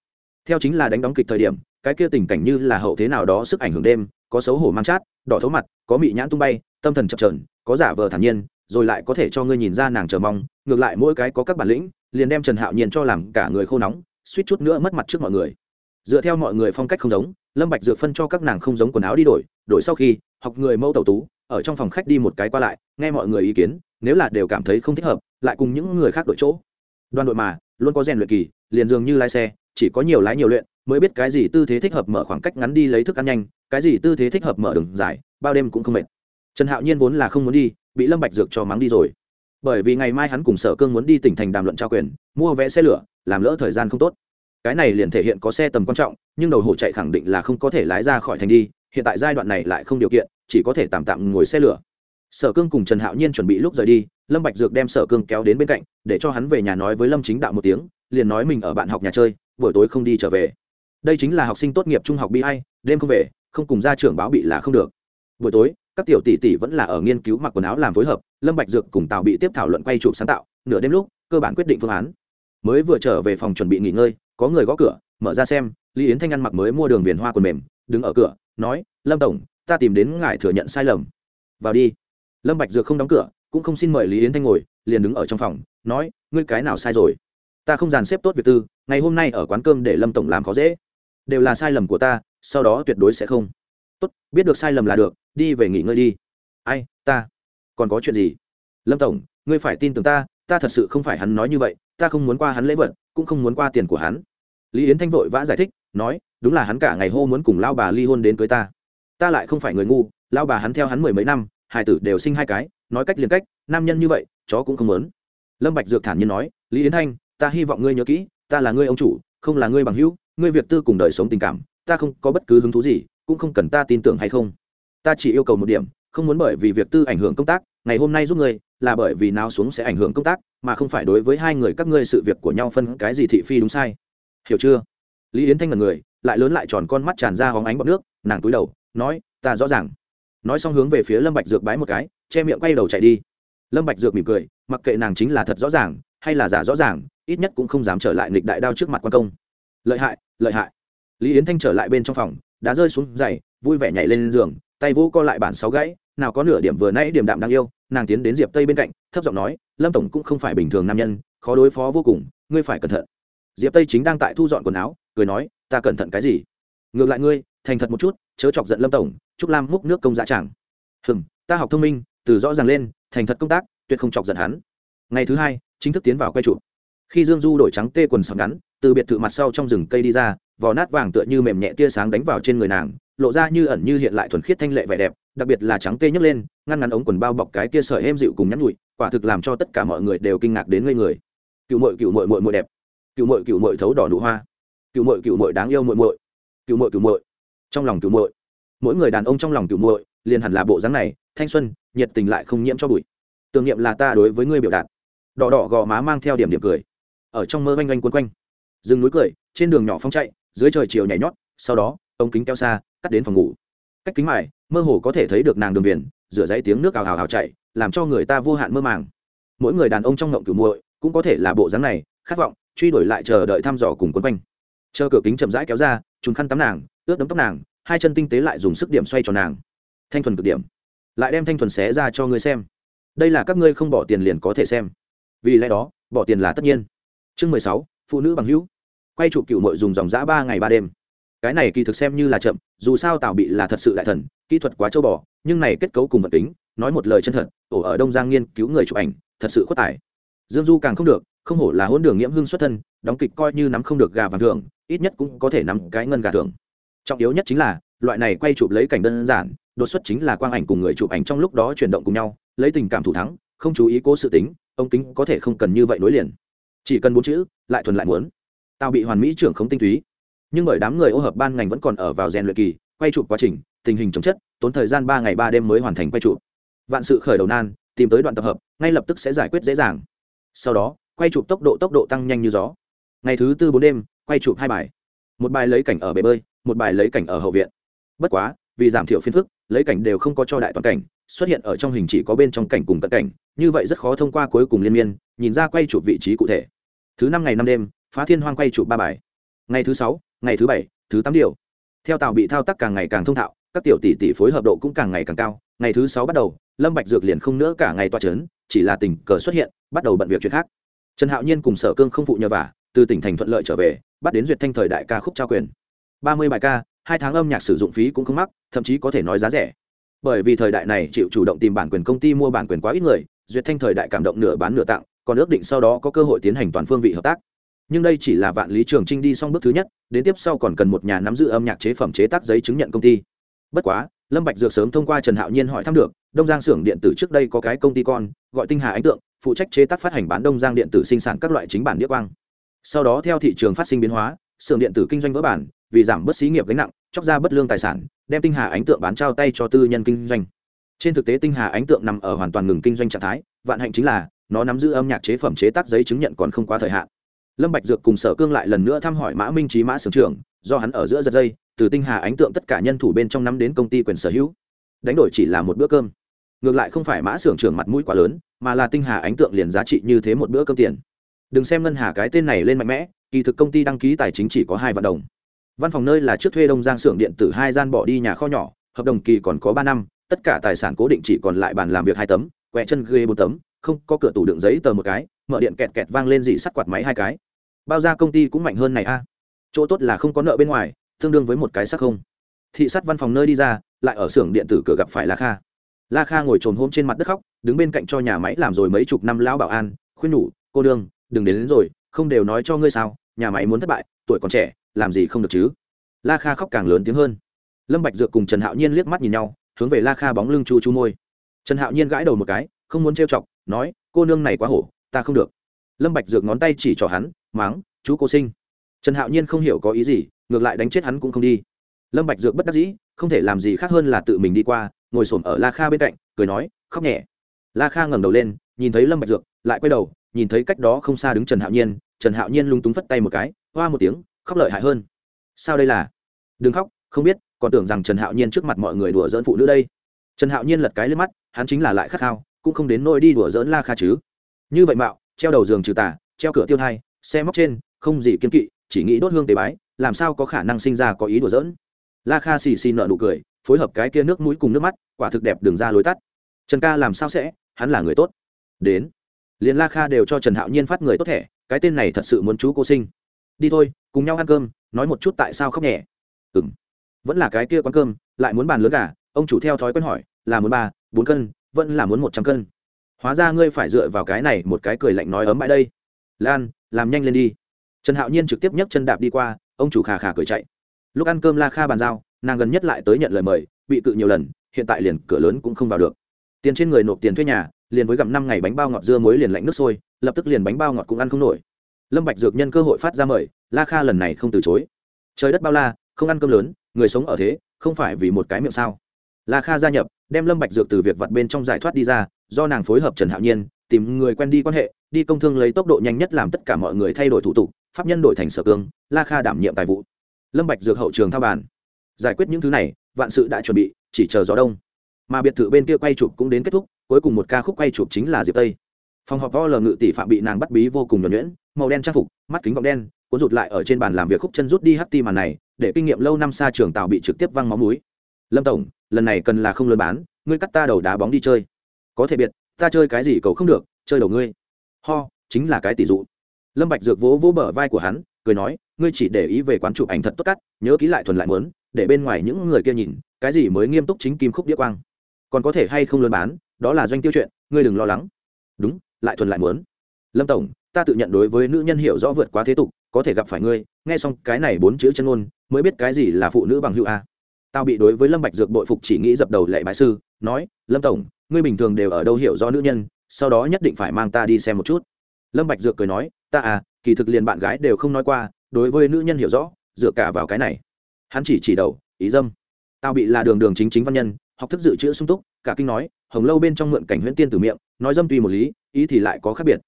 Theo chính là đánh đóng kịch thời điểm, cái kia tình cảnh như là hậu thế nào đó sức ảnh hưởng đêm, có xấu hổ mang chát, đỏ thấu mặt, có mị nhãn tung bay, tâm thần chập trờn có giả vờ thản nhiên, rồi lại có thể cho ngươi nhìn ra nàng chờ mong, ngược lại mỗi cái có các bản lĩnh, liền đem trần hạo nhiên cho làm cả người khô nóng, suýt chút nữa mất mặt trước mọi người. Dựa theo mọi người phong cách không giống, lâm bạch dược phân cho các nàng không giống quần áo đi đổi đổi sau khi, học người mẫu tẩu tú ở trong phòng khách đi một cái qua lại, nghe mọi người ý kiến, nếu là đều cảm thấy không thích hợp, lại cùng những người khác đổi chỗ. Đoàn đội mà, luôn có rèn luyện kỳ, liền dường như lái xe, chỉ có nhiều lái nhiều luyện, mới biết cái gì tư thế thích hợp mở khoảng cách ngắn đi lấy thức ăn nhanh, cái gì tư thế thích hợp mở đường dài, bao đêm cũng không mệt. Trần hạo nhiên vốn là không muốn đi, bị lâm bạch dược cho mắng đi rồi. Bởi vì ngày mai hắn cùng sở cương muốn đi tỉnh thành đàm luận trao quyền, mua vé xe lửa, làm lỡ thời gian không tốt. Cái này liền thể hiện có xe tầm quan trọng, nhưng đầu hổ chạy khẳng định là không có thể lái ra khỏi thành đi hiện tại giai đoạn này lại không điều kiện, chỉ có thể tạm tạm ngồi xe lửa. Sở cương cùng trần hạo nhiên chuẩn bị lúc rời đi, lâm bạch dược đem sở cương kéo đến bên cạnh, để cho hắn về nhà nói với lâm chính đạo một tiếng, liền nói mình ở bạn học nhà chơi, buổi tối không đi trở về. Đây chính là học sinh tốt nghiệp trung học bi hay đêm không về, không cùng ra trưởng báo bị là không được. Buổi tối, các tiểu tỷ tỷ vẫn là ở nghiên cứu mặc quần áo làm phối hợp, lâm bạch dược cùng tào bị tiếp thảo luận quay chụp sáng tạo, nửa đêm lúc, cơ bản quyết định phương án. Mới vừa trở về phòng chuẩn bị nghỉ ngơi, có người gõ cửa, mở ra xem, lý yến thanh ăn mặc mới mua đường viền hoa quần mềm, đứng ở cửa nói, lâm tổng, ta tìm đến ngài thừa nhận sai lầm. Vào đi. Lâm bạch dược không đóng cửa, cũng không xin mời lý yến thanh ngồi, liền đứng ở trong phòng, nói, ngươi cái nào sai rồi? Ta không dàn xếp tốt việc tư, ngày hôm nay ở quán cơm để lâm tổng làm khó dễ. Đều là sai lầm của ta, sau đó tuyệt đối sẽ không. Tốt, biết được sai lầm là được, đi về nghỉ ngơi đi. Ai, ta? Còn có chuyện gì? Lâm tổng, ngươi phải tin tưởng ta ta thật sự không phải hắn nói như vậy, ta không muốn qua hắn lễ vật, cũng không muốn qua tiền của hắn. Lý yến thanh vội vã giải thích, nói đúng là hắn cả ngày hô muốn cùng lao bà ly hôn đến cưới ta. Ta lại không phải người ngu lao bà hắn theo hắn mười mấy năm hải tử đều sinh hai cái, nói cách liền cách, nam nhân như vậy, chó cũng không muốn. Lâm bạch dược thản nhiên nói, lý yến thanh, ta hy vọng ngươi nhớ kỹ, ta là ngươi ông chủ, không là ngươi bằng hữu, ngươi việc tư cùng đời sống tình cảm, ta không có bất cứ hứng thú gì, cũng không cần ta tin tưởng hay không. Ta chỉ yêu cầu một điểm, không muốn bởi vì việc tư ảnh hưởng công tác, ngày hôm nay giúp ngươi, là bởi vì nào xuống sẽ ảnh hưởng công tác, mà không phải đối với hai người các ngươi sự việc của nhau phân cái gì thị phi đúng sai. Hiểu chưa? Lý yến thanh là người lại lớn lại tròn con mắt tràn ra hóng ánh bọt nước, nàng túi đầu, nói, ta rõ ràng. Nói xong hướng về phía lâm bạch dược bái một cái, che miệng quay đầu chạy đi. Lâm bạch dược mỉm cười, mặc kệ nàng chính là thật rõ ràng, hay là giả rõ ràng, ít nhất cũng không dám trở lại nghịch đại đao trước mặt quan công. Lợi hại lợi hại. Lý yến thanh trở lại bên trong phòng, đã rơi xuống giày, vui vẻ nhảy lên giường, tay vũ co lại bản sáu gãy, nào có nửa điểm vừa nãy điểm đạm đang yêu, nàng tiến đến diệp tây bên cạnh, thấp giọng nói, lâm tổng cũng không phải bình thường nam nhân, khó đối phó vô cùng, ngươi phải cẩn thận diệp tây chính đang tại thu dọn quần áo, cười nói, ta cẩn thận cái gì? Ngược lại ngươi, thành thật một chút, chớ chọc giận lâm tổng trúc lam múc nước công dạ chẳng hừm, ta học thông minh, từ rõ ràng lên, thành thật công tác, tuyệt không chọc giận hắn. Ngày thứ hai, chính thức tiến vào quay trụ khi dương du đổi trắng tê quần sọc ngắn, từ biệt thự mặt sau trong rừng cây đi ra, vò nát vàng tựa như mềm nhẹ tia sáng đánh vào trên người nàng, lộ ra như ẩn như hiện lại thuần khiết thanh lệ vẻ đẹp, đặc biệt là trắng tê nhấc lên, ngăn ngắn ống quần bao bọc cái tia sợi êm dịu cùng nhắn nhụi, quả thực làm cho tất cả mọi người đều kinh ngạc đến ngây người. Cựu mội cựu mội mội mội đẹp cựu mội cựu mội thấu đỏ nụ hoa. Cựu mội cựu mội đáng yêu mội mội cựu mội cựu mội trong lòng cựu mội mỗi người đàn ông trong lòng cựu mội liền hẳn là bộ dáng này, thanh xuân, nhiệt tình lại không nhiễm cho bụi. Tưởng niệm là ta đối với ngươi biểu đạt. Đỏ đỏ gò má mang theo điểm điểm cười. Ở trong mơ oanh oanh quấn quanh. Rừng núi cười, trên đường nhỏ phong chạy, dưới trời chiều nhảy nhót, sau đó ống kính kéo xa, cắt đến phòng ngủ. Cách kính mải mơ hồ có thể thấy được nàng đường viền, rửa dãy tiếng nước ào hào hào chạy, làm cho người ta vô hạn mơ màng. Mỗi người đàn ông trong ngộng cửu muội cũng có thể là bộ dáng này, khát vọng truy đuổi lại chờ đợi thăm dò cùng quấn quanh. Chờ cửa kính chậm rãi kéo ra, trùng khăn tắm nàng, ướt đấm tóc nàng, hai chân tinh tế lại dùng sức điểm xoay cho nàng. Thanh thuần cực điểm. Lại đem thanh thuần xé ra cho ngươi xem. Đây là các ngươi không bỏ tiền liền có thể xem. Vì lẽ đó, bỏ tiền là tất nhiên. Chương mười sáu, phụ nữ bằng hữu. Quay chụp cựu mội dùng dòng giã ba ngày ba đêm. Cái này kỳ thực xem như là chậm, dù sao tào bị là thật sự đại thần, kỹ thuật quá châu bò, nhưng này kết cấu cùng vật tính, nói một lời chân thật, ổ ở đông giang nghiên cứu người chụp ảnh, thật sự khuất tài. Dương du càng không được không hổ là hôn đường nghiễm hưng xuất thân, đóng kịch coi như nắm không được gà vàng thưởng, ít nhất cũng có thể nắm cái ngân gà thưởng. Trọng yếu nhất chính là, loại này quay chụp lấy cảnh đơn giản, đột xuất chính là quang ảnh cùng người chụp ảnh trong lúc đó chuyển động cùng nhau, lấy tình cảm thủ thắng, không chú ý cố sự tính, ông kính có thể không cần như vậy nối liền. Chỉ cần bốn chữ, lại thuần lại muốn. Tao bị hoàn mỹ trưởng không tinh túy. Nhưng bởi đám người ô hợp ban ngành vẫn còn ở vào rèn luyện kỳ, quay chụp quá trình, tình hình chống chất, tốn thời gian ba ngày ba đêm mới hoàn thành quay chụp. Vạn sự khởi đầu nan, tìm tới đoạn tập hợp, ngay lập tức sẽ giải quyết dễ dàng. Sau đó quay chụp tốc độ tốc độ tăng nhanh như gió. Ngày thứ tư bốn đêm, quay chụp hai bài. Một bài lấy cảnh ở bể bơi, một bài lấy cảnh ở hậu viện. Bất quá, vì giảm thiểu phiền phức, lấy cảnh đều không có cho đại toàn cảnh, xuất hiện ở trong hình chỉ có bên trong cảnh cùng cận cảnh, như vậy rất khó thông qua cuối cùng liên miên, nhìn ra quay chụp vị trí cụ thể. Thứ năm ngày năm đêm, phá thiên hoang quay chụp ba bài. Ngày thứ sáu, ngày thứ bảy, thứ tám điều. Theo tàu bị thao tác càng ngày càng thông thạo, các tiểu tỷ tỷ phối hợp độ cũng càng ngày càng cao. Ngày thứ sáu bắt đầu, lâm bạch dược liền không nữa cả ngày toa chấn, chỉ là tình cờ xuất hiện, bắt đầu bận việc chuyện khác trần hạo nhiên cùng sở cương không phụ nhờ vả, từ tỉnh thành thuận lợi trở về, bắt đến duyệt thanh thời đại ca khúc trao quyền. Ba mươi bài ca, hai tháng âm nhạc sử dụng phí cũng không mắc, thậm chí có thể nói giá rẻ. Bởi vì thời đại này chịu chủ động tìm bản quyền công ty mua bản quyền quá ít người, duyệt thanh thời đại cảm động nửa bán nửa tặng, còn ước định sau đó có cơ hội tiến hành toàn phương vị hợp tác. Nhưng đây chỉ là vạn lý trường trinh đi xong bước thứ nhất, đến tiếp sau còn cần một nhà nắm giữ âm nhạc chế phẩm chế tác giấy chứng nhận công ty. Bất quá, lâm bạch dược sớm thông qua trần hạo nhiên hỏi thăm được đông giang xưởng điện tử trước đây có cái công ty con, gọi tinh hà ánh tượng, phụ trách chế tác phát hành bán đông giang điện tử sinh sản các loại chính bản đĩa quang. Sau đó theo thị trường phát sinh biến hóa, xưởng điện tử kinh doanh vỡ bản, vì giảm bớt xí nghiệp gánh nặng, chóc ra bất lương tài sản, đem tinh hà ánh tượng bán trao tay cho tư nhân kinh doanh. Trên thực tế tinh hà ánh tượng nằm ở hoàn toàn ngừng kinh doanh trạng thái, vạn hạnh chính là, nó nắm giữ âm nhạc chế phẩm chế tác giấy chứng nhận còn không quá thời hạn. Lâm bạch dược cùng sở cương lại lần nữa thăm hỏi mã minh trí mã sưởng trưởng, do hắn ở giữa giật dây, từ tinh hà ánh tượng tất cả nhân thủ bên trong nắm đến công ty quyền sở hữu. Đánh đổi chỉ là một bữa cơm ngược lại không phải mã xưởng trưởng mặt mũi quá lớn, mà là tinh hà ánh tượng liền giá trị như thế một bữa cơm tiền. Đừng xem ngân hà cái tên này lên mạnh mẽ, kỳ thực công ty đăng ký tài chính chỉ có hai vạn đồng. Văn phòng nơi là trước thuê đông giang xưởng điện tử hai gian bỏ đi nhà kho nhỏ, hợp đồng kỳ còn có ba năm, tất cả tài sản cố định chỉ còn lại bàn làm việc hai tấm, quẹ chân ghê bốn tấm, không có cửa tủ đựng giấy tờ một cái, mở điện kẹt kẹt vang lên dị sắt quạt máy hai cái. Bao ra công ty cũng mạnh hơn này a. Chỗ tốt là không có nợ bên ngoài, tương đương với một cái sắc không. Thị sát văn phòng nơi đi ra, lại ở xưởng điện tử cửa gặp phải là kha la kha ngồi trồn hôm trên mặt đất khóc đứng bên cạnh cho nhà máy làm rồi mấy chục năm lão bảo an khuyên nhủ cô đương đừng đến, đến rồi không đều nói cho ngươi sao nhà máy muốn thất bại tuổi còn trẻ làm gì không được chứ? La kha khóc càng lớn tiếng hơn. Lâm bạch dược cùng trần hạo nhiên liếc mắt nhìn nhau hướng về la kha bóng lưng chu chu môi. Trần hạo nhiên gãi đầu một cái không muốn trêu chọc nói cô nương này quá hổ ta không được. Lâm bạch dược ngón tay chỉ cho hắn máng chú cô sinh. Trần hạo nhiên không hiểu có ý gì ngược lại đánh chết hắn cũng không đi lâm bạch dược bất đắc dĩ, không thể làm gì khác hơn là tự mình đi qua, ngồi sồn ở la kha bên cạnh, cười nói, khóc nhẹ. La kha ngẩng đầu lên, nhìn thấy lâm bạch dược, lại quay đầu, nhìn thấy cách đó không xa đứng trần hạo nhiên, trần hạo nhiên lung túng phất tay một cái, hoa một tiếng, khóc lợi hại hơn. Sao đây là? Đừng khóc, không biết, còn tưởng rằng trần hạo nhiên trước mặt mọi người đùa dỡn phụ nữ đây. Trần hạo nhiên lật cái lên mắt, hắn chính là lại khát khao, cũng không đến nỗi đi đùa dỡn la kha chứ. Như vậy mạo, treo đầu giường trừ tà, treo cửa tiêu thai, xe móc trên, không gì kiên kỵ, chỉ nghĩ đốt hương tế bái, làm sao có khả năng sinh ra có ý đùa dỡn la kha xì xì nợ nụ cười, phối hợp cái kia nước mũi cùng nước mắt, quả thực đẹp đường ra lối tắt. Trần ca làm sao sẽ? Hắn là người tốt. Đến. Liền la kha đều cho trần hạo nhiên phát người tốt thẻ, cái tên này thật sự muốn chú cô sinh. Đi thôi, cùng nhau ăn cơm, nói một chút tại sao khóc nhẹ. Ừ m vẫn là cái kia quán cơm, lại muốn bàn lớn gà, ông chủ theo thói quen hỏi, là muốn ba, bốn cân, vẫn là muốn một trăm cân. Hóa ra ngươi phải dựa vào cái này một cái cười lạnh nói ấm bãi đây. Lan, làm nhanh lên đi. Trần hạo nhiên trực tiếp nhấc chân đạp đi qua, ông chủ khà khà cười chạy lúc ăn cơm la kha bàn giao, nàng gần nhất lại tới nhận lời mời, bị cự nhiều lần, hiện tại liền cửa lớn cũng không vào được. Tiền trên người nộp tiền thuê nhà, liền với gặm năm ngày bánh bao ngọt dưa muối liền lạnh nước sôi, lập tức liền bánh bao ngọt cũng ăn không nổi. Lâm bạch dược nhân cơ hội phát ra mời, la kha lần này không từ chối. Trời đất bao la, không ăn cơm lớn, người sống ở thế, không phải vì một cái miệng sao? La kha gia nhập, đem lâm bạch dược từ việc vặt bên trong giải thoát đi ra, do nàng phối hợp trần hạo nhiên, tìm người quen đi quan hệ, đi công thương lấy tốc độ nhanh nhất làm tất cả mọi người thay đổi thủ tục, pháp nhân đổi thành sở cương, la kha đảm nhiệm tài vụ lâm bạch dược hậu trường thao bàn. Giải quyết những thứ này, vạn sự đã chuẩn bị, chỉ chờ gió đông. Mà biệt thự bên kia quay chụp cũng đến kết thúc, cuối cùng một ca khúc quay chụp chính là diệp tây. Phòng họp vo lờ ngự tỷ phạm bị nàng bắt bí vô cùng nhuẩn nhuyễn, màu đen trang phục, mắt kính gọng đen, cuốn rụt lại ở trên bàn làm việc khúc chân rút đi hắt ti màn này, để kinh nghiệm lâu năm xa trường tàu bị trực tiếp văng máu múi lâm tổng, lần này cần là không lớn bán, ngươi cắt ta đầu đá bóng đi chơi. Có thể biệt, ta chơi cái gì cầu không được, chơi đầu ngươi. Ho, chính là cái tỷ dụ. Lâm bạch dược vỗ vỗ bờ vai của hắn, cười nói ngươi chỉ để ý về quán chụp ảnh thật tốt cắt, nhớ ký lại thuần lại muốn, để bên ngoài những người kia nhìn, cái gì mới nghiêm túc chính kim khúc đĩa quang. Còn có thể hay không lớn bán, đó là doanh tiêu chuyện, ngươi đừng lo lắng. Đúng, lại thuần lại muốn. Lâm tổng, ta tự nhận đối với nữ nhân hiểu rõ vượt quá thế tục, có thể gặp phải ngươi, nghe xong cái này bốn chữ chân ngôn, mới biết cái gì là phụ nữ bằng hữu a. Tao bị đối với lâm bạch dược bội phục chỉ nghĩ dập đầu lệ bái sư, nói, lâm tổng, ngươi bình thường đều ở đâu hiểu rõ nữ nhân, sau đó nhất định phải mang ta đi xem một chút. Lâm bạch dược cười nói, ta à kỳ thực liền bạn gái đều không nói qua đối với nữ nhân hiểu rõ, dựa cả vào cái này. Hắn chỉ chỉ đầu, ý dâm. Tao bị là đường đường chính chính văn nhân, học thức dự trữ sung túc, cả kinh nói, hồng lâu bên trong mượn cảnh huyễn tiên từ miệng, nói dâm tùy một lý, ý thì lại có khác biệt.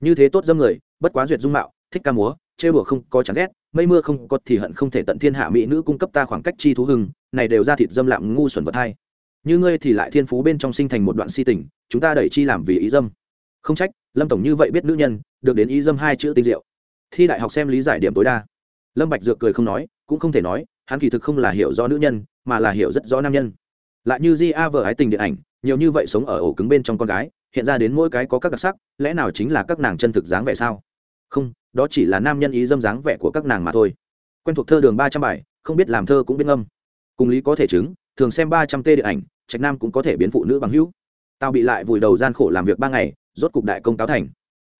Như thế tốt dâm người, bất quá duyệt dung mạo, thích ca múa, chê bửa không có chán ghét, mây mưa không có thì hận không thể tận thiên hạ mỹ nữ cung cấp ta khoảng cách chi thú hưng, này đều ra thịt dâm lạm ngu xuẩn vật hai như ngươi thì lại thiên phú bên trong sinh thành một đoạn si tình, chúng ta đẩy chi làm vì ý dâm. Không trách, lâm tổng như vậy biết nữ nhân, được đến ý dâm hai chữ tinh diệu thi đại học xem lý giải điểm tối đa. Lâm bạch dược cười không nói, cũng không thể nói, hắn kỳ thực không là hiểu rõ nữ nhân, mà là hiểu rất rõ nam nhân. Lại như di a vợ ái tình điện ảnh, nhiều như vậy sống ở ổ cứng bên trong con gái, hiện ra đến mỗi cái có các đặc sắc, lẽ nào chính là các nàng chân thực dáng vẻ sao? Không, đó chỉ là nam nhân ý dâm dáng vẻ của các nàng mà thôi. Quen thuộc thơ đường ba trăm bài, không biết làm thơ cũng biết ngâm. Cùng lý có thể chứng, thường xem ba trăm tê điện ảnh, trạch nam cũng có thể biến phụ nữ bằng hữu. Tao bị lại vùi đầu gian khổ làm việc ba ngày, rốt cục đại công cáo thành.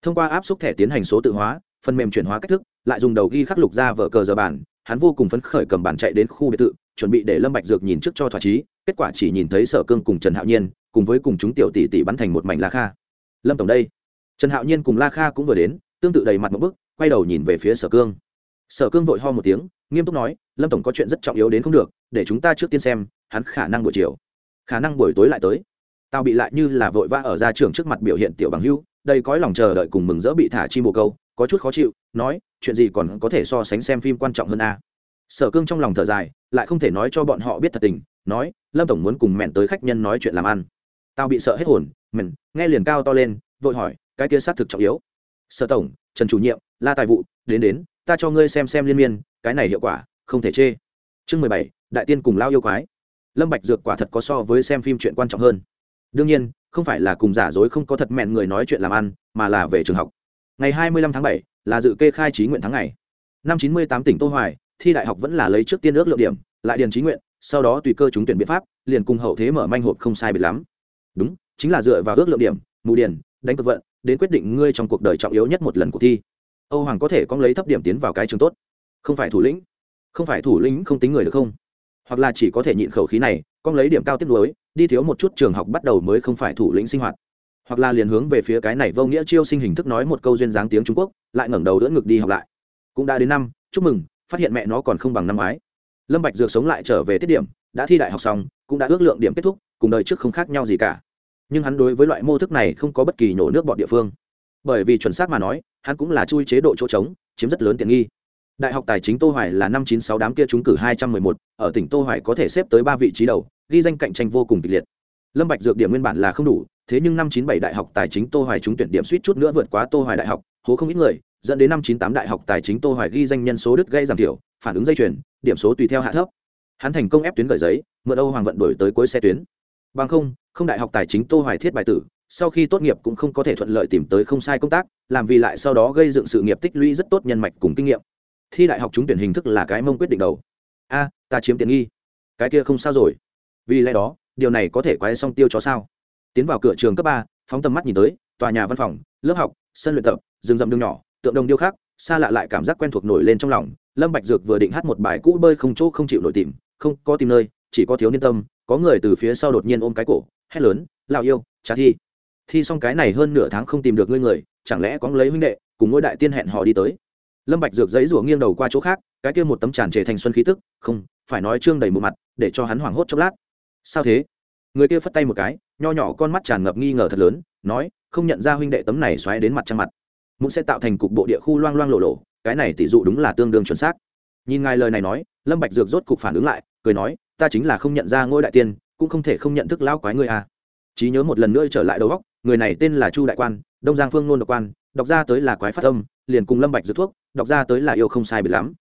Thông qua áp suất thẻ tiến hành số tự hóa phần mềm chuyển hóa cách thức, lại dùng đầu ghi khắc lục ra vở cờ giờ bản, hắn vô cùng phấn khởi cầm bản chạy đến khu biệt thự, chuẩn bị để lâm bạch dược nhìn trước cho thỏa chí, kết quả chỉ nhìn thấy sở cương cùng trần hạo nhiên, cùng với cùng chúng tiểu tỷ tỷ bắn thành một mảnh la kha. Lâm tổng đây. Trần hạo nhiên cùng la kha cũng vừa đến, tương tự đầy mặt một bức, quay đầu nhìn về phía sở cương. Sở cương vội ho một tiếng, nghiêm túc nói, lâm tổng có chuyện rất trọng yếu đến không được, để chúng ta trước tiên xem, hắn khả năng buổi chiều, khả năng buổi tối lại tới. Tao bị lại như là vội vã ở ra trường trước mặt biểu hiện tiểu bằng hưu đây cõi lòng chờ đợi cùng mừng rỡ bị thả chim bồ câu có chút khó chịu, nói, chuyện gì còn có thể so sánh xem phim quan trọng hơn a? Sở cương trong lòng thở dài, lại không thể nói cho bọn họ biết thật tình, nói, lâm tổng muốn cùng mẹn tới khách nhân nói chuyện làm ăn. Tao bị sợ hết hồn, mẹn, nghe liền cao to lên, vội hỏi, cái kia xác thực trọng yếu. Sở tổng, trần chủ nhiệm, la tài vụ, đến đến, ta cho ngươi xem xem liên miên, cái này hiệu quả, không thể chê. Chương mười bảy, đại tiên cùng lao yêu quái. Lâm bạch dược quả thật có so với xem phim chuyện quan trọng hơn. Đương nhiên, không phải là cùng giả dối không có thật mẹn người nói chuyện làm ăn, mà là về trường học ngày hai mươi lăm tháng bảy là dự kê khai trí nguyện tháng ngày. Năm chín mươi tám tỉnh tô hoài, thi đại học vẫn là lấy trước tiên ước lượng điểm, lại điền trí nguyện, sau đó tùy cơ chúng tuyển biện pháp, liền cùng hậu thế mở manh hộp không sai biệt lắm. Đúng, chính là dựa vào ước lượng điểm, mù điền, đánh cực vận, đến quyết định ngươi trong cuộc đời trọng yếu nhất một lần cuộc thi. Âu hoàng có thể có lấy thấp điểm tiến vào cái trường tốt. Không phải thủ lĩnh, không phải thủ lĩnh không tính người được không? Hoặc là chỉ có thể nhịn khẩu khí này con lấy điểm cao tiếp nối, đi thiếu một chút trường học bắt đầu mới không phải thủ lĩnh sinh hoạt hoặc là liền hướng về phía cái này vô nghĩa chiêu sinh hình thức nói một câu duyên dáng tiếng trung quốc, lại ngẩng đầu đỡ ngực đi học lại. Cũng đã đến năm, chúc mừng, phát hiện mẹ nó còn không bằng năm ngoái. Lâm bạch dược sống lại trở về tiết điểm, đã thi đại học xong, cũng đã ước lượng điểm kết thúc, cùng đời trước không khác nhau gì cả. Nhưng hắn đối với loại mô thức này không có bất kỳ nổ nước bọn địa phương. Bởi vì chuẩn xác mà nói, hắn cũng là chui chế độ chỗ trống, chiếm rất lớn tiện nghi. Đại học tài chính tô hoài là năm chín sáu đám kia trúng cử hai trăm mười một, ở tỉnh tô hoài có thể xếp tới ba vị trí đầu, ghi danh cạnh tranh vô cùng kịch liệt. Lâm bạch dược điểm nguyên bản là không đủ thế nhưng năm chín bảy đại học tài chính tô hoài trúng tuyển điểm suýt chút nữa vượt quá tô hoài đại học, hố không ít người, dẫn đến năm chín tám đại học tài chính tô hoài ghi danh nhân số đứt gây giảm thiểu, phản ứng dây chuyền, điểm số tùy theo hạ thấp. Hắn thành công ép tuyến gửi giấy, mượn âu hoàng vận đổi tới cuối xe tuyến. Bằng không không đại học tài chính tô hoài thiết bài tử, sau khi tốt nghiệp cũng không có thể thuận lợi tìm tới không sai công tác, làm vì lại sau đó gây dựng sự nghiệp tích lũy rất tốt nhân mạch cùng kinh nghiệm. Thi đại học trúng tuyển hình thức là cái mông quyết định đầu. A, ta chiếm tiện nghi. Cái kia không sao rồi. Vì lẽ đó, điều này có thể quay xong tiêu cho sao? Tiến vào cửa trường cấp ba, phóng tầm mắt nhìn tới, tòa nhà văn phòng, lớp học, sân luyện tập, rừng rậm đường nhỏ, tượng đồng điêu khắc, xa lạ lại cảm giác quen thuộc nổi lên trong lòng. Lâm bạch dược vừa định hát một bài cũ bơi không chỗ không chịu nổi tìm, không có tìm nơi, chỉ có thiếu niên tâm, có người từ phía sau đột nhiên ôm cái cổ, hét lớn, lão yêu, trả thi. Thi xong cái này hơn nửa tháng không tìm được ngươi người, chẳng lẽ có lấy huynh đệ, cùng ngôi đại tiên hẹn họ đi tới? Lâm bạch dược giấy rủa nghiêng đầu qua chỗ khác, cái kia một tấm tràn trề thành xuân khí tức, không, phải nói trương đầy một mặt, để cho hắn hoảng hốt chốc lát. Sao thế? Người kia phất tay một cái nho nhỏ con mắt tràn ngập nghi ngờ thật lớn, nói, không nhận ra huynh đệ tấm này xoáy đến mặt trăng mặt. Muốn sẽ tạo thành cục bộ địa khu loang loang lộ lộ, cái này tỷ dụ đúng là tương đương chuẩn xác. Nhìn ngài lời này nói, lâm bạch dược rốt cục phản ứng lại, cười nói, ta chính là không nhận ra ngôi đại tiên, cũng không thể không nhận thức lão quái ngươi à. Trí nhớ một lần nữa trở lại đầu óc, người này tên là chu đại quan, đông giang phương nôn độc quan, đọc ra tới là quái phát âm, liền cùng lâm bạch dược thuốc, đọc ra tới là yêu không sai biệt lắm.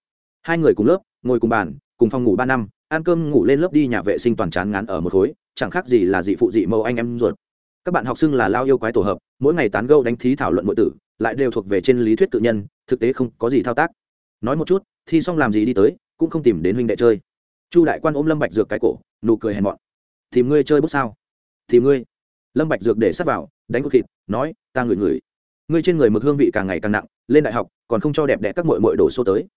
Hai người cùng lớp, ngồi cùng bàn, cùng phòng ngủ ba năm, ăn cơm ngủ lên lớp đi nhà vệ sinh toàn chán ngán ở một khối chẳng khác gì là dị phụ dị mẫu anh em ruột. Các bạn học sinh là lao yêu quái tổ hợp, mỗi ngày tán gẫu đánh thí thảo luận nội tử, lại đều thuộc về trên lý thuyết tự nhân, thực tế không có gì thao tác. Nói một chút, thi xong làm gì đi tới, cũng không tìm đến huynh đệ chơi. Chu đại quan ôm lâm bạch dược cái cổ, nụ cười hèn mọn. Tìm ngươi chơi bút sao? Tìm ngươi. Lâm bạch dược để sát vào, đánh cột thịt, nói, ta ngửi ngửi. Ngươi trên người mực hương vị càng ngày càng nặng, lên đại học, còn không cho đẹp đẽ các muội muội đổ xô tới.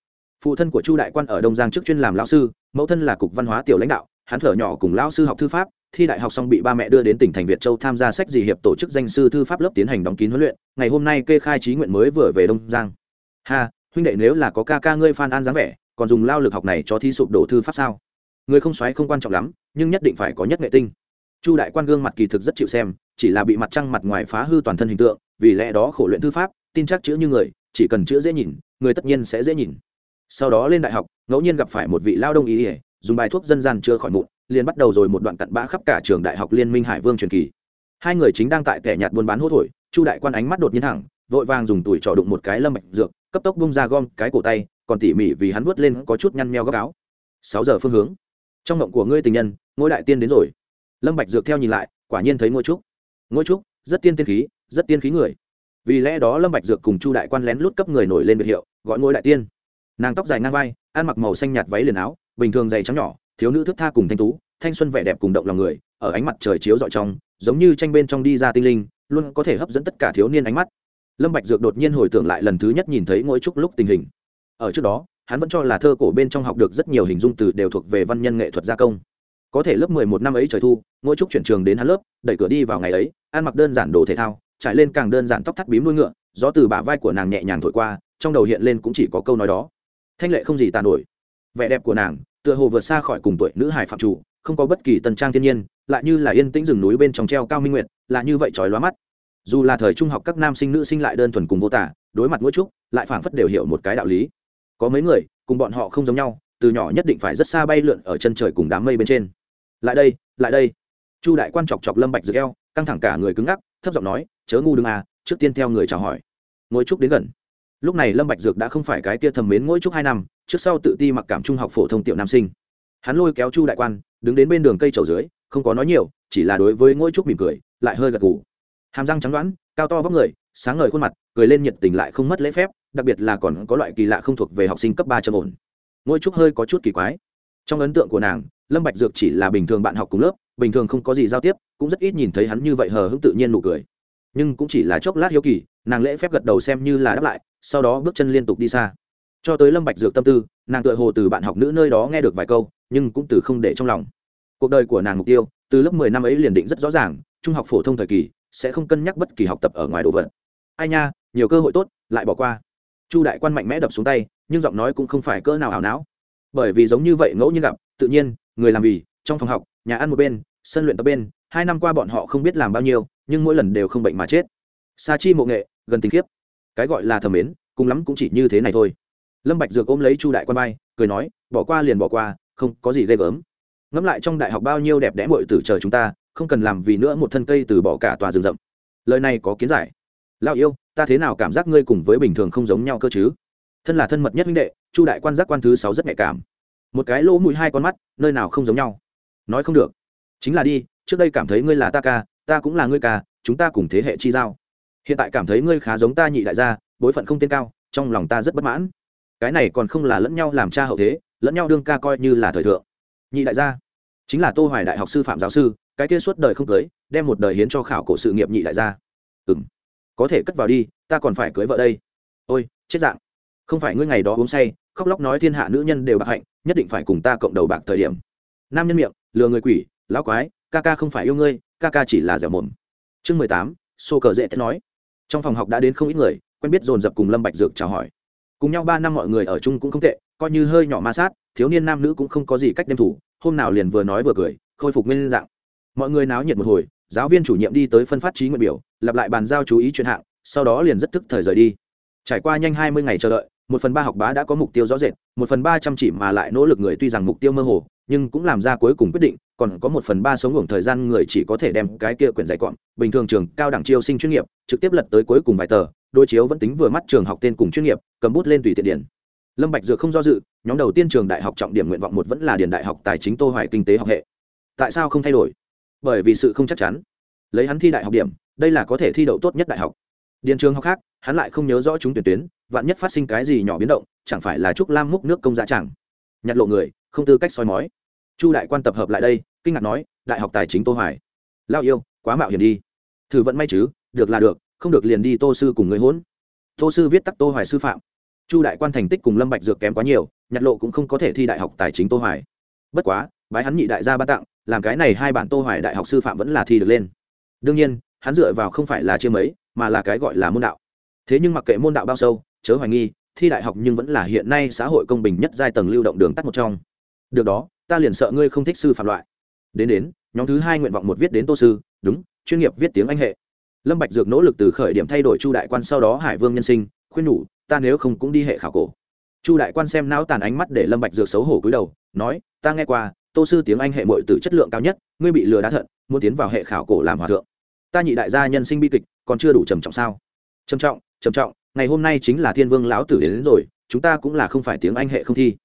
Phụ thân của chu đại quan ở đông giang trước chuyên làm lão sư, mẫu thân là cục văn hóa tiểu lãnh đạo, hắn thở nhỏ cùng lão sư học thư pháp thi đại học xong bị ba mẹ đưa đến tỉnh thành việt châu tham gia sách gì hiệp tổ chức danh sư thư pháp lớp tiến hành đóng kín huấn luyện, ngày hôm nay kê khai trí nguyện mới vừa về đông giang. Ha, huynh đệ nếu là có ca ca ngươi phan an dáng vẻ, còn dùng lao lực học này cho thi sụp đổ thư pháp sao? Người không xoáy không quan trọng lắm, nhưng nhất định phải có nhất nghệ tinh. Chu đại quan gương mặt kỳ thực rất chịu xem, chỉ là bị mặt trăng mặt ngoài phá hư toàn thân hình tượng, vì lẽ đó khổ luyện thư pháp, tin chắc chữ như người, chỉ cần chữ dễ nhìn, người tất nhiên sẽ dễ nhìn. Sau đó lên đại học, ngẫu nhiên gặp phải một vị lao đông ý ý dùng bài thuốc dân gian chưa khỏi mụn liền bắt đầu rồi một đoạn cặn bã khắp cả trường đại học liên minh hải vương truyền kỳ. Hai người chính đang tại kẻ nhạt buôn bán hốt thổi chu đại quan ánh mắt đột nhiên thẳng, vội vàng dùng tuổi trỏ đụng một cái lâm mạch dược, cấp tốc bung ra gom cái cổ tay, còn tỉ mỉ vì hắn vớt lên có chút nhăn meo góc áo. Sáu giờ phương hướng. Trong ngộng của ngươi tình nhân, ngôi đại tiên đến rồi. Lâm bạch dược theo nhìn lại, quả nhiên thấy ngôi trúc. Ngôi trúc, rất tiên tiên khí, rất tiên khí người. Vì lẽ đó lâm bạch dược cùng chu đại quan lén lút cấp người nổi lên biệt hiệu, gọi ngôi đại tiên. Nàng tóc dài ngang vai, ăn mặc màu xanh nhạt váy liền áo, bình thường dày trắng nhỏ thiếu nữ thức tha cùng thanh tú, thanh xuân vẻ đẹp cùng động lòng người, ở ánh mặt trời chiếu rọi trong, giống như tranh bên trong đi ra tinh linh, luôn có thể hấp dẫn tất cả thiếu niên ánh mắt. Lâm bạch dược đột nhiên hồi tưởng lại lần thứ nhất nhìn thấy ngôi trúc lúc tình hình. Ở trước đó, hắn vẫn cho là thơ cổ bên trong học được rất nhiều hình dung từ đều thuộc về văn nhân nghệ thuật gia công. Có thể lớp mười một năm ấy trời thu ngôi trúc chuyển trường đến hắn lớp, đẩy cửa đi vào ngày ấy, ăn mặc đơn giản đồ thể thao, trải lên càng đơn giản tóc thắt bím đuôi ngựa, gió từ bả vai của nàng nhẹ nhàng thổi qua, trong đầu hiện lên cũng chỉ có câu nói đó. Thanh lệ không gì tàn nổi. Vẻ đẹp của nàng tựa hồ vượt xa khỏi cùng tuổi nữ hải phạm chủ, không có bất kỳ tân trang thiên nhiên, lại như là yên tĩnh rừng núi bên trong treo cao minh nguyệt, là như vậy trói lóa mắt. Dù là thời trung học các nam sinh nữ sinh lại đơn thuần cùng vô tả, đối mặt mỗi chúc lại phảng phất đều hiểu một cái đạo lý. Có mấy người, cùng bọn họ không giống nhau, từ nhỏ nhất định phải rất xa bay lượn ở chân trời cùng đám mây bên trên. Lại đây lại đây. Chu đại quan chọc chọc lâm bạch dược eo, căng thẳng cả người cứng ngắc, thấp giọng nói, chớ ngu đừng à trước tiên theo người chào hỏi. Ngồi trúc đến gần lúc này lâm bạch dược đã không phải cái kia thầm mến mỗi trúc hai năm, trước sau tự ti mặc cảm trung học phổ thông tiểu nam sinh. Hắn lôi kéo chu đại quan, đứng đến bên đường cây trầu dưới, không có nói nhiều, chỉ là đối với mỗi trúc mỉm cười, lại hơi gật gù. Hàm răng trắng đoán, cao to vóc người, sáng ngời khuôn mặt, cười lên nhiệt tình lại không mất lễ phép, đặc biệt là còn có loại kỳ lạ không thuộc về học sinh cấp ba trầm ổn. Mỗi trúc hơi có chút kỳ quái. Trong ấn tượng của nàng, lâm bạch dược chỉ là bình thường bạn học cùng lớp, bình thường không có gì giao tiếp, cũng rất ít nhìn thấy hắn như vậy hờ hững tự nhiên nụ cười. Nhưng cũng chỉ là chốc lát hiếu kỳ, nàng lễ phép gật đầu xem như là đáp lại sau đó bước chân liên tục đi xa. Cho tới lâm bạch dược tâm tư, nàng tựa hồ từ bạn học nữ nơi đó nghe được vài câu, nhưng cũng từ không để trong lòng. Cuộc đời của nàng mục tiêu, từ lớp mười năm ấy liền định rất rõ ràng, trung học phổ thông thời kỳ sẽ không cân nhắc bất kỳ học tập ở ngoài đồ vật. Ai nha, nhiều cơ hội tốt, lại bỏ qua. Chu đại quan mạnh mẽ đập xuống tay, nhưng giọng nói cũng không phải cỡ nào ảo não. Bởi vì giống như vậy ngẫu nhiên gặp, tự nhiên, người làm vì, trong phòng học, nhà ăn một bên, sân luyện tập bên, hai năm qua bọn họ không biết làm bao nhiêu, nhưng mỗi lần đều không bệnh mà chết. Xa chi mộ nghệ, gần tình khiếp cái gọi là thầm mến, cùng lắm cũng chỉ như thế này thôi. Lâm bạch dược ôm lấy chu đại quan bay cười nói, bỏ qua liền bỏ qua, không có gì ghê gớm. Ngẫm lại trong đại học bao nhiêu đẹp đẽ muội tử chờ chúng ta, không cần làm vì nữa một thân cây từ bỏ cả tòa rừng rậm. Lời này có kiến giải. Lão yêu, ta thế nào cảm giác ngươi cùng với bình thường không giống nhau cơ chứ? Thân là thân mật nhất huynh đệ, chu đại quan giác quan thứ sáu rất nhạy cảm. Một cái lỗ mũi hai con mắt, nơi nào không giống nhau. Nói không được. Chính là đi, trước đây cảm thấy ngươi là ta ca, ta cũng là ngươi ca, chúng ta cùng thế hệ chi giao hiện tại cảm thấy ngươi khá giống ta nhị đại gia, bối phận không tên cao, trong lòng ta rất bất mãn. Cái này còn không là lẫn nhau làm cha hậu thế, lẫn nhau đương ca coi như là thời thượng. Nhị đại gia, chính là tô hoài đại học sư phạm giáo sư, cái kia suốt đời không cưới, đem một đời hiến cho khảo cổ sự nghiệp nhị đại gia. Ừm, có thể cất vào đi, ta còn phải cưới vợ đây. Ôi, chết dạng. Không phải ngươi ngày đó uống say, khóc lóc nói thiên hạ nữ nhân đều bạc hạnh, nhất định phải cùng ta cộng đầu bạc thời điểm. Nam nhân miệng, lừa người quỷ, lão quái, ca ca không phải yêu ngươi, ca ca chỉ là dẻo mồm. Chương mười tám, xô cờ dễ thế nói trong phòng học đã đến không ít người, quen biết dồn dập cùng lâm bạch dược chào hỏi. Cùng nhau ba năm mọi người ở chung cũng không tệ, coi như hơi nhỏ ma sát, thiếu niên nam nữ cũng không có gì cách đem thủ, hôm nào liền vừa nói vừa cười, khôi phục nguyên dạng. Mọi người náo nhiệt một hồi, giáo viên chủ nhiệm đi tới phân phát trí nguyện biểu, lặp lại bàn giao chú ý chuyện hạng, sau đó liền rất tức thời rời đi. Trải qua nhanh hai mươi ngày chờ đợi, một phần ba học bá đã có mục tiêu rõ rệt, một phần ba chăm chỉ mà lại nỗ lực người tuy rằng mục tiêu mơ hồ nhưng cũng làm ra cuối cùng quyết định, còn có một phần ba sống ngủ thời gian người chỉ có thể đem cái kia quyển dạy cọm bình thường trường cao đẳng chiêu sinh chuyên nghiệp, trực tiếp lật tới cuối cùng vài tờ đôi chiếu vẫn tính vừa mắt trường học tên cùng chuyên nghiệp, cầm bút lên tùy tiện điển lâm bạch dược không do dự, nhóm đầu tiên trường đại học trọng điểm nguyện vọng một vẫn là điển đại học tài chính tô hoài kinh tế học hệ. Tại sao không thay đổi? Bởi vì sự không chắc chắn. Lấy hắn thi đại học điểm, đây là có thể thi đậu tốt nhất đại học. Điền trường học khác, hắn lại không nhớ rõ chúng tuyển tuyến, vạn nhất phát sinh cái gì nhỏ biến động, chẳng phải là trúc lam múc nước công giá chẳng. Nhặt lộ người, không tư cách soi mói chu đại quan tập hợp lại đây, kinh ngạc nói, đại học tài chính tô hoài. Lao yêu, quá mạo hiểm đi. Thử vận may chứ, được là được, không được liền đi tô sư cùng người hỗn. Tô sư viết tắc tô hoài sư phạm. Chu đại quan thành tích cùng lâm bạch dược kém quá nhiều, nhặt lộ cũng không có thể thi đại học tài chính tô hoài. Bất quá, bái hắn nhị đại gia ban tặng, làm cái này hai bản tô hoài đại học sư phạm vẫn là thi được lên. Đương nhiên, hắn dựa vào không phải là chiêm mấy, mà là cái gọi là môn đạo. Thế nhưng mặc kệ môn đạo bao sâu, chớ hoài nghi, thi đại học nhưng vẫn là hiện nay xã hội công bình nhất giai tầng lưu động đường tắt một trong. Được đó ta liền sợ ngươi không thích sư phạm loại. Đến đến nhóm thứ hai nguyện vọng một viết đến tô sư đúng chuyên nghiệp viết tiếng anh hệ. Lâm bạch dược nỗ lực từ khởi điểm thay đổi chu đại quan sau đó hải vương nhân sinh khuyên nhủ ta nếu không cũng đi hệ khảo cổ. Chu đại quan xem não tàn ánh mắt để lâm bạch dược xấu hổ cúi đầu nói ta nghe qua tô sư tiếng anh hệ muội từ chất lượng cao nhất ngươi bị lừa đá thận muốn tiến vào hệ khảo cổ làm hòa thượng. Ta nhị đại gia nhân sinh bi kịch còn chưa đủ trầm trọng sao? Trầm trọng trầm trọng ngày hôm nay chính là thiên vương lão tử đến, đến rồi chúng ta cũng là không phải tiếng anh hệ không thi.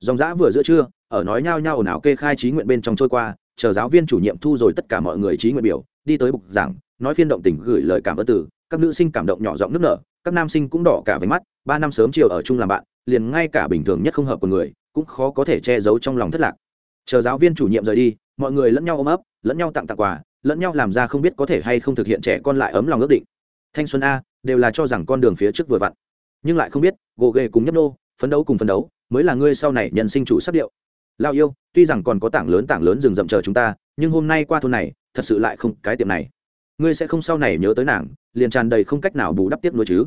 Dòng dã vừa giữa trưa ở nói nhao nhao ồn ào kê khai trí nguyện bên trong trôi qua, chờ giáo viên chủ nhiệm thu rồi tất cả mọi người trí nguyện biểu, đi tới bục giảng, nói phiên động tình gửi lời cảm ơn từ, các nữ sinh cảm động nhỏ giọng nước nở, các nam sinh cũng đỏ cả váy mắt, ba năm sớm chiều ở chung làm bạn, liền ngay cả bình thường nhất không hợp của người, cũng khó có thể che giấu trong lòng thất lạc. Chờ giáo viên chủ nhiệm rời đi, mọi người lẫn nhau ôm ấp, lẫn nhau tặng tặng quà, lẫn nhau làm ra không biết có thể hay không thực hiện trẻ con lại ấm lòng ước định. Thanh xuân a, đều là cho rằng con đường phía trước vừa vặn. Nhưng lại không biết, gồ ghề cùng nhấp nô, phấn đấu cùng phấn đấu, mới là ngươi sau này nhân sinh chủ sắc điệu lao yêu, tuy rằng còn có tảng lớn tảng lớn rừng rậm chờ chúng ta, nhưng hôm nay qua thôn này, thật sự lại không cái tiệm này. Ngươi sẽ không sau này nhớ tới nàng, liền tràn đầy không cách nào bù đắp tiếp nuôi chứ.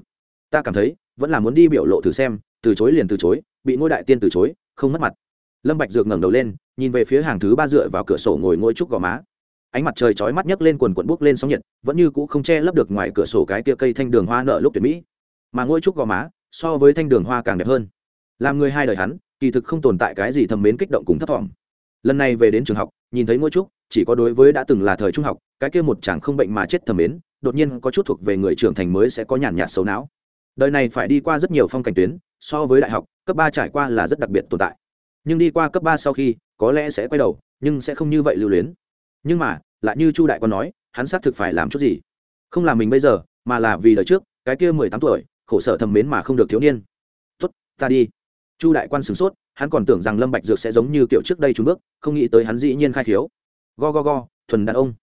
Ta cảm thấy, vẫn là muốn đi biểu lộ thử xem, từ chối liền từ chối, bị ngôi đại tiên từ chối, không mất mặt. Lâm bạch dược ngẩng đầu lên, nhìn về phía hàng thứ ba dựa vào cửa sổ ngồi ngôi trúc gò má. Ánh mặt trời chói mắt nhấc lên quần quần bước lên sóng nhiệt, vẫn như cũ không che lấp được ngoài cửa sổ cái kia cây thanh đường hoa nở lúc tuyệt mỹ. Mà ngôi trúc gò má, so với thanh đường hoa càng đẹp hơn. Làm người hai đời hắn kỳ thực không tồn tại cái gì thầm mến kích động cùng thấp thỏm. Lần này về đến trường học, nhìn thấy ngôi trúc, chỉ có đối với đã từng là thời trung học, cái kia một chàng không bệnh mà chết thầm mến, đột nhiên có chút thuộc về người trưởng thành mới sẽ có nhàn nhạt xấu não. Đời này phải đi qua rất nhiều phong cảnh tuyến, so với đại học, cấp ba trải qua là rất đặc biệt tồn tại. Nhưng đi qua cấp ba sau khi, có lẽ sẽ quay đầu, nhưng sẽ không như vậy lưu luyến. Nhưng mà, lại như chu đại còn nói, hắn xác thực phải làm chút gì? Không là mình bây giờ, mà là vì đời trước, cái kia mười tám tuổi, khổ sở thầm mến mà không được thiếu niên. Tuất ta đi chu đại quan sửng sốt, hắn còn tưởng rằng lâm bạch dược sẽ giống như kiểu trước đây trúng bước, không nghĩ tới hắn dĩ nhiên khai khiếu. Go go go, thuần đàn ông.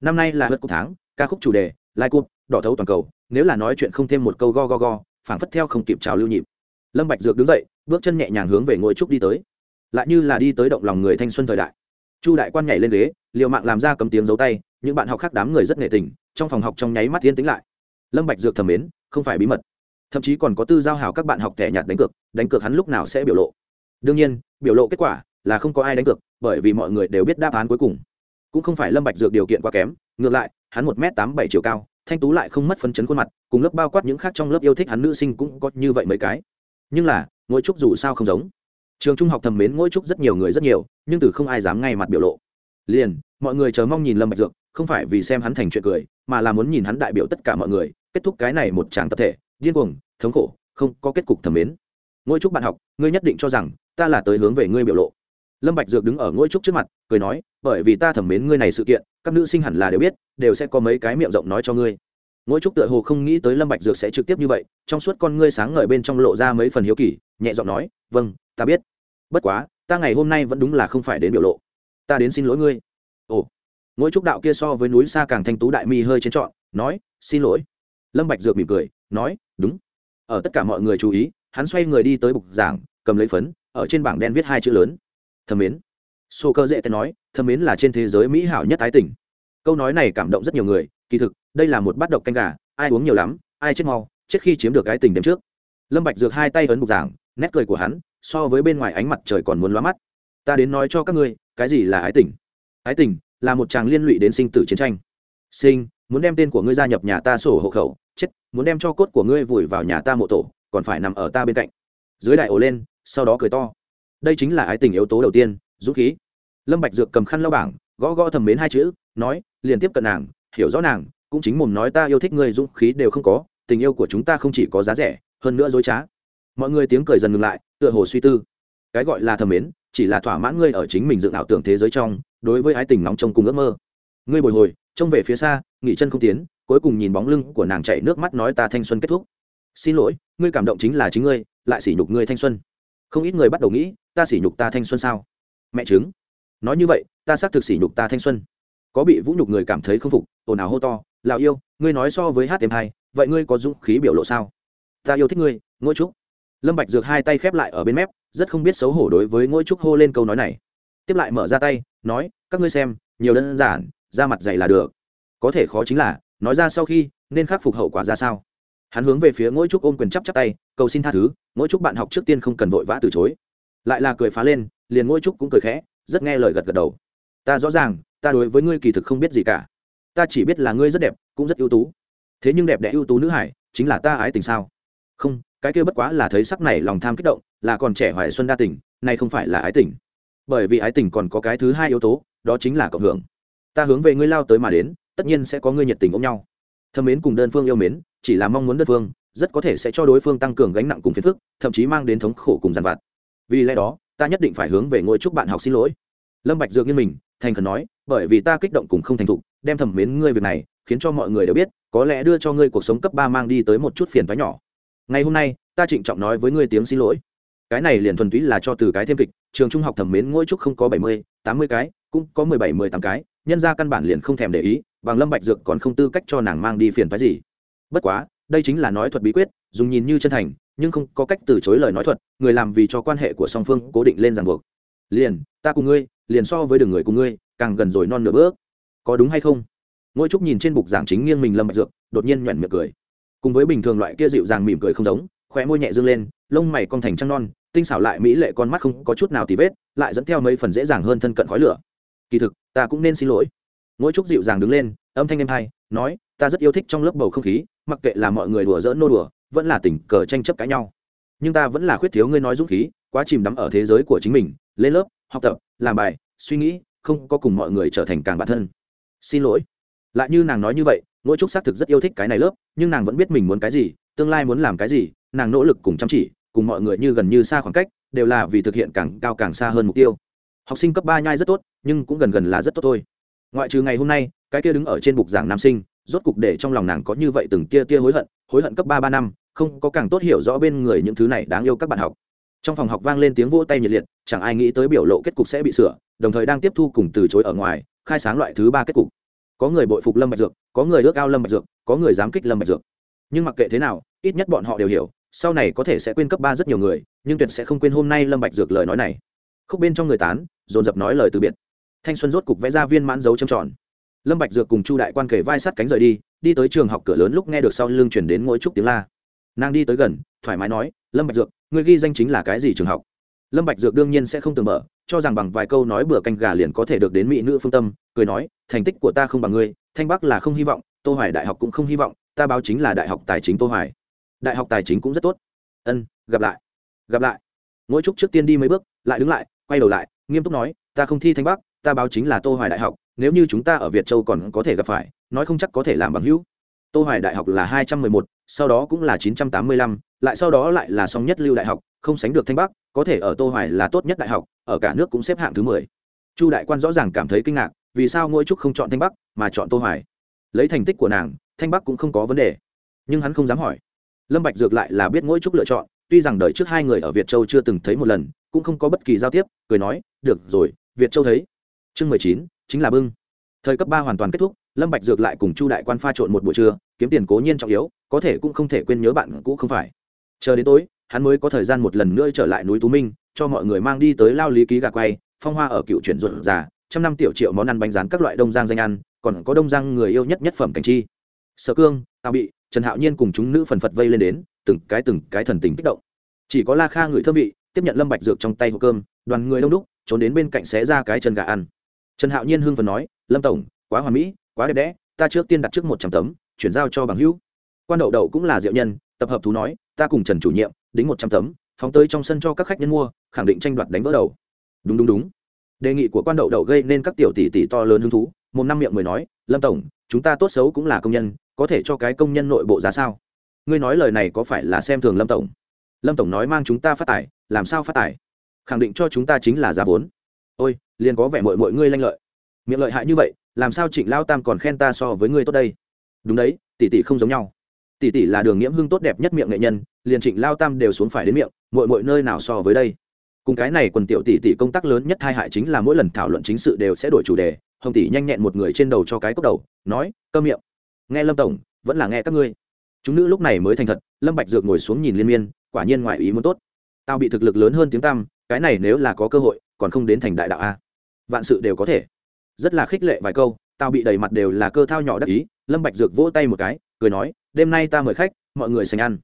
Năm nay là hớt cục tháng, ca khúc chủ đề, lai cụt đỏ thấu toàn cầu, nếu là nói chuyện không thêm một câu go go go, phảng phất theo không kịp trào lưu nhịp. Lâm bạch dược đứng dậy, bước chân nhẹ nhàng hướng về ngôi trúc đi tới. Lại như là đi tới động lòng người thanh xuân thời đại. Chu đại quan nhảy lên ghế, liều mạng làm ra cầm tiếng giấu tay, những bạn học khác đám người rất nghệ tình, trong phòng học trong nháy mắt tiến tĩnh lại. Lâm bạch dược thầm mến, không phải bí mật thậm chí còn có tư giao hảo các bạn học thẻ nhạt đánh cược đánh cược hắn lúc nào sẽ biểu lộ. Đương nhiên, biểu lộ kết quả là không có ai đánh cược, bởi vì mọi người đều biết đáp án cuối cùng. Cũng không phải lâm bạch dược điều kiện quá kém, ngược lại, hắn một m tám bảy chiều cao, thanh tú lại không mất phấn chấn khuôn mặt, cùng lớp bao quát những khác trong lớp yêu thích hắn nữ sinh cũng có như vậy mấy cái. Nhưng là, ngôi trúc dù sao không giống. Trường trung học thầm mến ngôi trúc rất nhiều người rất nhiều, nhưng từ không ai dám ngay mặt biểu lộ. Liền, mọi người chờ mong nhìn lâm bạch dược, không phải vì xem hắn thành chuyện cười, mà là muốn nhìn hắn đại biểu tất cả mọi người, kết thúc cái này một tràng tập thể điên cuồng, thống khổ, không có kết cục thẩm mến. Ngôi trúc bạn học, ngươi nhất định cho rằng ta là tới hướng về ngươi biểu lộ. Lâm bạch dược đứng ở ngôi trúc trước mặt, cười nói, bởi vì ta thẩm mến ngươi này sự kiện, các nữ sinh hẳn là đều biết, đều sẽ có mấy cái miệng rộng nói cho ngươi. Ngôi trúc tựa hồ không nghĩ tới lâm bạch dược sẽ trực tiếp như vậy, trong suốt con ngươi sáng ngời bên trong lộ ra mấy phần hiếu kỳ, nhẹ giọng nói vâng ta biết. Bất quá, ta ngày hôm nay vẫn đúng là không phải đến biểu lộ. Ta đến xin lỗi ngươi. Ồ. Ngôi trúc đạo kia so với núi xa càng thanh tú đại mi hơi trên trọn, nói, xin lỗi. Lâm bạch dược mỉm cười, nói đúng. Ở tất cả mọi người chú ý, hắn xoay người đi tới bục giảng, cầm lấy phấn, ở trên bảng đen viết hai chữ lớn. Thâm mến. Sô cơ dễ tên nói thâm mến là trên thế giới mỹ hảo nhất ái tình câu nói này cảm động rất nhiều người, kỳ thực, đây là một bát độc canh gà, ai uống nhiều lắm, ai chết mau, chết khi chiếm được cái tình đêm trước. Lâm bạch dược hai tay ấn bục giảng, nét cười của hắn, so với bên ngoài ánh mặt trời còn muốn lóa mắt. Ta đến nói cho các ngươi, cái gì là ái tình? Ái tình là một chàng liên lụy đến sinh tử chiến tranh. Sinh, muốn đem tên của ngươi gia nhập nhà ta sổ hộ khẩu chết, muốn đem cho cốt của ngươi vùi vào nhà ta mộ tổ, còn phải nằm ở ta bên cạnh. Dưới đại ổ lên, sau đó cười to. Đây chính là ái tình yếu tố đầu tiên, dũng khí. Lâm bạch dược cầm khăn lau bảng, gõ gõ thầm mến hai chữ, nói, liền tiếp cận nàng, hiểu rõ nàng, cũng chính mồm nói ta yêu thích ngươi dũng khí đều không có, tình yêu của chúng ta không chỉ có giá rẻ, hơn nữa dối trá. Mọi người tiếng cười dần ngừng lại, tựa hồ suy tư. Cái gọi là thầm mến, chỉ là thỏa mãn ngươi ở chính mình dựng ảo tưởng thế giới trong, đối với ái tình nóng trong cùng ước mơ. Ngươi bồi hồi, trông về phía xa, nghỉ chân không tiến cuối cùng nhìn bóng lưng của nàng chạy nước mắt nói ta thanh xuân kết thúc. Xin lỗi, ngươi cảm động chính là chính ngươi, lại sỉ nhục ngươi thanh xuân. Không ít người bắt đầu nghĩ, ta sỉ nhục ta thanh xuân sao? Mẹ chứng nói như vậy, ta xác thực sỉ nhục ta thanh xuân. Có bị vũ nhục người cảm thấy không phục, ồn ào hô to lào yêu, ngươi nói so với hát thêm hai, vậy ngươi có dũng khí biểu lộ sao? Ta yêu thích ngươi ngôi trúc. Lâm bạch dược hai tay khép lại ở bên mép, rất không biết xấu hổ đối với ngôi trúc hô lên câu nói này. Tiếp lại mở ra tay, nói, các ngươi xem, nhiều đơn giản, ra mặt dày là được. Có thể khó chính là nói ra sau khi nên khắc phục hậu quả ra sao? Hắn hướng về phía ngỗi trúc ôm quyền chắp chắp tay, cầu xin tha thứ ngỗi trúc bạn học trước tiên không cần vội vã từ chối. Lại là cười phá lên, liền ngỗi trúc cũng cười khẽ, rất nghe lời gật gật đầu. Ta rõ ràng, ta đối với ngươi kỳ thực không biết gì cả. Ta chỉ biết là ngươi rất đẹp, cũng rất ưu tú. Thế nhưng đẹp đẽ ưu tú nữ hải, chính là ta ái tình sao? Không, cái kia bất quá là thấy sắc này lòng tham kích động, là còn trẻ hoài xuân đa tình, nay không phải là ái tình. Bởi vì ái tình còn có cái thứ hai yếu tố, đó chính là cộng hưởng. Ta hướng về ngươi lao tới mà đến tất nhiên sẽ có người nhiệt tình ôm nhau. Thâm mến cùng đơn phương yêu mến, chỉ là mong muốn đơn phương, rất có thể sẽ cho đối phương tăng cường gánh nặng cùng phiền phức, thậm chí mang đến thống khổ cùng giàn vặt. Vì lẽ đó, ta nhất định phải hướng về ngôi chúc bạn học xin lỗi. Lâm bạch dược như mình, thành khẩn nói, bởi vì ta kích động cùng không thành thục, đem thầm mến ngươi việc này, khiến cho mọi người đều biết, có lẽ đưa cho ngươi cuộc sống cấp ba mang đi tới một chút phiền toái nhỏ. Ngày hôm nay, ta trịnh trọng nói với ngươi tiếng xin lỗi. Cái này liền thuần túy là cho từ cái thêm kịch, trường trung học thẩm mến ngôi trúc không có bảy mươi, tám mươi cái, cũng có mười bảy, mười tám cái, nhân ra căn bản liền không thèm để ý bằng lâm bạch dược còn không tư cách cho nàng mang đi phiền phái gì. Bất quá, đây chính là nói thuật bí quyết, dùng nhìn như chân thành, nhưng không có cách từ chối lời nói thuật, người làm vì cho quan hệ của song phương cố định lên ràng buộc. Liền, ta cùng ngươi, liền so với đường người cùng ngươi, càng gần rồi non nửa bước. Có đúng hay không? Ngôi trúc nhìn trên bục giảng chính nghiêng mình lâm bạch dược, đột nhiên nhọn miệng cười. Cùng với bình thường loại kia dịu dàng mỉm cười không giống, khóe môi nhẹ dương lên, lông mày cong thành trăng non, tinh xảo lại mỹ lệ con mắt không có chút nào tì vết, lại dẫn theo mấy phần dễ dàng hơn thân cận khói lửa. Kỳ thực, ta cũng nên xin lỗi mỗi trúc dịu dàng đứng lên, âm thanh em hay nói, ta rất yêu thích trong lớp bầu không khí, mặc kệ là mọi người đùa dỡn nô đùa, vẫn là tình cờ tranh chấp cãi nhau. Nhưng ta vẫn là khuyết thiếu ngươi nói dũng khí, quá chìm đắm ở thế giới của chính mình, lên lớp, học tập, làm bài, suy nghĩ, không có cùng mọi người trở thành càng bản thân. Xin lỗi. Lại như nàng nói như vậy ngỗi trúc xác thực rất yêu thích cái này lớp, nhưng nàng vẫn biết mình muốn cái gì, tương lai muốn làm cái gì, nàng nỗ lực cùng chăm chỉ, cùng mọi người như gần như xa khoảng cách, đều là vì thực hiện càng cao càng xa hơn mục tiêu. Học sinh cấp ba nhai rất tốt, nhưng cũng gần gần là rất tốt thôi ngoại trừ ngày hôm nay, cái kia đứng ở trên bục giảng nam sinh, rốt cục để trong lòng nàng có như vậy từng tia tia hối hận hối hận cấp ba ba năm, không có càng tốt hiểu rõ bên người những thứ này đáng yêu các bạn học. Trong phòng học vang lên tiếng vỗ tay nhiệt liệt, chẳng ai nghĩ tới biểu lộ kết cục sẽ bị sửa, đồng thời đang tiếp thu cùng từ chối ở ngoài, khai sáng loại thứ ba kết cục. Có người bội phục lâm bạch dược, có người ước ao lâm bạch dược, có người dám kích lâm bạch dược. Nhưng mặc kệ thế nào, ít nhất bọn họ đều hiểu, sau này có thể sẽ quên cấp ba rất nhiều người, nhưng tuyệt sẽ không quên hôm nay lâm bạch dược lời nói này. Khúc bên trong người tán, dồn dập nói lời từ biệt thanh xuân rốt cục vẽ ra viên mãn dấu châm tròn. Lâm bạch dược cùng chu đại quan kề vai sát cánh rời đi đi tới trường học cửa lớn lúc nghe được sau lưng truyền đến mỗi trúc tiếng la. Nàng đi tới gần, thoải mái nói, lâm bạch dược, người ghi danh chính là cái gì trường học? Lâm bạch dược đương nhiên sẽ không tưởng mở, cho rằng bằng vài câu nói bừa canh gà liền có thể được đến mỹ nữ phương tâm, cười nói, thành tích của ta không bằng ngươi, thanh bắc là không hy vọng, tô hoài đại học cũng không hy vọng, ta báo chính là đại học tài chính tô hoài. Đại học tài chính cũng rất tốt. Ân, gặp lại gặp lại. Ngỗi trúc trước tiên đi mấy bước, lại đứng lại, quay đầu lại, nghiêm túc nói, ta không thi thanh bắc ta báo chính là tô hoài đại học nếu như chúng ta ở việt châu còn có thể gặp phải nói không chắc có thể làm bằng hữu. Tô hoài đại học là 211, sau đó cũng là 985, lại sau đó lại là song nhất lưu đại học không sánh được thanh bắc có thể ở tô hoài là tốt nhất đại học ở cả nước cũng xếp hạng thứ 10. chu đại quan rõ ràng cảm thấy kinh ngạc vì sao ngôi trúc không chọn thanh bắc mà chọn tô hoài? Lấy thành tích của nàng thanh bắc cũng không có vấn đề. Nhưng hắn không dám hỏi. Lâm bạch dược lại là biết ngôi trúc lựa chọn tuy rằng đời trước hai người ở việt châu chưa từng thấy một lần cũng không có bất kỳ giao tiếp cười nói được rồi việt châu thấy chương 19, chính là bưng. Thời cấp ba hoàn toàn kết thúc lâm bạch dược lại cùng chu đại quan pha trộn một buổi trưa kiếm tiền cố nhiên trọng yếu có thể cũng không thể quên nhớ bạn cũ không phải. Chờ đến tối hắn mới có thời gian một lần nữa trở lại núi tú minh cho mọi người mang đi tới lao lý ký gà quay phong hoa ở cựu chuyển ruột già trăm năm tiểu triệu món ăn bánh rán các loại đông giang danh ăn còn có đông giang người yêu nhất nhất phẩm cảnh chi. Sở cương tào bị trần hạo nhiên cùng chúng nữ phần phật vây lên đến từng cái từng cái thần tình kích động. Chỉ có la kha người thơm vị tiếp nhận lâm bạch dược trong tay hộp cơm đoàn người đông đúc trốn đến bên cạnh xé ra cái chân gà ăn trần hạo nhiên hưng phần nói, lâm tổng, quá hoàn mỹ, quá đẹp đẽ, ta trước tiên đặt trước một trăm tấm, chuyển giao cho bằng hữu. Quan đậu đậu cũng là diệu nhân, tập hợp thú nói, ta cùng trần chủ nhiệm, đính một trăm tấm, phóng tới trong sân cho các khách nhân mua, khẳng định tranh đoạt đánh vỡ đầu. Đúng đúng đúng. Đề nghị của quan đậu đậu gây nên các tiểu tỷ tỷ to lớn hứng thú, một năm miệng mười nói, lâm tổng, chúng ta tốt xấu cũng là công nhân, có thể cho cái công nhân nội bộ giá sao? Ngươi nói lời này có phải là xem thường lâm tổng? Lâm tổng nói mang chúng ta phát tài, làm sao phát tài? Khẳng định cho chúng ta chính là giá vốn ôi, liền có vẻ mọi mội ngươi lanh lợi. Miệng lợi hại như vậy, làm sao trịnh lao tam còn khen ta so với ngươi tốt đây? Đúng đấy, tỷ tỷ không giống nhau. Tỷ tỷ là đường nghiễm hưng tốt đẹp nhất miệng nghệ nhân, liền trịnh lao tam đều xuống phải đến miệng mọi mội nơi nào so với đây? Cùng cái này quần tiểu tỷ tỷ công tác lớn nhất hai hại chính là mỗi lần thảo luận chính sự đều sẽ đổi chủ đề, hồng tỷ nhanh nhẹn một người trên đầu cho cái cốc đầu, nói cơ miệng. Nghe lâm tổng, vẫn là nghe các ngươi. Chúng nữ lúc này mới thành thật, lâm bạch dược ngồi xuống nhìn liên miên, quả nhiên ngoại ý muốn tốt. Tao bị thực lực lớn hơn tiếng tam, cái này nếu là có cơ hội còn không đến thành đại đạo a. Vạn sự đều có thể. Rất là khích lệ vài câu, tao bị đầy mặt đều là cơ thao nhỏ đắc ý, lâm bạch dược vỗ tay một cái, cười nói, đêm nay ta mời khách, mọi người sành ăn.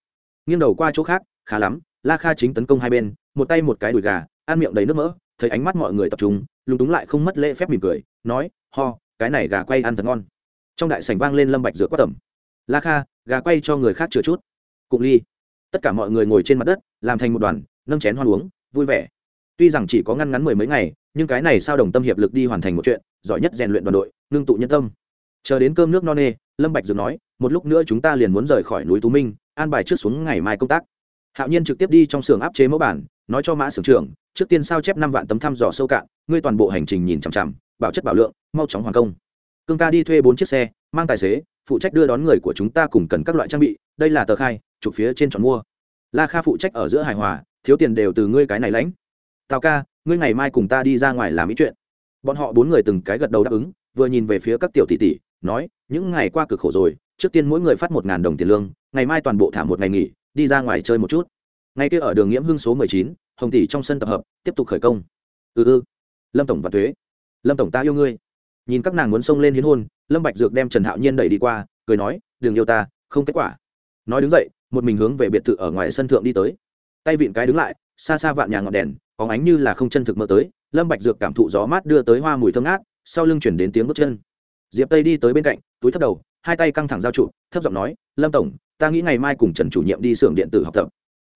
Nghiêng đầu qua chỗ khác, khá lắm, la kha chính tấn công hai bên, một tay một cái đùi gà, ăn miệng đầy nước mỡ, thấy ánh mắt mọi người tập trung, lúng túng lại không mất lễ phép mỉm cười, nói, ho, cái này gà quay ăn thật ngon. Trong đại sảnh vang lên lâm bạch dược quát tẩm la kha, gà quay cho người khác chừa chút. Cụng ly, tất cả mọi người ngồi trên mặt đất, làm thành một đoàn, nâng chén hoan uống, vui vẻ tuy rằng chỉ có ngăn ngắn mười mấy ngày, nhưng cái này sao đồng tâm hiệp lực đi hoàn thành một chuyện, giỏi nhất rèn luyện đoàn đội, ngưng tụ nhân tâm. Chờ đến cơm nước no nê, lâm bạch dược nói, một lúc nữa chúng ta liền muốn rời khỏi núi tú minh, an bài trước xuống ngày mai công tác. Hạo nhiên trực tiếp đi trong xưởng áp chế mẫu bản, nói cho mã xưởng trưởng, trước tiên sao chép năm vạn tấm thăm dò sâu cạn, ngươi toàn bộ hành trình nhìn chằm chằm, bảo chất bảo lượng, mau chóng hoàn công. Cương ca đi thuê bốn chiếc xe, mang tài xế, phụ trách đưa đón người của chúng ta cùng cần các loại trang bị, đây là tờ khai, chụp phía trên chọn mua. La kha phụ trách ở giữa hài hòa, thiếu tiền đều từ ngươi cái này lãnh tào ca, ngươi ngày mai cùng ta đi ra ngoài làm ý chuyện. Bọn họ bốn người từng cái gật đầu đáp ứng, vừa nhìn về phía các tiểu tỷ tỷ, nói, những ngày qua cực khổ rồi, trước tiên mỗi người phát một ngàn đồng tiền lương, ngày mai toàn bộ thả một ngày nghỉ, đi ra ngoài chơi một chút. Ngay kia ở đường nghiễm hưng số mười chín, hồng tỷ trong sân tập hợp, tiếp tục khởi công. Ừ ừ. Lâm tổng và thuế lâm tổng ta yêu ngươi. Nhìn các nàng muốn xông lên hiến hôn, lâm bạch dược đem trần hạo nhiên đẩy đi qua, cười nói, đừng yêu ta, không kết quả. Nói đứng dậy, một mình hướng về biệt thự ở ngoài sân thượng đi tới. Tay vịn cái đứng lại, xa xa vạn nhà ngọn đèn có ánh như là không chân thực mơ tới, lâm bạch dược cảm thụ gió mát đưa tới hoa mùi thơm ngát, sau lưng chuyển đến tiếng bước chân. Diệp tây đi tới bên cạnh, túi thấp đầu, hai tay căng thẳng giao trụ, thấp giọng nói, lâm tổng, ta nghĩ ngày mai cùng trần chủ nhiệm đi xưởng điện tử học tập.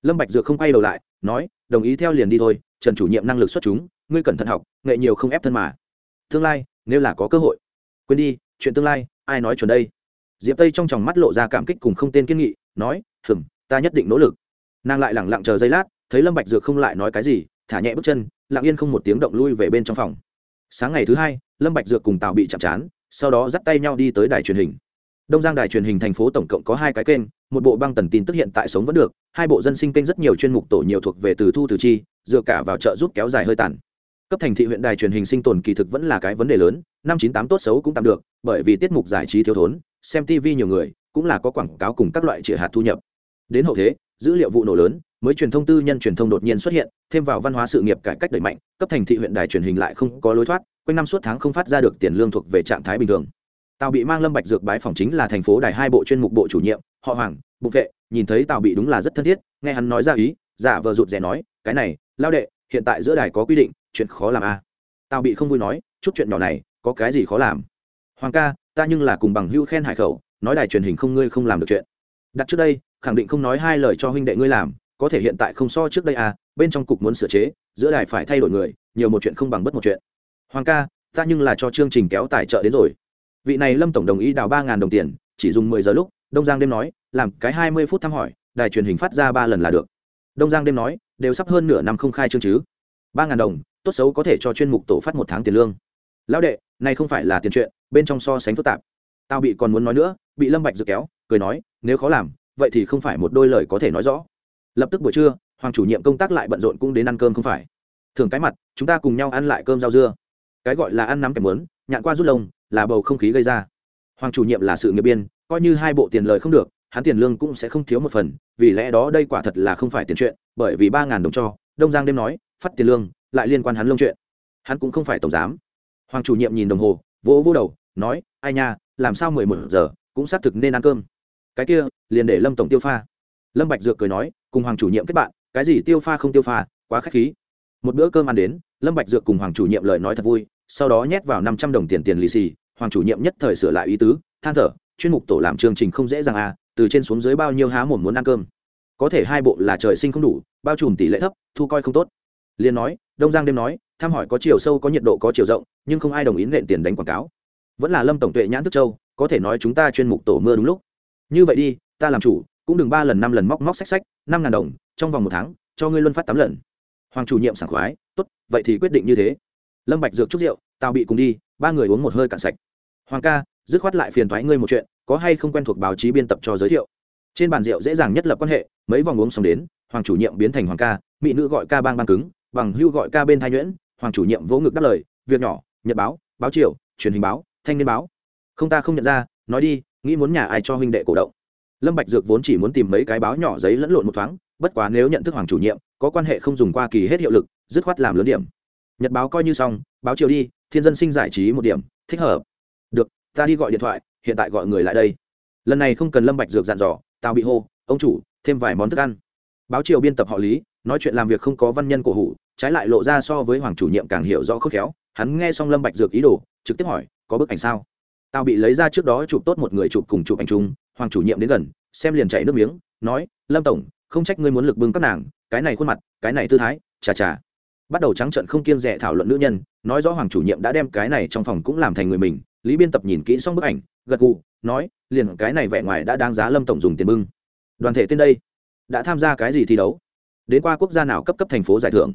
Lâm bạch dược không quay đầu lại, nói, đồng ý theo liền đi thôi, trần chủ nhiệm năng lực xuất chúng, ngươi cẩn thận học, nghệ nhiều không ép thân mà. Tương lai, nếu là có cơ hội, quên đi, chuyện tương lai, ai nói chuẩn đây? Diệp tây trong tròng mắt lộ ra cảm kích cùng không tên kiên nghị, nói, hừm, ta nhất định nỗ lực. Nàng lại lẳng lặng chờ giây lát, thấy lâm bạch dược không lại nói cái gì thả nhẹ bước chân, lặng yên không một tiếng động lui về bên trong phòng. Sáng ngày thứ hai, lâm bạch dược cùng tào bị chạm chán sau đó dắt tay nhau đi tới đài truyền hình. Đông giang đài truyền hình thành phố tổng cộng có hai cái kênh, một bộ băng tần tin tức hiện tại sống vẫn được, hai bộ dân sinh kênh rất nhiều chuyên mục tổ nhiều thuộc về từ thu từ chi, dựa cả vào trợ giúp kéo dài hơi tàn. Cấp thành thị huyện đài truyền hình sinh tồn kỳ thực vẫn là cái vấn đề lớn, năm chín tám tốt xấu cũng tạm được, bởi vì tiết mục giải trí thiếu thốn, xem tv nhiều người, cũng là có quảng cáo cùng các loại trịa hạt thu nhập. Đến hậu thế, dữ liệu vụ nổ lớn mới truyền thông tư nhân truyền thông đột nhiên xuất hiện, thêm vào văn hóa sự nghiệp cải cách đẩy mạnh, cấp thành thị huyện đài truyền hình lại không có lối thoát, quanh năm suốt tháng không phát ra được tiền lương thuộc về trạng thái bình thường. Tào bị mang lâm bạch dược bái phòng chính là thành phố đài hai bộ chuyên mục bộ chủ nhiệm, họ hoàng bụng vệ, nhìn thấy tào bị đúng là rất thân thiết, nghe hắn nói ra ý, giả vờ rụt rè nói, cái này, lao đệ, hiện tại giữa đài có quy định, chuyện khó làm a. À. tào bị không vui nói, chút chuyện nhỏ này, có cái gì khó làm? Hoàng ca, ta nhưng là cùng bằng hưu khen hải khẩu, nói đài truyền hình không ngươi không làm được chuyện. Đặt trước đây, khẳng định không nói hai lời cho huynh đệ ngươi làm có thể hiện tại không so trước đây à bên trong cục muốn sửa chế, giữa đài phải thay đổi người, nhiều một chuyện không bằng bất một chuyện. Hoàng ca, ta nhưng là cho chương trình kéo tài trợ đến rồi. Vị này lâm tổng đồng ý đào ba đồng tiền, chỉ dùng mười giờ lúc, đông giang đêm nói, làm cái hai mươi phút thăm hỏi, đài truyền hình phát ra ba lần là được. Đông giang đêm nói, đều sắp hơn nửa năm không khai chương chứ. Ba ngàn đồng, tốt xấu có thể cho chuyên mục tổ phát một tháng tiền lương. Lão đệ, này không phải là tiền chuyện, bên trong so sánh phức tạp. Tao bị còn muốn nói nữa, bị lâm bạch dự kéo, cười nói, nếu khó làm, vậy thì không phải một đôi lời có thể nói rõ lập tức buổi trưa, hoàng chủ nhiệm công tác lại bận rộn cũng đến ăn cơm không phải. Thường cái mặt, chúng ta cùng nhau ăn lại cơm rau dưa. Cái gọi là ăn nắm kèm muốn, nhạn qua rút lông, là bầu không khí gây ra. Hoàng chủ nhiệm là sự nghiệp biên, coi như hai bộ tiền lời không được, hắn tiền lương cũng sẽ không thiếu một phần, vì lẽ đó đây quả thật là không phải tiền chuyện, bởi vì ba ngàn đồng cho, đông giang đêm nói, phát tiền lương, lại liên quan hắn lông chuyện. Hắn cũng không phải tổng giám. Hoàng chủ nhiệm nhìn đồng hồ, vỗ vỗ đầu, nói, ai nha, làm sao mười một giờ, cũng xác thực nên ăn cơm. Cái kia, liền để lâm tổng tiêu pha lâm bạch dược cười nói, cùng hoàng chủ nhiệm kết bạn, cái gì tiêu pha không tiêu pha, quá khách khí. Một bữa cơm ăn đến, lâm bạch dược cùng hoàng chủ nhiệm lời nói thật vui, sau đó nhét vào năm trăm đồng tiền tiền lì xì, hoàng chủ nhiệm nhất thời sửa lại ý tứ, than thở, chuyên mục tổ làm chương trình không dễ dàng à từ trên xuống dưới bao nhiêu há mồm muốn ăn cơm. Có thể hai bộ là trời sinh không đủ, bao trùm tỷ lệ thấp, thu coi không tốt. Liền nói, đông giang đêm nói thăm hỏi có chiều sâu có nhiệt độ có chiều rộng, nhưng không ai đồng ý nện tiền đánh quảng cáo. Vẫn là lâm tổng tuệ nhãn thức châu, có thể nói chúng ta chuyên mục tổ mưa đúng lúc. Như vậy đi, ta làm chủ cũng đừng ba lần năm lần móc móc sách sách năm ngàn đồng, trong vòng một tháng, cho ngươi luân phát tám lần. Hoàng chủ nhiệm sảng khoái, tốt, vậy thì quyết định như thế. Lâm bạch dược chút rượu tao bị cùng đi, ba người uống một hơi cạn sạch. Hoàng ca, dứt khoát lại phiền thoái ngươi một chuyện, có hay không quen thuộc báo chí biên tập cho giới thiệu? Trên bàn rượu dễ dàng nhất lập quan hệ, mấy vòng uống xong đến, hoàng chủ nhiệm biến thành hoàng ca, mỹ nữ gọi ca bang bang cứng, bằng hưu gọi ca bên thái nhuyễn, hoàng chủ nhiệm vỗ ngực đáp lời, việc nhỏ, nhật báo báo triều, truyền hình báo, thanh niên báo. Không ta không nhận ra, nói đi, nghĩ muốn nhà ai cho huynh đệ cổ động lâm bạch dược vốn chỉ muốn tìm mấy cái báo nhỏ giấy lẫn lộn một thoáng, bất quá nếu nhận thức hoàng chủ nhiệm, có quan hệ không dùng qua kỳ hết hiệu lực, dứt khoát làm lớn điểm. Nhật báo coi như xong, báo chiều đi, thiên dân sinh giải trí một điểm, thích hợp. Được, ta đi gọi điện thoại, hiện tại gọi người lại đây. Lần này không cần lâm bạch dược dặn dò, tao bị hô, ông chủ, thêm vài món thức ăn. Báo chiều biên tập họ lý, nói chuyện làm việc không có văn nhân cổ hủ, trái lại lộ ra so với hoàng chủ nhiệm càng hiểu rõ khôn khéo. Hắn nghe xong lâm bạch dược ý đồ, trực tiếp hỏi, có bức ảnh sao? Tao bị lấy ra trước đó chụp tốt một người chụp cùng chụp ảnh chung hoàng chủ nhiệm đến gần, xem liền chảy nước miếng, nói, lâm tổng, không trách ngươi muốn lực bưng các nàng, cái này khuôn mặt, cái này tư thái, chà chà. Bắt đầu trắng trận không kiêng rẻ thảo luận nữ nhân, nói rõ hoàng chủ nhiệm đã đem cái này trong phòng cũng làm thành người mình, lý biên tập nhìn kỹ xong bức ảnh, gật gù, nói, liền cái này vẻ ngoài đã đáng giá lâm tổng dùng tiền bưng. Đoàn thể tên đây, đã tham gia cái gì thi đấu? Đến qua quốc gia nào cấp cấp thành phố giải thưởng?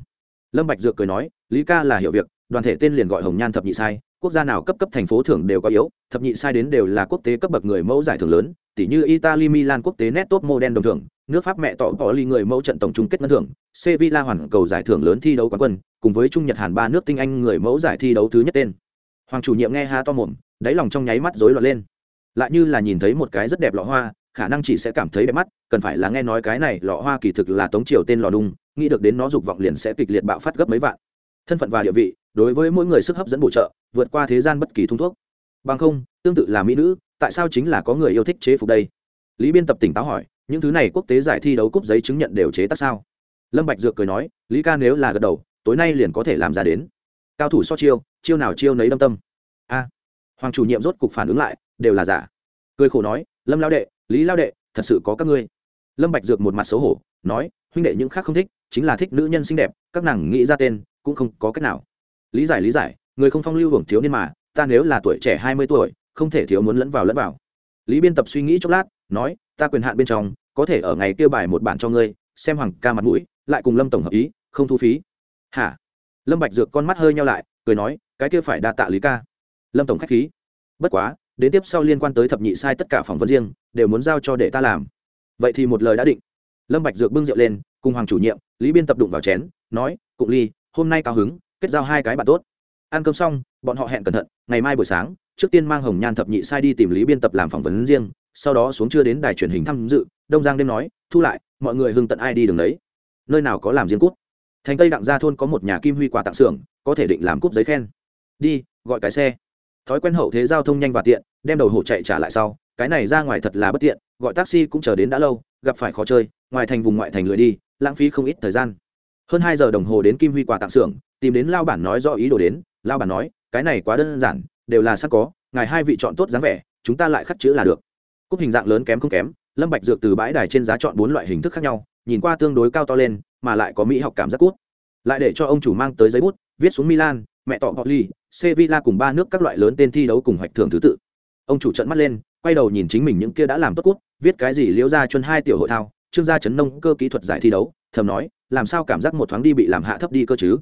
Lâm bạch dược cười nói, lý ca là hiểu việc, đoàn thể tên liền gọi hồng nhan thập nhị sai quốc gia nào cấp cấp thành phố thưởng đều có yếu, thập nhị sai đến đều là quốc tế cấp bậc người mẫu giải thưởng lớn tỷ như italy, milan quốc tế net top model đồng thưởng, nước pháp mẹ tỏ có ly người mẫu trận tổng chung kết ngân thưởng, sevilla hoàn cầu giải thưởng lớn thi đấu quán quân, cùng với trung nhật hàn ba nước tinh anh người mẫu giải thi đấu thứ nhất tên. Hoàng chủ nhiệm nghe ha to mồm, đáy lòng trong nháy mắt rối loạn lên. Lại như là nhìn thấy một cái rất đẹp lọ hoa, khả năng chỉ sẽ cảm thấy đẹp mắt, cần phải là nghe nói cái này lọ hoa kỳ thực là tống triều tên lò đung nghĩ được đến nó dục vọng liền sẽ kịch liệt bạo phát gấp mấy vạn. Thân phận và địa vị đối với mỗi người sức hấp dẫn bổ trợ, vượt qua thế gian bất kỳ thung thuốc. Bằng không, tương tự là mỹ nữ, tại sao chính là có người yêu thích chế phục đây? Lý biên tập tỉnh táo hỏi, những thứ này quốc tế giải thi đấu cúp giấy chứng nhận đều chế tác sao? Lâm bạch dược cười nói, lý ca nếu là gật đầu, tối nay liền có thể làm ra đến. Cao thủ so chiêu chiêu nào chiêu nấy đâm tâm. A, hoàng chủ nhiệm rốt cục phản ứng lại, đều là giả. Cười khổ nói, lâm lao đệ, lý lao đệ, thật sự có các ngươi. Lâm bạch dược một mặt xấu hổ, nói, huynh đệ những khác không thích, chính là thích nữ nhân xinh đẹp, các nàng nghĩ ra tên, cũng không có cách nào lý giải lý giải, người không phong lưu hưởng thiếu niên mà, ta nếu là tuổi trẻ hai mươi tuổi, không thể thiếu muốn lẫn vào lẫn vào. Lý biên tập suy nghĩ chốc lát, nói, ta quyền hạn bên trong, có thể ở ngày kia bài một bản cho ngươi, xem hoàng ca mặt mũi, lại cùng lâm tổng hợp ý, không thu phí. Hả? Lâm bạch dược con mắt hơi nhau lại, cười nói, cái kia phải đa tạ lý ca. Lâm tổng khách khí. Bất quá, đến tiếp sau liên quan tới thập nhị sai tất cả phỏng vấn riêng, đều muốn giao cho để ta làm. Vậy thì một lời đã định. Lâm bạch dược bưng rượu lên, cùng hoàng chủ nhiệm, lý biên tập đụng vào chén, nói, cụng ly, hôm nay cao hứng kết giao hai cái bạn tốt. Ăn cơm xong, bọn họ hẹn cẩn thận, ngày mai buổi sáng, trước tiên mang hồng nhan thập nhị sai đi tìm lý biên tập làm phỏng vấn riêng, sau đó xuống chưa đến đài truyền hình tham dự, đông giang đêm nói, thu lại, mọi người hưng tận ai đi đường đấy. Nơi nào có làm riêng cút thành tây đặng gia thôn có một nhà kim huy quà tặng xưởng, có thể định làm cúp giấy khen. Đi, gọi cái xe. Thói quen hậu thế giao thông nhanh và tiện, đem đầu hổ chạy trả lại sau, cái này ra ngoài thật là bất tiện, gọi taxi cũng chờ đến đã lâu, gặp phải khó chơi, ngoài thành vùng ngoại thành lười đi, lãng phí không ít thời gian hơn hai giờ đồng hồ đến kim huy quà tặng xưởng tìm đến lao bản nói do ý đồ đến. Lao bản nói cái này quá đơn giản đều là sẵn có ngài hai vị chọn tốt dáng vẻ chúng ta lại khắc chữ là được. Cúp hình dạng lớn kém không kém lâm bạch dược từ bãi đài trên giá chọn bốn loại hình thức khác nhau nhìn qua tương đối cao to lên mà lại có mỹ học cảm giác cút. Lại để cho ông chủ mang tới giấy bút viết xuống milan mẹ tọ Ly, Sevilla cùng ba nước các loại lớn tên thi đấu cùng hoạch thường thứ tự. Ông chủ trợn mắt lên, quay đầu nhìn chính mình những kia đã làm tốt cút, viết cái gì liễu ra chuân hai tiểu hội thao, trương gia chấn nông cơ kỹ thuật giải thi đấu, thầm nói, làm sao cảm giác một thoáng đi bị làm hạ thấp đi cơ chứ?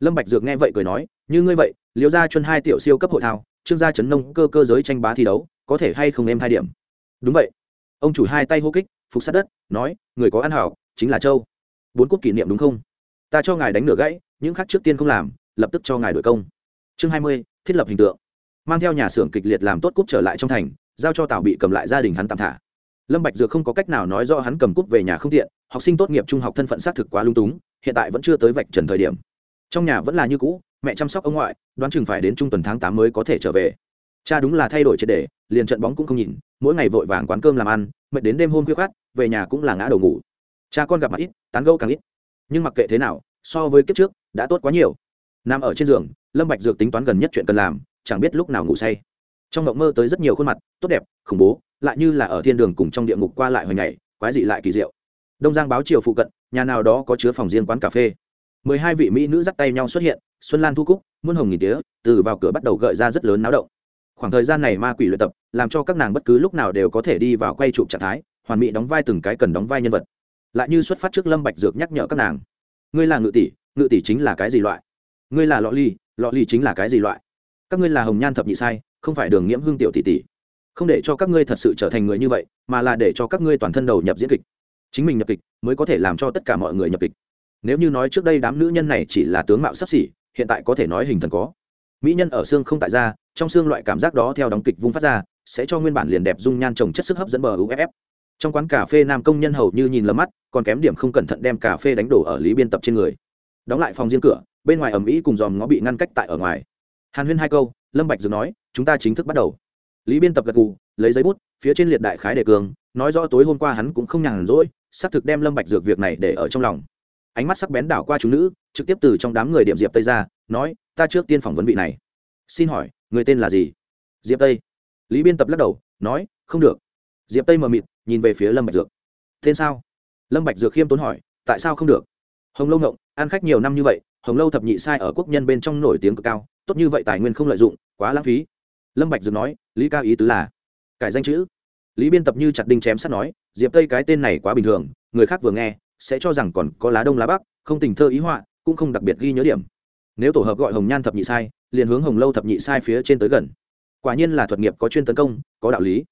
Lâm Bạch Dược nghe vậy cười nói, như ngươi vậy, liễu gia chuân hai tiểu siêu cấp hội thao, trương gia chấn nông cơ cơ giới tranh bá thi đấu, có thể hay không em hai điểm? Đúng vậy. Ông chủ hai tay hô kích, phục sát đất, nói, người có ăn hảo, chính là châu. Bốn cút kỷ niệm đúng không? Ta cho ngài đánh nửa gãy, những khác trước tiên không làm, lập tức cho ngài đổi công chương hai mươi thiết lập hình tượng mang theo nhà xưởng kịch liệt làm tốt cúp trở lại trong thành giao cho tào bị cầm lại gia đình hắn tạm thả lâm bạch dược không có cách nào nói rõ hắn cầm cúp về nhà không tiện, học sinh tốt nghiệp trung học thân phận xác thực quá lung túng, hiện tại vẫn chưa tới vạch trần thời điểm. Trong nhà vẫn là như cũ, mẹ chăm sóc ông ngoại, đoán chừng phải đến trung tuần tháng tám mới có thể trở về. Cha đúng là thay đổi triệt để, liền trận bóng cũng không nhìn, mỗi ngày vội vàng quán cơm làm ăn, mệt đến đêm hôm khuya khát về nhà cũng là ngã đầu ngủ. Cha con gặp mặt ít, tán gẫu càng ít. Nhưng mặc kệ thế nào, so với kiếp trước, đã tốt quá nhiều. Nằm ở trên giường, lâm bạch dược tính toán gần nhất chuyện cần làm, chẳng biết lúc nào ngủ say. Trong mộng mơ tới rất nhiều khuôn mặt, tốt đẹp, khủng bố lại như là ở thiên đường cùng trong địa ngục qua lại hồi ngày, quái dị lại kỳ diệu. Đông giang báo chiều phụ cận, nhà nào đó có chứa phòng riêng quán cà phê. Mười hai vị mỹ nữ dắt tay nhau xuất hiện, xuân lan thu cúc, muôn hồng nghìn tía, từ vào cửa bắt đầu gợi ra rất lớn náo động. Khoảng thời gian này ma quỷ luyện tập, làm cho các nàng bất cứ lúc nào đều có thể đi vào quay chụp trạng thái, hoàn mỹ đóng vai từng cái cần đóng vai nhân vật. Lại như xuất phát trước lâm bạch dược nhắc nhở các nàng. Ngươi là ngự tỷ ngự tỷ chính là cái gì loại? Ngươi là lọ ly lọ ly chính là cái gì loại? Các ngươi là hồng nhan thập nhị sai, không phải đường nghiễm hương tiểu tỷ tỷ không để cho các ngươi thật sự trở thành người như vậy, mà là để cho các ngươi toàn thân đầu nhập diễn kịch. Chính mình nhập kịch mới có thể làm cho tất cả mọi người nhập kịch. Nếu như nói trước đây đám nữ nhân này chỉ là tướng mạo sắp xỉ, hiện tại có thể nói hình thần có. Mỹ nhân ở xương không tại ra trong xương loại cảm giác đó theo đóng kịch vung phát ra, sẽ cho nguyên bản liền đẹp dung nhan trồng chất sức hấp dẫn bờ uff trong quán cà phê nam công nhân hầu như nhìn lầm mắt, còn kém điểm không cẩn thận đem cà phê đánh đổ ở lý biên tập trên người. Đóng lại phòng riêng cửa, bên ngoài ẩm ĩ cùng dòm ngó bị ngăn cách tại ở ngoài. Hàn huyên hai câu, lâm bạch dừng nói, chúng ta chính thức bắt đầu lý biên tập gật gù, lấy giấy bút, phía trên liệt đại khái đề cường nói rõ tối hôm qua hắn cũng không nhàn rỗi, xác thực đem lâm bạch dược việc này để ở trong lòng. Ánh mắt sắc bén đảo qua chúng nữ, trực tiếp từ trong đám người điểm diệp tây ra, nói, ta trước tiên phỏng vấn vị này. Xin hỏi, người tên là gì? Diệp tây. Lý biên tập lắc đầu, nói, không được. Diệp tây mờ mịt, nhìn về phía lâm bạch dược. Tên sao? Lâm bạch dược khiêm tốn hỏi, tại sao không được? Hồng lâu ngộng, ăn khách nhiều năm như vậy, hồng lâu thập nhị sai ở quốc nhân bên trong nổi tiếng cực cao, tốt như vậy tài nguyên không lợi dụng, quá lãng phí lâm bạch dược nói, lý cao ý tứ là, cải danh chữ. Lý biên tập như chặt đinh chém sắt nói, diệp tây cái tên này quá bình thường, người khác vừa nghe, sẽ cho rằng còn có lá đông lá bắc, không tình thơ ý họa, cũng không đặc biệt ghi nhớ điểm. Nếu tổ hợp gọi hồng nhan thập nhị sai, liền hướng hồng lâu thập nhị sai phía trên tới gần. Quả nhiên là thuật nghiệp có chuyên tấn công, có đạo lý.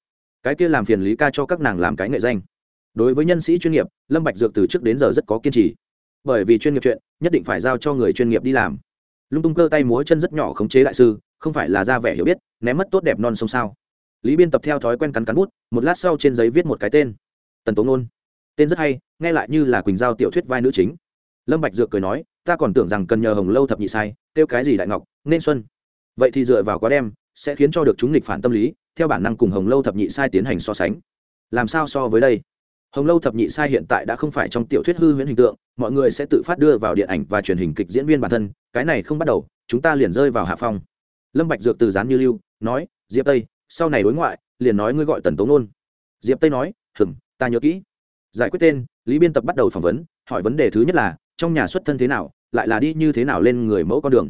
Cái kia làm phiền lý ca cho các nàng làm cái nghệ danh. Đối với nhân sĩ chuyên nghiệp, lâm bạch dược từ trước đến giờ rất có kiên trì. Bởi vì chuyên nghiệp chuyện, nhất định phải giao cho người chuyên nghiệp đi làm. Lung tung cơ tay múa chân rất nhỏ khống chế đại sư không phải là ra vẻ hiểu biết, ném mất tốt đẹp non sông sao? Lý biên tập theo thói quen cắn cắn bút, một lát sau trên giấy viết một cái tên. Tần tố nôn. Tên rất hay, nghe lại như là quỳnh giao tiểu thuyết vai nữ chính. Lâm bạch dược cười nói, ta còn tưởng rằng cần nhờ hồng lâu thập nhị sai, kêu cái gì đại ngọc, nên xuân. Vậy thì dựa vào quá đem, sẽ khiến cho được chúng nghịch phản tâm lý, theo bản năng cùng hồng lâu thập nhị sai tiến hành so sánh. Làm sao so với đây? Hồng lâu thập nhị sai hiện tại đã không phải trong tiểu thuyết hư huyễn hình tượng, mọi người sẽ tự phát đưa vào điện ảnh và truyền hình kịch diễn viên bản thân, cái này không bắt đầu, chúng ta liền rơi vào hạ phong lâm bạch dược từ gián như lưu, nói, diệp tây, sau này đối ngoại, liền nói ngươi gọi tần tống nôn. Diệp tây nói, hừm, ta nhớ kỹ. Giải quyết tên, lý biên tập bắt đầu phỏng vấn, hỏi vấn đề thứ nhất là, trong nhà xuất thân thế nào, lại là đi như thế nào lên người mẫu con đường.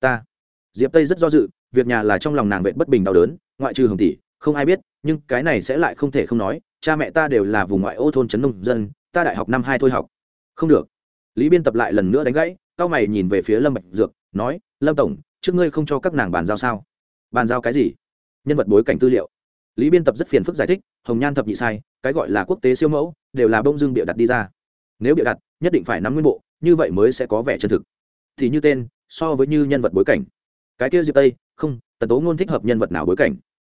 Ta. Diệp tây rất do dự, việc nhà là trong lòng nàng vệ bất bình đau đớn, ngoại trừ hồng tỷ, không ai biết, nhưng cái này sẽ lại không thể không nói, cha mẹ ta đều là vùng ngoại ô thôn trấn nông dân, ta đại học năm hai thôi học. Không được. Lý biên tập lại lần nữa đánh gãy cao mày nhìn về phía lâm bạch dược, nói, lâm tổng trước ngươi không cho các nàng bàn giao sao? Bàn giao cái gì? Nhân vật bối cảnh tư liệu. Lý biên tập rất phiền phức giải thích, hồng nhan thập nhị sai, cái gọi là quốc tế siêu mẫu, đều là bông Dương bịa đặt đi ra. Nếu bịa đặt, nhất định phải nắm nguyên bộ, như vậy mới sẽ có vẻ chân thực. Thì như tên, so với như nhân vật bối cảnh. Cái kia diệp tây, không, tần tố ngôn thích hợp nhân vật nào bối cảnh?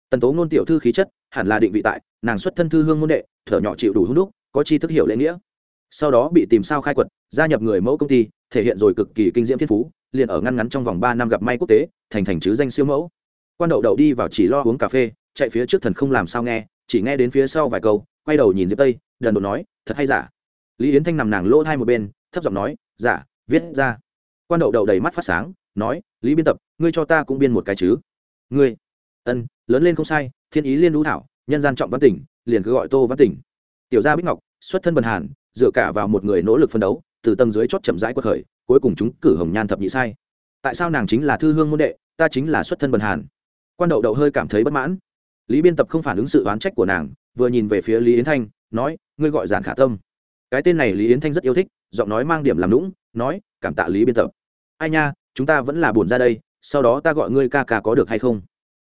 Tần tố ngôn tiểu thư khí chất, hẳn là định vị tại, nàng xuất thân thư hương môn đệ, thở nhỏ chịu đủ hung đúc, có chi thức hiểu lễ nghĩa. Sau đó bị tìm sao khai quật, gia nhập người mẫu công ty, thể hiện rồi cực kỳ kinh diễm thiên phú liền ở ngăn ngắn trong vòng ba năm gặp may quốc tế, thành thành chứ danh siêu mẫu. Quan đậu đậu đi vào chỉ lo uống cà phê, chạy phía trước thần không làm sao nghe, chỉ nghe đến phía sau vài câu, quay đầu nhìn diệp tây, đần đột nói, thật hay giả? Lý yến thanh nằm nàng lỗ hai một bên, thấp giọng nói, giả, viết ra. Quan đậu đậu đầy mắt phát sáng, nói, lý biên tập, ngươi cho ta cũng biên một cái chứ. Ngươi? Ân, lớn lên không sai, thiên ý liên lũ thảo, nhân gian trọng văn tỉnh, liền cứ gọi tô văn tỉnh. Tiểu gia bích ngọc, xuất thân bần hàn, dựa cả vào một người nỗ lực phân đấu từ tầng dưới chót chậm rãi quật khởi, cuối cùng chúng cử hồng nhan thập nhị sai. Tại sao nàng chính là thư hương môn đệ, ta chính là xuất thân bần hàn? Quan đậu đậu hơi cảm thấy bất mãn. Lý biên tập không phản ứng sự oán trách của nàng, vừa nhìn về phía lý yến thanh, nói, ngươi gọi giản khả tâm. Cái tên này lý yến thanh rất yêu thích, giọng nói mang điểm làm lũng nói, cảm tạ lý biên tập. Ai nha, chúng ta vẫn là buồn ra đây, sau đó ta gọi ngươi ca ca có được hay không?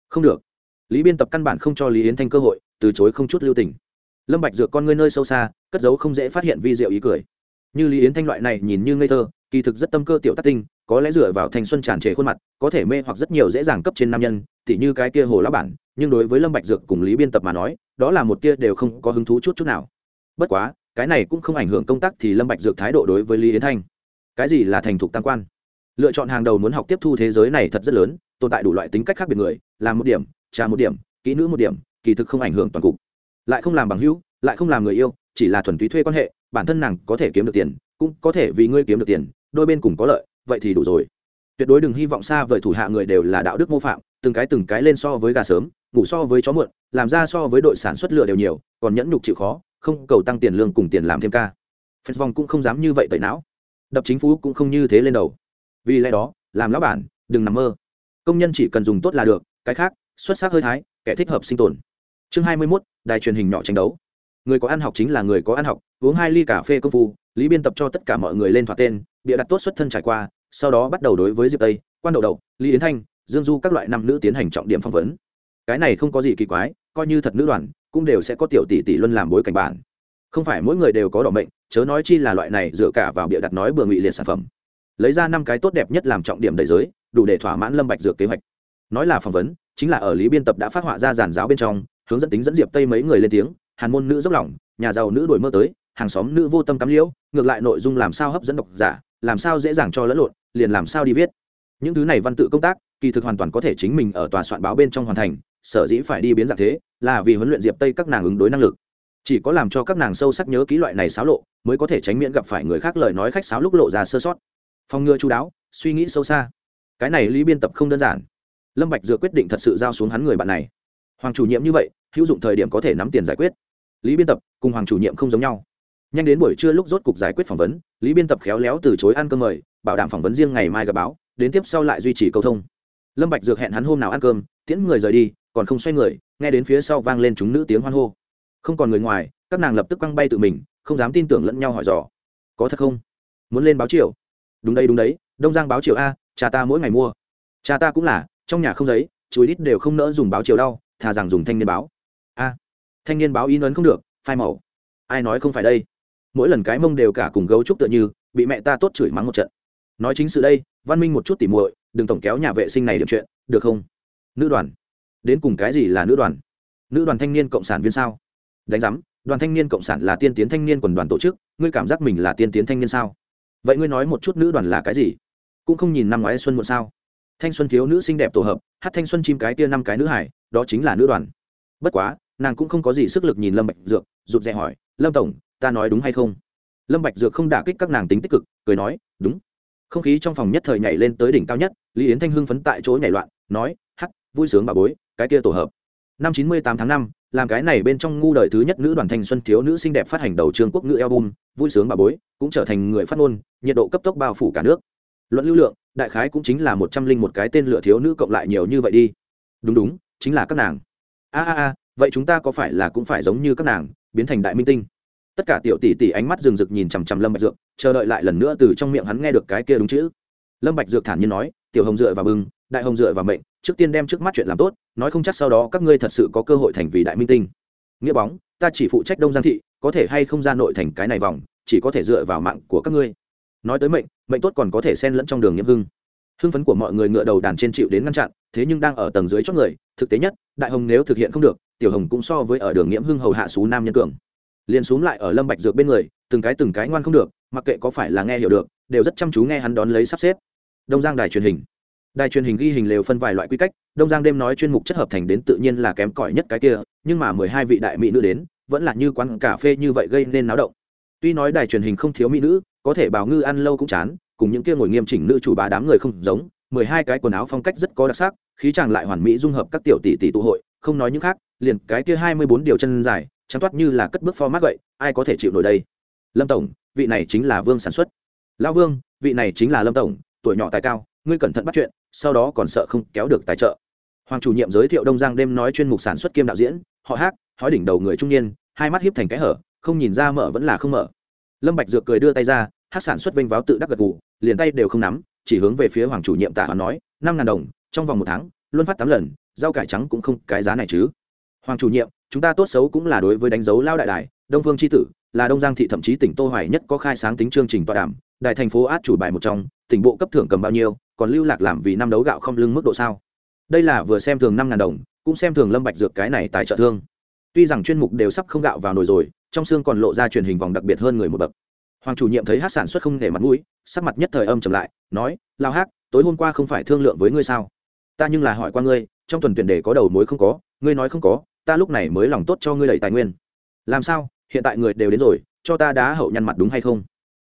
Không được. Lý biên tập căn bản không cho lý yến thanh cơ hội, từ chối không chút lưu tình. Lâm bạch dược con ngươi nơi sâu xa, cất giấu không dễ phát hiện vi diệu ý cười như lý yến thanh loại này nhìn như ngây thơ, kỳ thực rất tâm cơ tiểu tác tinh, có lẽ dựa vào thanh xuân tràn trề khuôn mặt, có thể mê hoặc rất nhiều dễ dàng cấp trên nam nhân, tỉ như cái kia hồ lão bản, nhưng đối với lâm bạch dược cùng lý biên tập mà nói, đó là một tia đều không có hứng thú chút chút nào. Bất quá, cái này cũng không ảnh hưởng công tác thì lâm bạch dược thái độ đối với lý yến thanh. Cái gì là thành thục tam quan? Lựa chọn hàng đầu muốn học tiếp thu thế giới này thật rất lớn, tồn tại đủ loại tính cách khác biệt người, làm một điểm trà một điểm, kỹ nữ một điểm, kỳ thực không ảnh hưởng toàn cục. Lại không làm bằng hữu, lại không làm người yêu, chỉ là thuần túy thuê quan hệ bản thân nàng có thể kiếm được tiền cũng có thể vì ngươi kiếm được tiền đôi bên cùng có lợi vậy thì đủ rồi. Tuyệt đối đừng hy vọng xa vời thủ hạ người đều là đạo đức mô phạm từng cái từng cái lên so với gà sớm ngủ so với chó muộn làm ra so với đội sản xuất lựa đều nhiều còn nhẫn nhục chịu khó không cầu tăng tiền lương cùng tiền làm thêm ca. Phật vòng cũng không dám như vậy tẩy não. Đập chính phủ cũng không như thế lên đầu. Vì lẽ đó làm lão bản đừng nằm mơ. Công nhân chỉ cần dùng tốt là được cái khác xuất sắc hơi thái kẻ thích hợp sinh tồn. Chương hai mươi 21, đài truyền hình nhỏ tranh đấu người có ăn học chính là người có ăn học uống hai ly cà phê công phu lý biên tập cho tất cả mọi người lên thoại tên bịa đặt tốt xuất thân trải qua sau đó bắt đầu đối với diệp tây quan Đầu Đầu, lý yến thanh dương du các loại nam nữ tiến hành trọng điểm phỏng vấn. Cái này không có gì kỳ quái coi như thật nữ đoàn cũng đều sẽ có tiểu tỷ tỷ luân làm bối cảnh bản không phải mỗi người đều có đỏ mệnh chớ nói chi là loại này dựa cả vào bịa đặt nói bừa ngụy liệt sản phẩm. Lấy ra năm cái tốt đẹp nhất làm trọng điểm đầy giới đủ để thỏa mãn lâm bạch dược kế hoạch. Nói là phỏng vấn chính là ở lý biên tập đã phát họa ra giàn giáo bên trong hướng dẫn tính dẫn diệp tây mấy người lên tiếng hàn môn nữ dốc lòng, nhà giàu nữ đổi mơ tới, hàng xóm nữ vô tâm cắm liễu, ngược lại nội dung làm sao hấp dẫn độc giả, làm sao dễ dàng cho lẫn lộn, liền làm sao đi viết. Những thứ này văn tự công tác, kỳ thực hoàn toàn có thể chính mình ở tòa soạn báo bên trong hoàn thành, sở dĩ phải đi biến dạng thế, là vì huấn luyện diệp tây các nàng ứng đối năng lực. Chỉ có làm cho các nàng sâu sắc nhớ ký loại này xáo lộ, mới có thể tránh miễn gặp phải người khác lời nói khách sáo lúc lộ ra sơ sót. Phòng ngừa chú đáo, suy nghĩ sâu xa. Cái này lý biên tập không đơn giản. Lâm bạch dựa quyết định thật sự giao xuống hắn người bạn này. Hoàng chủ nhiệm như vậy, hữu dụng thời điểm có thể nắm tiền giải quyết lý biên tập cùng hoàng chủ nhiệm không giống nhau. Nhanh đến buổi trưa lúc rốt cục giải quyết phỏng vấn, lý biên tập khéo léo từ chối ăn cơm mời, bảo đảm phỏng vấn riêng ngày mai gặp báo, đến tiếp sau lại duy trì cầu thông. Lâm bạch dược hẹn hắn hôm nào ăn cơm, tiễn người rời đi, còn không xoay người, nghe đến phía sau vang lên chúng nữ tiếng hoan hô. Không còn người ngoài, các nàng lập tức quăng bay tự mình, không dám tin tưởng lẫn nhau hỏi dò. Có thật không? Muốn lên báo triều? Đúng đây đúng đấy, đông giang báo triều a, cha ta mỗi ngày mua. Cha ta cũng là, trong nhà không giấy, chuối đít đều không nỡ dùng báo triều đau, thà rằng dùng thanh niên báo. A thanh niên báo in ấn không được, phai màu. Ai nói không phải đây? Mỗi lần cái mông đều cả cùng gấu trúc tựa như, bị mẹ ta tốt chửi mắng một trận. Nói chính sự đây, văn minh một chút tỉ muội, đừng tổng kéo nhà vệ sinh này điểm chuyện, được không? Nữ đoàn. Đến cùng cái gì là nữ đoàn? Nữ đoàn thanh niên cộng sản viên sao? Đánh giám, đoàn thanh niên cộng sản là tiên tiến thanh niên quần đoàn tổ chức, ngươi cảm giác mình là tiên tiến thanh niên sao? Vậy ngươi nói một chút nữ đoàn là cái gì? Cũng không nhìn năm ngoái xuân một sao? Thanh xuân thiếu nữ xinh đẹp tổ hợp, hát thanh xuân chim cái tia năm cái nữ hải, đó chính là nữ đoàn. Bất quá nàng cũng không có gì sức lực nhìn lâm bạch dược, rụt rè hỏi, lâm tổng, ta nói đúng hay không? Lâm bạch dược không đả kích các nàng tính tích cực, cười nói, đúng. Không khí trong phòng nhất thời nhảy lên tới đỉnh cao nhất, lý yến thanh hưng phấn tại chỗ nhảy loạn, nói, hắc, vui sướng bà bối, cái kia tổ hợp. Năm chín mươi tám tháng năm, làm cái này bên trong ngu đời thứ nhất nữ đoàn thanh xuân thiếu nữ xinh đẹp phát hành đầu trương quốc ngữ album, vui sướng bà bối, cũng trở thành người phát ngôn, nhiệt độ cấp tốc bao phủ cả nước. Luận lưu lượng, đại khái cũng chính là một trăm linh một cái tên lựa thiếu nữ cộng lại nhiều như vậy đi. Đúng đúng, chính là các nàng. A a a vậy chúng ta có phải là cũng phải giống như các nàng, biến thành đại minh tinh? Tất cả tiểu tỷ tỷ ánh mắt rừng rực nhìn chằm chằm lâm bạch dược, chờ đợi lại lần nữa từ trong miệng hắn nghe được cái kia đúng chữ. Lâm bạch dược thản nhiên nói, tiểu hồng dựa vào bưng, đại hồng dựa vào mệnh, trước tiên đem trước mắt chuyện làm tốt, nói không chắc sau đó các ngươi thật sự có cơ hội thành vì đại minh tinh. Nghĩa bóng, ta chỉ phụ trách đông giang thị, có thể hay không ra nội thành cái này vòng, chỉ có thể dựa vào mạng của các ngươi. Nói tới mệnh mệnh tốt còn có thể xen lẫn trong đường nhiễm hưng. Hưng phấn của mọi người ngựa đầu đàn trên chịu đến ngăn chặn, thế nhưng đang ở tầng dưới chót người, thực tế nhất, đại hồng nếu thực hiện không được tiểu hồng cũng so với ở đường nghiễm hưng hầu hạ xú nam nhân cường. Liền xuống lại ở lâm bạch dược bên người, từng cái từng cái ngoan không được, mặc kệ có phải là nghe hiểu được, đều rất chăm chú nghe hắn đón lấy sắp xếp. Đông giang đài truyền hình. Đài truyền hình ghi hình lều phân vài loại quy cách, đông giang đêm nói chuyên mục chất hợp thành đến tự nhiên là kém cỏi nhất cái kia, nhưng mà mười hai vị đại mỹ nữ đến, vẫn là như quán cà phê như vậy gây nên náo động. Tuy nói đài truyền hình không thiếu mỹ nữ, có thể bảo ngư ăn lâu cũng chán, cùng những kia ngồi nghiêm chỉnh nữ chủ bá đám người không giống, mười hai cái quần áo phong cách rất có đặc sắc, khí chàng lại hoàn mỹ dung hợp các tiểu tỷ tỷ tụ hội, không nói những khác liền cái kia hai mươi bốn điều chân dài, trắng toát như là cất bước format vậy, ai có thể chịu nổi đây? Lâm tổng, vị này chính là vương sản xuất. Lão vương, vị này chính là lâm tổng, tuổi nhỏ tài cao, ngươi cẩn thận bắt chuyện, sau đó còn sợ không kéo được tài trợ. Hoàng chủ nhiệm giới thiệu đông giang đêm nói chuyên mục sản xuất kiêm đạo diễn, họ hát hói đỉnh đầu người trung niên, hai mắt hiếp thành cái hở, không nhìn ra mở vẫn là không mở. Lâm bạch dược cười đưa tay ra hát sản xuất vinh váo tự đắc gật gù, liền tay đều không nắm, chỉ hướng về phía hoàng chủ nhiệm tạ nói, năm ngàn đồng, trong vòng một tháng, luôn phát tám lần, rau cải trắng cũng không cái giá này chứ hoàng chủ nhiệm, chúng ta tốt xấu cũng là đối với đánh dấu lao đại đài, đông phương tri tử, là đông giang thị thậm chí tỉnh tô hoài nhất có khai sáng tính chương trình tọa đàm đại thành phố át chủ bài một trong, tỉnh bộ cấp thưởng cầm bao nhiêu, còn lưu lạc làm vì năm đấu gạo không lưng mức độ sao? Đây là vừa xem thường năm ngàn đồng, cũng xem thường lâm bạch dược cái này tài trợ thương. Tuy rằng chuyên mục đều sắp không gạo vào nồi rồi, trong xương còn lộ ra truyền hình vòng đặc biệt hơn người một bậc. Hoàng chủ nhiệm thấy hát sản xuất không để mặt mũi, sắc mặt nhất thời âm trầm lại, nói lao hát tối hôm qua không phải thương lượng với ngươi sao? Ta nhưng là hỏi qua ngươi, trong tuần tuyển đề có đầu mối không có ngươi nói không có, ta lúc này mới lòng tốt cho ngươi đẩy tài nguyên. Làm sao? Hiện tại người đều đến rồi, cho ta đá hậu nhăn mặt đúng hay không?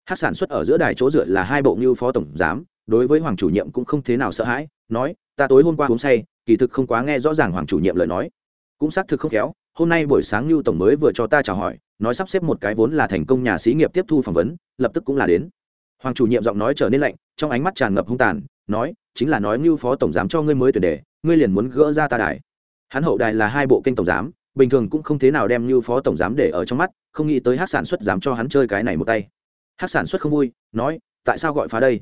Hát sản xuất ở giữa đài chỗ dựa là hai bộ như phó tổng giám, đối với hoàng chủ nhiệm cũng không thế nào sợ hãi, nói, ta tối hôm qua uống say, kỳ thực không quá nghe rõ ràng hoàng chủ nhiệm lời nói. Cũng xác thực không khéo, hôm nay buổi sáng như tổng mới vừa cho ta chào hỏi, nói sắp xếp một cái vốn là thành công nhà sĩ nghiệp tiếp thu phỏng vấn, lập tức cũng là đến. Hoàng chủ nhiệm giọng nói trở nên lạnh, trong ánh mắt tràn ngập hung tàn, nói, chính là nói như phó tổng giám cho ngươi mới tuyển đề, ngươi liền muốn gỡ ra ta đài hắn hậu đài là hai bộ kênh tổng giám, bình thường cũng không thế nào đem như phó tổng giám để ở trong mắt, không nghĩ tới hát sản xuất dám cho hắn chơi cái này một tay. Hát sản xuất không vui, nói, tại sao gọi phá đây?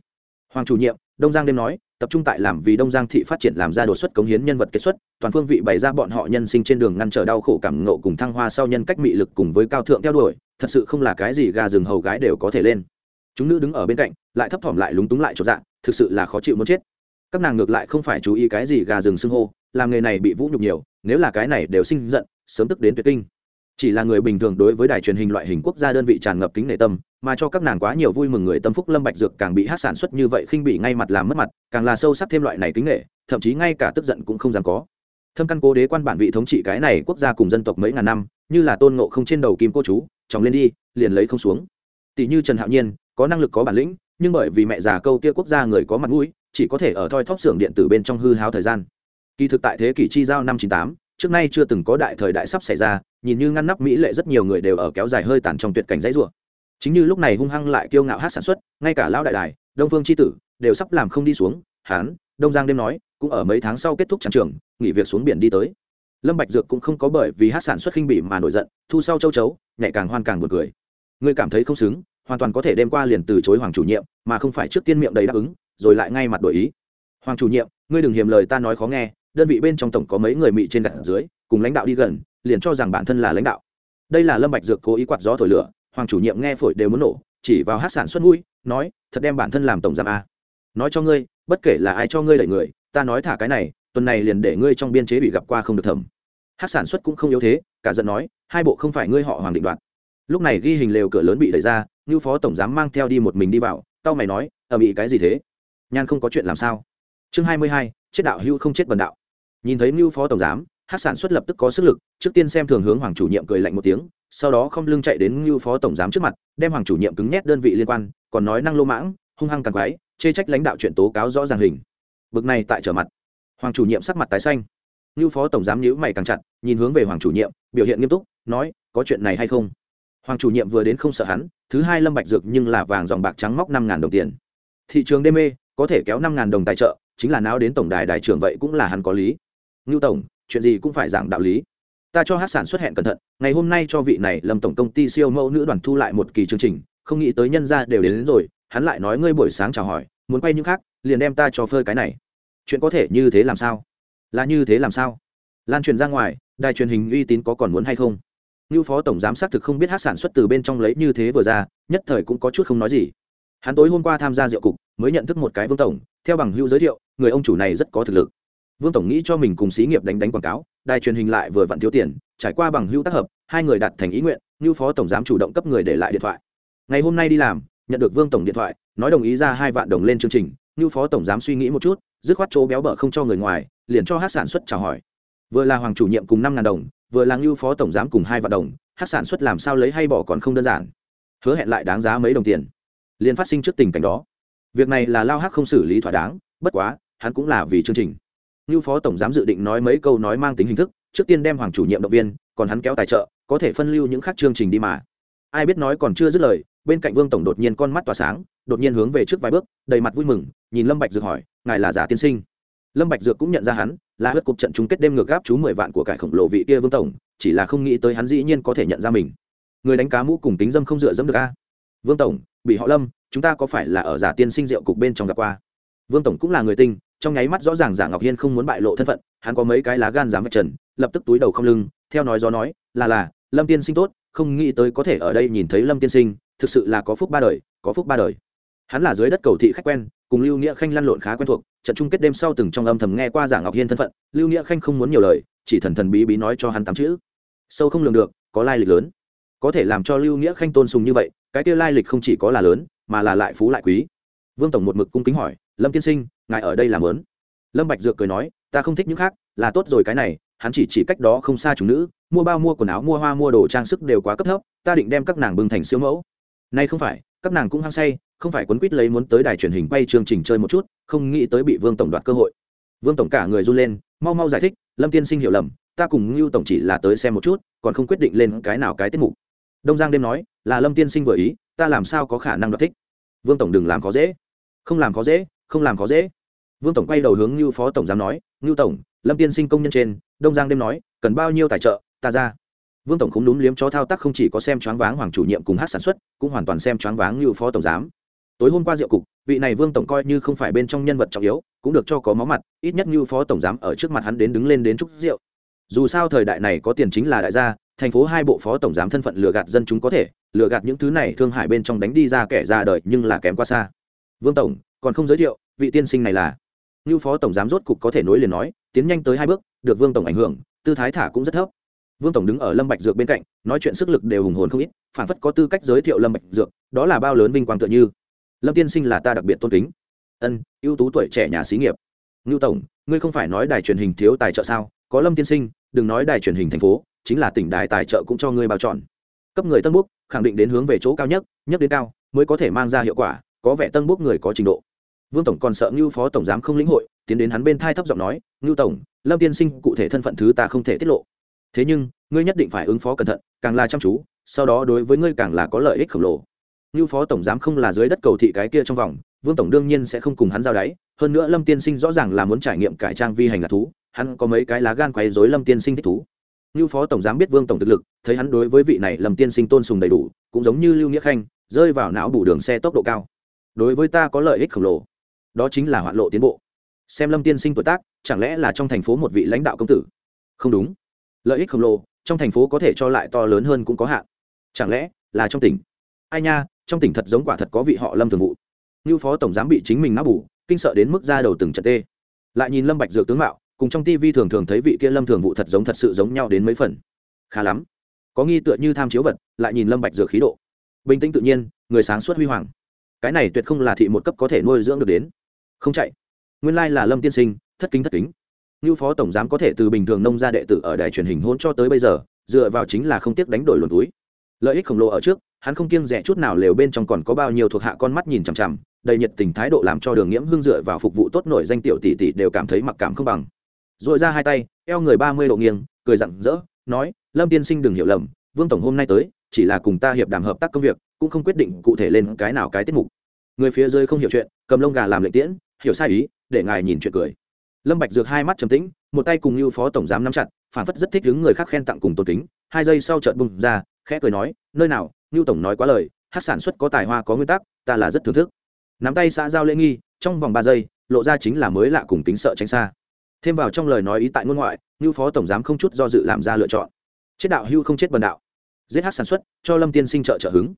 Hoàng chủ nhiệm, đông giang đêm nói, tập trung tại làm vì đông giang thị phát triển làm ra đột xuất cống hiến nhân vật kết xuất, toàn phương vị bày ra bọn họ nhân sinh trên đường ngăn trở đau khổ cảm ngộ cùng thăng hoa sau nhân cách mị lực cùng với cao thượng theo đuổi, thật sự không là cái gì gà rừng hầu gái đều có thể lên. Chúng nữ đứng ở bên cạnh, lại thấp thỏm lại lúng túng lại chỗ dạng thực sự là khó chịu muốn chết các nàng ngược lại không phải chú ý cái gì gà rừng xưng hô, làm nghề này bị vũ nhục nhiều, nếu là cái này đều sinh giận, sớm tức đến tuyệt kinh. Chỉ là người bình thường đối với đài truyền hình loại hình quốc gia đơn vị tràn ngập kính nể tâm, mà cho các nàng quá nhiều vui mừng người tâm phúc lâm bạch dược càng bị hát sản xuất như vậy khinh bị ngay mặt làm mất mặt, càng là sâu sắc thêm loại này kính nể, thậm chí ngay cả tức giận cũng không dám có. Thâm căn cố đế quan bản vị thống trị cái này quốc gia cùng dân tộc mấy ngàn năm, như là tôn ngộ không trên đầu kim cô chú chóng lên đi, liền lấy không xuống. Tỷ như trần hạo nhiên, có năng lực có bản lĩnh, nhưng bởi vì mẹ già câu kia quốc gia người có mặt mũi chỉ có thể ở thoi thóp xưởng điện tử bên trong hư hao thời gian. Kỳ thực tại thế kỷ chi giao năm chín tám, trước nay chưa từng có đại thời đại sắp xảy ra, nhìn như ngăn nắp mỹ lệ rất nhiều người đều ở kéo dài hơi tàn trong tuyệt cảnh dãy rủa. Chính như lúc này hung hăng lại kiêu ngạo hát sản xuất, ngay cả lão đại đài, đông phương c h i tử, đều sắp làm không đi xuống hán đông giang đêm nói, cũng ở mấy tháng sau kết thúc trang trường, nghỉ việc xuống biển đi tới. Lâm bạch dược cũng không có bởi vì hát sản xuất khinh bỉ mà nổi giận, thu sau châu chấu nhạy càng hoan càng buồn cười. Người cảm thấy không xứng, hoàn toàn có thể đem qua liền từ chối hoàng chủ nhiệm, mà không phải trước tiên miệng đầy đáp ứng rồi lại ngay mặt đổi ý. Hoàng chủ nhiệm, ngươi đừng hiềm lời ta nói khó nghe, đơn vị bên trong tổng có mấy người mị trên đặt dưới, cùng lãnh đạo đi gần, liền cho rằng bản thân là lãnh đạo. Đây là lâm bạch dược cố ý quạt gió thổi lửa, hoàng chủ nhiệm nghe phổi đều muốn nổ, chỉ vào hát sản xuất mũi, nói, thật đem bản thân làm tổng giám a. Nói cho ngươi, bất kể là ai cho ngươi đẩy người, ta nói thả cái này, tuần này liền để ngươi trong biên chế bị gặp qua không được thẩm hát sản xuất cũng không yếu thế, cả giận nói, hai bộ không phải ngươi họ hoàng định đoạt. Lúc này ghi hình lều cửa lớn bị đẩy ra như phó tổng giám mang theo đi một mình đi vào tao mày nói ở bị cái gì thế? Nhan không có chuyện làm sao? Chương hai mươi hai, chết đạo hưu không chết bần đạo. Nhìn thấy mưu phó tổng giám hát sản xuất lập tức có sức lực, trước tiên xem thường hướng hoàng chủ nhiệm cười lạnh một tiếng, sau đó không lưng chạy đến mưu phó tổng giám trước mặt, đem hoàng chủ nhiệm cứng nhét đơn vị liên quan, còn nói năng lô mãng, hung hăng càng quái, chê trách lãnh đạo chuyện tố cáo rõ ràng hình. Bực này tại trở mặt. Hoàng chủ nhiệm sắc mặt tái xanh. Mưu phó tổng giám nhíu mày càng chặt, nhìn hướng về hoàng chủ nhiệm, biểu hiện nghiêm túc, nói, có chuyện này hay không? Hoàng chủ nhiệm vừa đến không sợ hắn, thứ hai lâm bạch dược nhưng là vàng dòng bạc trắng móc năm ngàn đồng tiền. Thị trường đê mê có thể kéo năm ngàn đồng tài trợ chính là náo đến tổng đài đại trưởng vậy cũng là hắn có lý. Ngưu tổng chuyện gì cũng phải giảng đạo lý. Ta cho hát sản xuất hẹn cẩn thận ngày hôm nay cho vị này lâm tổng công ty siêu mẫu nữ đoàn thu lại một kỳ chương trình không nghĩ tới nhân ra đều đến, đến rồi hắn lại nói ngươi buổi sáng chào hỏi muốn quay những khác liền đem ta cho phơi cái này. Chuyện có thể như thế làm sao? Là như thế làm sao? Lan truyền ra ngoài đài truyền hình uy tín có còn muốn hay không? Như phó tổng giám xác thực không biết hát sản xuất từ bên trong lấy như thế vừa ra nhất thời cũng có chút không nói gì. Hắn tối hôm qua tham gia rượu cục mới nhận thức một cái vương tổng, theo bằng hữu giới thiệu, người ông chủ này rất có thực lực. Vương tổng nghĩ cho mình cùng xí nghiệp đánh đánh quảng cáo, đài truyền hình lại vừa vặn thiếu tiền, trải qua bằng hữu tác hợp, hai người đặt thành ý nguyện, như phó tổng giám chủ động cấp người để lại điện thoại. Ngày hôm nay đi làm, nhận được vương tổng điện thoại, nói đồng ý ra hai vạn đồng lên chương trình, như phó tổng giám suy nghĩ một chút, dứt khoát chỗ béo bở không cho người ngoài, liền cho hát sản xuất chào hỏi. Vừa là hoàng chủ nhiệm cùng năm ngàn đồng, vừa là ngưu phó tổng giám cùng hai vạn đồng, hát sản xuất làm sao lấy hay bỏ còn không đơn giản. Hứa hẹn lại đáng giá mấy đồng tiền. Liền phát sinh trước tình cảnh đó việc này là lao hắc không xử lý thỏa đáng, bất quá, hắn cũng là vì chương trình. Như phó tổng giám dự định nói mấy câu nói mang tính hình thức, trước tiên đem hoàng chủ nhiệm động viên, còn hắn kéo tài trợ, có thể phân lưu những khác chương trình đi mà. Ai biết nói còn chưa dứt lời, bên cạnh vương tổng đột nhiên con mắt tỏa sáng, đột nhiên hướng về trước vài bước, đầy mặt vui mừng, nhìn lâm bạch dược hỏi, ngài là giả tiên sinh? Lâm bạch dược cũng nhận ra hắn, là hất cục trận chung kết đêm ngược gáp chú mười vạn của cải khổng lồ vị kia vương tổng, chỉ là không nghĩ tới hắn dĩ nhiên có thể nhận ra mình. Người đánh cá mũ cùng tính dâm không dựa dẫm được a. Vương tổng, bị họ lâm chúng ta có phải là ở giả tiên sinh rượu cục bên trong gặp qua? Vương tổng cũng là người tinh, trong nháy mắt rõ ràng giả ngọc hiên không muốn bại lộ thân phận, hắn có mấy cái lá gan dám vạch trần, lập tức túi đầu không lưng, theo nói gió nói, là là, lâm tiên sinh tốt, không nghĩ tới có thể ở đây nhìn thấy lâm tiên sinh, thực sự là có phúc ba đời, có phúc ba đời. Hắn là dưới đất cầu thị khách quen, cùng lưu nghĩa khanh lăn lộn khá quen thuộc, trận chung kết đêm sau từng trong âm thầm nghe qua giả ngọc hiên thân phận, lưu nghĩa khanh không muốn nhiều lời, chỉ thần thần bí bí nói cho hắn tám chữ. Sâu không lường được, có lai lịch lớn. Có thể làm cho lưu nghĩa khanh tôn sùng như vậy, cái kia lai lịch không chỉ có là lớn mà là lại phú lại quý. Vương tổng một mực cung kính hỏi, lâm tiên sinh, ngài ở đây làm lớn lâm bạch dược cười nói, ta không thích những khác, là tốt rồi cái này, hắn chỉ chỉ cách đó không xa chúng nữ, mua bao mua quần áo, mua hoa, mua đồ, trang sức đều quá cấp thấp, ta định đem các nàng bưng thành siêu mẫu. Nay không phải, các nàng cũng hăng say, không phải quấn quýt lấy muốn tới đài truyền hình quay chương trình chơi một chút, không nghĩ tới bị vương tổng đoạt cơ hội. Vương tổng cả người run lên, mau mau giải thích, lâm tiên sinh hiểu lầm, ta cùng ngưu tổng chỉ là tới xem một chút, còn không quyết định lên cái nào cái tiết mục. Đông giang đêm nói, là lâm tiên sinh vừa ý ta làm sao có khả năng đoạt thích? Vương tổng đừng làm khó dễ. Không làm khó dễ, không làm khó dễ. Vương tổng quay đầu hướng như phó tổng giám nói, ngưu tổng, lâm tiên sinh công nhân trên, đông giang đêm nói, cần bao nhiêu tài trợ, ta ra. Vương tổng không đúng liếm cho thao tác không chỉ có xem choáng váng hoàng chủ nhiệm cùng hát sản xuất, cũng hoàn toàn xem choáng váng như phó tổng giám. Tối hôm qua rượu cục, vị này vương tổng coi như không phải bên trong nhân vật trọng yếu, cũng được cho có máu mặt, ít nhất như phó tổng giám ở trước mặt hắn đến đứng lên đến chúc rượu. Dù sao thời đại này có tiền chính là đại gia thành phố hai bộ phó tổng giám thân phận lừa gạt dân chúng có thể, lừa gạt những thứ này thương hại bên trong đánh đi ra kẻ ra đời nhưng là kém quá xa. Vương tổng, còn không giới thiệu, vị tiên sinh này là? Như phó tổng giám rốt cục có thể nối liền nói, tiến nhanh tới hai bước, được vương tổng ảnh hưởng, tư thái thả cũng rất thấp. Vương tổng đứng ở lâm bạch dược bên cạnh, nói chuyện sức lực đều hùng hồn không ít, phản phất có tư cách giới thiệu lâm bạch dược, đó là bao lớn vinh quang tựa như. Lâm tiên sinh là ta đặc biệt tôn kính. Ân, ưu tú tuổi trẻ nhà xí nghiệp. Ngưu tổng, ngươi không phải nói đài truyền hình thiếu tài trợ sao? Có lâm tiên sinh, đừng nói đài truyền hình thành phố chính là tỉnh đài tài trợ cũng cho ngươi bao chọn cấp người tân búc, khẳng định đến hướng về chỗ cao nhất nhất đến cao, mới có thể mang ra hiệu quả, có vẻ tân búc người có trình độ. Vương tổng còn sợ ngưu phó tổng giám không lĩnh hội, tiến đến hắn bên thai thấp giọng nói, ngưu tổng, lâm tiên sinh cụ thể thân phận thứ ta không thể tiết lộ. Thế nhưng, ngươi nhất định phải ứng phó cẩn thận, càng là chăm chú, sau đó đối với ngươi càng là có lợi ích khổng lồ. Ngưu phó tổng giám không là dưới đất cầu thị cái kia trong vòng, vương tổng đương nhiên sẽ không cùng hắn giao đáy, hơn nữa lâm tiên sinh rõ ràng là muốn trải nghiệm cải trang vi hành là thú, hắn có mấy cái lá gan quay dối lâm tiên sinh thích thú như phó tổng giám biết vương tổng thực lực thấy hắn đối với vị này lâm tiên sinh tôn sùng đầy đủ cũng giống như lưu nghĩa khanh rơi vào não bù đường xe tốc độ cao. Đối với ta có lợi ích khổng lồ. Đó chính là hoạn lộ tiến bộ. Xem lâm tiên sinh tuổi tác chẳng lẽ là trong thành phố một vị lãnh đạo công tử? Không đúng. Lợi ích khổng lồ trong thành phố có thể cho lại to lớn hơn cũng có hạn. Chẳng lẽ là trong tỉnh? Ai nha trong tỉnh thật giống quả thật có vị họ lâm thường vụ. Như phó tổng giám bị chính mình nắp bù, kinh sợ đến mức ra đầu từng trận tê. Lại nhìn lâm bạch dược tướng mạo cùng trong tivi thường thường thấy vị kia lâm thường vụ thật giống thật sự giống nhau đến mấy phần. Khá lắm. Có nghi tựa như tham chiếu vật, lại nhìn lâm bạch dược khí độ. Bình tĩnh tự nhiên, người sáng suốt huy hoàng. Cái này tuyệt không là thị một cấp có thể nuôi dưỡng được đến. Không chạy. Nguyên lai là lâm tiên sinh, thất kính thất kính. Như phó tổng giám có thể từ bình thường nông gia đệ tử ở đài truyền hình hôn cho tới bây giờ, dựa vào chính là không tiếc đánh đổi luồn túi. Lợi ích khổng lồ ở trước, hắn không kiêng rẻ chút nào lều bên trong còn có bao nhiêu thuộc hạ con mắt nhìn chằm chằm, đầy nhiệt tình thái độ làm cho đường nghiễm hương dựa vào phục vụ tốt nổi danh tiểu tỷ tỷ đều cảm thấy mặc cảm không bằng dội ra hai tay, eo người ba mươi độ nghiêng, cười rặng rỡ, nói, lâm tiên sinh đừng hiểu lầm, vương tổng hôm nay tới, chỉ là cùng ta hiệp đàm hợp tác công việc, cũng không quyết định cụ thể lên cái nào cái tiết mục. Người phía dưới không hiểu chuyện, cầm lông gà làm lệnh tiễn, hiểu sai ý, để ngài nhìn chuyện cười. Lâm bạch dược hai mắt trầm tĩnh, một tay cùng như phó tổng giám nắm chặt, phản phất rất thích đứng người khác khen tặng cùng tôn kính, hai giây sau chợt bùng ra, khẽ cười nói, nơi nào như tổng nói quá lời, hát sản xuất có tài hoa có nguyên tắc, ta là rất thưởng thức. Nắm tay xã giao lễ nghi, trong vòng ba giây, lộ ra chính là mới lạ cùng tính sợ tránh xa thêm vào trong lời nói ý tại ngôn ngoại như phó tổng giám không chút do dự làm ra lựa chọn. Chết đạo hưu không chết bần đạo. Giết hát sản xuất, cho lâm tiên sinh trợ trợ hứng.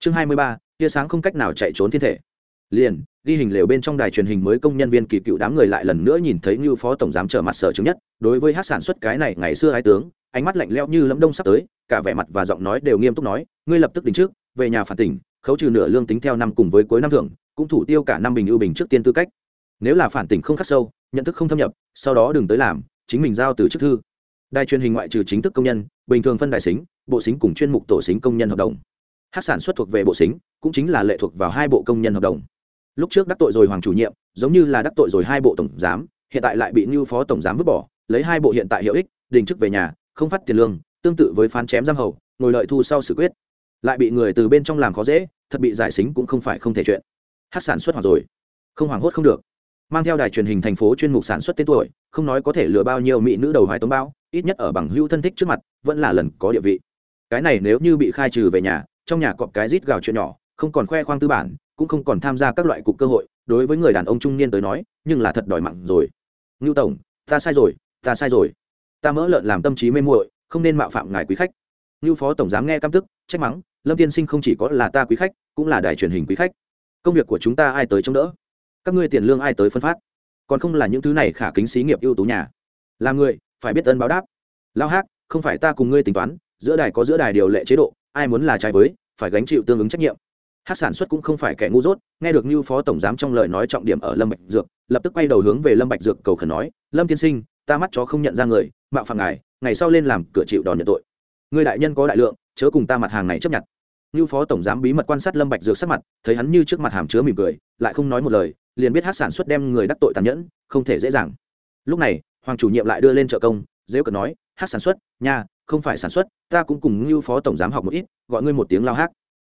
Chương hai mươi ba, tia sáng không cách nào chạy trốn thiên thể. Liền, ghi hình lều bên trong đài truyền hình mới công nhân viên kỳ cựu đám người lại lần nữa nhìn thấy như phó tổng giám trở mặt sở chứng nhất. Đối với hát sản xuất cái này, ngày xưa hai tướng, ánh mắt lạnh lẽo như lẫm đông sắp tới, cả vẻ mặt và giọng nói đều nghiêm túc nói, ngươi lập tức đính trước, về nhà phản tỉnh, khấu trừ nửa lương tính theo năm cùng với cuối năm thưởng, cũng thủ tiêu cả năm bình ưu bình trước tiên tư cách. Nếu là phản tỉnh không khắc sâu nhận thức không thâm nhập, sau đó đừng tới làm, chính mình giao từ chức thư. Đài truyền hình ngoại trừ chính thức công nhân, bình thường phân đài xính, bộ xính cùng chuyên mục tổ xính công nhân hợp đồng. Hát sản xuất thuộc về bộ xính, cũng chính là lệ thuộc vào hai bộ công nhân hợp đồng. Lúc trước đắc tội rồi hoàng chủ nhiệm, giống như là đắc tội rồi hai bộ tổng giám, hiện tại lại bị như phó tổng giám vứt bỏ, lấy hai bộ hiện tại hiệu ích, đình chức về nhà, không phát tiền lương, tương tự với phán chém giam hầu, ngồi lợi thu sau xử quyết. Lại bị người từ bên trong làm khó dễ, thật bị giải xính cũng không phải không thể chuyện. Hát sản xuất hoặc rồi. Không hoảng hốt không được mang theo đài truyền hình thành phố chuyên mục sản xuất tên tuổi, không nói có thể lừa bao nhiêu mỹ nữ đầu hoài tống bao, ít nhất ở bằng hữu thân thích trước mặt, vẫn là lần có địa vị. Cái này nếu như bị khai trừ về nhà, trong nhà cọp cái rít gào chuyện nhỏ, không còn khoe khoang tư bản, cũng không còn tham gia các loại cục cơ hội, đối với người đàn ông trung niên tới nói, nhưng là thật đòi mặn rồi. Ngưu tổng, ta sai rồi, ta sai rồi. Ta mỡ lợn làm tâm trí mê muội, không nên mạo phạm ngài quý khách. Ngưu phó tổng giám nghe căm tức, trách mắng, lâm tiên sinh không chỉ có là ta quý khách, cũng là đài truyền hình quý khách. Công việc của chúng ta ai tới chống đỡ? Các ngươi tiền lương ai tới phân phát? Còn không là những thứ này khả kính xí nghiệp ưu tú nhà. Làm người, phải biết ơn báo đáp. Lao hát không phải ta cùng ngươi tính toán, giữa đài có giữa đài điều lệ chế độ, ai muốn là trái với, phải gánh chịu tương ứng trách nhiệm. Hát sản xuất cũng không phải kẻ ngu dốt, nghe được như phó tổng giám trong lời nói trọng điểm ở lâm bạch dược, lập tức quay đầu hướng về lâm bạch dược cầu khẩn nói, lâm tiên sinh, ta mắt chó không nhận ra người, mạo phạm ngài, ngày sau lên làm cửa chịu đòn nhận tội. Người đại nhân có đại lượng, chớ cùng ta mặt hàng này chấp nhận. Như phó tổng giám bí mật quan sát lâm bạch dược sắc mặt, thấy hắn như trước mặt hàm chứa mỉm cười, lại không nói một lời liền biết hát sản xuất đem người đắc tội tàn nhẫn không thể dễ dàng. Lúc này hoàng chủ nhiệm lại đưa lên trợ công dễ cần nói hát sản xuất nhà, không phải sản xuất ta cũng cùng như phó tổng giám học một ít gọi ngươi một tiếng lao hát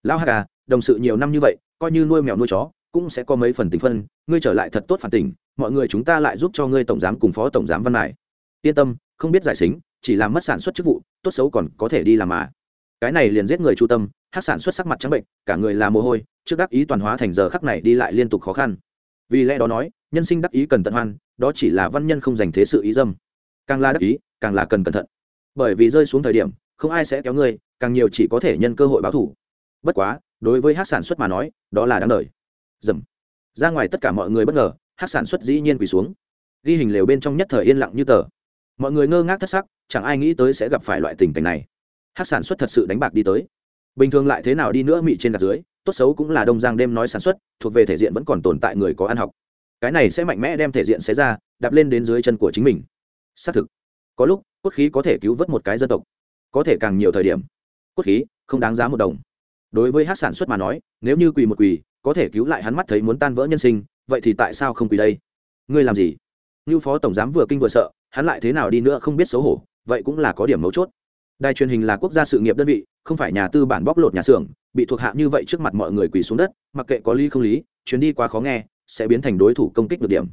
lao hát à đồng sự nhiều năm như vậy coi như nuôi mèo nuôi chó cũng sẽ có mấy phần tình phân ngươi trở lại thật tốt phản tình mọi người chúng ta lại giúp cho ngươi tổng giám cùng phó tổng giám văn mài yên tâm không biết giải xính chỉ làm mất sản xuất chức vụ tốt xấu còn có thể đi làm mà. Cái này liền giết người chu tâm hát sản xuất sắc mặt trắng bệnh cả người là mồ hôi trước đắc ý toàn hóa thành giờ khắc này đi lại liên tục khó khăn vì lẽ đó nói, nhân sinh đắc ý cần tận hoan, đó chỉ là văn nhân không dành thế sự ý dâm. Càng là đắc ý, càng là cần cẩn thận. Bởi vì rơi xuống thời điểm, không ai sẽ kéo ngươi, càng nhiều chỉ có thể nhân cơ hội báo thủ bất quá, đối với hát sản xuất mà nói, đó là đáng đời. Dầm. Ra ngoài tất cả mọi người bất ngờ, hát sản xuất dĩ nhiên quỳ xuống. Ghi hình lều bên trong nhất thời yên lặng như tờ. Mọi người ngơ ngác thất sắc, chẳng ai nghĩ tới sẽ gặp phải loại tình cảnh này. Hát sản xuất thật sự đánh bạc đi tới. Bình thường lại thế nào đi nữa mị trên gạt dưới tốt xấu cũng là đông giang đêm nói sản xuất, thuộc về thể diện vẫn còn tồn tại người có ăn học. Cái này sẽ mạnh mẽ đem thể diện xé ra, đạp lên đến dưới chân của chính mình. Xác thực, có lúc, cốt khí có thể cứu vớt một cái dân tộc. Có thể càng nhiều thời điểm, cốt khí không đáng giá một đồng. Đối với hát sản xuất mà nói, nếu như quỳ một quỳ, có thể cứu lại hắn mắt thấy muốn tan vỡ nhân sinh, vậy thì tại sao không quỳ đây? Ngươi làm gì? Như phó tổng giám vừa kinh vừa sợ, hắn lại thế nào đi nữa không biết xấu hổ, vậy cũng là có điểm mấu chốt đài truyền hình là quốc gia sự nghiệp đơn vị, không phải nhà tư bản bóc lột nhà xưởng, bị thuộc hạ như vậy trước mặt mọi người quỳ xuống đất, mặc kệ có lý không lý, chuyến đi quá khó nghe, sẽ biến thành đối thủ công kích được điểm.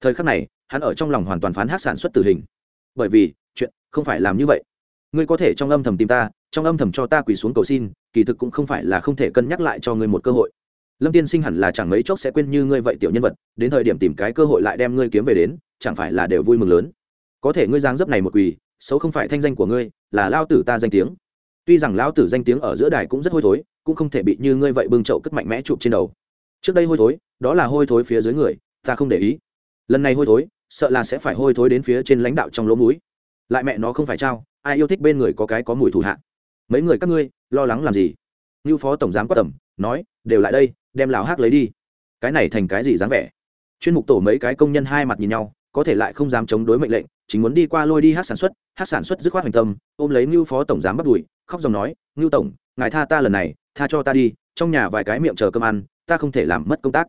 Thời khắc này, hắn ở trong lòng hoàn toàn phán hát sản xuất tử hình. Bởi vì, chuyện không phải làm như vậy. Ngươi có thể trong âm thầm tìm ta, trong âm thầm cho ta quỳ xuống cầu xin, kỳ thực cũng không phải là không thể cân nhắc lại cho ngươi một cơ hội. Lâm tiên sinh hẳn là chẳng mấy chốc sẽ quên như ngươi vậy tiểu nhân vật, đến thời điểm tìm cái cơ hội lại đem ngươi kiếm về đến, chẳng phải là đều vui mừng lớn. Có thể ngươi giang dấp này một quỳ xấu không phải thanh danh của ngươi, là lao tử ta danh tiếng. Tuy rằng lao tử danh tiếng ở giữa đài cũng rất hôi thối, cũng không thể bị như ngươi vậy bưng chậu cất mạnh mẽ chụp trên đầu. Trước đây hôi thối, đó là hôi thối phía dưới người, ta không để ý. Lần này hôi thối, sợ là sẽ phải hôi thối đến phía trên lãnh đạo trong lỗ mũi. Lại mẹ nó không phải trao, ai yêu thích bên người có cái có mùi thủ hạ. Mấy người các ngươi, lo lắng làm gì? Như phó tổng giám quát tầm, nói, đều lại đây, đem lào hát lấy đi. Cái này thành cái gì dáng vẻ? Chuyên mục tổ mấy cái công nhân hai mặt nhìn nhau, có thể lại không dám chống đối mệnh lệnh chính muốn đi qua lôi đi hát sản xuất, hát sản xuất dứt khoát hành tâm, ôm lấy ngưu phó tổng giám bắt đùi khóc dòng nói, ngưu tổng, ngài tha ta lần này, tha cho ta đi, trong nhà vài cái miệng chờ cơm ăn, ta không thể làm mất công tác.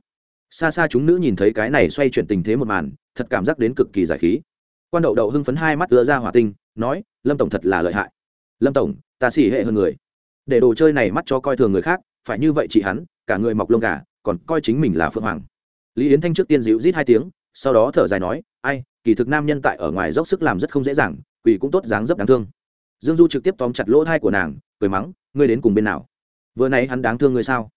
Xa xa chúng nữ nhìn thấy cái này xoay chuyển tình thế một màn, thật cảm giác đến cực kỳ giải khí. Quan đậu đậu hưng phấn hai mắt đưa ra hỏa tinh, nói, lâm tổng thật là lợi hại. Lâm tổng, ta xỉ hệ hơn người. Để đồ chơi này mắt cho coi thường người khác, phải như vậy chị hắn, cả người mọc lông gà, còn coi chính mình là phượng hoàng. Lý yến thanh trước tiên dịu rít hai tiếng, sau đó thở dài nói, ai kỳ thực nam nhân tại ở ngoài dốc sức làm rất không dễ dàng quỷ cũng tốt, dáng dấp đáng thương. Dương du trực tiếp tóm chặt lỗ thai của nàng, cười mắng, ngươi đến cùng bên nào? Vừa nãy hắn đáng thương ngươi sao?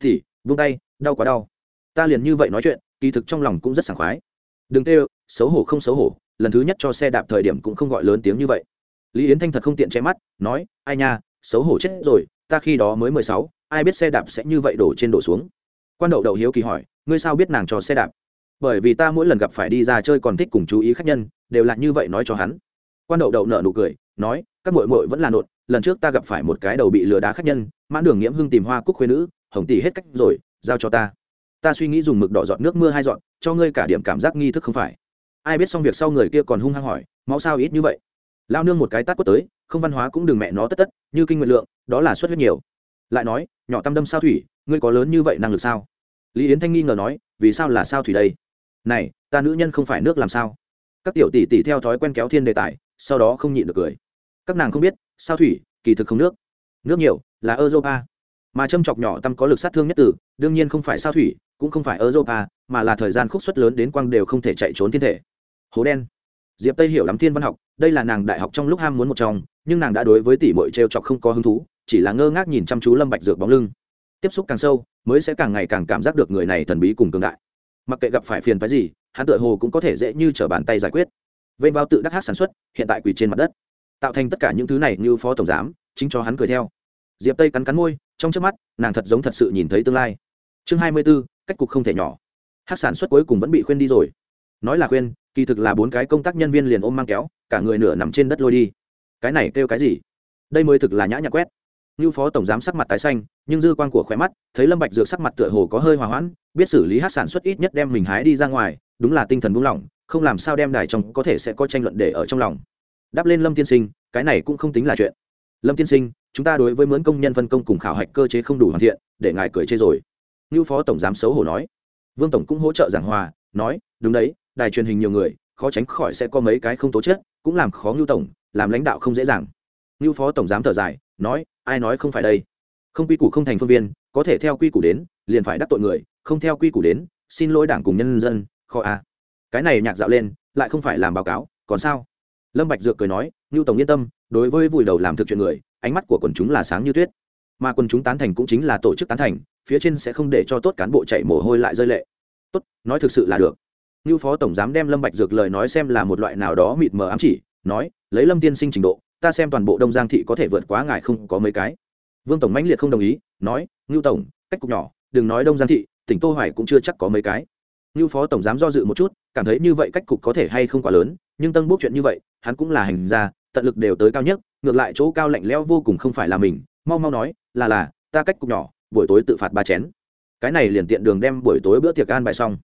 Thì, vung tay, đau quá đau. Ta liền như vậy nói chuyện, kỳ thực trong lòng cũng rất sảng khoái. Đừng kêu, xấu hổ không xấu hổ, lần thứ nhất cho xe đạp thời điểm cũng không gọi lớn tiếng như vậy. Lý yến thanh thật không tiện che mắt, nói, ai nha, xấu hổ chết rồi, ta khi đó mới mười sáu, ai biết xe đạp sẽ như vậy đổ trên đổ xuống? Quan đậu đậu hiếu kỳ hỏi, ngươi sao biết nàng cho xe đạp? Bởi vì ta mỗi lần gặp phải đi ra chơi còn thích cùng chú ý khách nhân, đều là như vậy nói cho hắn. Quan đậu đậu nợ nụ cười, nói, các mội mội vẫn là nộn lần trước ta gặp phải một cái đầu bị lừa đá khách nhân, mãn đường nghiễm hưng tìm hoa cúc khuê nữ, hồng tỷ hết cách rồi, giao cho ta. Ta suy nghĩ dùng mực đỏ dọn nước mưa hai dọn cho ngươi cả điểm cảm giác nghi thức không phải. Ai biết xong việc sau người kia còn hung hăng hỏi, máu sao ít như vậy? Lao nương một cái tát quất tới, không văn hóa cũng đừng mẹ nó tất tất, như kinh nguyện lượng, đó là xuất huyết nhiều. Lại nói, nhỏ tâm đâm sao thủy, ngươi có lớn như vậy năng lực sao? Lý yến thanh nghi ngờ nói, vì sao là sao thủy đây? Này, ta nữ nhân không phải nước làm sao? Các tiểu tỷ tỷ theo thói quen kéo thiên đề tài, sau đó không nhịn được cười. Các nàng không biết, sao thủy, kỳ thực không nước. Nước nhiều, là europa. Mà châm chọc nhỏ tâm có lực sát thương nhất tử đương nhiên không phải sao thủy, cũng không phải europa, mà là thời gian khúc suất lớn đến quang đều không thể chạy trốn thiên thể. Hố đen. Diệp tây hiểu lắm thiên văn học, đây là nàng đại học trong lúc ham muốn một trong, nhưng nàng đã đối với tỷ bội t chọc không có hứng thú, chỉ là ngơ ngác nhìn chăm chú lâm bạch dược bóng lưng. Tiếp xúc càng sâu, mới sẽ càng ngày càng cảm giác được người này thần bí cùng cường đại mặc kệ gặp phải phiền phái gì, hắn tựa hồ cũng có thể dễ như t r ở bàn tay giải quyết. Vênh vào tự đắc hát sản xuất, hiện tại quỳ trên mặt đất. Tạo thành tất cả những thứ này như phó tổng giám, chính cho hắn cười theo. Diệp tây cắn cắn môi, trong trước mắt, nàng thật giống thật sự nhìn thấy tương lai. Chương hai mươi b ố cách cục không thể nhỏ. Hát sản xuất cuối cùng vẫn bị khuyên đi rồi. Nói là khuyên, kỳ thực là bốn cái công tác nhân viên liền ôm mang kéo, cả người nửa nằm trên đất lôi đi. Cái này kêu cái gì? Đây mới thực là nhã nhạc quét như phó tổng giám sắc mặt tái xanh, nhưng dư quan của khóe mắt, thấy lâm bạch dược sắc mặt tựa hồ có hơi hòa hoãn, biết xử lý hát sản xuất ít nhất đem mình hái đi ra ngoài, đúng là tinh thần buông lỏng, không làm sao đem đài trong có thể sẽ có tranh luận để ở trong lòng. Đáp lên lâm tiên sinh, cái này cũng không tính là chuyện. Lâm tiên sinh, chúng ta đối với mướn công nhân phân công cùng khảo hạch cơ chế không đủ hoàn thiện, để ngài cười chê rồi. Như phó tổng giám xấu hổ nói. Vương tổng cũng hỗ trợ giảng hòa, nói, đúng đấy, đài truyền hình nhiều người, khó tránh khỏi sẽ có mấy cái không tố chất, cũng làm khó ngưu tổng, làm lãnh đạo không dễ dàng. Ngưu phó tổng giám thở dài nói, ai nói không phải đây? Không quy củ không thành phương viên, có thể theo quy củ đến, liền phải đắc tội người, không theo quy củ đến, xin lỗi đảng cùng nhân dân kho a à. cái này nhạc dạo lên, lại không phải làm báo cáo, còn sao? Lâm bạch dược cười nói, ngưu tổng yên tâm, đối với vùi đầu làm thực chuyện người, ánh mắt của quần chúng là sáng như tuyết. Mà quần chúng tán thành cũng chính là tổ chức tán thành, phía trên sẽ không để cho tốt cán bộ chạy mồ hôi lại rơi lệ. Tốt, nói thực sự là được. Như phó tổng giám đem lâm bạch dược lời nói xem là một loại nào đó mịt mờ ám chỉ, nói, lấy lâm tiên sinh trình độ ta xem toàn bộ đông giang thị có thể vượt quá ngài không có mấy cái. Vương tổng mãnh liệt không đồng ý, nói, ngưu tổng, cách cục nhỏ, đừng nói đông giang thị, tỉnh tô hoài cũng chưa chắc có mấy cái. Ngưu phó tổng giám do dự một chút, cảm thấy như vậy cách cục có thể hay không quá lớn, nhưng tân bốc chuyện như vậy, hắn cũng là hành gia, tận lực đều tới cao nhất, ngược lại chỗ cao lạnh lẽo vô cùng không phải là mình, mau mau nói, là là, ta cách cục nhỏ, buổi tối tự phạt ba chén. Cái này liền tiện đường đem buổi tối bữa tiệc an bài xong.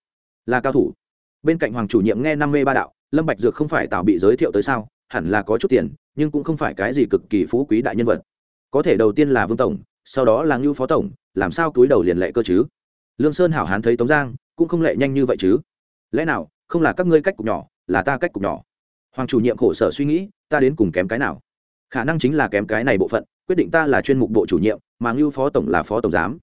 Là cao thủ. Bên cạnh hoàng chủ nhiệm nghe năm mê ba đạo, lâm bạch dược không phải tạo bị giới thiệu tới sao, hẳn là có chút tiền nhưng cũng không phải cái gì cực kỳ phú quý đại nhân vật. Có thể đầu tiên là vương tổng, sau đó là ngưu phó tổng, làm sao túi đầu liền lệ cơ chứ? Lương sơn hảo hán thấy tống giang, cũng không lệ nhanh như vậy chứ. Lẽ nào, không là các ngươi cách cục nhỏ, là ta cách cục nhỏ? Hoàng chủ nhiệm khổ sở suy nghĩ, ta đến cùng kém cái nào? Khả năng chính là kém cái này bộ phận, quyết định ta là chuyên mục bộ chủ nhiệm, mà ngưu phó tổng là phó tổng giám.